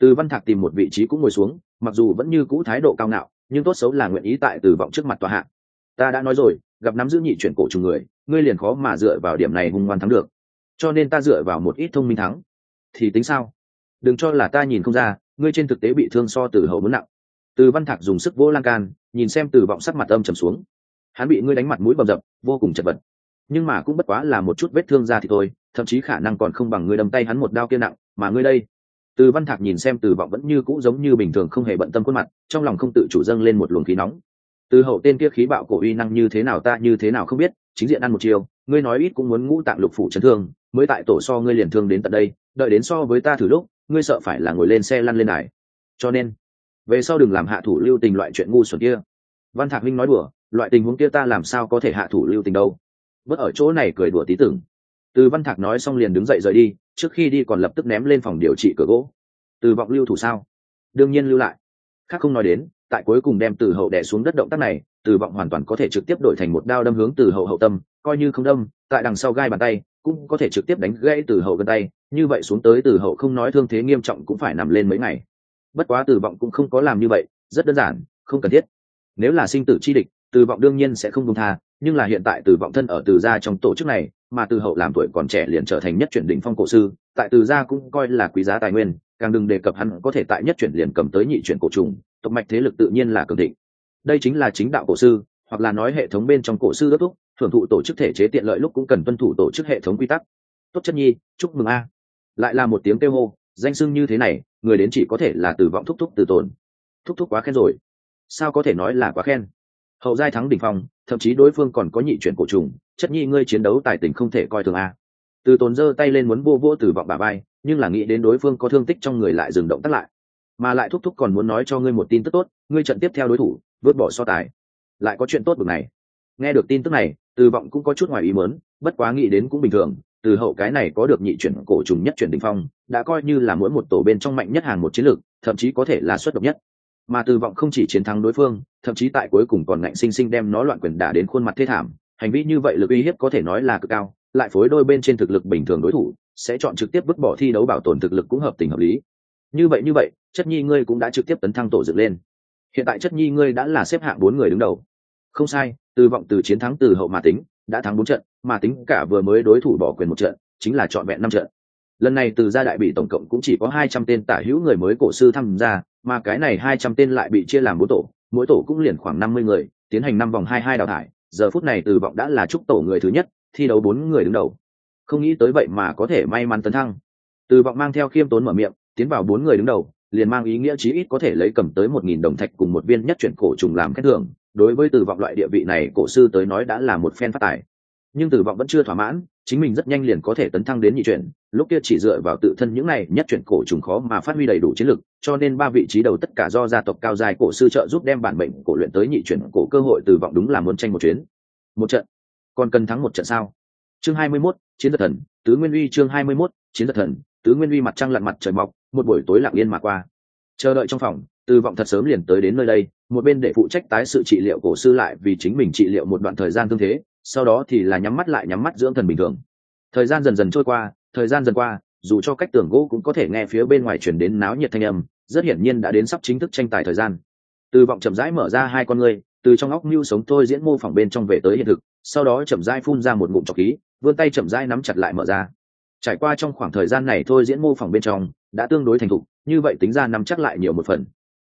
Từ văn thạc tìm một vị trí cũng ngồi xuống, mặc dù vẫn như cũ thái độ cao ngạo nhưng tốt xấu là nguyện ý tại từ vọng trước mặt tòa hạ. Ta đã nói rồi, gặp nắm giữ nhị chuyển cổ trùng người, ngươi liền khó mà dựa vào điểm này hung ngoan thắng được. Cho nên ta dựa vào một ít thông minh thắng. Thì tính sao? Đừng cho là ta nhìn không ra, ngươi trên thực tế bị thương so từ hậu muốn nặng. Từ văn thạc dùng sức vỗ lan can, nhìn xem từ vọng sắc mặt âm trầm xuống. Hắn bị ngươi đánh mặt mũi bầm dập, vô cùng chật vật. Nhưng mà cũng bất quá là một chút vết thương ra thì thôi, thậm chí khả năng còn không bằng ngươi đâm tay hắn một đao kia nặng, mà ngươi đây từ văn thạc nhìn xem từ vọng vẫn như cũ giống như bình thường không hề bận tâm khuôn mặt, trong lòng không tự chủ dâng lên một luồng khí nóng. Từ hậu tên kia khí bạo cổ uy năng như thế nào ta như thế nào không biết, chính diện ăn một chiều, ngươi nói ít cũng muốn ngũ tạng lục phủ chấn thương, mới tại tổ so ngươi liền thương đến tận đây, đợi đến so với ta thử lúc, ngươi sợ phải là ngồi lên xe lăn lên đài cho nên, về sau đừng làm hạ thủ lưu tình loại chuyện ngu xuẩn kia. Văn thạc minh nói đùa, loại tình huống kia ta làm sao có thể hạ thủ lưu tình đâu. Bất ở chỗ này cười đùa tí tưởng. Từ văn thạc nói xong liền đứng dậy rời đi trước khi đi còn lập tức ném lên phòng điều trị cửa gỗ. Từ vọng lưu thủ sao? Đương nhiên lưu lại. Khác không nói đến, tại cuối cùng đem từ hậu đẻ xuống đất động tác này, từ vọng hoàn toàn có thể trực tiếp đổi thành một đao đâm hướng từ hậu hậu tâm, coi như không đâm, tại đằng sau gai bàn tay, cũng có thể trực tiếp đánh gãy từ hậu gân tay. Như vậy xuống tới từ hậu không nói thương thế nghiêm trọng cũng phải nằm lên mấy ngày. Bất quá từ vọng cũng không có làm như vậy, rất đơn giản, không cần thiết. Nếu là sinh tử chi địch, từ vọng đương nhiên sẽ không công tha nhưng là hiện tại từ vọng thân ở từ gia trong tổ chức này, mà từ hậu làm tuổi còn trẻ liền trở thành nhất chuyển đỉnh phong cổ sư, tại từ gia cũng coi là quý giá tài nguyên, càng đừng đề cập hắn có thể tại nhất chuyển liền cầm tới nhị chuyển cổ trùng, tộc mạch thế lực tự nhiên là cường định đây chính là chính đạo cổ sư, hoặc là nói hệ thống bên trong cổ sư ước thúc, thưởng thụ tổ chức thể chế tiện lợi lúc cũng cần tuân thủ tổ chức hệ thống quy tắc. Tốt chất nhi, chúc mừng a. Lại là một tiếng kêu hô, danh sưng như thế này, người đến chỉ có thể là từ vọng thúc thúc từ tồn. Thúc thúc quá khen rồi. Sao có thể nói là quá khen? Hậu giai thắng đỉnh phong thậm chí đối phương còn có nhị chuyển cổ trùng, chất nhi ngươi chiến đấu tài tình không thể coi thường a. Từ tồn giơ tay lên muốn vô vô từ vọng bà bay nhưng là nghĩ đến đối phương có thương tích trong người lại dừng động tắt lại. Mà lại thúc thúc còn muốn nói cho ngươi một tin tức tốt, ngươi trận tiếp theo đối thủ vớt bỏ so tài. Lại có chuyện tốt bực này. Nghe được tin tức này, từ vọng cũng có chút ngoài ý mớn bất quá nghĩ đến cũng bình thường, từ hậu cái này có được nhị chuyển cổ trùng nhất chuyển đình phong, đã coi như là mỗi một tổ bên trong mạnh nhất hàng một chiến lược, thậm chí có thể là xuất độc nhất mà từ vọng không chỉ chiến thắng đối phương, thậm chí tại cuối cùng còn ngạnh sinh sinh đem nó loạn quyền đả đến khuôn mặt thê thảm. Hành vi như vậy lực uy hiếp có thể nói là cực cao, lại phối đôi bên trên thực lực bình thường đối thủ, sẽ chọn trực tiếp vứt bỏ thi đấu bảo tồn thực lực cũng hợp tình hợp lý. Như vậy như vậy, chất nhi ngươi cũng đã trực tiếp tấn thăng tổ dựng lên. Hiện tại chất nhi ngươi đã là xếp hạng bốn người đứng đầu. Không sai từ vọng từ chiến thắng từ hậu mà tính, đã thắng bốn trận, mà tính cả vừa mới đối thủ bỏ quyền một trận, chính là trọn vẹn năm trận lần này từ gia đại bị tổng cộng cũng chỉ có hai trăm tên tả hữu người mới cổ sư tham gia, mà cái này hai trăm tên lại bị chia làm bốn tổ, mỗi tổ cũng liền khoảng năm mươi người, tiến hành năm vòng hai hai đào thải. Giờ phút này từ vọng đã là trúc tổ người thứ nhất, thi đấu bốn người đứng đầu. Không nghĩ tới vậy mà có thể may mắn tấn thăng. Từ vọng mang theo khiêm tốn mở miệng, tiến vào bốn người đứng đầu, liền mang ý nghĩa chí ít có thể lấy cầm tới một nghìn đồng thạch cùng một viên nhất chuyển cổ trùng làm khen thưởng. Đối với từ vọng loại địa vị này, cổ sư tới nói đã là một phen phát tài. Nhưng từ vọng vẫn chưa thỏa mãn, chính mình rất nhanh liền có thể tấn thăng đến nhị chuyển lúc kia chỉ dựa vào tự thân những này nhất chuyển cổ trùng khó mà phát huy đầy đủ chiến lực cho nên ba vị trí đầu tất cả do gia tộc cao dài cổ sư trợ giúp đem bản mệnh cổ luyện tới nhị chuyển cổ cơ hội từ vọng đúng là muốn tranh một chuyến. Một trận. Còn cần thắng một trận sao? Chương hai mươi 21, chiến giật thần tứ nguyên uy chương hai mươi 21, chiến giật thần tứ nguyên uy mặt trăng lặn mặt trời mọc một buổi tối lặng yên mà qua. Chờ đợi trong phòng từ vọng thật sớm liền tới đến nơi đây một bên để phụ trách tái sự trị liệu cổ sư lại vì chính mình trị liệu một đoạn thời gian tương thế sau đó thì là nhắm mắt lại nhắm mắt dưỡng thần bình thường. Thời gian dần dần trôi qua thời gian dần qua, dù cho cách tường gỗ cũng có thể nghe phía bên ngoài chuyển đến náo nhiệt thanh âm, rất hiển nhiên đã đến sắp chính thức tranh tài thời gian. Từ vọng chậm rãi mở ra hai con ngươi, từ trong óc mưu sống tôi diễn mô phỏng bên trong về tới hiện thực, sau đó chậm rãi phun ra một ngụm trọc khí, vươn tay chậm rãi nắm chặt lại mở ra. Trải qua trong khoảng thời gian này thôi diễn mô phỏng bên trong, đã tương đối thành thục, như vậy tính ra nắm chắc lại nhiều một phần.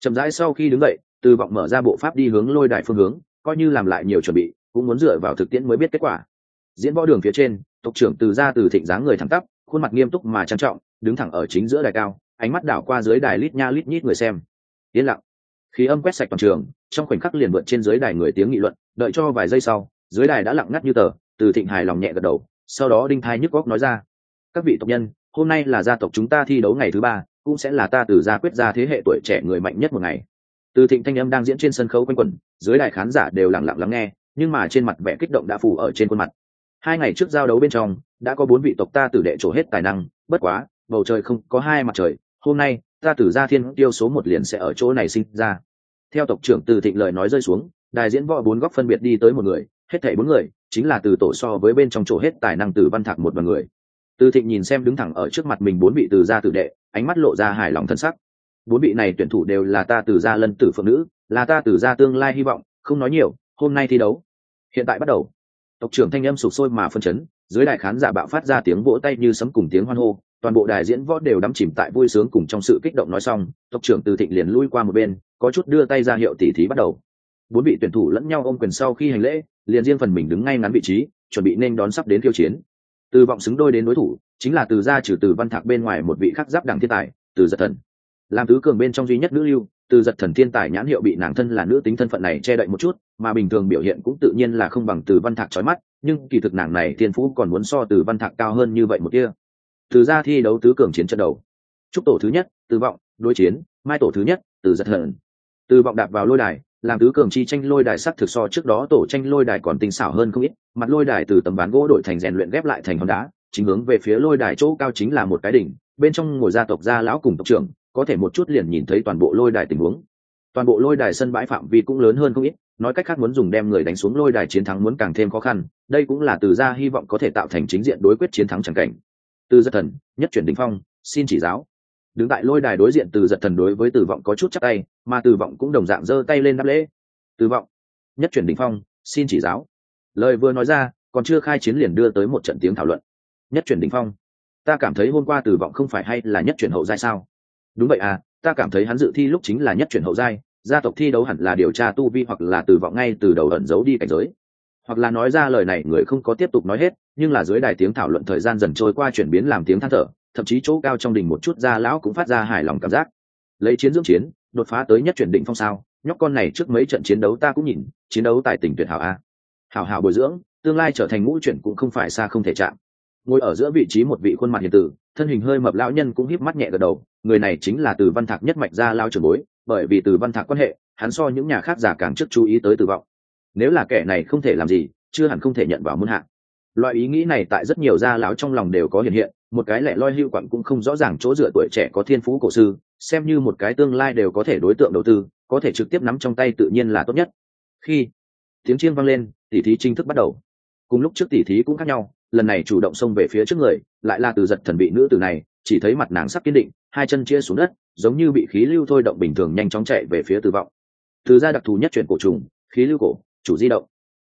Chậm rãi sau khi đứng dậy, từ vọng mở ra bộ pháp đi hướng lôi đài phương hướng, coi như làm lại nhiều chuẩn bị, cũng muốn dựa vào thực tiễn mới biết kết quả diễn võ đường phía trên, tộc trưởng từ ra từ thịnh dáng người thẳng tắp, khuôn mặt nghiêm túc mà trang trọng, đứng thẳng ở chính giữa đài cao, ánh mắt đảo qua dưới đài lít nha lít nhít người xem. Yên lặng. Khí âm quét sạch toàn trường, trong khoảnh khắc liền vượt trên dưới đài người tiếng nghị luận, đợi cho vài giây sau, dưới đài đã lặng ngắt như tờ, từ thịnh hài lòng nhẹ gật đầu, sau đó đinh thai nhức góc nói ra, các vị tộc nhân, hôm nay là gia tộc chúng ta thi đấu ngày thứ ba, cũng sẽ là ta từ gia quyết ra thế hệ tuổi trẻ người mạnh nhất một ngày. Từ thịnh thanh âm đang diễn trên sân khấu quanh quẩn, dưới đài khán giả đều lặng lặng lắng nghe, nhưng mà trên mặt vẻ kích động đã phủ ở trên khuôn mặt hai ngày trước giao đấu bên trong, đã có bốn vị tộc ta tử đệ trổ hết tài năng, bất quá, bầu trời không có hai mặt trời, hôm nay, ta tử gia thiên tiêu số một liền sẽ ở chỗ này sinh ra. Theo tộc trưởng từ thịnh lời nói rơi xuống, đài diễn võ bốn góc phân biệt đi tới một người, hết thảy bốn người, chính là từ tổ so với bên trong chỗ hết tài năng từ văn thạc một và người. Từ thịnh nhìn xem đứng thẳng ở trước mặt mình bốn vị từ gia tử đệ, ánh mắt lộ ra hài lòng thân sắc. Bốn vị này tuyển thủ đều là ta từ gia lân tử phượng nữ, là ta từ gia tương lai hy vọng, không nói nhiều, hôm nay thi đấu. Hiện tại bắt đầu tộc trưởng thanh âm sụp sôi mà phân chấn, dưới đại khán giả bạo phát ra tiếng vỗ tay như sấm cùng tiếng hoan hô, toàn bộ đài diễn võ đều đắm chìm tại vui sướng cùng trong sự kích động nói xong, tộc trưởng từ thịnh liền lui qua một bên, có chút đưa tay ra hiệu tỉ thí bắt đầu. Bốn vị tuyển thủ lẫn nhau ôm quyền sau khi hành lễ, liền riêng phần mình đứng ngay ngắn vị trí, chuẩn bị nên đón sắp đến Tiêu chiến. Từ vọng xứng đôi đến đối thủ, chính là từ gia trừ từ văn thạc bên ngoài một vị khắc giáp đẳng thiên tài, từ giật thần. Làm tứ cường bên trong duy nhất nữ lưu, từ giật thần thiên tài nhãn hiệu bị nàng thân là nữ tính thân phận này che đậy một chút mà bình thường biểu hiện cũng tự nhiên là không bằng từ văn thạc trói mắt, nhưng kỳ thực nàng này thiên phú còn muốn so từ văn thạc cao hơn như vậy một kia. Từ ra thi đấu tứ cường chiến trận đầu. Trúc tổ thứ nhất, từ vọng, đối chiến, mai tổ thứ nhất, từ giật Hận. từ vọng đạp vào lôi đài, làm tứ cường chi tranh lôi đài sắc thực so trước đó tổ tranh lôi đài còn tinh xảo hơn không ít, mặt lôi đài từ tấm ván gỗ đổi thành rèn luyện ghép lại thành hòn đá, chính hướng về phía lôi đài chỗ cao chính là một cái đỉnh, bên trong ngồi gia tộc gia lão cùng tộc trưởng, có thể một chút liền nhìn thấy toàn bộ lôi đài tình huống. Toàn bộ lôi đài sân bãi phạm vi cũng lớn hơn không ít nói cách khác muốn dùng đem người đánh xuống lôi đài chiến thắng muốn càng thêm khó khăn, đây cũng là từ gia hy vọng có thể tạo thành chính diện đối quyết chiến thắng chẳng cảnh. Từ giật thần, nhất chuyển đỉnh phong, xin chỉ giáo. Đứng tại lôi đài đối diện từ giật thần đối với từ vọng có chút chắc tay, mà từ vọng cũng đồng dạng giơ tay lên đáp lễ. Từ vọng, nhất chuyển đỉnh phong, xin chỉ giáo. Lời vừa nói ra, còn chưa khai chiến liền đưa tới một trận tiếng thảo luận. Nhất chuyển đỉnh phong. Ta cảm thấy hôm qua từ vọng không phải hay là nhất chuyển hậu giai sao? Đúng vậy à ta cảm thấy hắn dự thi lúc chính là nhất chuyển hậu giai gia tộc thi đấu hẳn là điều tra tu vi hoặc là từ vọng ngay từ đầu ẩn giấu đi cảnh giới. Hoặc là nói ra lời này, người không có tiếp tục nói hết, nhưng là dưới đài tiếng thảo luận thời gian dần trôi qua chuyển biến làm tiếng than thở, thậm chí chỗ cao trong đình một chút gia lão cũng phát ra hài lòng cảm giác. Lấy chiến dưỡng chiến, đột phá tới nhất chuyển định phong sao, nhóc con này trước mấy trận chiến đấu ta cũng nhìn, chiến đấu tại tỉnh tuyệt hảo a. Hảo hảo bồi dưỡng, tương lai trở thành ngũ chuyển cũng không phải xa không thể chạm. Ngồi ở giữa vị trí một vị khuôn mặt hiền tử, thân hình hơi mập lão nhân cũng híp mắt nhẹ gật đầu, người này chính là từ văn thạc nhất mạch gia lao trưởng bối bởi vì từ văn thạc quan hệ, hắn so những nhà khác giả càng trước chú ý tới tử vọng. Nếu là kẻ này không thể làm gì, chưa hẳn không thể nhận vào muôn hạng loại ý nghĩ này tại rất nhiều gia lão trong lòng đều có hiện hiện, một cái lẻ loi hưu quặng cũng không rõ ràng chỗ dựa tuổi trẻ có thiên phú cổ sư, xem như một cái tương lai đều có thể đối tượng đầu tư, có thể trực tiếp nắm trong tay tự nhiên là tốt nhất. Khi tiếng chiên vang lên, tỉ thí chính thức bắt đầu. Cùng lúc trước tỉ thí cũng khác nhau, lần này chủ động xông về phía trước người, lại là từ giật thần bị nữ tử này chỉ thấy mặt nàng sắc kiên định, hai chân chia xuống đất, giống như bị khí lưu thôi động bình thường nhanh chóng chạy về phía từ vọng. Từ ra đặc thù nhất chuyển cổ trùng, khí lưu cổ, chủ di động.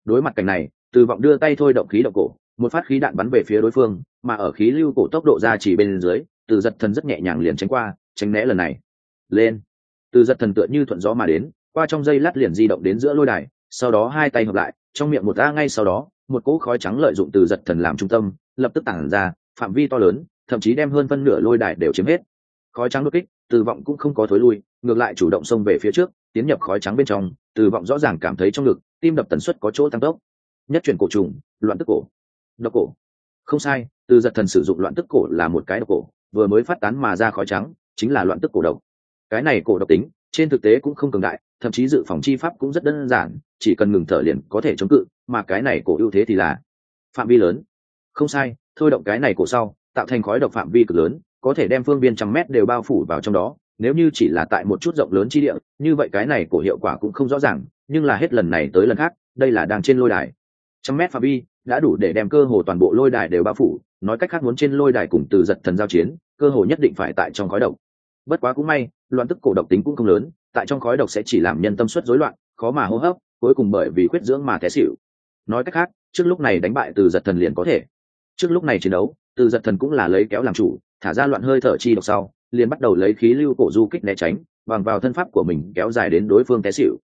Đối mặt cảnh này từ vọng đưa tay thôi động khí động cổ, một phát khí đạn bắn về phía đối phương, mà ở khí lưu cổ tốc độ ra chỉ bên dưới, từ giật thần rất nhẹ nhàng liền tránh qua, tránh né lần này. Lên. Từ giật thần tựa như thuận gió mà đến, qua trong dây lát liền di động đến giữa lôi đài, sau đó hai tay hợp lại, trong miệng một a ngay sau đó, một cỗ khói trắng lợi dụng từ giật thần làm trung tâm, lập tức tản ra, phạm vi to lớn thậm chí đem hơn phân nửa lôi đài đều chiếm hết. Khói trắng đột kích, từ vọng cũng không có thối lui, ngược lại chủ động xông về phía trước, tiến nhập khói trắng bên trong. Từ vọng rõ ràng cảm thấy trong ngực tim đập tần suất có chỗ tăng tốc. Nhất chuyển cổ trùng, loạn tức cổ. Độc cổ. Không sai, từ giật thần sử dụng loạn tức cổ là một cái độc cổ, vừa mới phát tán mà ra khói trắng, chính là loạn tức cổ độc. Cái này cổ độc tính, trên thực tế cũng không cường đại, thậm chí dự phòng chi pháp cũng rất đơn giản, chỉ cần ngừng thở liền có thể chống cự, mà cái này cổ ưu thế thì là phạm vi lớn. Không sai, thôi động cái này cổ sau tạo thành khói độc phạm vi cực lớn, có thể đem phương viên trăm mét đều bao phủ vào trong đó. Nếu như chỉ là tại một chút rộng lớn chi địa, như vậy cái này cổ hiệu quả cũng không rõ ràng, nhưng là hết lần này tới lần khác, đây là đang trên lôi đài. Trăm mét phạm vi đã đủ để đem cơ hồ toàn bộ lôi đài đều bao phủ, nói cách khác muốn trên lôi đài cùng từ giật thần giao chiến, cơ hồ nhất định phải tại trong khói độc. Bất quá cũng may, loạn tức cổ độc tính cũng không lớn, tại trong khói độc sẽ chỉ làm nhân tâm suất rối loạn, khó mà hô hấp, cuối cùng bởi vì quyết dưỡng mà té xịu nói cách khác, trước lúc này đánh bại từ giật thần liền có thể. Trước lúc này chiến đấu từ giật thần cũng là lấy kéo làm chủ, thả ra loạn hơi thở chi độc sau, liền bắt đầu lấy khí lưu cổ du kích né tránh, bằng vào thân pháp của mình kéo dài đến đối phương té xịu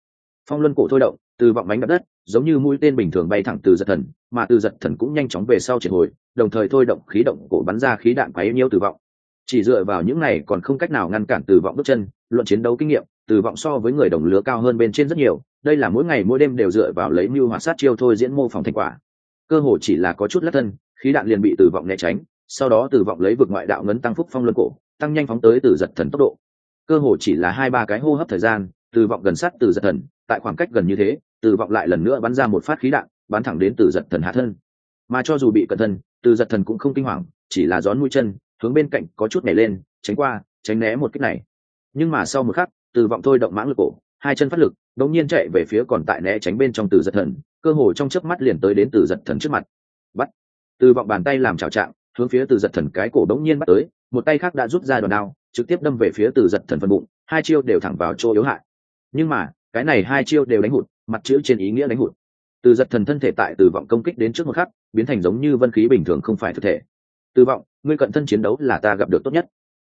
phong luân cổ thôi động, từ vọng bánh đập đất, giống như mũi tên bình thường bay thẳng từ giật thần, mà từ giật thần cũng nhanh chóng về sau triệt hồi, đồng thời thôi động khí động cổ bắn ra khí đạn quấy nhiêu từ vọng. Chỉ dựa vào những này còn không cách nào ngăn cản từ vọng bước chân, luận chiến đấu kinh nghiệm từ vọng so với người đồng lứa cao hơn bên trên rất nhiều, đây là mỗi ngày mỗi đêm đều dựa vào lấy mưu hoạt sát chiêu thôi diễn mô phỏng thành quả. Cơ hồ chỉ là có chút lắc thân khí đạn liền bị Tử vọng né tránh, sau đó Tử vọng lấy vực ngoại đạo ngấn tăng phúc phong luân cổ, tăng nhanh phóng tới từ giật thần tốc độ. Cơ hồ chỉ là hai ba cái hô hấp thời gian, Tử vọng gần sát từ giật thần, tại khoảng cách gần như thế, Tử vọng lại lần nữa bắn ra một phát khí đạn, bắn thẳng đến từ giật thần hạ thân. Mà cho dù bị cẩn thân, từ giật thần cũng không kinh hoàng, chỉ là gión mũi chân, hướng bên cạnh có chút nhảy lên, tránh qua, tránh né một cách này. Nhưng mà sau một khắc từ vọng thôi động mãng lực cổ, hai chân phát lực đống nhiên chạy về phía còn tại né tránh bên trong từ giật thần, cơ hồ trong chớp mắt liền tới đến từ giật thần trước mặt từ vọng bàn tay làm chào trạng, hướng phía từ giật thần cái cổ đống nhiên bắt tới, một tay khác đã rút ra đòn đao, trực tiếp đâm về phía từ giật thần phần bụng, hai chiêu đều thẳng vào chỗ yếu hại. Nhưng mà, cái này hai chiêu đều đánh hụt, mặt chữ trên ý nghĩa đánh hụt. Từ giật thần thân thể tại từ vọng công kích đến trước một khắc, biến thành giống như vân khí bình thường không phải thực thể. Từ vọng, ngươi cận thân chiến đấu là ta gặp được tốt nhất.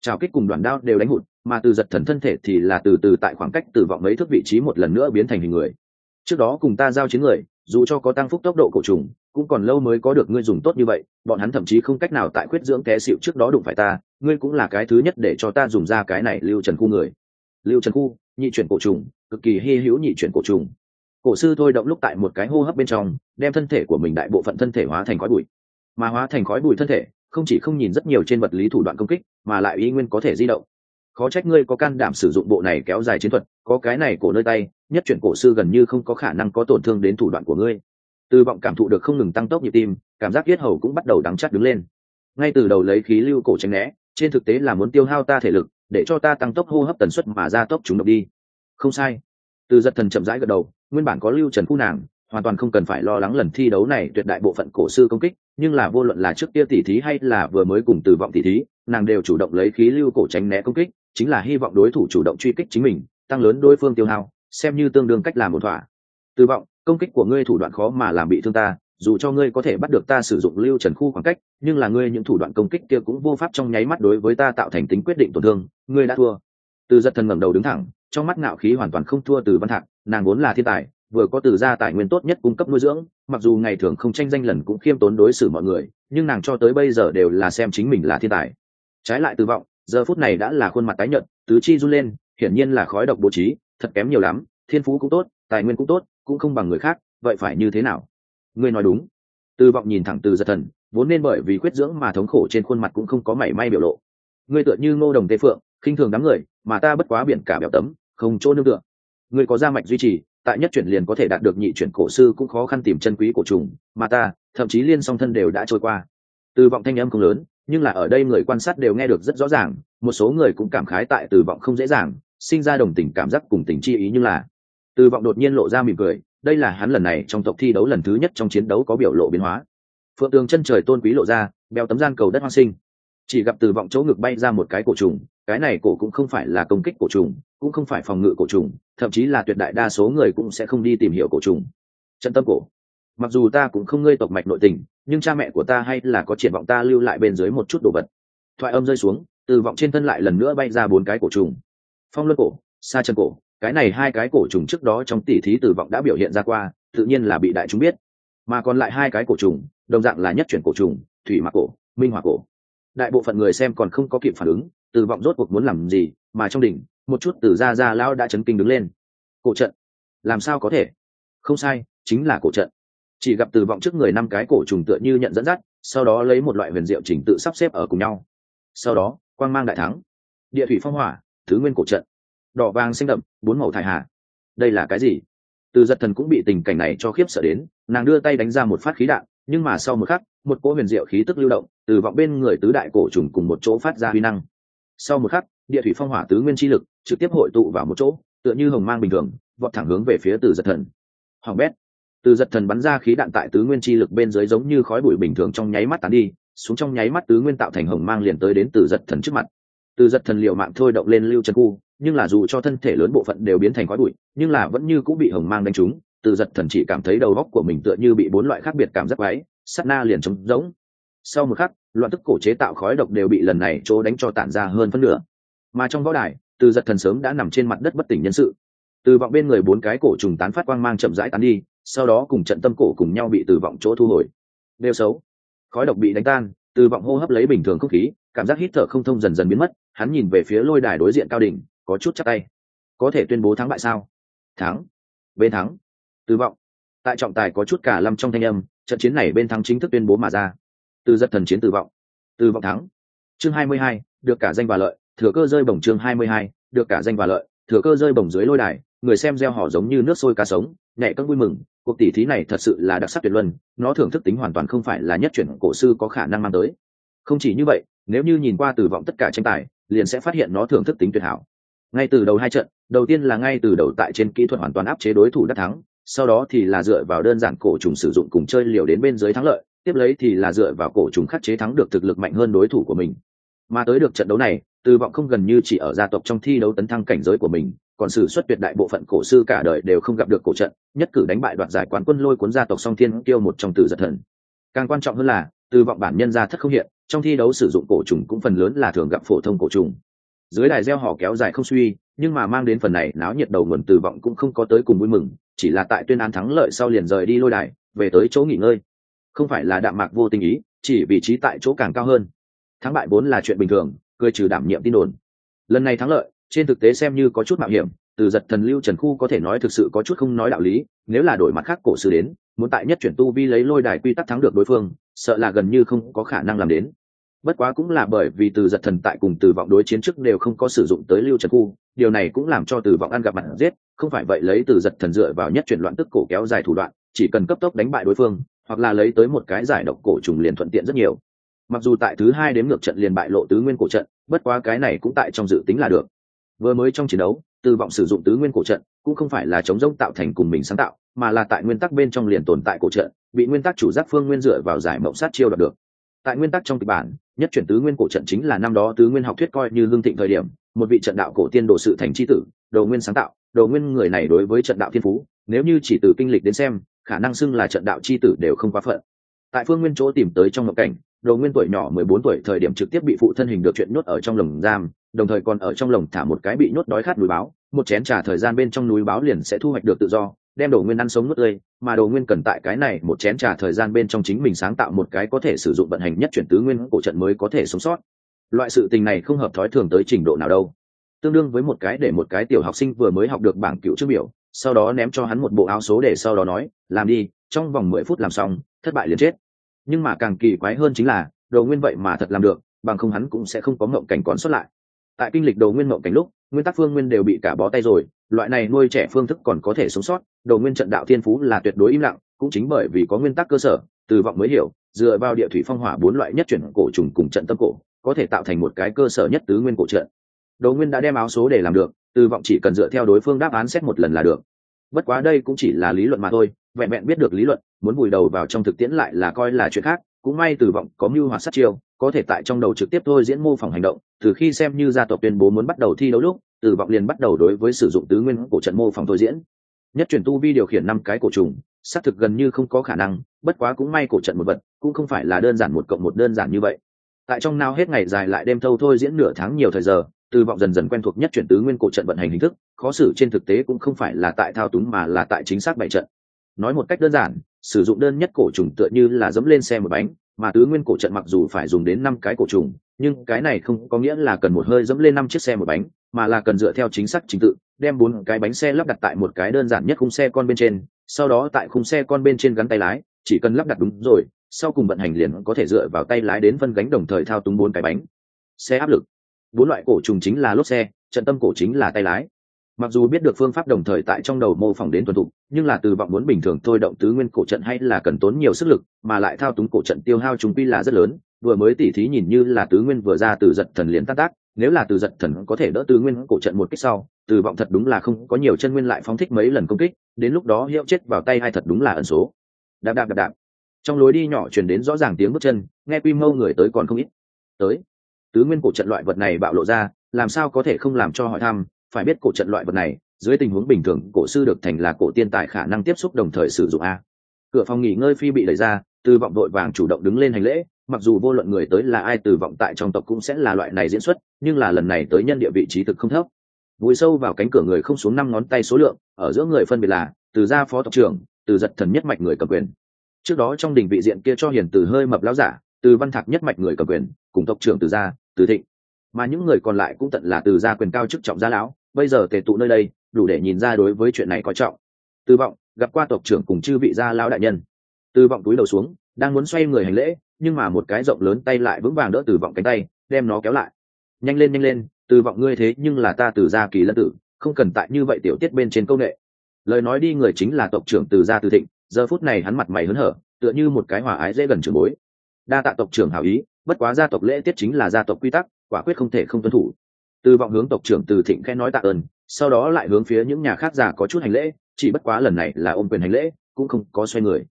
Trào kích cùng đoàn đao đều đánh hụt, mà từ giật thần thân thể thì là từ từ tại khoảng cách từ vọng mấy thước vị trí một lần nữa biến thành hình người. Trước đó cùng ta giao chiến người, dù cho có tăng phúc tốc độ cổ trùng cũng còn lâu mới có được ngươi dùng tốt như vậy, bọn hắn thậm chí không cách nào tại quyết dưỡng té xịu trước đó đụng phải ta, ngươi cũng là cái thứ nhất để cho ta dùng ra cái này lưu trần khu người. Lưu trần khu, nhị chuyển cổ trùng, cực kỳ hy hữu nhị chuyển cổ trùng. Cổ sư thôi động lúc tại một cái hô hấp bên trong, đem thân thể của mình đại bộ phận thân thể hóa thành khói bụi. Mà hóa thành khói bụi thân thể, không chỉ không nhìn rất nhiều trên vật lý thủ đoạn công kích, mà lại y nguyên có thể di động. Khó trách ngươi có can đảm sử dụng bộ này kéo dài chiến thuật, có cái này cổ nơi tay, nhất chuyển cổ sư gần như không có khả năng có tổn thương đến thủ đoạn của ngươi từ vọng cảm thụ được không ngừng tăng tốc nhịp tim, cảm giác yết hầu cũng bắt đầu đắng chắc đứng lên. Ngay từ đầu lấy khí lưu cổ tránh né, trên thực tế là muốn tiêu hao ta thể lực, để cho ta tăng tốc hô hấp tần suất mà ra tốc chúng độc đi. Không sai. Từ giật thần chậm rãi gật đầu, nguyên bản có lưu trần khu nàng, hoàn toàn không cần phải lo lắng lần thi đấu này tuyệt đại bộ phận cổ sư công kích, nhưng là vô luận là trước kia tỉ thí hay là vừa mới cùng từ vọng tỉ thí, nàng đều chủ động lấy khí lưu cổ tránh né công kích, chính là hy vọng đối thủ chủ động truy kích chính mình, tăng lớn đối phương tiêu hao, xem như tương đương cách làm một thỏa từ vọng, công kích của ngươi thủ đoạn khó mà làm bị thương ta, dù cho ngươi có thể bắt được ta sử dụng lưu trần khu khoảng cách, nhưng là ngươi những thủ đoạn công kích kia cũng vô pháp trong nháy mắt đối với ta tạo thành tính quyết định tổn thương, ngươi đã thua. Từ giật thần ngẩng đầu đứng thẳng, trong mắt ngạo khí hoàn toàn không thua từ văn thạc, nàng vốn là thiên tài, vừa có từ gia tài nguyên tốt nhất cung cấp nuôi dưỡng, mặc dù ngày thường không tranh danh lần cũng khiêm tốn đối xử mọi người, nhưng nàng cho tới bây giờ đều là xem chính mình là thiên tài. Trái lại từ vọng, giờ phút này đã là khuôn mặt tái nhợt, tứ chi run lên, hiển nhiên là khói độc bố trí, thật kém nhiều lắm thiên phú cũng tốt, tài nguyên cũng tốt, cũng không bằng người khác, vậy phải như thế nào? Ngươi nói đúng. Từ vọng nhìn thẳng từ giật thần, vốn nên bởi vì quyết dưỡng mà thống khổ trên khuôn mặt cũng không có mảy may biểu lộ. Ngươi tựa như ngô đồng tê phượng, khinh thường đám người, mà ta bất quá biển cả bèo tấm, không chỗ nương tựa. Ngươi có gia mạch duy trì, tại nhất chuyển liền có thể đạt được nhị chuyển cổ sư cũng khó khăn tìm chân quý cổ trùng, mà ta, thậm chí liên song thân đều đã trôi qua. Từ vọng thanh âm không lớn, nhưng là ở đây người quan sát đều nghe được rất rõ ràng, một số người cũng cảm khái tại từ vọng không dễ dàng, sinh ra đồng tình cảm giác cùng tình chi ý như là từ vọng đột nhiên lộ ra mỉm cười, đây là hắn lần này trong tộc thi đấu lần thứ nhất trong chiến đấu có biểu lộ biến hóa. Phượng tường chân trời tôn quý lộ ra bèo tấm gian cầu đất hoang sinh. Chỉ gặp từ vọng chỗ ngực bay ra một cái cổ trùng, cái này cổ cũng không phải là công kích cổ trùng, cũng không phải phòng ngự cổ trùng, thậm chí là tuyệt đại đa số người cũng sẽ không đi tìm hiểu cổ trùng. Trận tâm cổ. Mặc dù ta cũng không ngơi tộc mạch nội tình, nhưng cha mẹ của ta hay là có triển vọng ta lưu lại bên dưới một chút đồ vật. Thoại âm rơi xuống từ vọng trên thân lại lần nữa bay ra bốn cái cổ trùng. Phong luân cổ, sa chân cổ cái này hai cái cổ trùng trước đó trong tỉ thí tử vọng đã biểu hiện ra qua, tự nhiên là bị đại chúng biết. Mà còn lại hai cái cổ trùng, đồng dạng là nhất chuyển cổ trùng, thủy mạc cổ, minh hỏa cổ. Đại bộ phận người xem còn không có kịp phản ứng, tử vọng rốt cuộc muốn làm gì, mà trong đỉnh, một chút từ ra ra lão đã chấn kinh đứng lên. Cổ trận. Làm sao có thể? Không sai, chính là cổ trận. Chỉ gặp từ vọng trước người năm cái cổ trùng tựa như nhận dẫn dắt, sau đó lấy một loại huyền diệu chỉnh tự sắp xếp ở cùng nhau. Sau đó, quang mang đại thắng. Địa thủy phong hỏa, thứ nguyên cổ trận đỏ vàng xanh đậm, bốn màu thải hà. Đây là cái gì? Từ giật thần cũng bị tình cảnh này cho khiếp sợ đến, nàng đưa tay đánh ra một phát khí đạn, nhưng mà sau một khắc, một cỗ huyền diệu khí tức lưu động, từ vọng bên người tứ đại cổ trùng cùng một chỗ phát ra huy năng. Sau một khắc, địa thủy phong hỏa tứ nguyên chi lực trực tiếp hội tụ vào một chỗ, tựa như hồng mang bình thường, vọt thẳng hướng về phía từ giật thần. Hoàng bét. Từ giật thần bắn ra khí đạn tại tứ nguyên chi lực bên dưới giống như khói bụi bình thường trong nháy mắt tán đi, xuống trong nháy mắt tứ nguyên tạo thành hồng mang liền tới đến từ giật thần trước mặt. Từ giật thần liệu mạng thôi động lên lưu chân khu nhưng là dù cho thân thể lớn bộ phận đều biến thành khói bụi, nhưng là vẫn như cũng bị hồng mang đánh trúng, từ giật thần chỉ cảm thấy đầu góc của mình tựa như bị bốn loại khác biệt cảm giác váy sắt na liền trống rỗng. Sau một khắc, loạn tức cổ chế tạo khói độc đều bị lần này chỗ đánh cho tản ra hơn phân nửa. Mà trong võ đài, từ giật thần sớm đã nằm trên mặt đất bất tỉnh nhân sự. Từ vọng bên người bốn cái cổ trùng tán phát quang mang chậm rãi tán đi, sau đó cùng trận tâm cổ cùng nhau bị từ vọng chỗ thu hồi. Đều xấu. Khói độc bị đánh tan, từ vọng hô hấp lấy bình thường không khí, cảm giác hít thở không thông dần dần biến mất, hắn nhìn về phía lôi đài đối diện cao đỉnh có chút chắc tay. Có thể tuyên bố thắng bại sao? Thắng. Bên thắng. Từ vọng. Tại trọng tài có chút cả lâm trong thanh âm, trận chiến này bên thắng chính thức tuyên bố mà ra. Từ giật thần chiến từ vọng. Từ vọng thắng. Chương hai mươi hai, được cả danh và lợi, thừa cơ rơi bổng chương hai mươi hai, được cả danh và lợi, thừa cơ rơi bổng dưới lôi đài, người xem gieo họ giống như nước sôi cá sống, nhẹ các vui mừng, cuộc tỷ thí này thật sự là đặc sắc tuyệt luân, nó thưởng thức tính hoàn toàn không phải là nhất chuyển cổ sư có khả năng mang tới. Không chỉ như vậy, nếu như nhìn qua từ vọng tất cả tranh tài, liền sẽ phát hiện nó thưởng thức tính tuyệt hảo ngay từ đầu hai trận, đầu tiên là ngay từ đầu tại trên kỹ thuật hoàn toàn áp chế đối thủ đắc thắng, sau đó thì là dựa vào đơn giản cổ trùng sử dụng cùng chơi liều đến bên dưới thắng lợi, tiếp lấy thì là dựa vào cổ trùng khắc chế thắng được thực lực mạnh hơn đối thủ của mình. Mà tới được trận đấu này, từ vọng không gần như chỉ ở gia tộc trong thi đấu tấn thăng cảnh giới của mình, còn sử xuất tuyệt đại bộ phận cổ sư cả đời đều không gặp được cổ trận, nhất cử đánh bại đoạt giải quán quân lôi cuốn gia tộc song thiên tiêu một trong tử giật thần. Càng quan trọng hơn là, từ vọng bản nhân ra thất không hiện, trong thi đấu sử dụng cổ trùng cũng phần lớn là thường gặp phổ thông cổ trùng dưới đài gieo họ kéo dài không suy, nhưng mà mang đến phần này náo nhiệt đầu nguồn từ vọng cũng không có tới cùng vui mừng, chỉ là tại tuyên án thắng lợi sau liền rời đi lôi đài, về tới chỗ nghỉ ngơi. Không phải là đạm mạc vô tình ý, chỉ vị trí tại chỗ càng cao hơn. Thắng bại vốn là chuyện bình thường, cười trừ đảm nhiệm tin đồn. Lần này thắng lợi, trên thực tế xem như có chút mạo hiểm, từ giật thần lưu trần khu có thể nói thực sự có chút không nói đạo lý, nếu là đổi mặt khác cổ sư đến, muốn tại nhất chuyển tu vi lấy lôi đài quy tắc thắng được đối phương, sợ là gần như không có khả năng làm đến bất quá cũng là bởi vì từ giật thần tại cùng từ vọng đối chiến trước đều không có sử dụng tới lưu trần khu, điều này cũng làm cho từ vọng ăn gặp mặt giết, không phải vậy lấy từ giật thần dựa vào nhất chuyển loạn tức cổ kéo dài thủ đoạn, chỉ cần cấp tốc đánh bại đối phương, hoặc là lấy tới một cái giải độc cổ trùng liền thuận tiện rất nhiều. Mặc dù tại thứ hai đến ngược trận liền bại lộ tứ nguyên cổ trận, bất quá cái này cũng tại trong dự tính là được. Vừa mới trong chiến đấu, từ vọng sử dụng tứ nguyên cổ trận cũng không phải là chống rông tạo thành cùng mình sáng tạo, mà là tại nguyên tắc bên trong liền tồn tại cổ trận, bị nguyên tắc chủ giác phương nguyên dựa vào giải mộng sát chiêu đạt được tại nguyên tắc trong kịch bản, nhất chuyển tứ nguyên cổ trận chính là năm đó tứ nguyên học thuyết coi như lương thịnh thời điểm, một vị trận đạo cổ tiên đồ sự thành c tử, đồ nguyên sáng tạo, đồ nguyên người này đối với trận đạo thiên phú, nếu như chỉ từ kinh lịch đến xem, khả năng xưng là trận đạo c tử đều không quá phận. Tại phương nguyên chỗ tìm tới trong ngộ cảnh, đồ nguyên tuổi nhỏ mười bốn tuổi thời điểm trực tiếp bị phụ thân hình được chuyện nhốt ở trong lồng giam, đồng thời còn ở trong lồng thả một cái bị nhốt đói khát núi báo, một chén trà thời gian bên trong núi báo liền sẽ thu hoạch được tự do đem đồ nguyên ăn sống nuốt tươi, mà đồ nguyên cần tại cái này một chén trà thời gian bên trong chính mình sáng tạo một cái có thể sử dụng vận hành nhất chuyển tứ nguyên cổ trận mới có thể sống sót. Loại sự tình này không hợp thói thường tới trình độ nào đâu. Tương đương với một cái để một cái tiểu học sinh vừa mới học được bảng cựu trước biểu, sau đó ném cho hắn một bộ áo số để sau đó nói, làm đi, trong vòng mười phút làm xong, thất bại liền chết. Nhưng mà càng kỳ quái hơn chính là, đồ nguyên vậy mà thật làm được, bằng không hắn cũng sẽ không có mộng cảnh còn xuất lại. Tại kinh lịch đồ nguyên mộng cảnh lúc nguyên tắc phương nguyên đều bị cả bó tay rồi, loại này nuôi trẻ phương thức còn có thể sống sót đồ nguyên trận đạo thiên phú là tuyệt đối im lặng, cũng chính bởi vì có nguyên tắc cơ sở, từ vọng mới hiểu, dựa vào địa thủy phong hỏa bốn loại nhất chuyển cổ trùng cùng trận tâm cổ, có thể tạo thành một cái cơ sở nhất tứ nguyên cổ trận. Đồ nguyên đã đem áo số để làm được, từ vọng chỉ cần dựa theo đối phương đáp án xét một lần là được. Bất quá đây cũng chỉ là lý luận mà thôi, vẹn vẹn biết được lý luận, muốn vùi đầu vào trong thực tiễn lại là coi là chuyện khác cũng may từ vọng có mưu hoạt sát chiêu, có thể tại trong đầu trực tiếp thôi diễn mô phỏng hành động, từ khi xem như gia tộc tuyên bố muốn bắt đầu thi đấu lúc từ vọng liền bắt đầu đối với sử dụng tứ nguyên cổ trận mô phỏng thôi diễn. Nhất chuyển tu vi điều khiển năm cái cổ trùng, xác thực gần như không có khả năng, bất quá cũng may cổ trận một vật, cũng không phải là đơn giản một cộng một đơn giản như vậy. Tại trong nào hết ngày dài lại đêm thâu thôi diễn nửa tháng nhiều thời giờ từ vọng dần dần quen thuộc nhất chuyển tứ nguyên cổ trận vận hành hình thức, khó xử trên thực tế cũng không phải là tại thao túng mà là tại chính xác bảy trận. Nói một cách đơn giản sử dụng đơn nhất cổ trùng tựa như là dẫm lên xe một bánh, mà tứ nguyên cổ trận mặc dù phải dùng đến năm cái cổ trùng, nhưng cái này không có nghĩa là cần một hơi dẫm lên năm chiếc xe một bánh, mà là cần dựa theo chính xác trình tự, đem bốn cái bánh xe lắp đặt tại một cái đơn giản nhất khung xe con bên trên, sau đó tại khung xe con bên trên gắn tay lái, chỉ cần lắp đặt đúng rồi, sau cùng vận hành liền có thể dựa vào tay lái đến phân gánh đồng thời thao túng bốn cái bánh. Xe áp lực. Bốn loại cổ trùng chính là lốp xe, trận tâm cổ chính là tay lái mặc dù biết được phương pháp đồng thời tại trong đầu mô phỏng đến tuần thục, nhưng là từ vọng muốn bình thường thôi động tứ nguyên cổ trận hay là cần tốn nhiều sức lực, mà lại thao túng cổ trận tiêu hao chúng pi là rất lớn. Vừa mới tỉ thí nhìn như là tứ nguyên vừa ra từ giật thần liền tác tác, nếu là từ giật thần có thể đỡ tứ nguyên cổ trận một kích sau, từ vọng thật đúng là không có nhiều chân nguyên lại phóng thích mấy lần công kích, đến lúc đó hiệu chết vào tay hay thật đúng là ẩn số. Đạp đạp đạp đạp. Trong lối đi nhỏ truyền đến rõ ràng tiếng bước chân, nghe quy mô người tới còn không ít. Tới. Tứ nguyên cổ trận loại vật này bạo lộ ra, làm sao có thể không làm cho hỏi thăm phải biết cổ trận loại vật này, dưới tình huống bình thường, cổ sư được thành là cổ tiên tài khả năng tiếp xúc đồng thời sử dụng a. Cửa phòng nghỉ ngơi phi bị đẩy ra, từ vọng đội vàng chủ động đứng lên hành lễ, mặc dù vô luận người tới là ai từ vọng tại trong tộc cũng sẽ là loại này diễn xuất, nhưng là lần này tới nhân địa vị trí thực không thấp. Vùi sâu vào cánh cửa người không xuống năm ngón tay số lượng, ở giữa người phân biệt là, từ gia phó tộc trưởng, từ giật thần nhất mạch người cầm quyền. Trước đó trong đình vị diện kia cho hiền từ hơi mập lão giả, từ văn thạc nhất mạch người cầm quyền, cùng tộc trưởng từ gia, từ thịnh mà những người còn lại cũng tận là từ gia quyền cao chức trọng gia lão, bây giờ tề tụ nơi đây, đủ để nhìn ra đối với chuyện này có trọng. Từ vọng, gặp qua tộc trưởng cùng chư vị gia lão đại nhân. Từ vọng túi đầu xuống, đang muốn xoay người hành lễ, nhưng mà một cái rộng lớn tay lại vững vàng đỡ từ vọng cánh tay, đem nó kéo lại. Nhanh lên nhanh lên từ vọng ngươi thế nhưng là ta từ gia kỳ lân tử, không cần tại như vậy tiểu tiết bên trên công nghệ lời nói đi người chính là tộc trưởng từ gia từ thịnh, giờ phút này hắn mặt mày hớn hở, tựa như một cái hòa ái dễ gần trường bối. Đa tạ tộc trưởng hảo ý, bất quá gia tộc lễ tiết chính là gia tộc quy tắc quả quyết không thể không tuân thủ. Từ vọng hướng tộc trưởng từ thịnh khen nói tạ ơn, sau đó lại hướng phía những nhà khác già có chút hành lễ, chỉ bất quá lần này là ôm quyền hành lễ, cũng không có xoay người.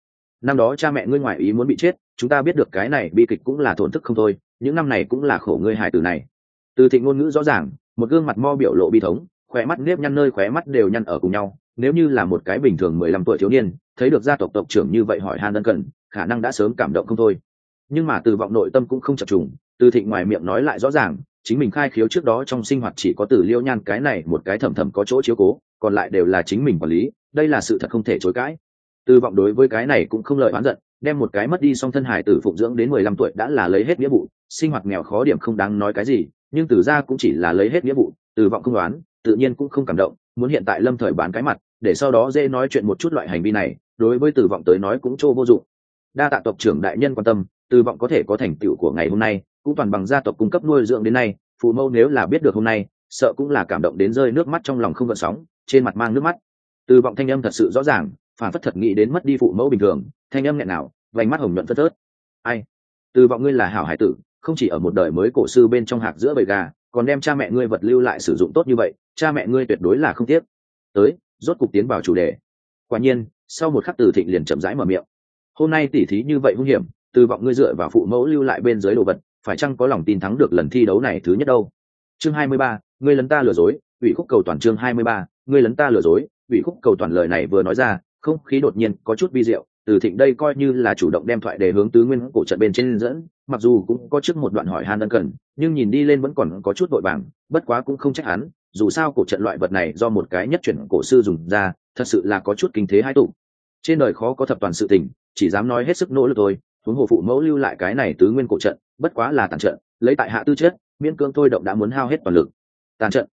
Năm đó cha mẹ ngươi ngoại ý muốn bị chết, chúng ta biết được cái này bi kịch cũng là thổn thức không thôi, những năm này cũng là khổ ngươi hài từ này. Từ thịnh ngôn ngữ rõ ràng, một gương mặt mo biểu lộ bi thống, khóe mắt nếp nhăn nơi khóe mắt đều nhăn ở cùng nhau, nếu như là một cái bình thường mười lăm tuổi thiếu niên, thấy được gia tộc tộc trưởng như vậy hỏi han ân cần, khả năng đã sớm cảm động không thôi. Nhưng mà từ vọng nội tâm cũng không chập trùng từ thịnh ngoài miệng nói lại rõ ràng, chính mình khai khiếu trước đó trong sinh hoạt chỉ có từ liêu nhan cái này một cái thầm thầm có chỗ chiếu cố, còn lại đều là chính mình quản lý, đây là sự thật không thể chối cãi. Từ vọng đối với cái này cũng không lợi oán giận, đem một cái mất đi song thân hải tử phụng dưỡng đến mười lăm tuổi đã là lấy hết nghĩa vụ, sinh hoạt nghèo khó điểm không đáng nói cái gì, nhưng từ ra cũng chỉ là lấy hết nghĩa vụ, từ vọng không đoán tự nhiên cũng không cảm động, muốn hiện tại lâm thời bán cái mặt, để sau đó dễ nói chuyện một chút loại hành vi này, đối với từ vọng tới nói cũng trô vô dụng. Đa tạ tộc trưởng đại nhân quan tâm, từ vọng có thể có thành tựu của ngày hôm nay cũng toàn bằng gia tộc cung cấp nuôi dưỡng đến nay phụ mẫu nếu là biết được hôm nay, sợ cũng là cảm động đến rơi nước mắt trong lòng không gợn sóng, trên mặt mang nước mắt. Từ vọng thanh âm thật sự rõ ràng, phản phất thật nghĩ đến mất đi phụ mẫu bình thường, thanh âm nghẹn nào, vành mắt hồng nhuận phất tớt ai? Từ vọng ngươi là hảo hải tử, không chỉ ở một đời mới cổ sư bên trong hạc giữa bầy gà, còn đem cha mẹ ngươi vật lưu lại sử dụng tốt như vậy, cha mẹ ngươi tuyệt đối là không tiếc. Tới, rốt cục tiến vào chủ đề. Quả nhiên, sau một khắc từ thịnh liền chậm rãi mở miệng. Hôm nay tỉ thí như vậy hung hiểm, từ vọng ngươi dựa vào phụ mẫu lưu lại bên dưới đồ vật phải chăng có lòng tin thắng được lần thi đấu này thứ nhất đâu? Chương hai mươi ba, ngươi lấn ta lừa dối, ủy khúc cầu toàn chương hai mươi ba, ngươi lấn ta lừa dối, ủy khúc cầu toàn lời này vừa nói ra, không khí đột nhiên có chút vi diệu, từ thịnh đây coi như là chủ động đem thoại đề hướng tứ nguyên cổ trận bên trên dẫn, mặc dù cũng có trước một đoạn hỏi han ân cần, nhưng nhìn đi lên vẫn còn có chút vội vàng, bất quá cũng không trách hắn, dù sao cổ trận loại vật này do một cái nhất chuyển cổ sư dùng ra, thật sự là có chút kinh thế hai tụ. Trên đời khó có thập toàn sự tình, chỉ dám nói hết sức nỗ lực thôi huống hồ phụ mẫu lưu lại cái này tứ nguyên cổ trận bất quá là tàn trận lấy tại hạ tư chết, miễn cương thôi động đã muốn hao hết toàn lực. Tàn trận.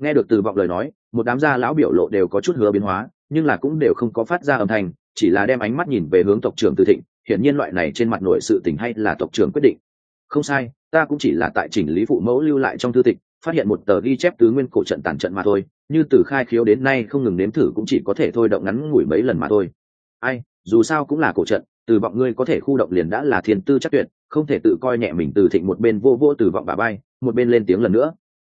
Nghe được từ vọng lời nói một đám gia lão biểu lộ đều có chút hứa biến hóa nhưng là cũng đều không có phát ra âm thanh chỉ là đem ánh mắt nhìn về hướng tộc trưởng từ thịnh hiển nhiên loại này trên mặt nội sự tình hay là tộc trưởng quyết định. Không sai ta cũng chỉ là tại chỉnh lý phụ mẫu lưu lại trong thư tịch phát hiện một tờ ghi chép tứ nguyên cổ trận tàn trận mà thôi như từ khai khiếu đến nay không ngừng nếm thử cũng chỉ có thể thôi động ngắn ngủi mấy lần mà thôi ai, dù sao cũng là cổ trận, từ vọng ngươi có thể khu động liền đã là thiên tư chắc tuyệt, không thể tự coi nhẹ mình từ thịnh một bên vô vô từ vọng bà bay, một bên lên tiếng lần nữa.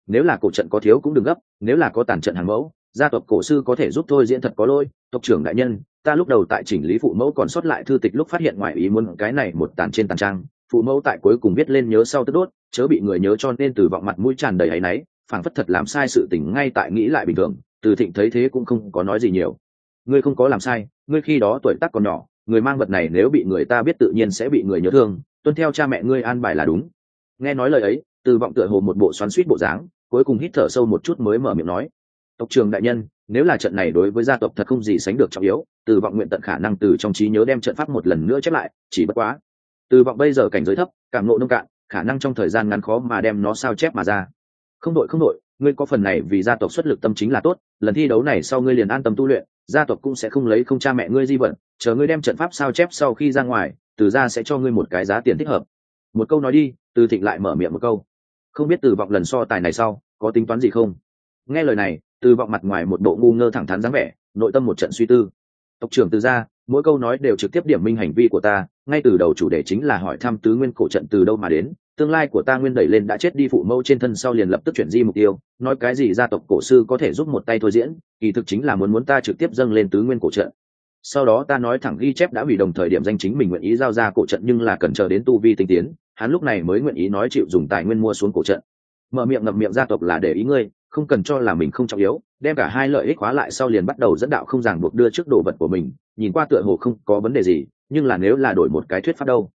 Nếu là cổ trận có thiếu cũng đừng gấp, nếu là có tàn trận hàng mẫu, gia tộc cổ sư có thể giúp tôi diễn thật có lôi tộc trưởng đại nhân, ta lúc đầu tại chỉnh lý phụ mẫu còn sót lại thư tịch lúc phát hiện ngoài ý muốn cái này một tàn trên tàn trang, phụ mẫu tại cuối cùng viết lên nhớ sau tức đốt, chớ bị người nhớ cho nên từ vọng mặt mũi tràn đầy áy náy, phảng phất thật làm sai sự tình ngay tại nghĩ lại bình thường, từ thịnh thấy thế cũng không có nói gì nhiều. Ngươi không có làm sai ngươi khi đó tuổi tác còn nhỏ, người mang vật này nếu bị người ta biết tự nhiên sẽ bị người nhớ thương, tuân theo cha mẹ ngươi an bài là đúng. Nghe nói lời ấy, từ vọng tựa hồ một bộ xoắn suýt bộ dáng, cuối cùng hít thở sâu một chút mới mở miệng nói, tộc trường đại nhân, nếu là trận này đối với gia tộc thật không gì sánh được trọng yếu, từ vọng nguyện tận khả năng từ trong trí nhớ đem trận pháp một lần nữa chép lại, chỉ bất quá. Từ vọng bây giờ cảnh giới thấp, cảm nộ nông cạn, khả năng trong thời gian ngắn khó mà đem nó sao chép mà ra. Không đội không đội ngươi có phần này vì gia tộc xuất lực tâm chính là tốt, lần thi đấu này sau ngươi liền an tâm tu luyện, gia tộc cũng sẽ không lấy không cha mẹ ngươi di vận, chờ ngươi đem trận pháp sao chép sau khi ra ngoài, từ ra sẽ cho ngươi một cái giá tiền thích hợp. Một câu nói đi, từ thịnh lại mở miệng một câu. Không biết từ vọng lần so tài này sau, có tính toán gì không? Nghe lời này, từ vọng mặt ngoài một bộ ngu ngơ thẳng thắn dáng vẻ, nội tâm một trận suy tư. Tộc trưởng từ ra mỗi câu nói đều trực tiếp điểm minh hành vi của ta, ngay từ đầu chủ đề chính là hỏi thăm tứ nguyên cổ trận từ đâu mà đến tương lai của ta nguyên đẩy lên đã chết đi phụ mẫu trên thân sau liền lập tức chuyển di mục tiêu, nói cái gì gia tộc cổ sư có thể giúp một tay thôi diễn, kỳ thực chính là muốn muốn ta trực tiếp dâng lên tứ nguyên cổ trận. Sau đó ta nói thẳng ghi chép đã hủy đồng thời điểm danh chính mình nguyện ý giao ra cổ trận nhưng là cần chờ đến tu vi tinh tiến, hắn lúc này mới nguyện ý nói chịu dùng tài nguyên mua xuống cổ trận. Mở miệng ngậm miệng gia tộc là để ý ngươi, không cần cho là mình không trọng yếu, đem cả hai lợi ích hóa lại sau liền bắt đầu dẫn đạo không ràng buộc đưa trước đồ vật của mình, nhìn qua tựa hồ không có vấn đề gì, nhưng là nếu là đổi một cái thuyết pháp đâu.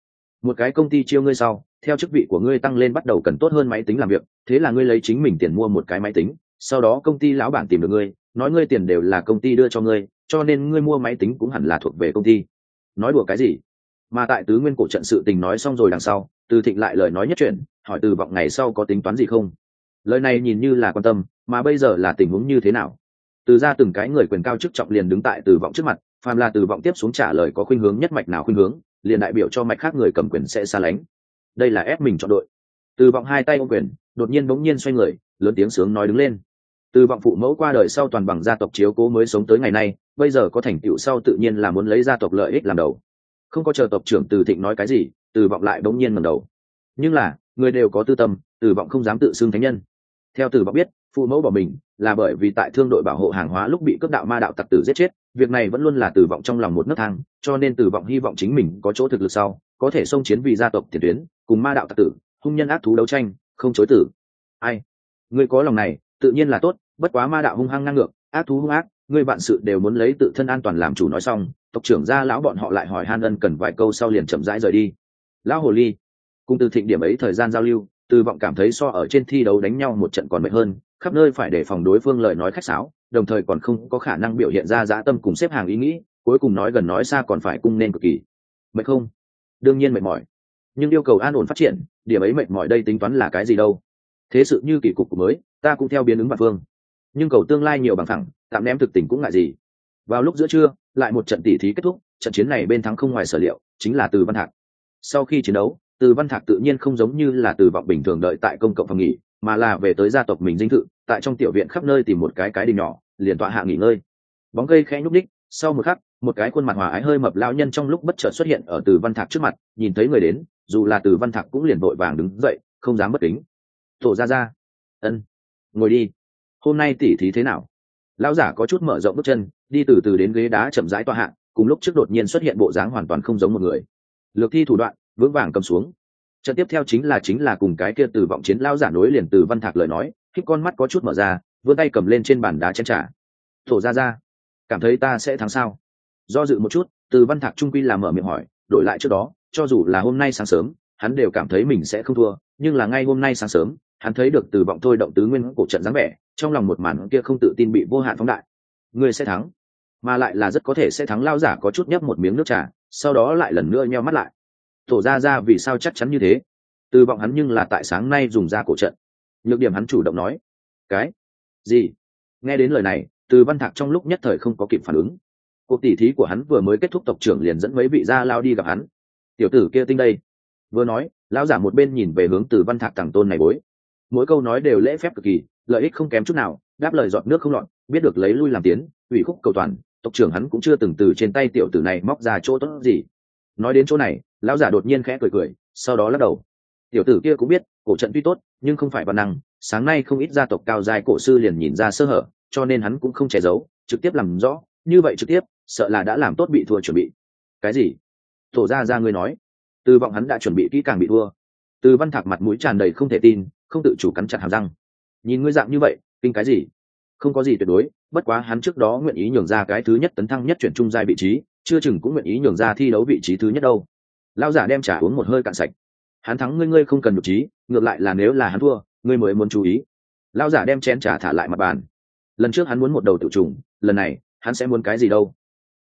Một cái công ty chiêu ngươi sau theo chức vị của ngươi tăng lên bắt đầu cần tốt hơn máy tính làm việc, thế là ngươi lấy chính mình tiền mua một cái máy tính, sau đó công ty lão bản tìm được ngươi, nói ngươi tiền đều là công ty đưa cho ngươi, cho nên ngươi mua máy tính cũng hẳn là thuộc về công ty. Nói đùa cái gì? Mà tại tứ nguyên cổ trận sự tình nói xong rồi đằng sau, từ thịnh lại lời nói nhất chuyện, hỏi từ vọng ngày sau có tính toán gì không? Lời này nhìn như là quan tâm, mà bây giờ là tình huống như thế nào? Từ ra từng cái người quyền cao chức trọng liền đứng tại từ vọng trước mặt, phàm là từ vọng tiếp xuống trả lời có khuynh hướng nhất mạch nào khuynh hướng, liền đại biểu cho mạch khác người cầm quyền sẽ xa lánh đây là ép mình chọn đội. Từ vọng hai tay ô quyền, đột nhiên bỗng nhiên xoay người, lớn tiếng sướng nói đứng lên. Từ vọng phụ mẫu qua đời sau toàn bằng gia tộc chiếu cố mới sống tới ngày nay, bây giờ có thành tựu sau tự nhiên là muốn lấy gia tộc lợi ích làm đầu. Không có chờ tộc trưởng từ thịnh nói cái gì, từ vọng lại bỗng nhiên ngầm đầu. Nhưng là, người đều có tư tâm, từ vọng không dám tự xưng thánh nhân. Theo từ vọng biết, phụ mẫu bỏ mình là bởi vì tại thương đội bảo hộ hàng hóa lúc bị cướp đạo ma đạo tặc tử giết chết, việc này vẫn luôn là từ vọng trong lòng một nấc thang, cho nên từ vọng hy vọng chính mình có chỗ thực lực sau có thể xông chiến vì gia tộc tiền tuyến, cùng ma đạo tặc tử, hung nhân ác thú đấu tranh, không chối tử. Ai? Người có lòng này, tự nhiên là tốt, bất quá ma đạo hung hăng ngang ngược, ác thú hung ác người bạn sự đều muốn lấy tự thân an toàn làm chủ nói xong, tộc trưởng gia lão bọn họ lại hỏi han ân cần vài câu sau liền chậm rãi rời đi. Lão hồ ly, cùng từ thịnh điểm ấy thời gian giao lưu, từ vọng cảm thấy so ở trên thi đấu đánh nhau một trận còn mệt hơn, khắp nơi phải đề phòng đối phương lời nói khách sáo, đồng thời còn không có khả năng biểu hiện ra dã tâm cùng xếp hàng ý nghĩ, cuối cùng nói gần nói xa còn phải cung nên cực kỳ. Mệt không? Đương nhiên mệt mỏi. Nhưng yêu cầu an ổn phát triển, điểm ấy mệt mỏi đây tính toán là cái gì đâu? Thế sự như kỳ cục của mới, ta cũng theo biến ứng mặt phương. Nhưng cầu tương lai nhiều bằng thẳng tạm ném thực tình cũng ngại gì. Vào lúc giữa trưa, lại một trận tỉ thí kết thúc, trận chiến này bên thắng không ngoài sở liệu, chính là từ văn thạc. Sau khi chiến đấu, từ văn thạc tự nhiên không giống như là từ vọng bình thường đợi tại công cộng phòng nghỉ, mà là về tới gia tộc mình dinh thự, tại trong tiểu viện khắp nơi tìm một cái cái đình nhỏ, liền tọa hạ nghỉ ngơi. Bóng cây khẽ nhúc ních sau một khắc một cái khuôn mặt hòa ái hơi mập lao nhân trong lúc bất chợt xuất hiện ở từ văn thạc trước mặt, nhìn thấy người đến, dù là từ văn thạc cũng liền vội vàng đứng dậy, không dám bất kính. Tổ ra ra ân, ngồi đi. Hôm nay tỉ thí thế nào? Lão giả có chút mở rộng bước chân, đi từ từ đến ghế đá chậm rãi tọa hạ, cùng lúc trước đột nhiên xuất hiện bộ dáng hoàn toàn không giống một người. Lược thi thủ đoạn, vững vàng cầm xuống. Trận tiếp theo chính là chính là cùng cái kia từ vọng chiến lao giả nối liền từ văn thạc lời nói khi con mắt có chút mở ra, vươn tay cầm lên trên bàn đá chén trả thổ ra ra cảm thấy ta sẽ thắng sao? Do dự một chút, từ văn thạc trung quy làm mở miệng hỏi, đổi lại trước đó, cho dù là hôm nay sáng sớm, hắn đều cảm thấy mình sẽ không thua, nhưng là ngay hôm nay sáng sớm, hắn thấy được từ vọng thôi động tứ nguyên cổ trận dáng vẻ, trong lòng một màn kia không tự tin bị vô hạn phóng đại. Ngươi sẽ thắng, mà lại là rất có thể sẽ thắng lao giả có chút nhấp một miếng nước trà, sau đó lại lần nữa nheo mắt lại. Tổ ra ra, vì sao chắc chắn như thế? Từ vọng hắn nhưng là tại sáng nay dùng ra cổ trận. Nhược điểm hắn chủ động nói, cái gì? Nghe đến lời này, từ văn thạc trong lúc nhất thời không có kịp phản ứng cuộc tỉ thí của hắn vừa mới kết thúc tộc trưởng liền dẫn mấy vị gia lao đi gặp hắn. Tiểu tử kia tinh đây. Vừa nói, lão giả một bên nhìn về hướng từ văn thạc tàng tôn này bối. Mỗi câu nói đều lễ phép cực kỳ, lợi ích không kém chút nào, đáp lời dọn nước không lọt, biết được lấy lui làm tiến, ủy khúc cầu toàn, tộc trưởng hắn cũng chưa từng từ trên tay tiểu tử này móc ra chỗ tốt gì. Nói đến chỗ này, lão giả đột nhiên khẽ cười cười, sau đó lắc đầu. Tiểu tử kia cũng biết, cổ trận tuy tốt, nhưng không phải văn năng, sáng nay không ít gia tộc cao dài cổ sư liền nhìn ra sơ hở, cho nên hắn cũng không che giấu, trực tiếp làm rõ như vậy trực tiếp, sợ là đã làm tốt bị thua chuẩn bị. Cái gì? Tổ ra ra ngươi nói. Từ vọng hắn đã chuẩn bị kỹ càng bị thua. Từ văn thạc mặt mũi tràn đầy không thể tin, không tự chủ cắn chặt hàm răng. Nhìn ngươi dạng như vậy, kinh cái gì? Không có gì tuyệt đối, bất quá hắn trước đó nguyện ý nhường ra cái thứ nhất tấn thăng nhất chuyển trung giai vị trí, chưa chừng cũng nguyện ý nhường ra thi đấu vị trí thứ nhất đâu. Lao giả đem trả uống một hơi cạn sạch. Hắn thắng ngươi ngươi không cần nhục trí, ngược lại là nếu là hắn thua, ngươi mới muốn chú ý. Lao giả đem chén trà thả lại mặt bàn. Lần trước hắn muốn một đầu tự trùng, lần này hắn sẽ muốn cái gì đâu?